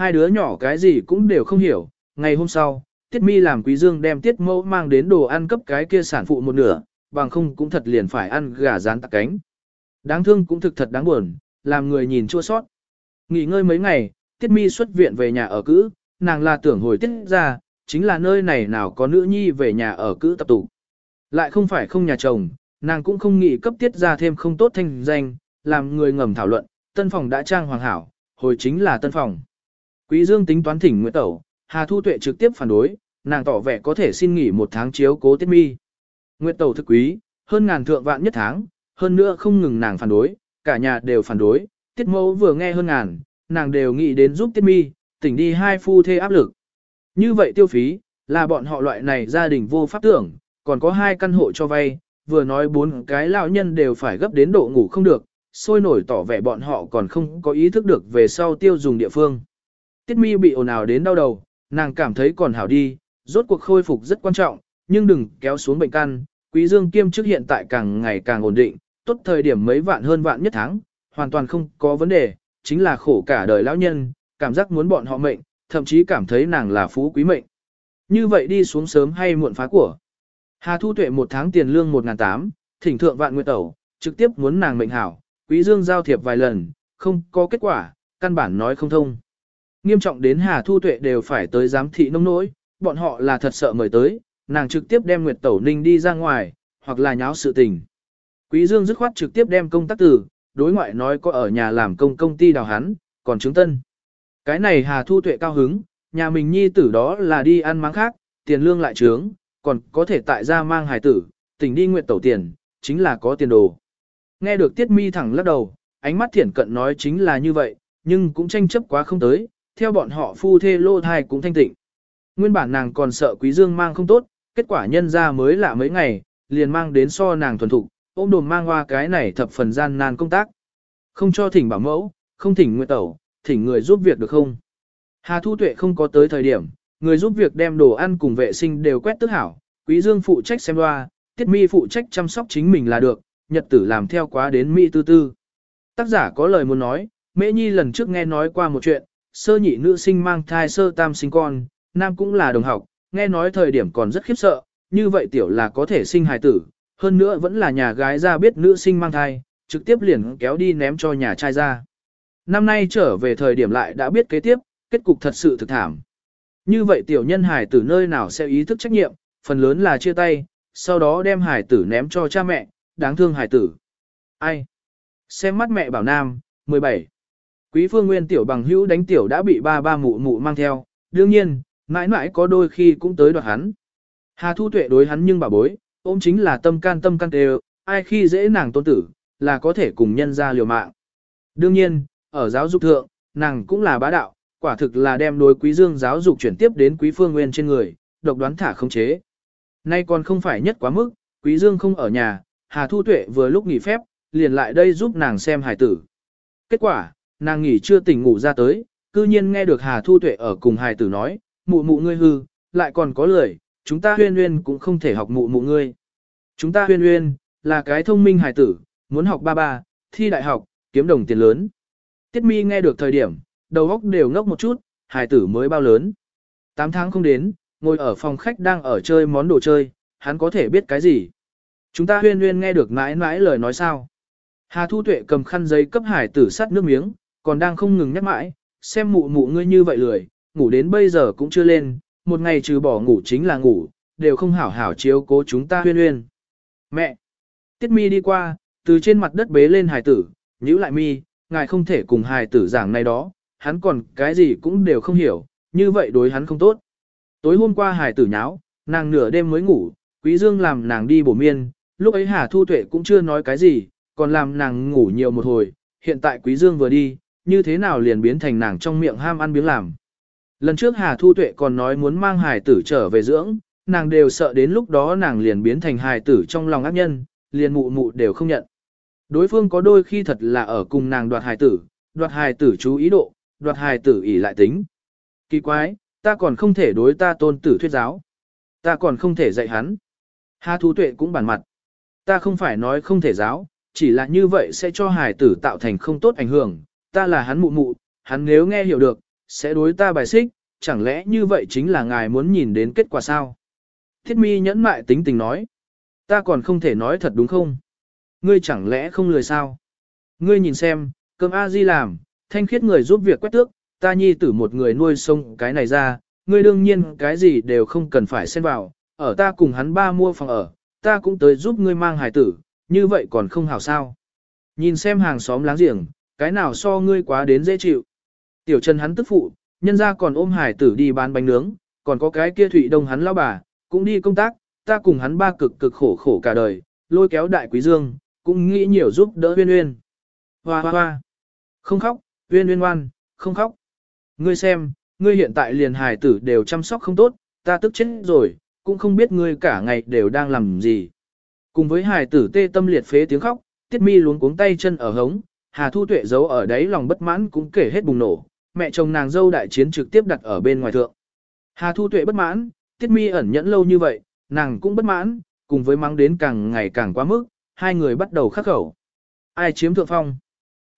Hai đứa nhỏ cái gì cũng đều không hiểu, ngày hôm sau, Tiết Mi làm Quý Dương đem Tiết Mẫu mang đến đồ ăn cấp cái kia sản phụ một nửa, bằng không cũng thật liền phải ăn gà rán tạc cánh. Đáng thương cũng thực thật đáng buồn, làm người nhìn chua xót. Nghỉ ngơi mấy ngày, Tiết Mi xuất viện về nhà ở cữ, nàng là tưởng hồi tiết ra, chính là nơi này nào có nữ nhi về nhà ở cữ tập tụ. Lại không phải không nhà chồng, nàng cũng không nghĩ cấp tiết ra thêm không tốt thanh danh, làm người ngầm thảo luận, tân phòng đã trang hoàng hảo, hồi chính là tân phòng. Quý Dương tính toán thỉnh Nguyệt Tẩu, Hà Thu Tuệ trực tiếp phản đối, nàng tỏ vẻ có thể xin nghỉ một tháng chiếu cố tiết mi. Nguyệt Tẩu thực quý, hơn ngàn thượng vạn nhất tháng, hơn nữa không ngừng nàng phản đối, cả nhà đều phản đối, tiết mẫu vừa nghe hơn ngàn, nàng đều nghĩ đến giúp tiết mi, tỉnh đi hai phu thê áp lực. Như vậy tiêu phí, là bọn họ loại này gia đình vô pháp tưởng, còn có hai căn hộ cho vay, vừa nói bốn cái lão nhân đều phải gấp đến độ ngủ không được, sôi nổi tỏ vẻ bọn họ còn không có ý thức được về sau tiêu dùng địa phương. Tiết mi bị ồn ào đến đau đầu, nàng cảm thấy còn hảo đi, rốt cuộc khôi phục rất quan trọng, nhưng đừng kéo xuống bệnh căn, quý dương kiêm chức hiện tại càng ngày càng ổn định, tốt thời điểm mấy vạn hơn vạn nhất tháng, hoàn toàn không có vấn đề, chính là khổ cả đời lão nhân, cảm giác muốn bọn họ mệnh, thậm chí cảm thấy nàng là phú quý mệnh. Như vậy đi xuống sớm hay muộn phá của. Hà Thu Tuệ một tháng tiền lương 1.800, thỉnh thượng vạn nguyệt tẩu, trực tiếp muốn nàng mệnh hảo, quý dương giao thiệp vài lần, không có kết quả, căn bản nói không thông. Nghiêm trọng đến Hà Thu Tuệ đều phải tới giám thị nông nỗi, bọn họ là thật sợ mời tới, nàng trực tiếp đem Nguyệt Tẩu Ninh đi ra ngoài, hoặc là nháo sự tình. Quý Dương dứt khoát trực tiếp đem công tác tử, đối ngoại nói có ở nhà làm công công ty đào hắn, còn chứng tân. Cái này Hà Thu Tuệ cao hứng, nhà mình nhi tử đó là đi ăn máng khác, tiền lương lại trướng, còn có thể tại gia mang hài tử, tỉnh đi nguyện tẩu tiền, chính là có tiền đồ. Nghe được Tiết Mi thẳng lắc đầu, ánh mắt thiển cận nói chính là như vậy, nhưng cũng tranh chấp quá không tới, theo bọn họ phu thê lô thai cũng thanh tịnh. Nguyên bản nàng còn sợ Quý Dương mang không tốt, kết quả nhân ra mới lạ mấy ngày, liền mang đến so nàng thuần thục, ôm đồm mang hoa cái này thập phần gian nan công tác. Không cho thỉnh bảo mẫu, không thỉnh nguyện tẩu, thỉnh người giúp việc được không? Hà Thu Tuệ không có tới thời điểm, người giúp việc đem đồ ăn cùng vệ sinh đều quét tức hảo, Quý Dương phụ trách xem loa, Tiết Mi phụ trách chăm sóc chính mình là được, nhật tử làm theo quá đến Mỹ tư tư. Tác giả có lời muốn nói, Mễ Nhi lần trước nghe nói qua một chuyện, sơ nhị nữ sinh mang thai sơ tam sinh con, nam cũng là đồng học, nghe nói thời điểm còn rất khiếp sợ, như vậy tiểu là có thể sinh hài tử, hơn nữa vẫn là nhà gái ra biết nữ sinh mang thai, trực tiếp liền kéo đi ném cho nhà trai ra. Năm nay trở về thời điểm lại đã biết kế tiếp, kết cục thật sự thực thảm. Như vậy tiểu nhân hài tử nơi nào sẽ ý thức trách nhiệm, phần lớn là chia tay, sau đó đem hài tử ném cho cha mẹ, đáng thương hài tử. Ai? Xem mắt mẹ bảo nam, 17. Quý phương nguyên tiểu bằng hữu đánh tiểu đã bị ba ba mụ mụ mang theo, đương nhiên, mãi mãi có đôi khi cũng tới đoạt hắn. Hà thu tuệ đối hắn nhưng bà bối, ôm chính là tâm can tâm can tê ai khi dễ nàng tôn tử, là có thể cùng nhân ra liều mạng. Đương nhiên, ở giáo dục thượng, nàng cũng là bá đạo, quả thực là đem đối quý dương giáo dục chuyển tiếp đến quý phương nguyên trên người, độc đoán thả không chế. Nay còn không phải nhất quá mức, quý dương không ở nhà, Hà Thu Tuệ vừa lúc nghỉ phép, liền lại đây giúp nàng xem hài tử. Kết quả, nàng nghỉ chưa tỉnh ngủ ra tới, cư nhiên nghe được Hà Thu Tuệ ở cùng hài tử nói, mụ mụ ngươi hư, lại còn có lời, chúng ta huyên huyên cũng không thể học mụ mụ ngươi. Chúng ta huyên huyên, là cái thông minh hài tử, muốn học ba ba, thi đại học, kiếm đồng tiền lớn. Tiết mi nghe được thời điểm, đầu óc đều ngốc một chút, hài tử mới bao lớn. 8 tháng không đến, ngồi ở phòng khách đang ở chơi món đồ chơi, hắn có thể biết cái gì. Chúng ta huyên huyên nghe được mãi mãi lời nói sao. Hà Thu Tuệ cầm khăn giấy cấp hải tử sắt nước miếng, còn đang không ngừng nhắc mãi, xem mụ mụ ngươi như vậy lười, ngủ đến bây giờ cũng chưa lên, một ngày trừ bỏ ngủ chính là ngủ, đều không hảo hảo chiếu cố chúng ta huyên huyên. Mẹ! Tiết mi đi qua, từ trên mặt đất bế lên hải tử, nhữ lại mi, ngài không thể cùng hài tử giảng này đó, hắn còn cái gì cũng đều không hiểu, như vậy đối hắn không tốt. Tối hôm qua hài tử nháo, nàng nửa đêm mới ngủ, quý dương làm nàng đi bổ miên, lúc ấy Hà Thu Tuệ cũng chưa nói cái gì, còn làm nàng ngủ nhiều một hồi, hiện tại quý dương vừa đi, như thế nào liền biến thành nàng trong miệng ham ăn biếng làm. Lần trước Hà Thu Tuệ còn nói muốn mang hài tử trở về dưỡng, nàng đều sợ đến lúc đó nàng liền biến thành hài tử trong lòng ác nhân, liền mụ mụ đều không nhận. Đối phương có đôi khi thật là ở cùng nàng đoạt hài tử, đoạt hài tử chú ý độ, đoạt hài tử ỷ lại tính. Kỳ quái, ta còn không thể đối ta tôn tử thuyết giáo. Ta còn không thể dạy hắn. Hà Thu Tuệ cũng bản mặt. Ta không phải nói không thể giáo, chỉ là như vậy sẽ cho hài tử tạo thành không tốt ảnh hưởng. Ta là hắn mụ mụ, hắn nếu nghe hiểu được, sẽ đối ta bài xích, chẳng lẽ như vậy chính là ngài muốn nhìn đến kết quả sao? Thiết mi nhẫn mại tính tình nói. Ta còn không thể nói thật đúng không? Ngươi chẳng lẽ không lười sao? Ngươi nhìn xem, cơm A-di làm, thanh khiết người giúp việc quét tước, ta nhi tử một người nuôi sông cái này ra, ngươi đương nhiên cái gì đều không cần phải xen vào, ở ta cùng hắn ba mua phòng ở, ta cũng tới giúp ngươi mang hài tử, như vậy còn không hảo sao. Nhìn xem hàng xóm láng giềng, cái nào so ngươi quá đến dễ chịu. Tiểu Trần hắn tức phụ, nhân ra còn ôm hải tử đi bán bánh nướng, còn có cái kia Thụy Đông hắn lao bà, cũng đi công tác, ta cùng hắn ba cực cực khổ khổ cả đời, lôi kéo đại quý dương, cũng nghĩ nhiều giúp đỡ huyên huyên. Hoa hoa hoa. Không khóc, huyên huyên ngoan, không khóc. Ngươi xem, ngươi hiện tại liền hài tử đều chăm sóc không tốt, ta tức chết rồi, cũng không biết ngươi cả ngày đều đang làm gì. Cùng với hài tử tê tâm liệt phế tiếng khóc, tiết mi luống cuống tay chân ở hống, Hà Thu Tuệ giấu ở đấy lòng bất mãn cũng kể hết bùng nổ, mẹ chồng nàng dâu đại chiến trực tiếp đặt ở bên ngoài thượng. Hà Thu Tuệ bất mãn, tiết mi ẩn nhẫn lâu như vậy, nàng cũng bất mãn, cùng với mắng đến càng ngày càng quá mức, hai người bắt đầu khắc khẩu. Ai chiếm thượng phong?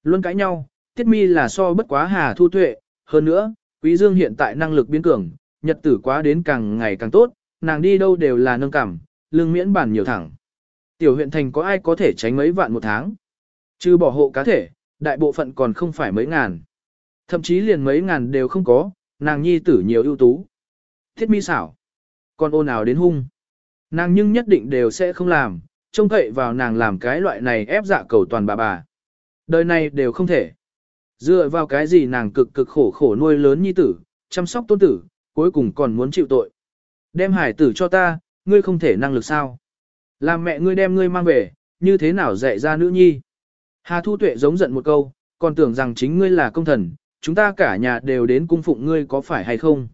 Luôn cãi nhau, tiết mi là so bất quá Hà Thu Tuệ, hơn nữa, Quý Dương hiện tại năng lực biến cường, nhật tử quá đến càng ngày càng tốt, nàng đi đâu đều là nâng cảm, lương miễn bản nhiều thẳng. Tiểu huyện thành có ai có thể tránh mấy vạn một tháng? Chứ bỏ hộ cá thể, đại bộ phận còn không phải mấy ngàn. Thậm chí liền mấy ngàn đều không có, nàng nhi tử nhiều ưu tú. Thiết mi xảo. Còn ôn ào đến hung. Nàng nhưng nhất định đều sẽ không làm, trông cậy vào nàng làm cái loại này ép dạ cầu toàn bà bà. Đời này đều không thể. Dựa vào cái gì nàng cực cực khổ khổ nuôi lớn nhi tử, chăm sóc tôn tử, cuối cùng còn muốn chịu tội. Đem hải tử cho ta, ngươi không thể năng lực sao. Làm mẹ ngươi đem ngươi mang về, như thế nào dạy ra nữ nhi. Hà Thu Tuệ giống giận một câu, còn tưởng rằng chính ngươi là công thần, chúng ta cả nhà đều đến cung phụng ngươi có phải hay không.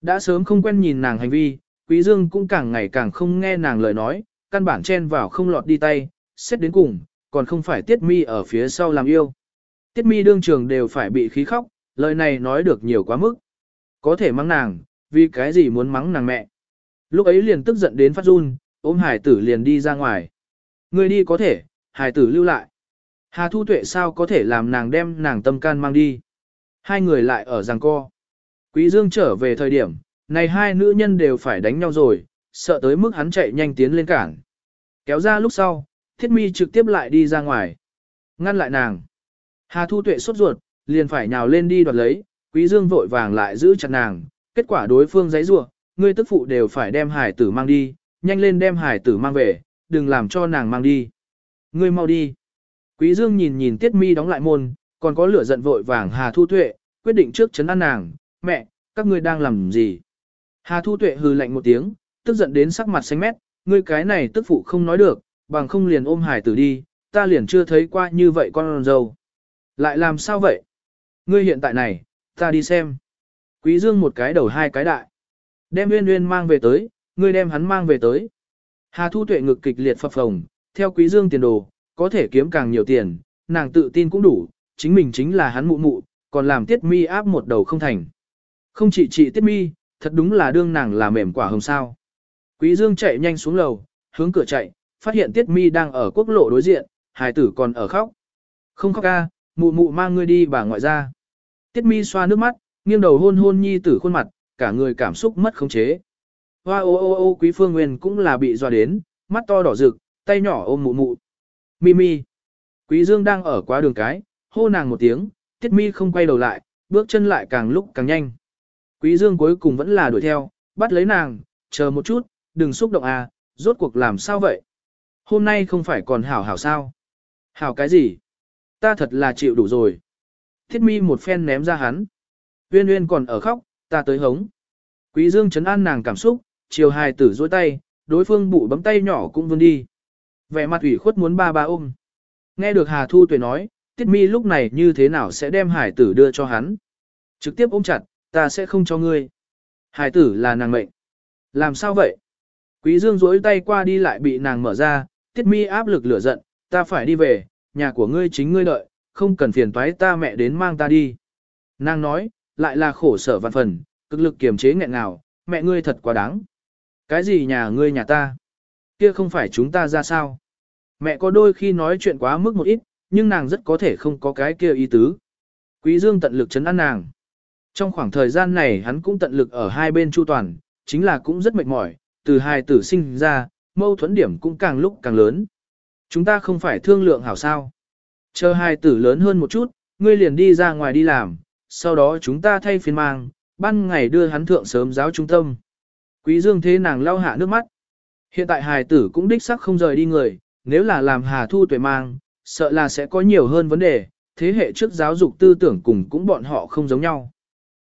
Đã sớm không quen nhìn nàng hành vi, Quý Dương cũng càng ngày càng không nghe nàng lời nói, căn bản chen vào không lọt đi tay, xét đến cùng, còn không phải tiết mi ở phía sau làm yêu. Tiết mi đương trường đều phải bị khí khóc, lời này nói được nhiều quá mức. Có thể mắng nàng, vì cái gì muốn mắng nàng mẹ. Lúc ấy liền tức giận đến phát run, ôm hải tử liền đi ra ngoài. Người đi có thể, hải tử lưu lại. Hà Thu Tuệ sao có thể làm nàng đem nàng tâm can mang đi. Hai người lại ở giằng co. Quý Dương trở về thời điểm, này hai nữ nhân đều phải đánh nhau rồi, sợ tới mức hắn chạy nhanh tiến lên cản. Kéo ra lúc sau, thiết mi trực tiếp lại đi ra ngoài. Ngăn lại nàng. Hà Thu Tuệ sốt ruột, liền phải nhào lên đi đoạt lấy, Quý Dương vội vàng lại giữ chặt nàng, kết quả đối phương giấy giụa, ngươi tức phụ đều phải đem hải tử mang đi, nhanh lên đem hải tử mang về, đừng làm cho nàng mang đi. Ngươi mau đi. Quý Dương nhìn nhìn Tiết Mi đóng lại môn, còn có lửa giận vội vàng Hà Thu Tuệ, quyết định trước chấn an nàng, mẹ, các ngươi đang làm gì? Hà Thu Tuệ hừ lạnh một tiếng, tức giận đến sắc mặt xanh mét, ngươi cái này tức phụ không nói được, bằng không liền ôm hải tử đi, ta liền chưa thấy qua như vậy con dâu. Lại làm sao vậy? Ngươi hiện tại này, ta đi xem. Quý Dương một cái đầu hai cái đại. Đem Nguyên Nguyên mang về tới, ngươi đem hắn mang về tới. Hà Thu Tuệ ngực kịch liệt phập phồng, theo Quý Dương tiền đồ, có thể kiếm càng nhiều tiền, nàng tự tin cũng đủ, chính mình chính là hắn mụ mụ, còn làm Tiết Mi áp một đầu không thành. Không chỉ chị Tiết Mi, thật đúng là đương nàng là mềm quả hồng sao. Quý Dương chạy nhanh xuống lầu, hướng cửa chạy, phát hiện Tiết Mi đang ở quốc lộ đối diện, hài tử còn ở khóc. Không khóc ca, mụ mụ mang ngươi đi bà ngoại ra. Tiết Mi xoa nước mắt, nghiêng đầu hôn hôn nhi tử khuôn mặt, cả người cảm xúc mất khống chế. Hoa ô ô ô quý phương nguyên cũng là bị dọa đến, mắt to đỏ rực, tay nhỏ ôm mụ mụ. Mimi. Quý Dương đang ở quá đường cái, hô nàng một tiếng, Tiết Mi không quay đầu lại, bước chân lại càng lúc càng nhanh. Quý Dương cuối cùng vẫn là đuổi theo, bắt lấy nàng, chờ một chút, đừng xúc động à, rốt cuộc làm sao vậy? Hôm nay không phải còn hảo hảo sao? Hảo cái gì? Ta thật là chịu đủ rồi. Thiết mi một phen ném ra hắn. Uyên Uyên còn ở khóc, ta tới hống. Quý Dương chấn an nàng cảm xúc, chiều hài tử duỗi tay, đối phương bụ bấm tay nhỏ cũng vươn đi. Vẻ mặt ủy khuất muốn ba ba ôm. Nghe được Hà Thu Tuệ nói, Tiết Mi lúc này như thế nào sẽ đem hải tử đưa cho hắn. Trực tiếp ôm chặt, ta sẽ không cho ngươi. Hải tử là nàng mệnh. Làm sao vậy? Quý Dương duỗi tay qua đi lại bị nàng mở ra, Tiết Mi áp lực lửa giận, ta phải đi về, nhà của ngươi chính ngươi đợi, không cần phiền toái ta mẹ đến mang ta đi. Nàng nói, lại là khổ sở vạn phần, cực lực kiềm chế nghẹn ngào, mẹ ngươi thật quá đáng. Cái gì nhà ngươi nhà ta? Kia không phải chúng ta ra sao? Mẹ có đôi khi nói chuyện quá mức một ít, nhưng nàng rất có thể không có cái kia ý tứ. Quý Dương tận lực chấn an nàng. Trong khoảng thời gian này hắn cũng tận lực ở hai bên chu toàn, chính là cũng rất mệt mỏi, từ hai tử sinh ra, mâu thuẫn điểm cũng càng lúc càng lớn. Chúng ta không phải thương lượng hảo sao. Chờ hai tử lớn hơn một chút, ngươi liền đi ra ngoài đi làm, sau đó chúng ta thay phiên mang, ban ngày đưa hắn thượng sớm giáo trung tâm. Quý dương thế nàng lau hạ nước mắt. Hiện tại hài tử cũng đích sắc không rời đi người, nếu là làm hà thu tuệ mang, sợ là sẽ có nhiều hơn vấn đề, thế hệ trước giáo dục tư tưởng cùng cũng bọn họ không giống nhau.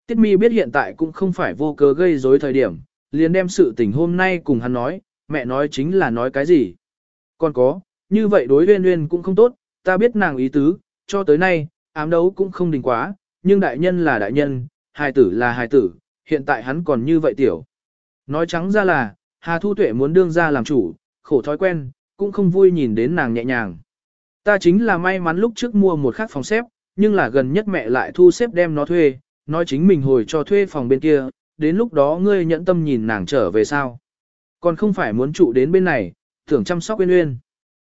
Tiết mi biết hiện tại cũng không phải vô cớ gây rối thời điểm, liền đem sự tình hôm nay cùng hắn nói, mẹ nói chính là nói cái gì. Còn có, như vậy đối uyên uyên cũng không tốt, ta biết nàng ý tứ, cho tới nay, ám đấu cũng không đình quá, nhưng đại nhân là đại nhân, hài tử là hài tử, hiện tại hắn còn như vậy tiểu. Nói trắng ra là, Hà Thu Tuệ muốn đương ra làm chủ, khổ thói quen, cũng không vui nhìn đến nàng nhẹ nhàng. Ta chính là may mắn lúc trước mua một khắc phòng xếp, nhưng là gần nhất mẹ lại thu xếp đem nó thuê, nói chính mình hồi cho thuê phòng bên kia, đến lúc đó ngươi nhẫn tâm nhìn nàng trở về sao. Còn không phải muốn trụ đến bên này, tưởng chăm sóc bên uyên.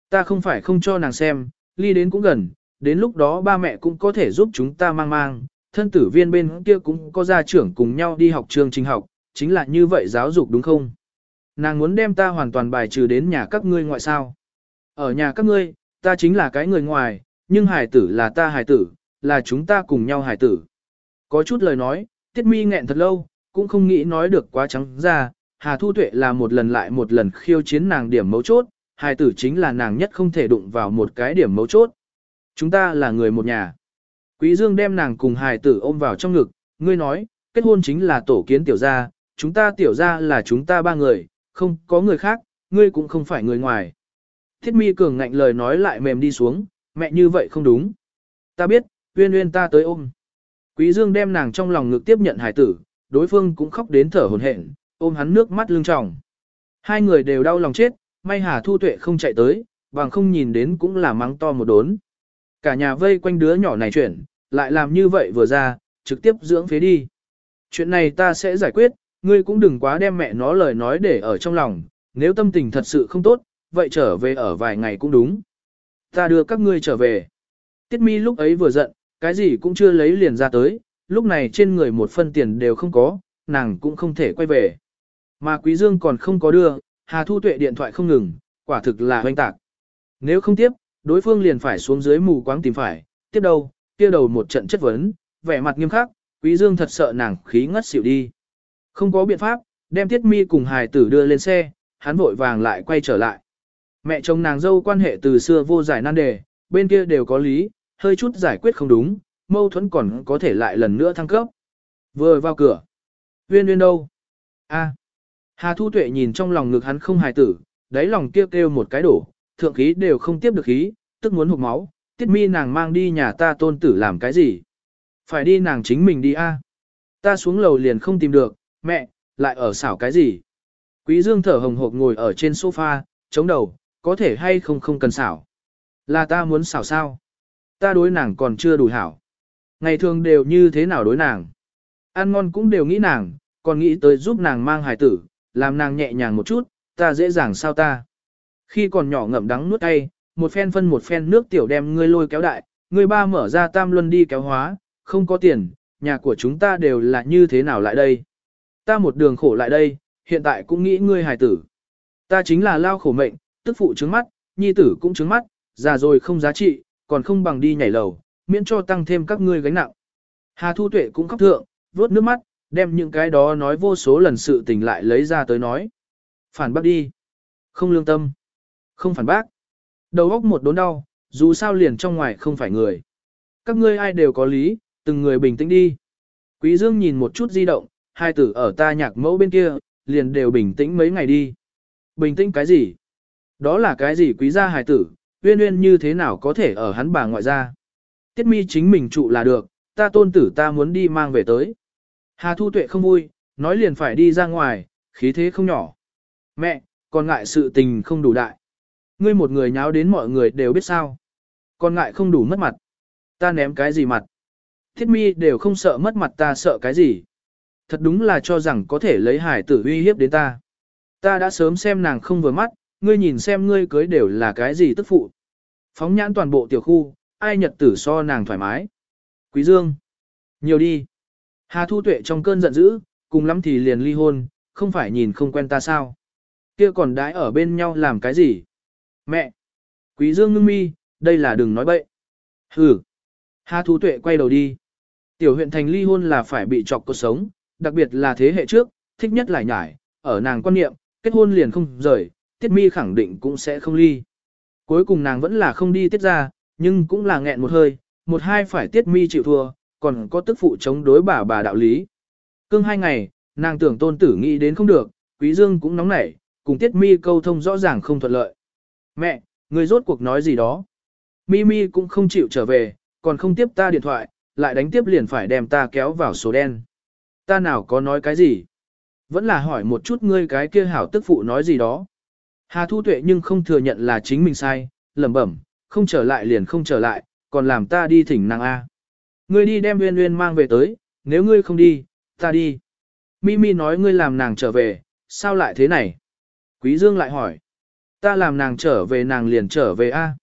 Ta không phải không cho nàng xem, ly đến cũng gần, đến lúc đó ba mẹ cũng có thể giúp chúng ta mang mang, thân tử viên bên kia cũng có gia trưởng cùng nhau đi học trường trình học, chính là như vậy giáo dục đúng không? Nàng muốn đem ta hoàn toàn bài trừ đến nhà các ngươi ngoại sao. Ở nhà các ngươi, ta chính là cái người ngoài, nhưng hải tử là ta hải tử, là chúng ta cùng nhau hải tử. Có chút lời nói, tiết mi nghẹn thật lâu, cũng không nghĩ nói được quá trắng ra, Hà Thu Tuệ là một lần lại một lần khiêu chiến nàng điểm mấu chốt, hải tử chính là nàng nhất không thể đụng vào một cái điểm mấu chốt. Chúng ta là người một nhà. Quý Dương đem nàng cùng hài tử ôm vào trong ngực, ngươi nói, kết hôn chính là tổ kiến tiểu gia, chúng ta tiểu gia là chúng ta ba người, không có người khác, ngươi cũng không phải người ngoài. Thiết mi cường ngạnh lời nói lại mềm đi xuống, mẹ như vậy không đúng. Ta biết, uyên uyên ta tới ôm. Quý Dương đem nàng trong lòng ngực tiếp nhận Hải tử, đối phương cũng khóc đến thở hổn hển, ôm hắn nước mắt lưng tròng. Hai người đều đau lòng chết, may Hà Thu Tuệ không chạy tới, bằng không nhìn đến cũng là mắng to một đốn. Cả nhà vây quanh đứa nhỏ này chuyển, lại làm như vậy vừa ra, trực tiếp dưỡng phế đi. Chuyện này ta sẽ giải quyết, ngươi cũng đừng quá đem mẹ nó lời nói để ở trong lòng, nếu tâm tình thật sự không tốt, vậy trở về ở vài ngày cũng đúng. Ta đưa các ngươi trở về. Tiết mi lúc ấy vừa giận, cái gì cũng chưa lấy liền ra tới, lúc này trên người một phân tiền đều không có, nàng cũng không thể quay về. Mà Quý Dương còn không có đưa, Hà Thu Tuệ điện thoại không ngừng, quả thực là hoanh tạc. Nếu không tiếp, đối phương liền phải xuống dưới mù quáng tìm phải, tiếp đâu, kia đầu một trận chất vấn, vẻ mặt nghiêm khắc, Quý Dương thật sợ nàng khí ngất xỉu đi. Không có biện pháp, đem Tiết Mi cùng hài tử đưa lên xe, hắn vội vàng lại quay trở lại. Mẹ chồng nàng dâu quan hệ từ xưa vô giải nan đề, bên kia đều có lý, hơi chút giải quyết không đúng, mâu thuẫn còn có thể lại lần nữa thăng cấp. Vừa vào cửa. Uyên Uyên đâu? A. Hà Thu Tuệ nhìn trong lòng ngực hắn không hài tử, đáy lòng kêu kêu một cái đổ, thượng khí đều không tiếp được khí, tức muốn hụt máu, tiết mi nàng mang đi nhà ta tôn tử làm cái gì? Phải đi nàng chính mình đi a. Ta xuống lầu liền không tìm được, mẹ, lại ở xảo cái gì? Quý Dương thở hồng hộc ngồi ở trên sofa, chống đầu, có thể hay không không cần xảo. Là ta muốn xảo sao? Ta đối nàng còn chưa đủ hảo. Ngày thường đều như thế nào đối nàng? Ăn ngon cũng đều nghĩ nàng, còn nghĩ tới giúp nàng mang hài tử, làm nàng nhẹ nhàng một chút, ta dễ dàng sao ta? Khi còn nhỏ ngậm đắng nuốt cay, một phen phân một phen nước tiểu đem ngươi lôi kéo đại, ngươi ba mở ra tam luân đi kéo hóa, không có tiền, nhà của chúng ta đều là như thế nào lại đây. Ta một đường khổ lại đây, hiện tại cũng nghĩ ngươi hài tử. Ta chính là lao khổ mệnh, tức phụ trứng mắt, nhi tử cũng trứng mắt, già rồi không giá trị, còn không bằng đi nhảy lầu, miễn cho tăng thêm các ngươi gánh nặng. Hà Thu Tuệ cũng khóc thượng, vuốt nước mắt, đem những cái đó nói vô số lần sự tình lại lấy ra tới nói. Phản bác đi. Không lương tâm. Không phản bác. Đầu óc một đốn đau, dù sao liền trong ngoài không phải người. Các ngươi ai đều có lý, từng người bình tĩnh đi. Quý Dương nhìn một chút di động, hai tử ở ta nhạc mẫu bên kia, liền đều bình tĩnh mấy ngày đi. Bình tĩnh cái gì? Đó là cái gì quý gia hài tử, uyên uyên như thế nào có thể ở hắn bà ngoại gia? Tiết mi chính mình trụ là được, ta tôn tử ta muốn đi mang về tới. Hà Thu Tuệ không vui, nói liền phải đi ra ngoài, khí thế không nhỏ. Mẹ, còn ngại sự tình không đủ đại. Ngươi một người nháo đến mọi người đều biết sao. Còn ngại không đủ mất mặt. Ta ném cái gì mặt? Thiết mi đều không sợ mất mặt ta sợ cái gì? Thật đúng là cho rằng có thể lấy hải tử uy hiếp đến ta. Ta đã sớm xem nàng không vừa mắt, ngươi nhìn xem ngươi cưới đều là cái gì tức phụ. Phóng nhãn toàn bộ tiểu khu, ai nhật tử so nàng thoải mái. Quý Dương. Nhiều đi. Hà Thu Tuệ trong cơn giận dữ, cùng lắm thì liền ly hôn, không phải nhìn không quen ta sao. Kia còn đãi ở bên nhau làm cái gì? Mẹ! Quý Dương ngưng mi, đây là đừng nói bậy. Hừ! Hà Thu Tuệ quay đầu đi. Tiểu huyện thành ly hôn là phải bị chọc cuộc sống, đặc biệt là thế hệ trước, thích nhất lại nhải, ở nàng quan niệm, kết hôn liền không rời, tiết mi khẳng định cũng sẽ không ly. Cuối cùng nàng vẫn là không đi tiết ra, nhưng cũng là nghẹn một hơi, một hai phải tiết mi chịu thua, còn có tức phụ chống đối bà bà đạo lý. Cưng hai ngày, nàng tưởng tôn tử nghĩ đến không được, quý dương cũng nóng nảy, cùng tiết mi câu thông rõ ràng không thuận lợi. Mẹ, người rốt cuộc nói gì đó. Mi Mi cũng không chịu trở về, còn không tiếp ta điện thoại, lại đánh tiếp liền phải đem ta kéo vào số đen. Ta nào có nói cái gì? Vẫn là hỏi một chút ngươi cái kia hảo tức phụ nói gì đó. Hà Thu Tuệ nhưng không thừa nhận là chính mình sai, lẩm bẩm, không trở lại liền không trở lại, còn làm ta đi thỉnh nàng A. Ngươi đi đem Nguyên Nguyên mang về tới, nếu ngươi không đi, ta đi. Mimi nói ngươi làm nàng trở về, sao lại thế này? Quý Dương lại hỏi. Ta làm nàng trở về nàng liền trở về a?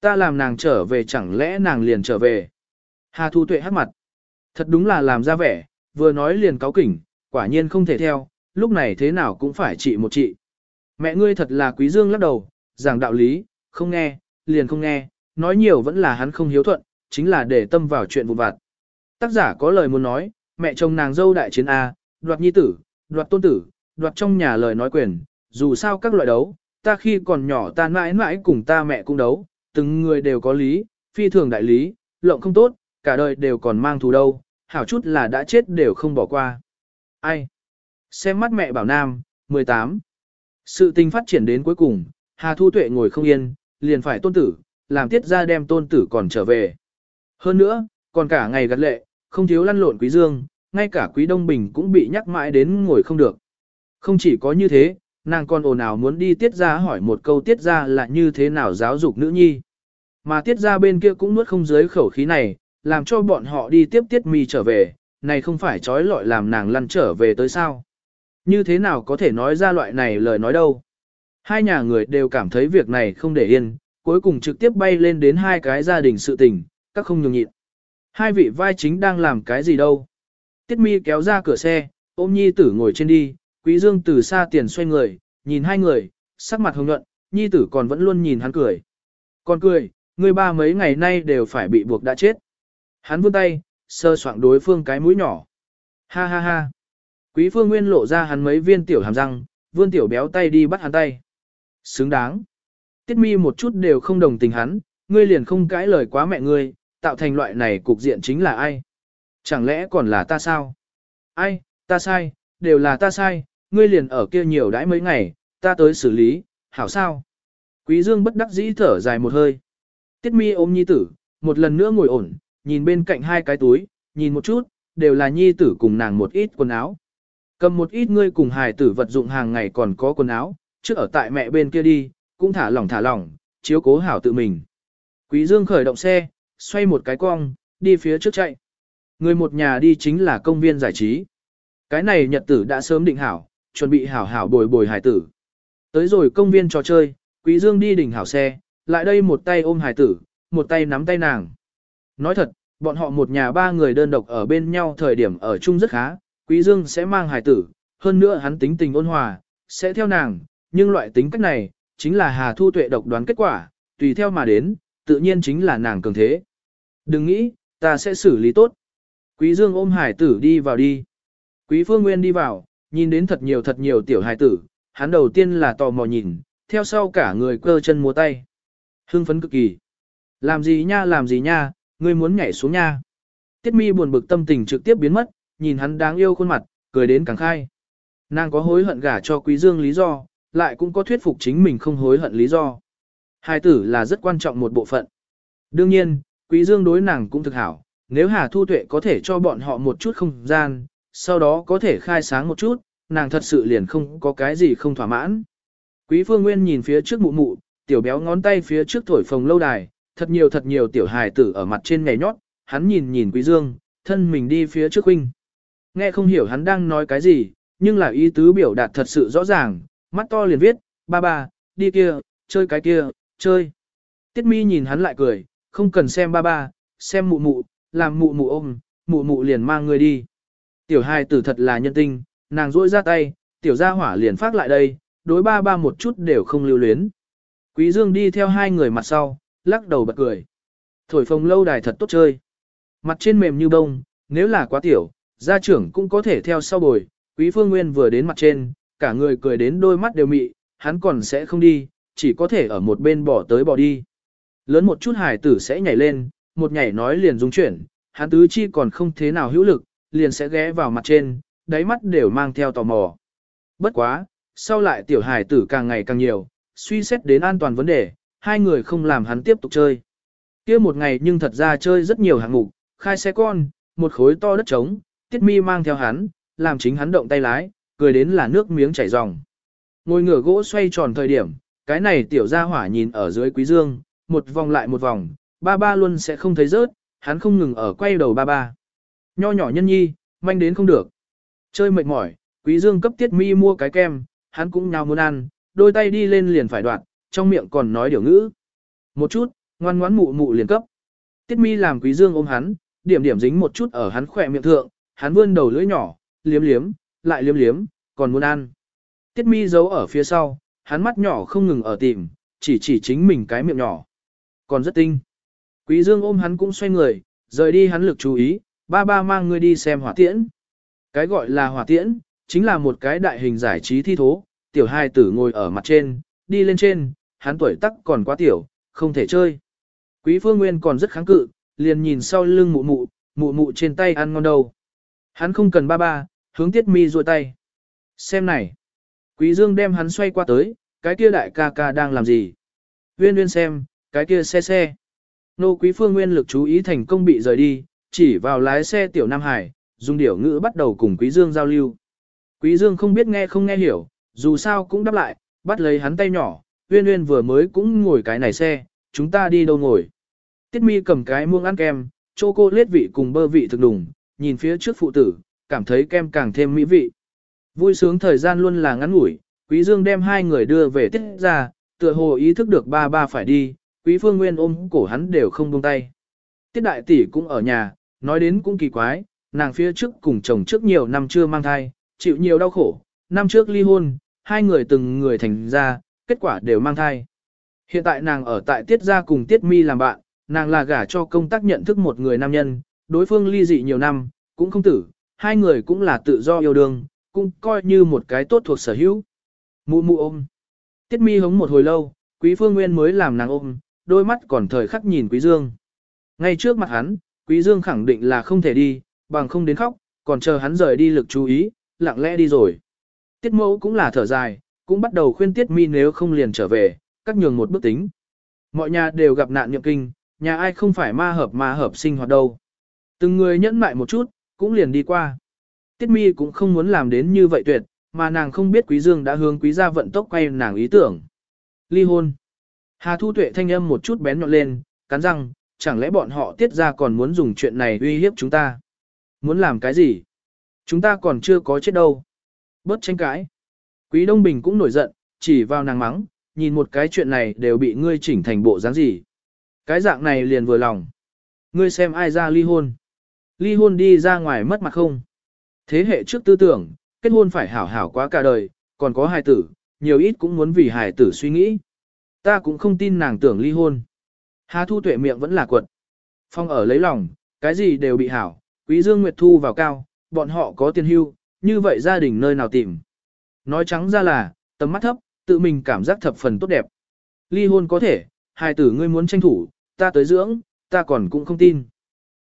Ta làm nàng trở về chẳng lẽ nàng liền trở về? Hà Thu Tuệ hát mặt. Thật đúng là làm ra vẻ, vừa nói liền cáo kỉnh, quả nhiên không thể theo, lúc này thế nào cũng phải trị một trị. Mẹ ngươi thật là quý dương lắc đầu, giảng đạo lý, không nghe, liền không nghe, nói nhiều vẫn là hắn không hiếu thuận, chính là để tâm vào chuyện vụn vặt. Tác giả có lời muốn nói, mẹ chồng nàng dâu đại chiến A, đoạt nhi tử, đoạt tôn tử, đoạt trong nhà lời nói quyền, dù sao các loại đấu, ta khi còn nhỏ ta mãi mãi cùng ta mẹ cũng đấu, từng người đều có lý, phi thường đại lý, lộng không tốt, cả đời đều còn mang thù đâu, hảo chút là đã chết đều không bỏ qua. Ai? Xem mắt mẹ bảo nam, 18. Sự tình phát triển đến cuối cùng, Hà Thu Tuệ ngồi không yên, liền phải tôn tử, làm tiết ra đem tôn tử còn trở về. Hơn nữa, còn cả ngày gặt lệ, không thiếu lăn lộn quý dương, ngay cả quý Đông Bình cũng bị nhắc mãi đến ngồi không được. Không chỉ có như thế, nàng còn ồn ào muốn đi tiết ra hỏi một câu tiết ra là như thế nào giáo dục nữ nhi. Mà tiết ra bên kia cũng nuốt không dưới khẩu khí này, làm cho bọn họ đi tiếp tiết mi trở về, này không phải trói lọi làm nàng lăn trở về tới sao. Như thế nào có thể nói ra loại này lời nói đâu. Hai nhà người đều cảm thấy việc này không để yên, cuối cùng trực tiếp bay lên đến hai cái gia đình sự tình, các không nhường nhịn. Hai vị vai chính đang làm cái gì đâu. Tiết mi kéo ra cửa xe, ôm nhi tử ngồi trên đi, quý dương từ xa tiền xoay người, nhìn hai người, sắc mặt hồng nhuận, nhi tử còn vẫn luôn nhìn hắn cười. Còn cười, người ba mấy ngày nay đều phải bị buộc đã chết. Hắn vươn tay, sơ soạng đối phương cái mũi nhỏ. Ha ha ha. Quý phương nguyên lộ ra hắn mấy viên tiểu hàm răng, vươn tiểu béo tay đi bắt hắn tay. Xứng đáng. Tiết mi một chút đều không đồng tình hắn, ngươi liền không cãi lời quá mẹ ngươi, tạo thành loại này cục diện chính là ai? Chẳng lẽ còn là ta sao? Ai, ta sai, đều là ta sai, ngươi liền ở kia nhiều đãi mấy ngày, ta tới xử lý, hảo sao? Quý dương bất đắc dĩ thở dài một hơi. Tiết mi ôm nhi tử, một lần nữa ngồi ổn, nhìn bên cạnh hai cái túi, nhìn một chút, đều là nhi tử cùng nàng một ít quần áo. Cầm một ít ngươi cùng hài tử vật dụng hàng ngày còn có quần áo, trước ở tại mẹ bên kia đi, cũng thả lỏng thả lỏng, chiếu cố hảo tự mình. Quý Dương khởi động xe, xoay một cái cong, đi phía trước chạy. Người một nhà đi chính là công viên giải trí. Cái này nhật tử đã sớm định hảo, chuẩn bị hảo hảo bồi bồi hải tử. Tới rồi công viên trò chơi, Quý Dương đi đỉnh hảo xe, lại đây một tay ôm hải tử, một tay nắm tay nàng. Nói thật, bọn họ một nhà ba người đơn độc ở bên nhau thời điểm ở chung rất khá, Quý Dương sẽ mang hải tử, hơn nữa hắn tính tình ôn hòa, sẽ theo nàng, nhưng loại tính cách này, chính là Hà Thu Tuệ độc đoán kết quả, tùy theo mà đến, tự nhiên chính là nàng cường thế. Đừng nghĩ, ta sẽ xử lý tốt. Quý Dương ôm hải tử đi vào đi. Quý Phương Nguyên đi vào, nhìn đến thật nhiều thật nhiều tiểu hải tử, hắn đầu tiên là tò mò nhìn, theo sau cả người cơ chân múa tay. Hưng phấn cực kỳ. Làm gì nha làm gì nha, ngươi muốn nhảy xuống nha. Tiết mi buồn bực tâm tình trực tiếp biến mất, nhìn hắn đáng yêu khuôn mặt, cười đến càng khai. Nàng có hối hận gả cho Quý Dương lý do, lại cũng có thuyết phục chính mình không hối hận lý do. Hai tử là rất quan trọng một bộ phận. Đương nhiên, Quý Dương đối nàng cũng thực hảo, nếu Hà Thu Tuệ có thể cho bọn họ một chút không gian, sau đó có thể khai sáng một chút, nàng thật sự liền không có cái gì không thỏa mãn. Quý Phương Nguyên nhìn phía trước mụ mụ, tiểu béo ngón tay phía trước thổi phồng lâu đài, thật nhiều thật nhiều tiểu hài tử ở mặt trên nhảy nhót, hắn nhìn nhìn Quý Dương, thân mình đi phía trước huynh. Nghe không hiểu hắn đang nói cái gì, nhưng là ý tứ biểu đạt thật sự rõ ràng, mắt to liền viết, ba ba, đi kia, chơi cái kia, chơi. Tiết mi nhìn hắn lại cười, không cần xem ba ba, xem mụ mụ, làm mụ mụ ôm, mụ mụ liền mang người đi. Tiểu hài tử thật là nhân tinh, nàng rỗi ra tay, tiểu gia hỏa liền phát lại đây, đối ba ba một chút đều không lưu luyến. Quý Dương đi theo hai người mặt sau, lắc đầu bật cười. Thổi phồng lâu đài thật tốt chơi. Mặt trên mềm như bông, nếu là quá tiểu, gia trưởng cũng có thể theo sau bồi. Quý Phương Nguyên vừa đến mặt trên, cả người cười đến đôi mắt đều mị, hắn còn sẽ không đi, chỉ có thể ở một bên bỏ tới bỏ đi. Lớn một chút hải tử sẽ nhảy lên, một nhảy nói liền rung chuyển, hắn tứ chi còn không thế nào hữu lực, liền sẽ ghé vào mặt trên, đáy mắt đều mang theo tò mò. Bất quá, sau lại tiểu hải tử càng ngày càng nhiều, suy xét đến an toàn vấn đề, hai người không làm hắn tiếp tục chơi. kia một ngày nhưng thật ra chơi rất nhiều hạng mục, khai xe con, một khối to đất trống, tiết mi mang theo hắn, làm chính hắn động tay lái, cười đến là nước miếng chảy ròng. Ngồi ngửa gỗ xoay tròn thời điểm, cái này tiểu gia hỏa nhìn ở dưới quý dương, một vòng lại một vòng, ba ba luôn sẽ không thấy rớt, hắn không ngừng ở quay đầu ba ba. Nho nhỏ nhân nhi, manh đến không được. Chơi mệt mỏi, quý dương cấp tiết mi mua cái kem, hắn cũng nào muốn ăn, đôi tay đi lên liền phải đoạn, trong miệng còn nói điều ngữ. Một chút, ngoan ngoãn mụ mụ liền cấp. Tiết mi làm quý dương ôm hắn, điểm điểm dính một chút ở hắn khỏe miệng thượng, hắn vươn đầu lưỡi nhỏ, liếm liếm, lại liếm liếm, còn muốn ăn. Tiết mi giấu ở phía sau, hắn mắt nhỏ không ngừng ở tìm, chỉ chỉ chính mình cái miệng nhỏ. Còn rất tinh. Quý dương ôm hắn cũng xoay người, rời đi hắn lực chú ý, ba ba mang ngươi đi xem hỏa tiễn. Cái gọi là hỏa tiễn, chính là một cái đại hình giải trí thi thố, tiểu hai tử ngồi ở mặt trên, đi lên trên, hắn tuổi tắc còn quá tiểu, không thể chơi. Quý phương nguyên còn rất kháng cự, liền nhìn sau lưng mụ mụ, mụ mụ trên tay ăn ngon đâu. Hắn không cần ba ba, hướng tiết mi duỗi tay. Xem này. Quý dương đem hắn xoay qua tới, cái kia đại ca ca đang làm gì? nguyên nguyên xem, cái kia xe xe. Nô quý phương nguyên lực chú ý thành công bị rời đi, chỉ vào lái xe tiểu Nam Hải, dùng điểu ngữ bắt đầu cùng quý dương giao lưu. Quý dương không biết nghe không nghe hiểu, dù sao cũng đáp lại, bắt lấy hắn tay nhỏ, Uyên Uyên vừa mới cũng ngồi cái này xe, chúng ta đi đâu ngồi. Tiết mi cầm cái muông ăn kem, chô cô lết vị cùng bơ vị thực đủng, nhìn phía trước phụ tử, cảm thấy kem càng thêm mỹ vị. Vui sướng thời gian luôn là ngắn ngủi, Quý Dương đem hai người đưa về tiết ra, tựa hồ ý thức được ba ba phải đi, Quý Phương Nguyên ôm cổ hắn đều không buông tay. Tiết đại tỷ cũng ở nhà, nói đến cũng kỳ quái, nàng phía trước cùng chồng trước nhiều năm chưa mang thai, chịu nhiều đau khổ, năm trước ly hôn, hai người từng người thành ra, kết quả đều mang thai. Hiện tại nàng ở tại tiết gia cùng tiết mi làm bạn, nàng là gả cho công tác nhận thức một người nam nhân, đối phương ly dị nhiều năm, cũng không tử, hai người cũng là tự do yêu đương, cũng coi như một cái tốt thuộc sở hữu. Mụ mụ ôm. Tiết mi hống một hồi lâu, quý phương nguyên mới làm nàng ôm, đôi mắt còn thời khắc nhìn quý dương. Ngay trước mặt hắn, quý dương khẳng định là không thể đi, bằng không đến khóc, còn chờ hắn rời đi lực chú ý, lặng lẽ đi rồi. Tiết mẫu cũng là thở dài, cũng bắt đầu khuyên tiết mi nếu không liền trở về, các nhường một bước tính. Mọi nhà đều gặp nạn nhậm kinh, nhà ai không phải ma hợp ma hợp sinh hoạt đâu. Từng người nhẫn mại một chút, cũng liền đi qua. Tiết mi cũng không muốn làm đến như vậy tuyệt, mà nàng không biết quý dương đã hướng quý gia vận tốc quay nàng ý tưởng. Ly hôn. Hà Thu Tuệ thanh âm một chút bén nhọn lên, cắn răng, chẳng lẽ bọn họ tiết ra còn muốn dùng chuyện này uy hiếp chúng ta? Muốn làm cái gì? Chúng ta còn chưa có chết đâu. Bớt tranh cãi. Quý Đông Bình cũng nổi giận, chỉ vào nàng mắng, nhìn một cái chuyện này đều bị ngươi chỉnh thành bộ dáng gì. Cái dạng này liền vừa lòng. Ngươi xem ai ra ly hôn. Ly hôn đi ra ngoài mất mặt không. Thế hệ trước tư tưởng, kết hôn phải hảo hảo quá cả đời, còn có hài tử, nhiều ít cũng muốn vì hài tử suy nghĩ. Ta cũng không tin nàng tưởng ly hôn. Hà Thu Tuệ miệng vẫn là quật. Phong ở lấy lòng, cái gì đều bị hảo, Quý Dương Nguyệt thu vào cao, bọn họ có tiền hưu, như vậy gia đình nơi nào tìm. Nói trắng ra là, tầm mắt thấp, tự mình cảm giác thập phần tốt đẹp. Ly hôn có thể, hai tử ngươi muốn tranh thủ, ta tới dưỡng, ta còn cũng không tin.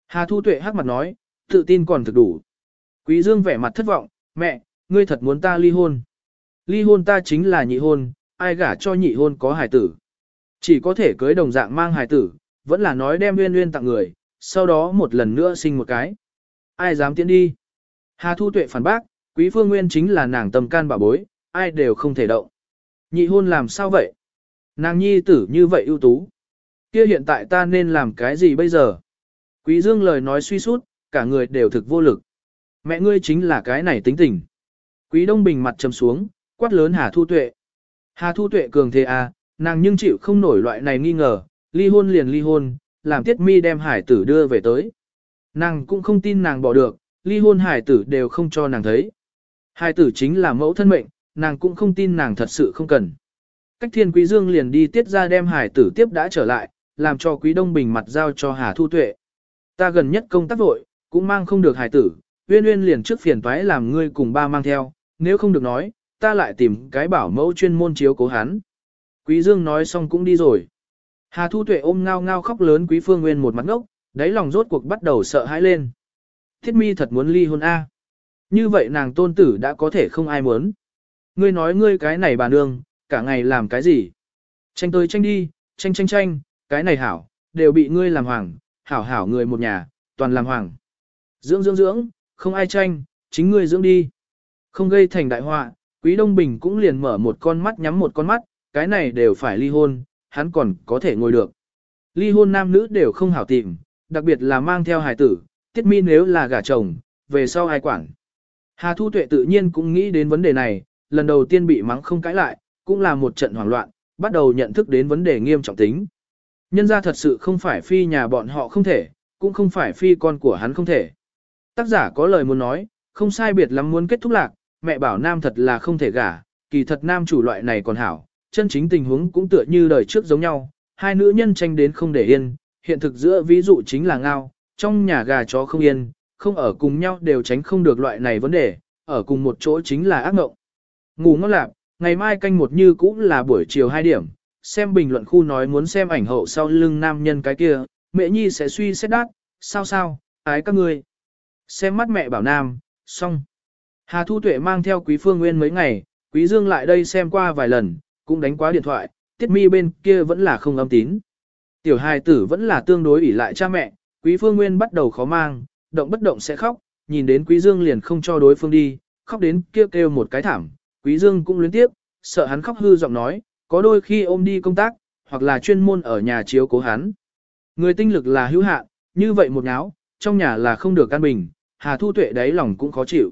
Hà Thu Tuệ hắc mặt nói, tự tin còn thực đủ. Quý Dương vẻ mặt thất vọng, mẹ, ngươi thật muốn ta ly hôn. Ly hôn ta chính là nhị hôn, ai gả cho nhị hôn có hài tử. Chỉ có thể cưới đồng dạng mang hài tử, vẫn là nói đem nguyên nguyên tặng người, sau đó một lần nữa sinh một cái. Ai dám tiến đi? Hà Thu Tuệ phản bác, Quý Phương Nguyên chính là nàng tâm can bà bối, ai đều không thể động. Nhị hôn làm sao vậy? Nàng nhi tử như vậy ưu tú. Kia hiện tại ta nên làm cái gì bây giờ? Quý Dương lời nói suy sút, cả người đều thực vô lực. Mẹ ngươi chính là cái này tính tình. Quý Đông Bình mặt trầm xuống, quát lớn Hà Thu Tuệ. Hà Thu Tuệ cường thế à, nàng nhưng chịu không nổi loại này nghi ngờ, ly hôn liền ly hôn, làm Tiết Mi đem hải tử đưa về tới. Nàng cũng không tin nàng bỏ được, ly hôn hải tử đều không cho nàng thấy. Hải tử chính là mẫu thân mệnh, nàng cũng không tin nàng thật sự không cần. Cách thiên quý dương liền đi tiết ra đem hải tử tiếp đã trở lại, làm cho quý đông bình mặt giao cho Hà Thu Tuệ. Ta gần nhất công tác vội, cũng mang không được hải tử, uyên uyên liền trước phiền toái làm ngươi cùng ba mang theo, nếu không được nói, ta lại tìm cái bảo mẫu chuyên môn chiếu cố hắn. Quý Dương nói xong cũng đi rồi. Hà Thu Tuệ ôm ngao ngao khóc lớn Quý Phương Nguyên một mặt ngốc, đáy lòng rốt cuộc bắt đầu sợ hãi lên. Thiết mi thật muốn ly hôn A. Như vậy nàng tôn tử đã có thể không ai muốn. Ngươi nói ngươi cái này bà nương, cả ngày làm cái gì? Tranh tới tranh đi, tranh tranh tranh, cái này hảo, đều bị ngươi làm hoàng, hảo hảo người một nhà, toàn làm hoàng. Dưỡng dưỡng dưỡng, không ai tranh, chính ngươi dưỡng đi. Không gây thành đại họa, Quý Đông Bình cũng liền mở một con mắt nhắm một con mắt, cái này đều phải ly hôn, hắn còn có thể ngồi được. Ly hôn nam nữ đều không hảo tìm, đặc biệt là mang theo hài tử, tiết mi nếu là gả chồng, về sau ai quản. Hà Thu Tuệ tự nhiên cũng nghĩ đến vấn đề này, lần đầu tiên bị mắng không cãi lại, cũng là một trận hoảng loạn, bắt đầu nhận thức đến vấn đề nghiêm trọng tính. Nhân ra thật sự không phải phi nhà bọn họ không thể, cũng không phải phi con của hắn không thể. Tác giả có lời muốn nói, không sai biệt lắm muốn kết thúc lạc, mẹ bảo nam thật là không thể gả, kỳ thật nam chủ loại này còn hảo, chân chính tình huống cũng tựa như đời trước giống nhau, hai nữ nhân tranh đến không để yên, hiện thực giữa ví dụ chính là ngao, trong nhà gà chó không yên, không ở cùng nhau đều tránh không được loại này vấn đề, ở cùng một chỗ chính là ác mộng. Ngủ ngon lạc, ngày mai canh một như cũng là buổi chiều 2 điểm, xem bình luận khu nói muốn xem ảnh hậu sau lưng nam nhân cái kia, mẹ nhi sẽ suy xét đát, sao sao, ái các ngươi. Xem mắt mẹ bảo nam, xong. Hà Thu Tuệ mang theo Quý Phương Nguyên mấy ngày, Quý Dương lại đây xem qua vài lần, cũng đánh quá điện thoại, Tiết Mi bên kia vẫn là không âm tín. Tiểu hài tử vẫn là tương đối ỷ lại cha mẹ, Quý Phương Nguyên bắt đầu khó mang, động bất động sẽ khóc, nhìn đến Quý Dương liền không cho đối phương đi, khóc đến kêu kêu một cái thảm. Quý Dương cũng luyến tiếp, sợ hắn khóc hư giọng nói, có đôi khi ôm đi công tác, hoặc là chuyên môn ở nhà chiếu cố hắn. Người tinh lực là hữu hạn, như vậy một náo, trong nhà là không được an bình, Hà Thu Tuệ đáy lòng cũng khó chịu.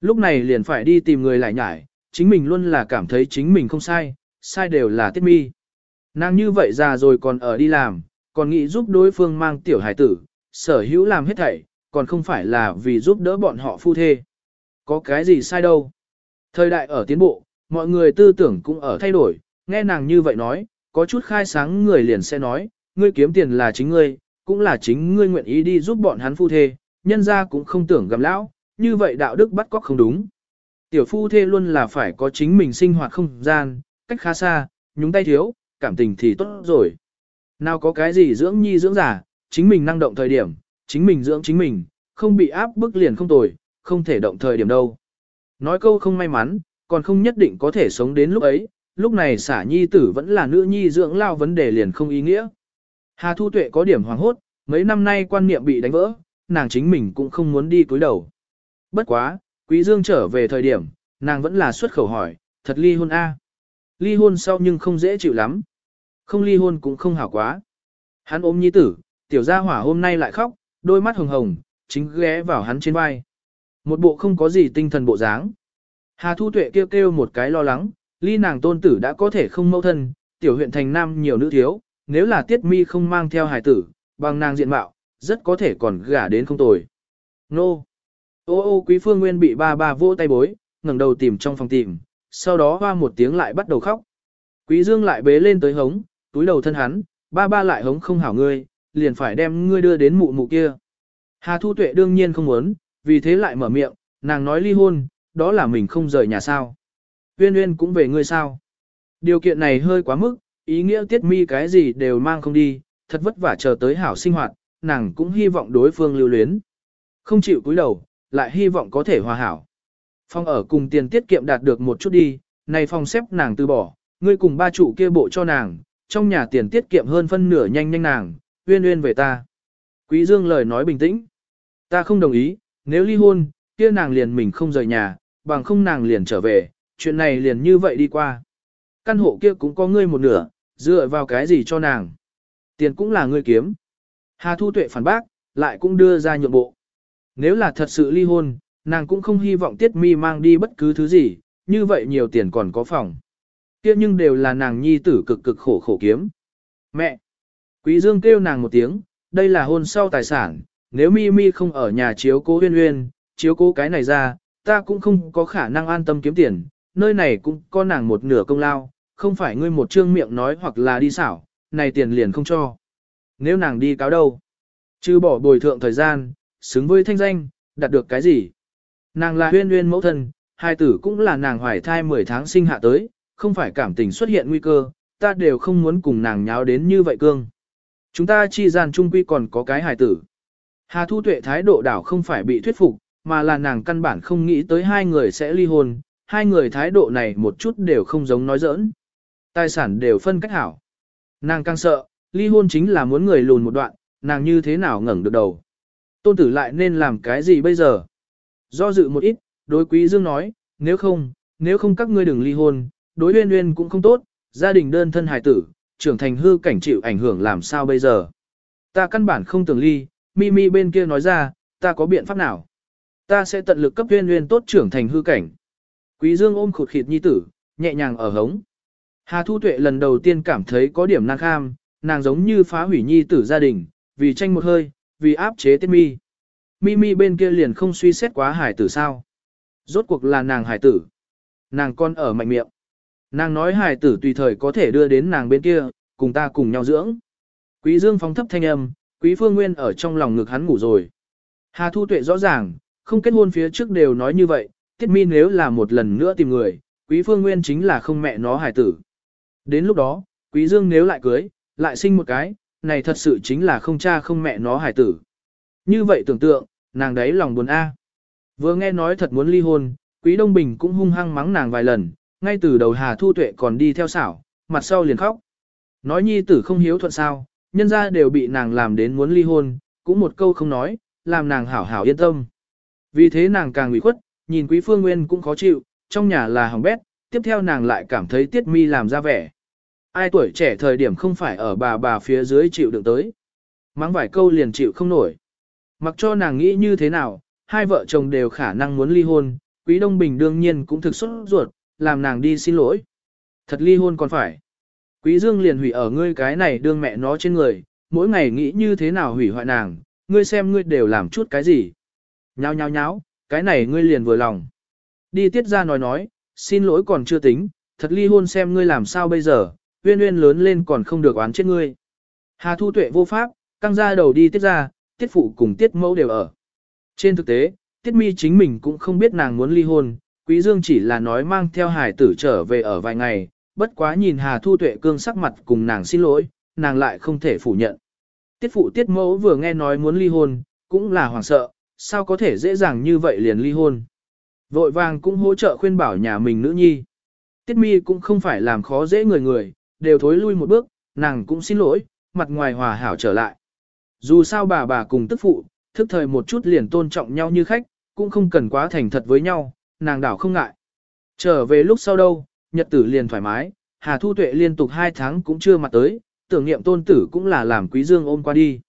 Lúc này liền phải đi tìm người lại nhải, chính mình luôn là cảm thấy chính mình không sai, sai đều là tiết mi. Nàng như vậy già rồi còn ở đi làm, còn nghĩ giúp đối phương mang tiểu hải tử, sở hữu làm hết thảy, còn không phải là vì giúp đỡ bọn họ phu thê. Có cái gì sai đâu. Thời đại ở tiến bộ, mọi người tư tưởng cũng ở thay đổi, nghe nàng như vậy nói, có chút khai sáng người liền sẽ nói, ngươi kiếm tiền là chính ngươi, cũng là chính ngươi nguyện ý đi giúp bọn hắn phu thê, nhân ra cũng không tưởng gầm lão, như vậy đạo đức bắt cóc không đúng. Tiểu phu thê luôn là phải có chính mình sinh hoạt không gian, cách khá xa, nhúng tay thiếu, cảm tình thì tốt rồi. Nào có cái gì dưỡng nhi dưỡng giả, chính mình năng động thời điểm, chính mình dưỡng chính mình, không bị áp bức liền không tồi, không thể động thời điểm đâu. Nói câu không may mắn, còn không nhất định có thể sống đến lúc ấy, lúc này xả nhi tử vẫn là nữ nhi dưỡng lao vấn đề liền không ý nghĩa. Hà Thu Tuệ có điểm hoàng hốt, mấy năm nay quan niệm bị đánh vỡ, nàng chính mình cũng không muốn đi cúi đầu. Bất quá, Quý Dương trở về thời điểm, nàng vẫn là xuất khẩu hỏi, thật ly hôn a? Ly hôn sau nhưng không dễ chịu lắm. Không ly hôn cũng không hảo quá. Hắn ôm nhi tử, tiểu gia hỏa hôm nay lại khóc, đôi mắt hồng hồng, chính ghé vào hắn trên vai. Một bộ không có gì tinh thần bộ dáng. Hà Thu Tuệ kêu kêu một cái lo lắng, ly nàng tôn tử đã có thể không mâu thân, tiểu huyện thành nam nhiều nữ thiếu, nếu là tiết mi không mang theo hài tử, bằng nàng diện mạo, rất có thể còn gả đến không tồi. Nô! Ô ô quý phương nguyên bị ba ba vỗ tay bối, ngẩng đầu tìm trong phòng tìm, sau đó hoa một tiếng lại bắt đầu khóc. Quý dương lại bế lên tới hống, túi đầu thân hắn, ba ba lại hống không hảo ngươi, liền phải đem ngươi đưa đến mụ mụ kia. Hà Thu Tuệ đương nhiên không muốn, vì thế lại mở miệng, nàng nói ly hôn, đó là mình không rời nhà sao. Uyên Uyên cũng về ngươi sao. Điều kiện này hơi quá mức, ý nghĩa tiết mi cái gì đều mang không đi, thật vất vả chờ tới hảo sinh hoạt, nàng cũng hy vọng đối phương lưu luyến. Không chịu cúi đầu, lại hy vọng có thể hòa hảo. Phòng ở cùng tiền tiết kiệm đạt được một chút đi, này phòng xếp nàng từ bỏ, ngươi cùng ba chủ kia bộ cho nàng, trong nhà tiền tiết kiệm hơn phân nửa nhanh nhanh nàng, uyên uyên về ta. Quý Dương lời nói bình tĩnh. Ta không đồng ý, nếu ly hôn, kia nàng liền mình không rời nhà, bằng không nàng liền trở về, chuyện này liền như vậy đi qua. Căn hộ kia cũng có ngươi một nửa, dựa vào cái gì cho nàng. Tiền cũng là ngươi kiếm. Hà Thu Tuệ phản bác, lại cũng đưa ra nhượng bộ. Nếu là thật sự ly hôn, nàng cũng không hy vọng Tiết Mi mang đi bất cứ thứ gì, như vậy nhiều tiền còn có phòng. Kia nhưng đều là nàng nhi tử cực cực khổ khổ kiếm. Mẹ! Quý Dương kêu nàng một tiếng, đây là hôn sau tài sản, nếu Mi Mi không ở nhà chiếu cố huyên huyên, chiếu cố cái này ra, ta cũng không có khả năng an tâm kiếm tiền, nơi này cũng có nàng một nửa công lao, không phải ngươi một trương miệng nói hoặc là đi xảo, này tiền liền không cho. Nếu nàng đi cáo đâu? Chứ bỏ bồi thượng thời gian, xứng với thanh danh, đạt được cái gì? Nàng là huyên huyên mẫu thân, hai tử cũng là nàng hoài thai 10 tháng sinh hạ tới, không phải cảm tình xuất hiện nguy cơ, ta đều không muốn cùng nàng nháo đến như vậy cương. Chúng ta chi gian trung quy còn có cái hài tử. Hà Thu Tuệ thái độ đảo không phải bị thuyết phục, mà là nàng căn bản không nghĩ tới hai người sẽ ly hôn, hai người thái độ này một chút đều không giống nói giỡn. Tài sản đều phân cách hảo. Nàng càng sợ, ly hôn chính là muốn người lùn một đoạn, nàng như thế nào ngẩng được đầu. Tôn tử lại nên làm cái gì bây giờ? Do dự một ít, đối quý dương nói, nếu không, nếu không các ngươi đừng ly hôn, đối uyên uyên cũng không tốt, gia đình đơn thân hài tử, trưởng thành hư cảnh chịu ảnh hưởng làm sao bây giờ. Ta căn bản không tưởng ly, Mimi bên kia nói ra, ta có biện pháp nào? Ta sẽ tận lực cấp huyên huyên tốt trưởng thành hư cảnh. Quý dương ôm khụt khịt nhi tử, nhẹ nhàng ở hống. Hà Thu Tuệ lần đầu tiên cảm thấy có điểm năng kham, nàng giống như phá hủy nhi tử gia đình, vì tranh một hơi, vì áp chế tiết mi. Mimi bên kia liền không suy xét quá hải tử sao. Rốt cuộc là nàng hải tử. Nàng con ở mạnh miệng. Nàng nói hải tử tùy thời có thể đưa đến nàng bên kia, cùng ta cùng nhau dưỡng. Quý Dương phóng thấp thanh âm, Quý Phương Nguyên ở trong lòng ngực hắn ngủ rồi. Hà Thu Tuệ rõ ràng, không kết hôn phía trước đều nói như vậy, Tiết Mi nếu là một lần nữa tìm người, Quý Phương Nguyên chính là không mẹ nó hải tử. Đến lúc đó, Quý Dương nếu lại cưới, lại sinh một cái, này thật sự chính là không cha không mẹ nó hải tử. Như vậy tưởng tượng, nàng đấy lòng buồn a. Vừa nghe nói thật muốn ly hôn, Quý Đông Bình cũng hung hăng mắng nàng vài lần, ngay từ đầu Hà Thu Tuệ còn đi theo xảo, mặt sau liền khóc. Nói nhi tử không hiếu thuận sao, nhân ra đều bị nàng làm đến muốn ly hôn, cũng một câu không nói, làm nàng hảo hảo yên tâm. Vì thế nàng càng ủy khuất, nhìn Quý Phương Nguyên cũng khó chịu, trong nhà là hỏng bét, tiếp theo nàng lại cảm thấy Tiết Mi làm ra vẻ. Ai tuổi trẻ thời điểm không phải ở bà bà phía dưới chịu đựng tới. Mắng vài câu liền chịu không nổi. Mặc cho nàng nghĩ như thế nào, hai vợ chồng đều khả năng muốn ly hôn, Quý Đông Bình đương nhiên cũng thực xuất ruột, làm nàng đi xin lỗi. Thật ly hôn còn phải. Quý Dương liền hủy ở ngươi cái này đương mẹ nó trên người, mỗi ngày nghĩ như thế nào hủy hoại nàng, ngươi xem ngươi đều làm chút cái gì. Nháo nháo nháo, cái này ngươi liền vừa lòng. Đi tiết ra nói nói, xin lỗi còn chưa tính, thật ly hôn xem ngươi làm sao bây giờ, uyên uyên lớn lên còn không được oán chết ngươi. Hà Thu Tuệ vô pháp, căng ra đầu đi tiết ra, tiết phụ cùng tiết mẫu đều ở. Trên thực tế, tiết mi chính mình cũng không biết nàng muốn ly hôn, quý dương chỉ là nói mang theo hải tử trở về ở vài ngày, bất quá nhìn Hà Thu Tuệ cương sắc mặt cùng nàng xin lỗi, nàng lại không thể phủ nhận. Tiết phụ tiết mẫu vừa nghe nói muốn ly hôn, cũng là hoảng sợ, sao có thể dễ dàng như vậy liền ly hôn. Vội vàng cũng hỗ trợ khuyên bảo nhà mình nữ nhi. Tiết mi cũng không phải làm khó dễ người người, đều thối lui một bước, nàng cũng xin lỗi, mặt ngoài hòa hảo trở lại. Dù sao bà bà cùng tức phụ, thức thời một chút liền tôn trọng nhau như khách, cũng không cần quá thành thật với nhau, nàng đảo không ngại. Trở về lúc sau đâu, nhật tử liền thoải mái, Hà Thu Tuệ liên tục hai tháng cũng chưa mặt tới, tưởng niệm tôn tử cũng là làm Quý Dương ôm qua đi.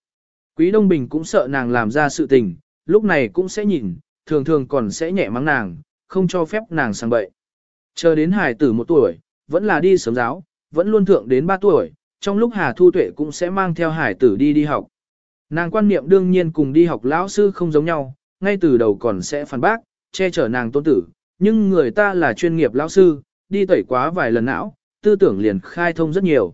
Quý Đông Bình cũng sợ nàng làm ra sự tình, lúc này cũng sẽ nhìn, thường thường còn sẽ nhẹ mắng nàng, không cho phép nàng sang bậy. Chờ đến hài tử một tuổi, vẫn là đi sớm giáo, vẫn luôn thượng đến ba tuổi, trong lúc Hà Thu Tuệ cũng sẽ mang theo hải tử đi đi học. Nàng quan niệm đương nhiên cùng đi học lão sư không giống nhau, ngay từ đầu còn sẽ phản bác, che chở nàng tôn tử, nhưng người ta là chuyên nghiệp lão sư, đi tẩy quá vài lần não, tư tưởng liền khai thông rất nhiều.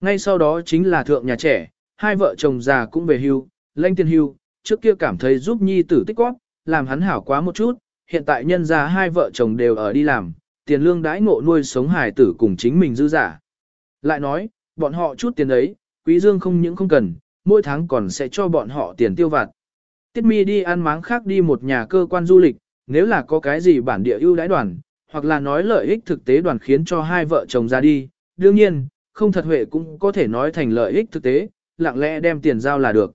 Ngay sau đó chính là thượng nhà trẻ, hai vợ chồng già cũng về hưu, lãnh tiền hưu, trước kia cảm thấy giúp nhi tử tích góp, làm hắn hảo quá một chút, hiện tại nhân ra hai vợ chồng đều ở đi làm, tiền lương đãi ngộ nuôi sống hài tử cùng chính mình dư giả. Lại nói, bọn họ chút tiền ấy, quý dương không những không cần, mỗi tháng còn sẽ cho bọn họ tiền tiêu vặt. Tiết mi đi ăn máng khác đi một nhà cơ quan du lịch, nếu là có cái gì bản địa ưu đãi đoàn, hoặc là nói lợi ích thực tế đoàn khiến cho hai vợ chồng ra đi, đương nhiên, không thật huệ cũng có thể nói thành lợi ích thực tế, lặng lẽ đem tiền giao là được.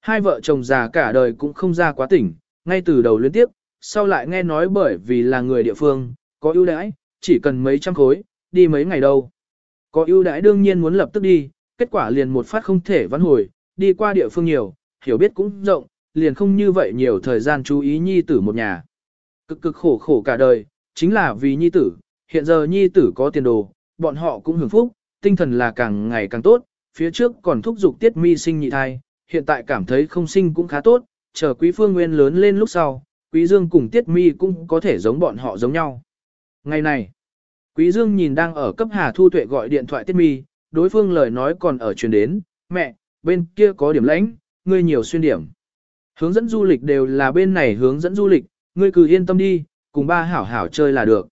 Hai vợ chồng già cả đời cũng không ra quá tỉnh, ngay từ đầu liên tiếp, sau lại nghe nói bởi vì là người địa phương, có ưu đãi, chỉ cần mấy trăm khối, đi mấy ngày đâu. Có ưu đãi đương nhiên muốn lập tức đi, kết quả liền một phát không thể vãn hồi, đi qua địa phương nhiều, hiểu biết cũng rộng, liền không như vậy nhiều thời gian chú ý nhi tử một nhà. Cực cực khổ khổ cả đời, chính là vì nhi tử, hiện giờ nhi tử có tiền đồ, bọn họ cũng hưởng phúc, tinh thần là càng ngày càng tốt, phía trước còn thúc giục tiết mi sinh nhị thai, hiện tại cảm thấy không sinh cũng khá tốt, chờ quý phương nguyên lớn lên lúc sau, quý dương cùng tiết mi cũng có thể giống bọn họ giống nhau. Ngày này, quý dương nhìn đang ở cấp hà thu tuệ gọi điện thoại tiết mi, đối phương lời nói còn ở truyền đến, mẹ, bên kia có điểm lãnh, ngươi nhiều xuyên điểm. Hướng dẫn du lịch đều là bên này hướng dẫn du lịch, ngươi cứ yên tâm đi, cùng ba hảo hảo chơi là được.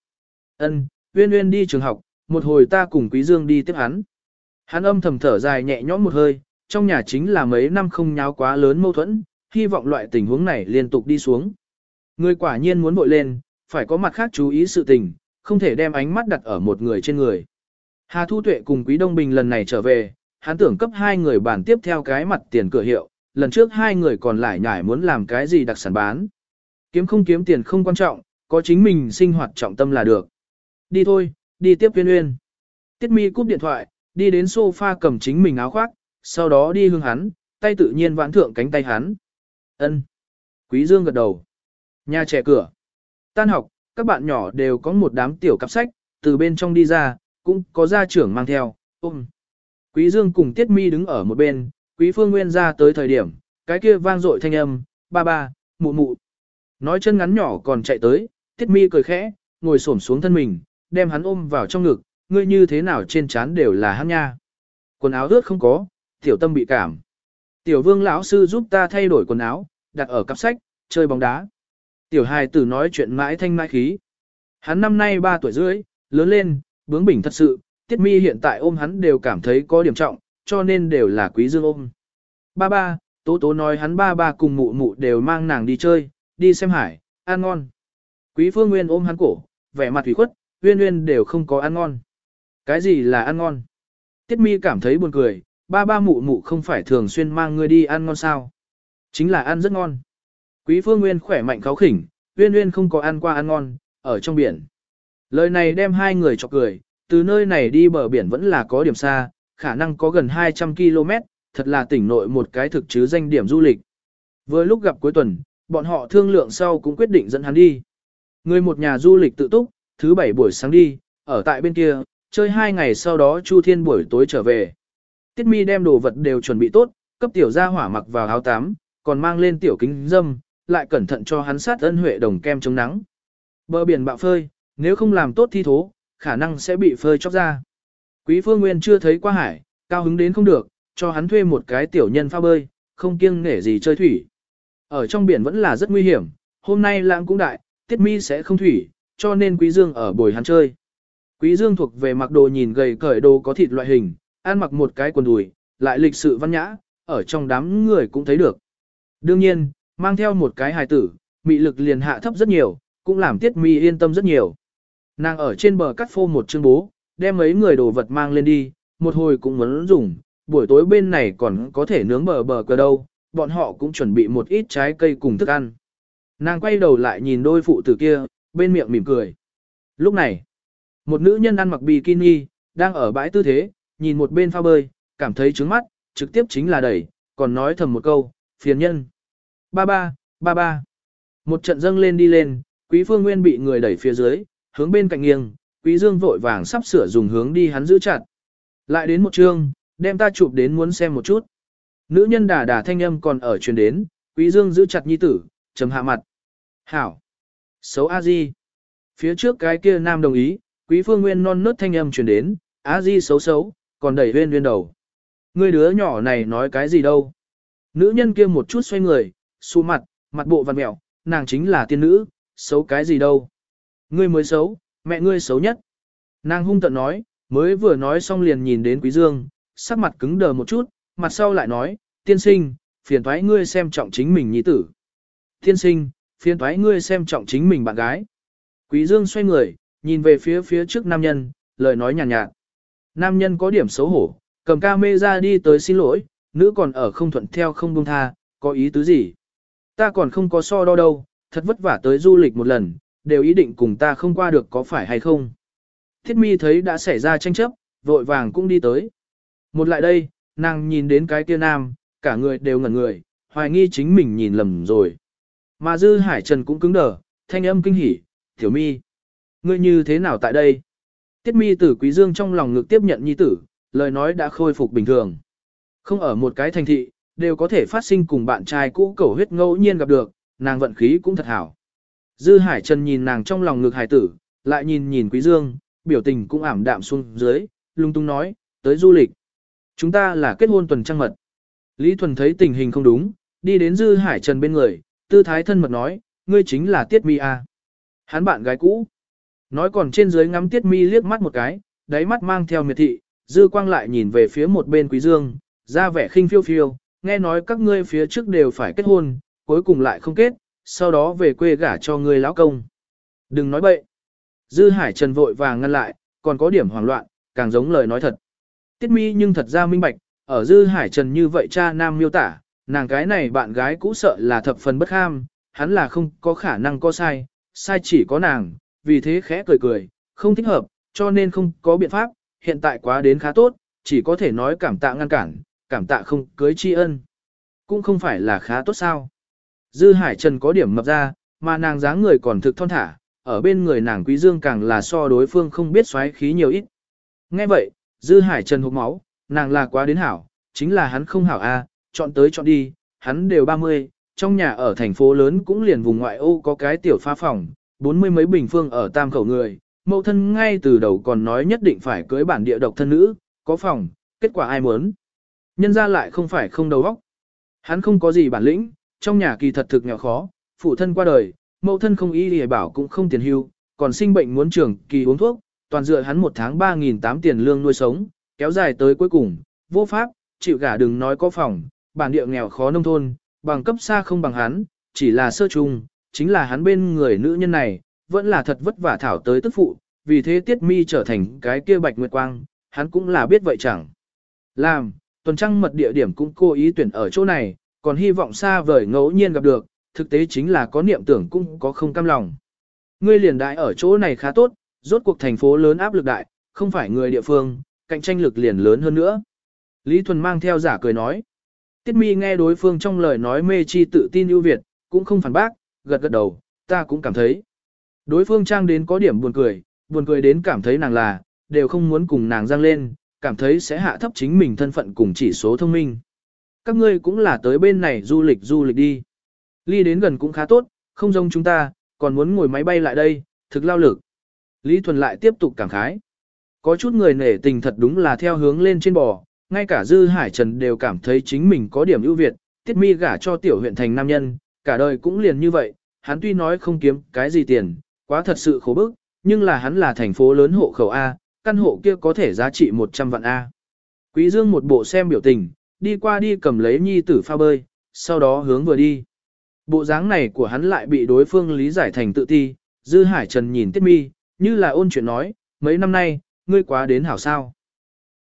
Ân, Uyên Uyên đi trường học, một hồi ta cùng Quý Dương đi tiếp hắn. Hắn âm thầm thở dài nhẹ nhõm một hơi, trong nhà chính là mấy năm không nháo quá lớn mâu thuẫn, hy vọng loại tình huống này liên tục đi xuống. Người quả nhiên muốn bội lên, phải có mặt khác chú ý sự tình, không thể đem ánh mắt đặt ở một người trên người. Hà Thu Tuệ cùng Quý Đông Bình lần này trở về, hắn tưởng cấp hai người bản tiếp theo cái mặt tiền cửa hiệu, lần trước hai người còn lại nhải muốn làm cái gì đặc sản bán. Kiếm không kiếm tiền không quan trọng, có chính mình sinh hoạt trọng tâm là được. Đi thôi, đi tiếp viên uyên. Tiết mi cúp điện thoại, đi đến sofa cầm chính mình áo khoác, sau đó đi hướng hắn, tay tự nhiên vãn thượng cánh tay hắn. Ân. Quý Dương gật đầu. Nhà trẻ cửa. Tan học, các bạn nhỏ đều có một đám tiểu cặp sách, từ bên trong đi ra, cũng có gia trưởng mang theo, ôm. Quý Dương cùng Tiết Mi đứng ở một bên, Quý Phương Nguyên ra tới thời điểm, cái kia vang dội thanh âm, ba ba, mụ mụ. Nói chân ngắn nhỏ còn chạy tới, Tiết Mi cười khẽ, ngồi xổm xuống thân mình, đem hắn ôm vào trong ngực, ngươi như thế nào trên trán đều là hắn nha. Quần áo ướt không có, tiểu tâm bị cảm. Tiểu vương lão sư giúp ta thay đổi quần áo, đặt ở cặp sách, chơi bóng đá. Tiểu hài tử nói chuyện mãi thanh mãi khí. Hắn năm nay 3 tuổi rưỡi, lớn lên, bướng bỉnh thật sự, tiết mi hiện tại ôm hắn đều cảm thấy có điểm trọng, cho nên đều là quý dương ôm. Ba ba, tố tố nói hắn ba ba cùng mụ mụ đều mang nàng đi chơi, đi xem hải, ăn ngon. Quý phương nguyên ôm hắn cổ, vẻ mặt thủy khuất, uyên uyên đều không có ăn ngon. Cái gì là ăn ngon? Tiết mi cảm thấy buồn cười, ba ba mụ mụ không phải thường xuyên mang ngươi đi ăn ngon sao? Chính là ăn rất ngon. Quý phương nguyên khỏe mạnh kháo khỉnh, uyên uyên không có ăn qua ăn ngon, ở trong biển. Lời này đem hai người chọc cười, từ nơi này đi bờ biển vẫn là có điểm xa, khả năng có gần 200 km, thật là tỉnh nội một cái thực chứ danh điểm du lịch. Vừa lúc gặp cuối tuần, bọn họ thương lượng sau cũng quyết định dẫn hắn đi. Người một nhà du lịch tự túc, thứ bảy buổi sáng đi, ở tại bên kia, chơi hai ngày sau đó Chu Thiên buổi tối trở về. Tiết mi đem đồ vật đều chuẩn bị tốt, cấp tiểu gia hỏa mặc vào áo tắm, còn mang lên tiểu kính dâm, lại cẩn thận cho hắn sát ân huệ đồng kem chống nắng. Bờ biển bạo phơi, nếu không làm tốt thi thố, khả năng sẽ bị phơi chóc ra. Quý Phương Nguyên chưa thấy qua hải, cao hứng đến không được, cho hắn thuê một cái tiểu nhân pha bơi, không kiêng nể gì chơi thủy. Ở trong biển vẫn là rất nguy hiểm, hôm nay lãng cũng đại, tiết mi sẽ không thủy, cho nên Quý Dương ở bồi hắn chơi. Quý Dương thuộc về mặc đồ nhìn gầy cởi đồ có thịt loại hình, ăn mặc một cái quần đùi, lại lịch sự văn nhã, ở trong đám người cũng thấy được. Đương nhiên, mang theo một cái hài tử, mị lực liền hạ thấp rất nhiều, cũng làm tiết mi yên tâm rất nhiều. Nàng ở trên bờ cắt phô một chương bố, đem mấy người đồ vật mang lên đi, một hồi cũng muốn dùng, buổi tối bên này còn có thể nướng bờ bờ cờ đâu, bọn họ cũng chuẩn bị một ít trái cây cùng thức ăn. Nàng quay đầu lại nhìn đôi phụ tử kia, bên miệng mỉm cười. Lúc này, một nữ nhân ăn mặc bikini, đang ở bãi tư thế, nhìn một bên phao bơi, cảm thấy trướng mắt, trực tiếp chính là đẩy, còn nói thầm một câu, phiền nhân. Ba ba, ba ba. Một trận dâng lên đi lên, quý phương nguyên bị người đẩy phía dưới, hướng bên cạnh nghiêng, quý dương vội vàng sắp sửa dùng hướng đi hắn giữ chặt. Lại đến một chương, đem ta chụp đến muốn xem một chút. Nữ nhân đà đà thanh âm còn ở truyền đến, quý dương giữ chặt nhi tử, trầm hạ mặt. Hảo. Xấu a di. Phía trước cái kia nam đồng ý, quý phương nguyên non nớt thanh âm truyền đến, a di xấu xấu, còn đẩy huyên huyên đầu. Người đứa nhỏ này nói cái gì đâu. Nữ nhân kia một chút xoay người, xu mặt, mặt bộ vằn mẹo, nàng chính là tiên nữ, xấu cái gì đâu. Ngươi mới xấu, mẹ ngươi xấu nhất. Nàng hung tận nói, mới vừa nói xong liền nhìn đến Quý Dương, sắc mặt cứng đờ một chút, mặt sau lại nói, tiên sinh, phiền thoái ngươi xem trọng chính mình nhi tử. Tiên sinh, phiền thoái ngươi xem trọng chính mình bạn gái. Quý Dương xoay người, nhìn về phía phía trước nam nhân, lời nói nhàn nhạt, nhạt. Nam nhân có điểm xấu hổ, cầm ca mê ra đi tới xin lỗi, nữ còn ở không thuận theo không buông tha, có ý tứ gì. Ta còn không có so đo đâu, thật vất vả tới du lịch một lần, đều ý định cùng ta không qua được có phải hay không. Thiết mi thấy đã xảy ra tranh chấp, vội vàng cũng đi tới. Một lại đây, nàng nhìn đến cái kia nam, cả người đều ngẩn người, hoài nghi chính mình nhìn lầm rồi. Mà Dư Hải Trần cũng cứng đờ, thanh âm kinh hỉ, tiểu mi. Ngươi như thế nào tại đây? Tiết mi tử quý dương trong lòng ngực tiếp nhận nhi tử, lời nói đã khôi phục bình thường. Không ở một cái thành thị, đều có thể phát sinh cùng bạn trai cũ cầu huyết ngẫu nhiên gặp được, nàng vận khí cũng thật hảo. Dư Hải Trần nhìn nàng trong lòng ngực hải tử, lại nhìn nhìn quý dương, biểu tình cũng ảm đạm xuống dưới, lung tung nói, tới du lịch. Chúng ta là kết hôn tuần trăng mật. Lý Thuần thấy tình hình không đúng, đi đến Dư Hải Trần bên người, tư thái thân mật nói, ngươi chính là Tiết Mi à. Hắn bạn gái cũ. Nói còn trên dưới ngắm Tiết Mi liếc mắt một cái, đáy mắt mang theo miệt thị, Dư Quang lại nhìn về phía một bên Quý Dương, ra vẻ khinh phiêu phiêu, nghe nói các ngươi phía trước đều phải kết hôn, cuối cùng lại không kết, sau đó về quê gả cho ngươi lão công. Đừng nói bậy. Dư Hải Trần vội vàng ngăn lại, còn có điểm hoảng loạn, càng giống lời nói thật. Tiết mi nhưng thật ra minh bạch, ở Dư Hải Trần như vậy cha nam miêu tả, nàng cái này bạn gái cũ sợ là thập phần bất ham, hắn là không có khả năng có sai, sai chỉ có nàng, vì thế khẽ cười cười, không thích hợp, cho nên không có biện pháp, hiện tại quá đến khá tốt, chỉ có thể nói cảm tạ ngăn cản, cảm tạ không cưới tri ân. Cũng không phải là khá tốt sao. Dư Hải Trần có điểm mập ra, mà nàng dáng người còn thực thon thả, ở bên người nàng Quý Dương càng là so đối phương không biết xoáy khí nhiều ít. Nghe vậy, Dư Hải Trần hộp máu, nàng là quá đến hảo, chính là hắn không hảo a, chọn tới chọn đi, hắn đều 30, trong nhà ở thành phố lớn cũng liền vùng ngoại ô có cái tiểu pha phòng, bốn mươi mấy bình phương ở tam khẩu người, mẫu thân ngay từ đầu còn nói nhất định phải cưới bản địa độc thân nữ, có phòng, kết quả ai muốn. Nhân ra lại không phải không đầu óc. Hắn không có gì bản lĩnh, trong nhà kỳ thật thực nghèo khó, phụ thân qua đời, mẫu thân không y lìa bảo cũng không tiền hưu, còn sinh bệnh muốn trưởng kỳ uống thuốc, toàn dựa hắn một tháng 3.800 tiền lương nuôi sống, kéo dài tới cuối cùng, vô pháp, chịu gả đừng nói có phòng, bản địa nghèo khó nông thôn, bằng cấp xa không bằng hắn, chỉ là sơ trung, chính là hắn bên người nữ nhân này, vẫn là thật vất vả thảo tới tức phụ, vì thế tiết mi trở thành cái kia bạch nguyệt quang, hắn cũng là biết vậy chẳng. Làm, tuần trăng mật địa điểm cũng cố ý tuyển ở chỗ này, còn hy vọng xa vời ngẫu nhiên gặp được, thực tế chính là có niệm tưởng cũng có không cam lòng. Ngươi liền đại ở chỗ này khá tốt, rốt cuộc thành phố lớn áp lực đại, không phải người địa phương, cạnh tranh lực liền lớn hơn nữa. Lý Thuần mang theo giả cười nói. Tiết mi nghe đối phương trong lời nói mê chi tự tin ưu việt, cũng không phản bác, gật gật đầu, ta cũng cảm thấy. Đối phương trang đến có điểm buồn cười, buồn cười đến cảm thấy nàng là, đều không muốn cùng nàng giang lên, cảm thấy sẽ hạ thấp chính mình thân phận cùng chỉ số thông minh. Các ngươi cũng là tới bên này du lịch du lịch đi. Ly đến gần cũng khá tốt, không giống chúng ta, còn muốn ngồi máy bay lại đây, thực lao lực. Lý Thuần lại tiếp tục cảm khái. Có chút người nể tình thật đúng là theo hướng lên trên bò, ngay cả Dư Hải Trần đều cảm thấy chính mình có điểm ưu việt, tiết mi gả cho tiểu huyện thành nam nhân, cả đời cũng liền như vậy, hắn tuy nói không kiếm cái gì tiền, quá thật sự khổ bức, nhưng là hắn là thành phố lớn hộ khẩu A, căn hộ kia có thể giá trị 100 vạn A. Quý Dương một bộ xem biểu tình, đi qua đi cầm lấy nhi tử pha bơi, sau đó hướng vừa đi. Bộ dáng này của hắn lại bị đối phương lý giải thành tự ti, Dư Hải Trần nhìn Tiết Mi, như là ôn chuyện nói, mấy năm nay, ngươi quá đến hảo sao.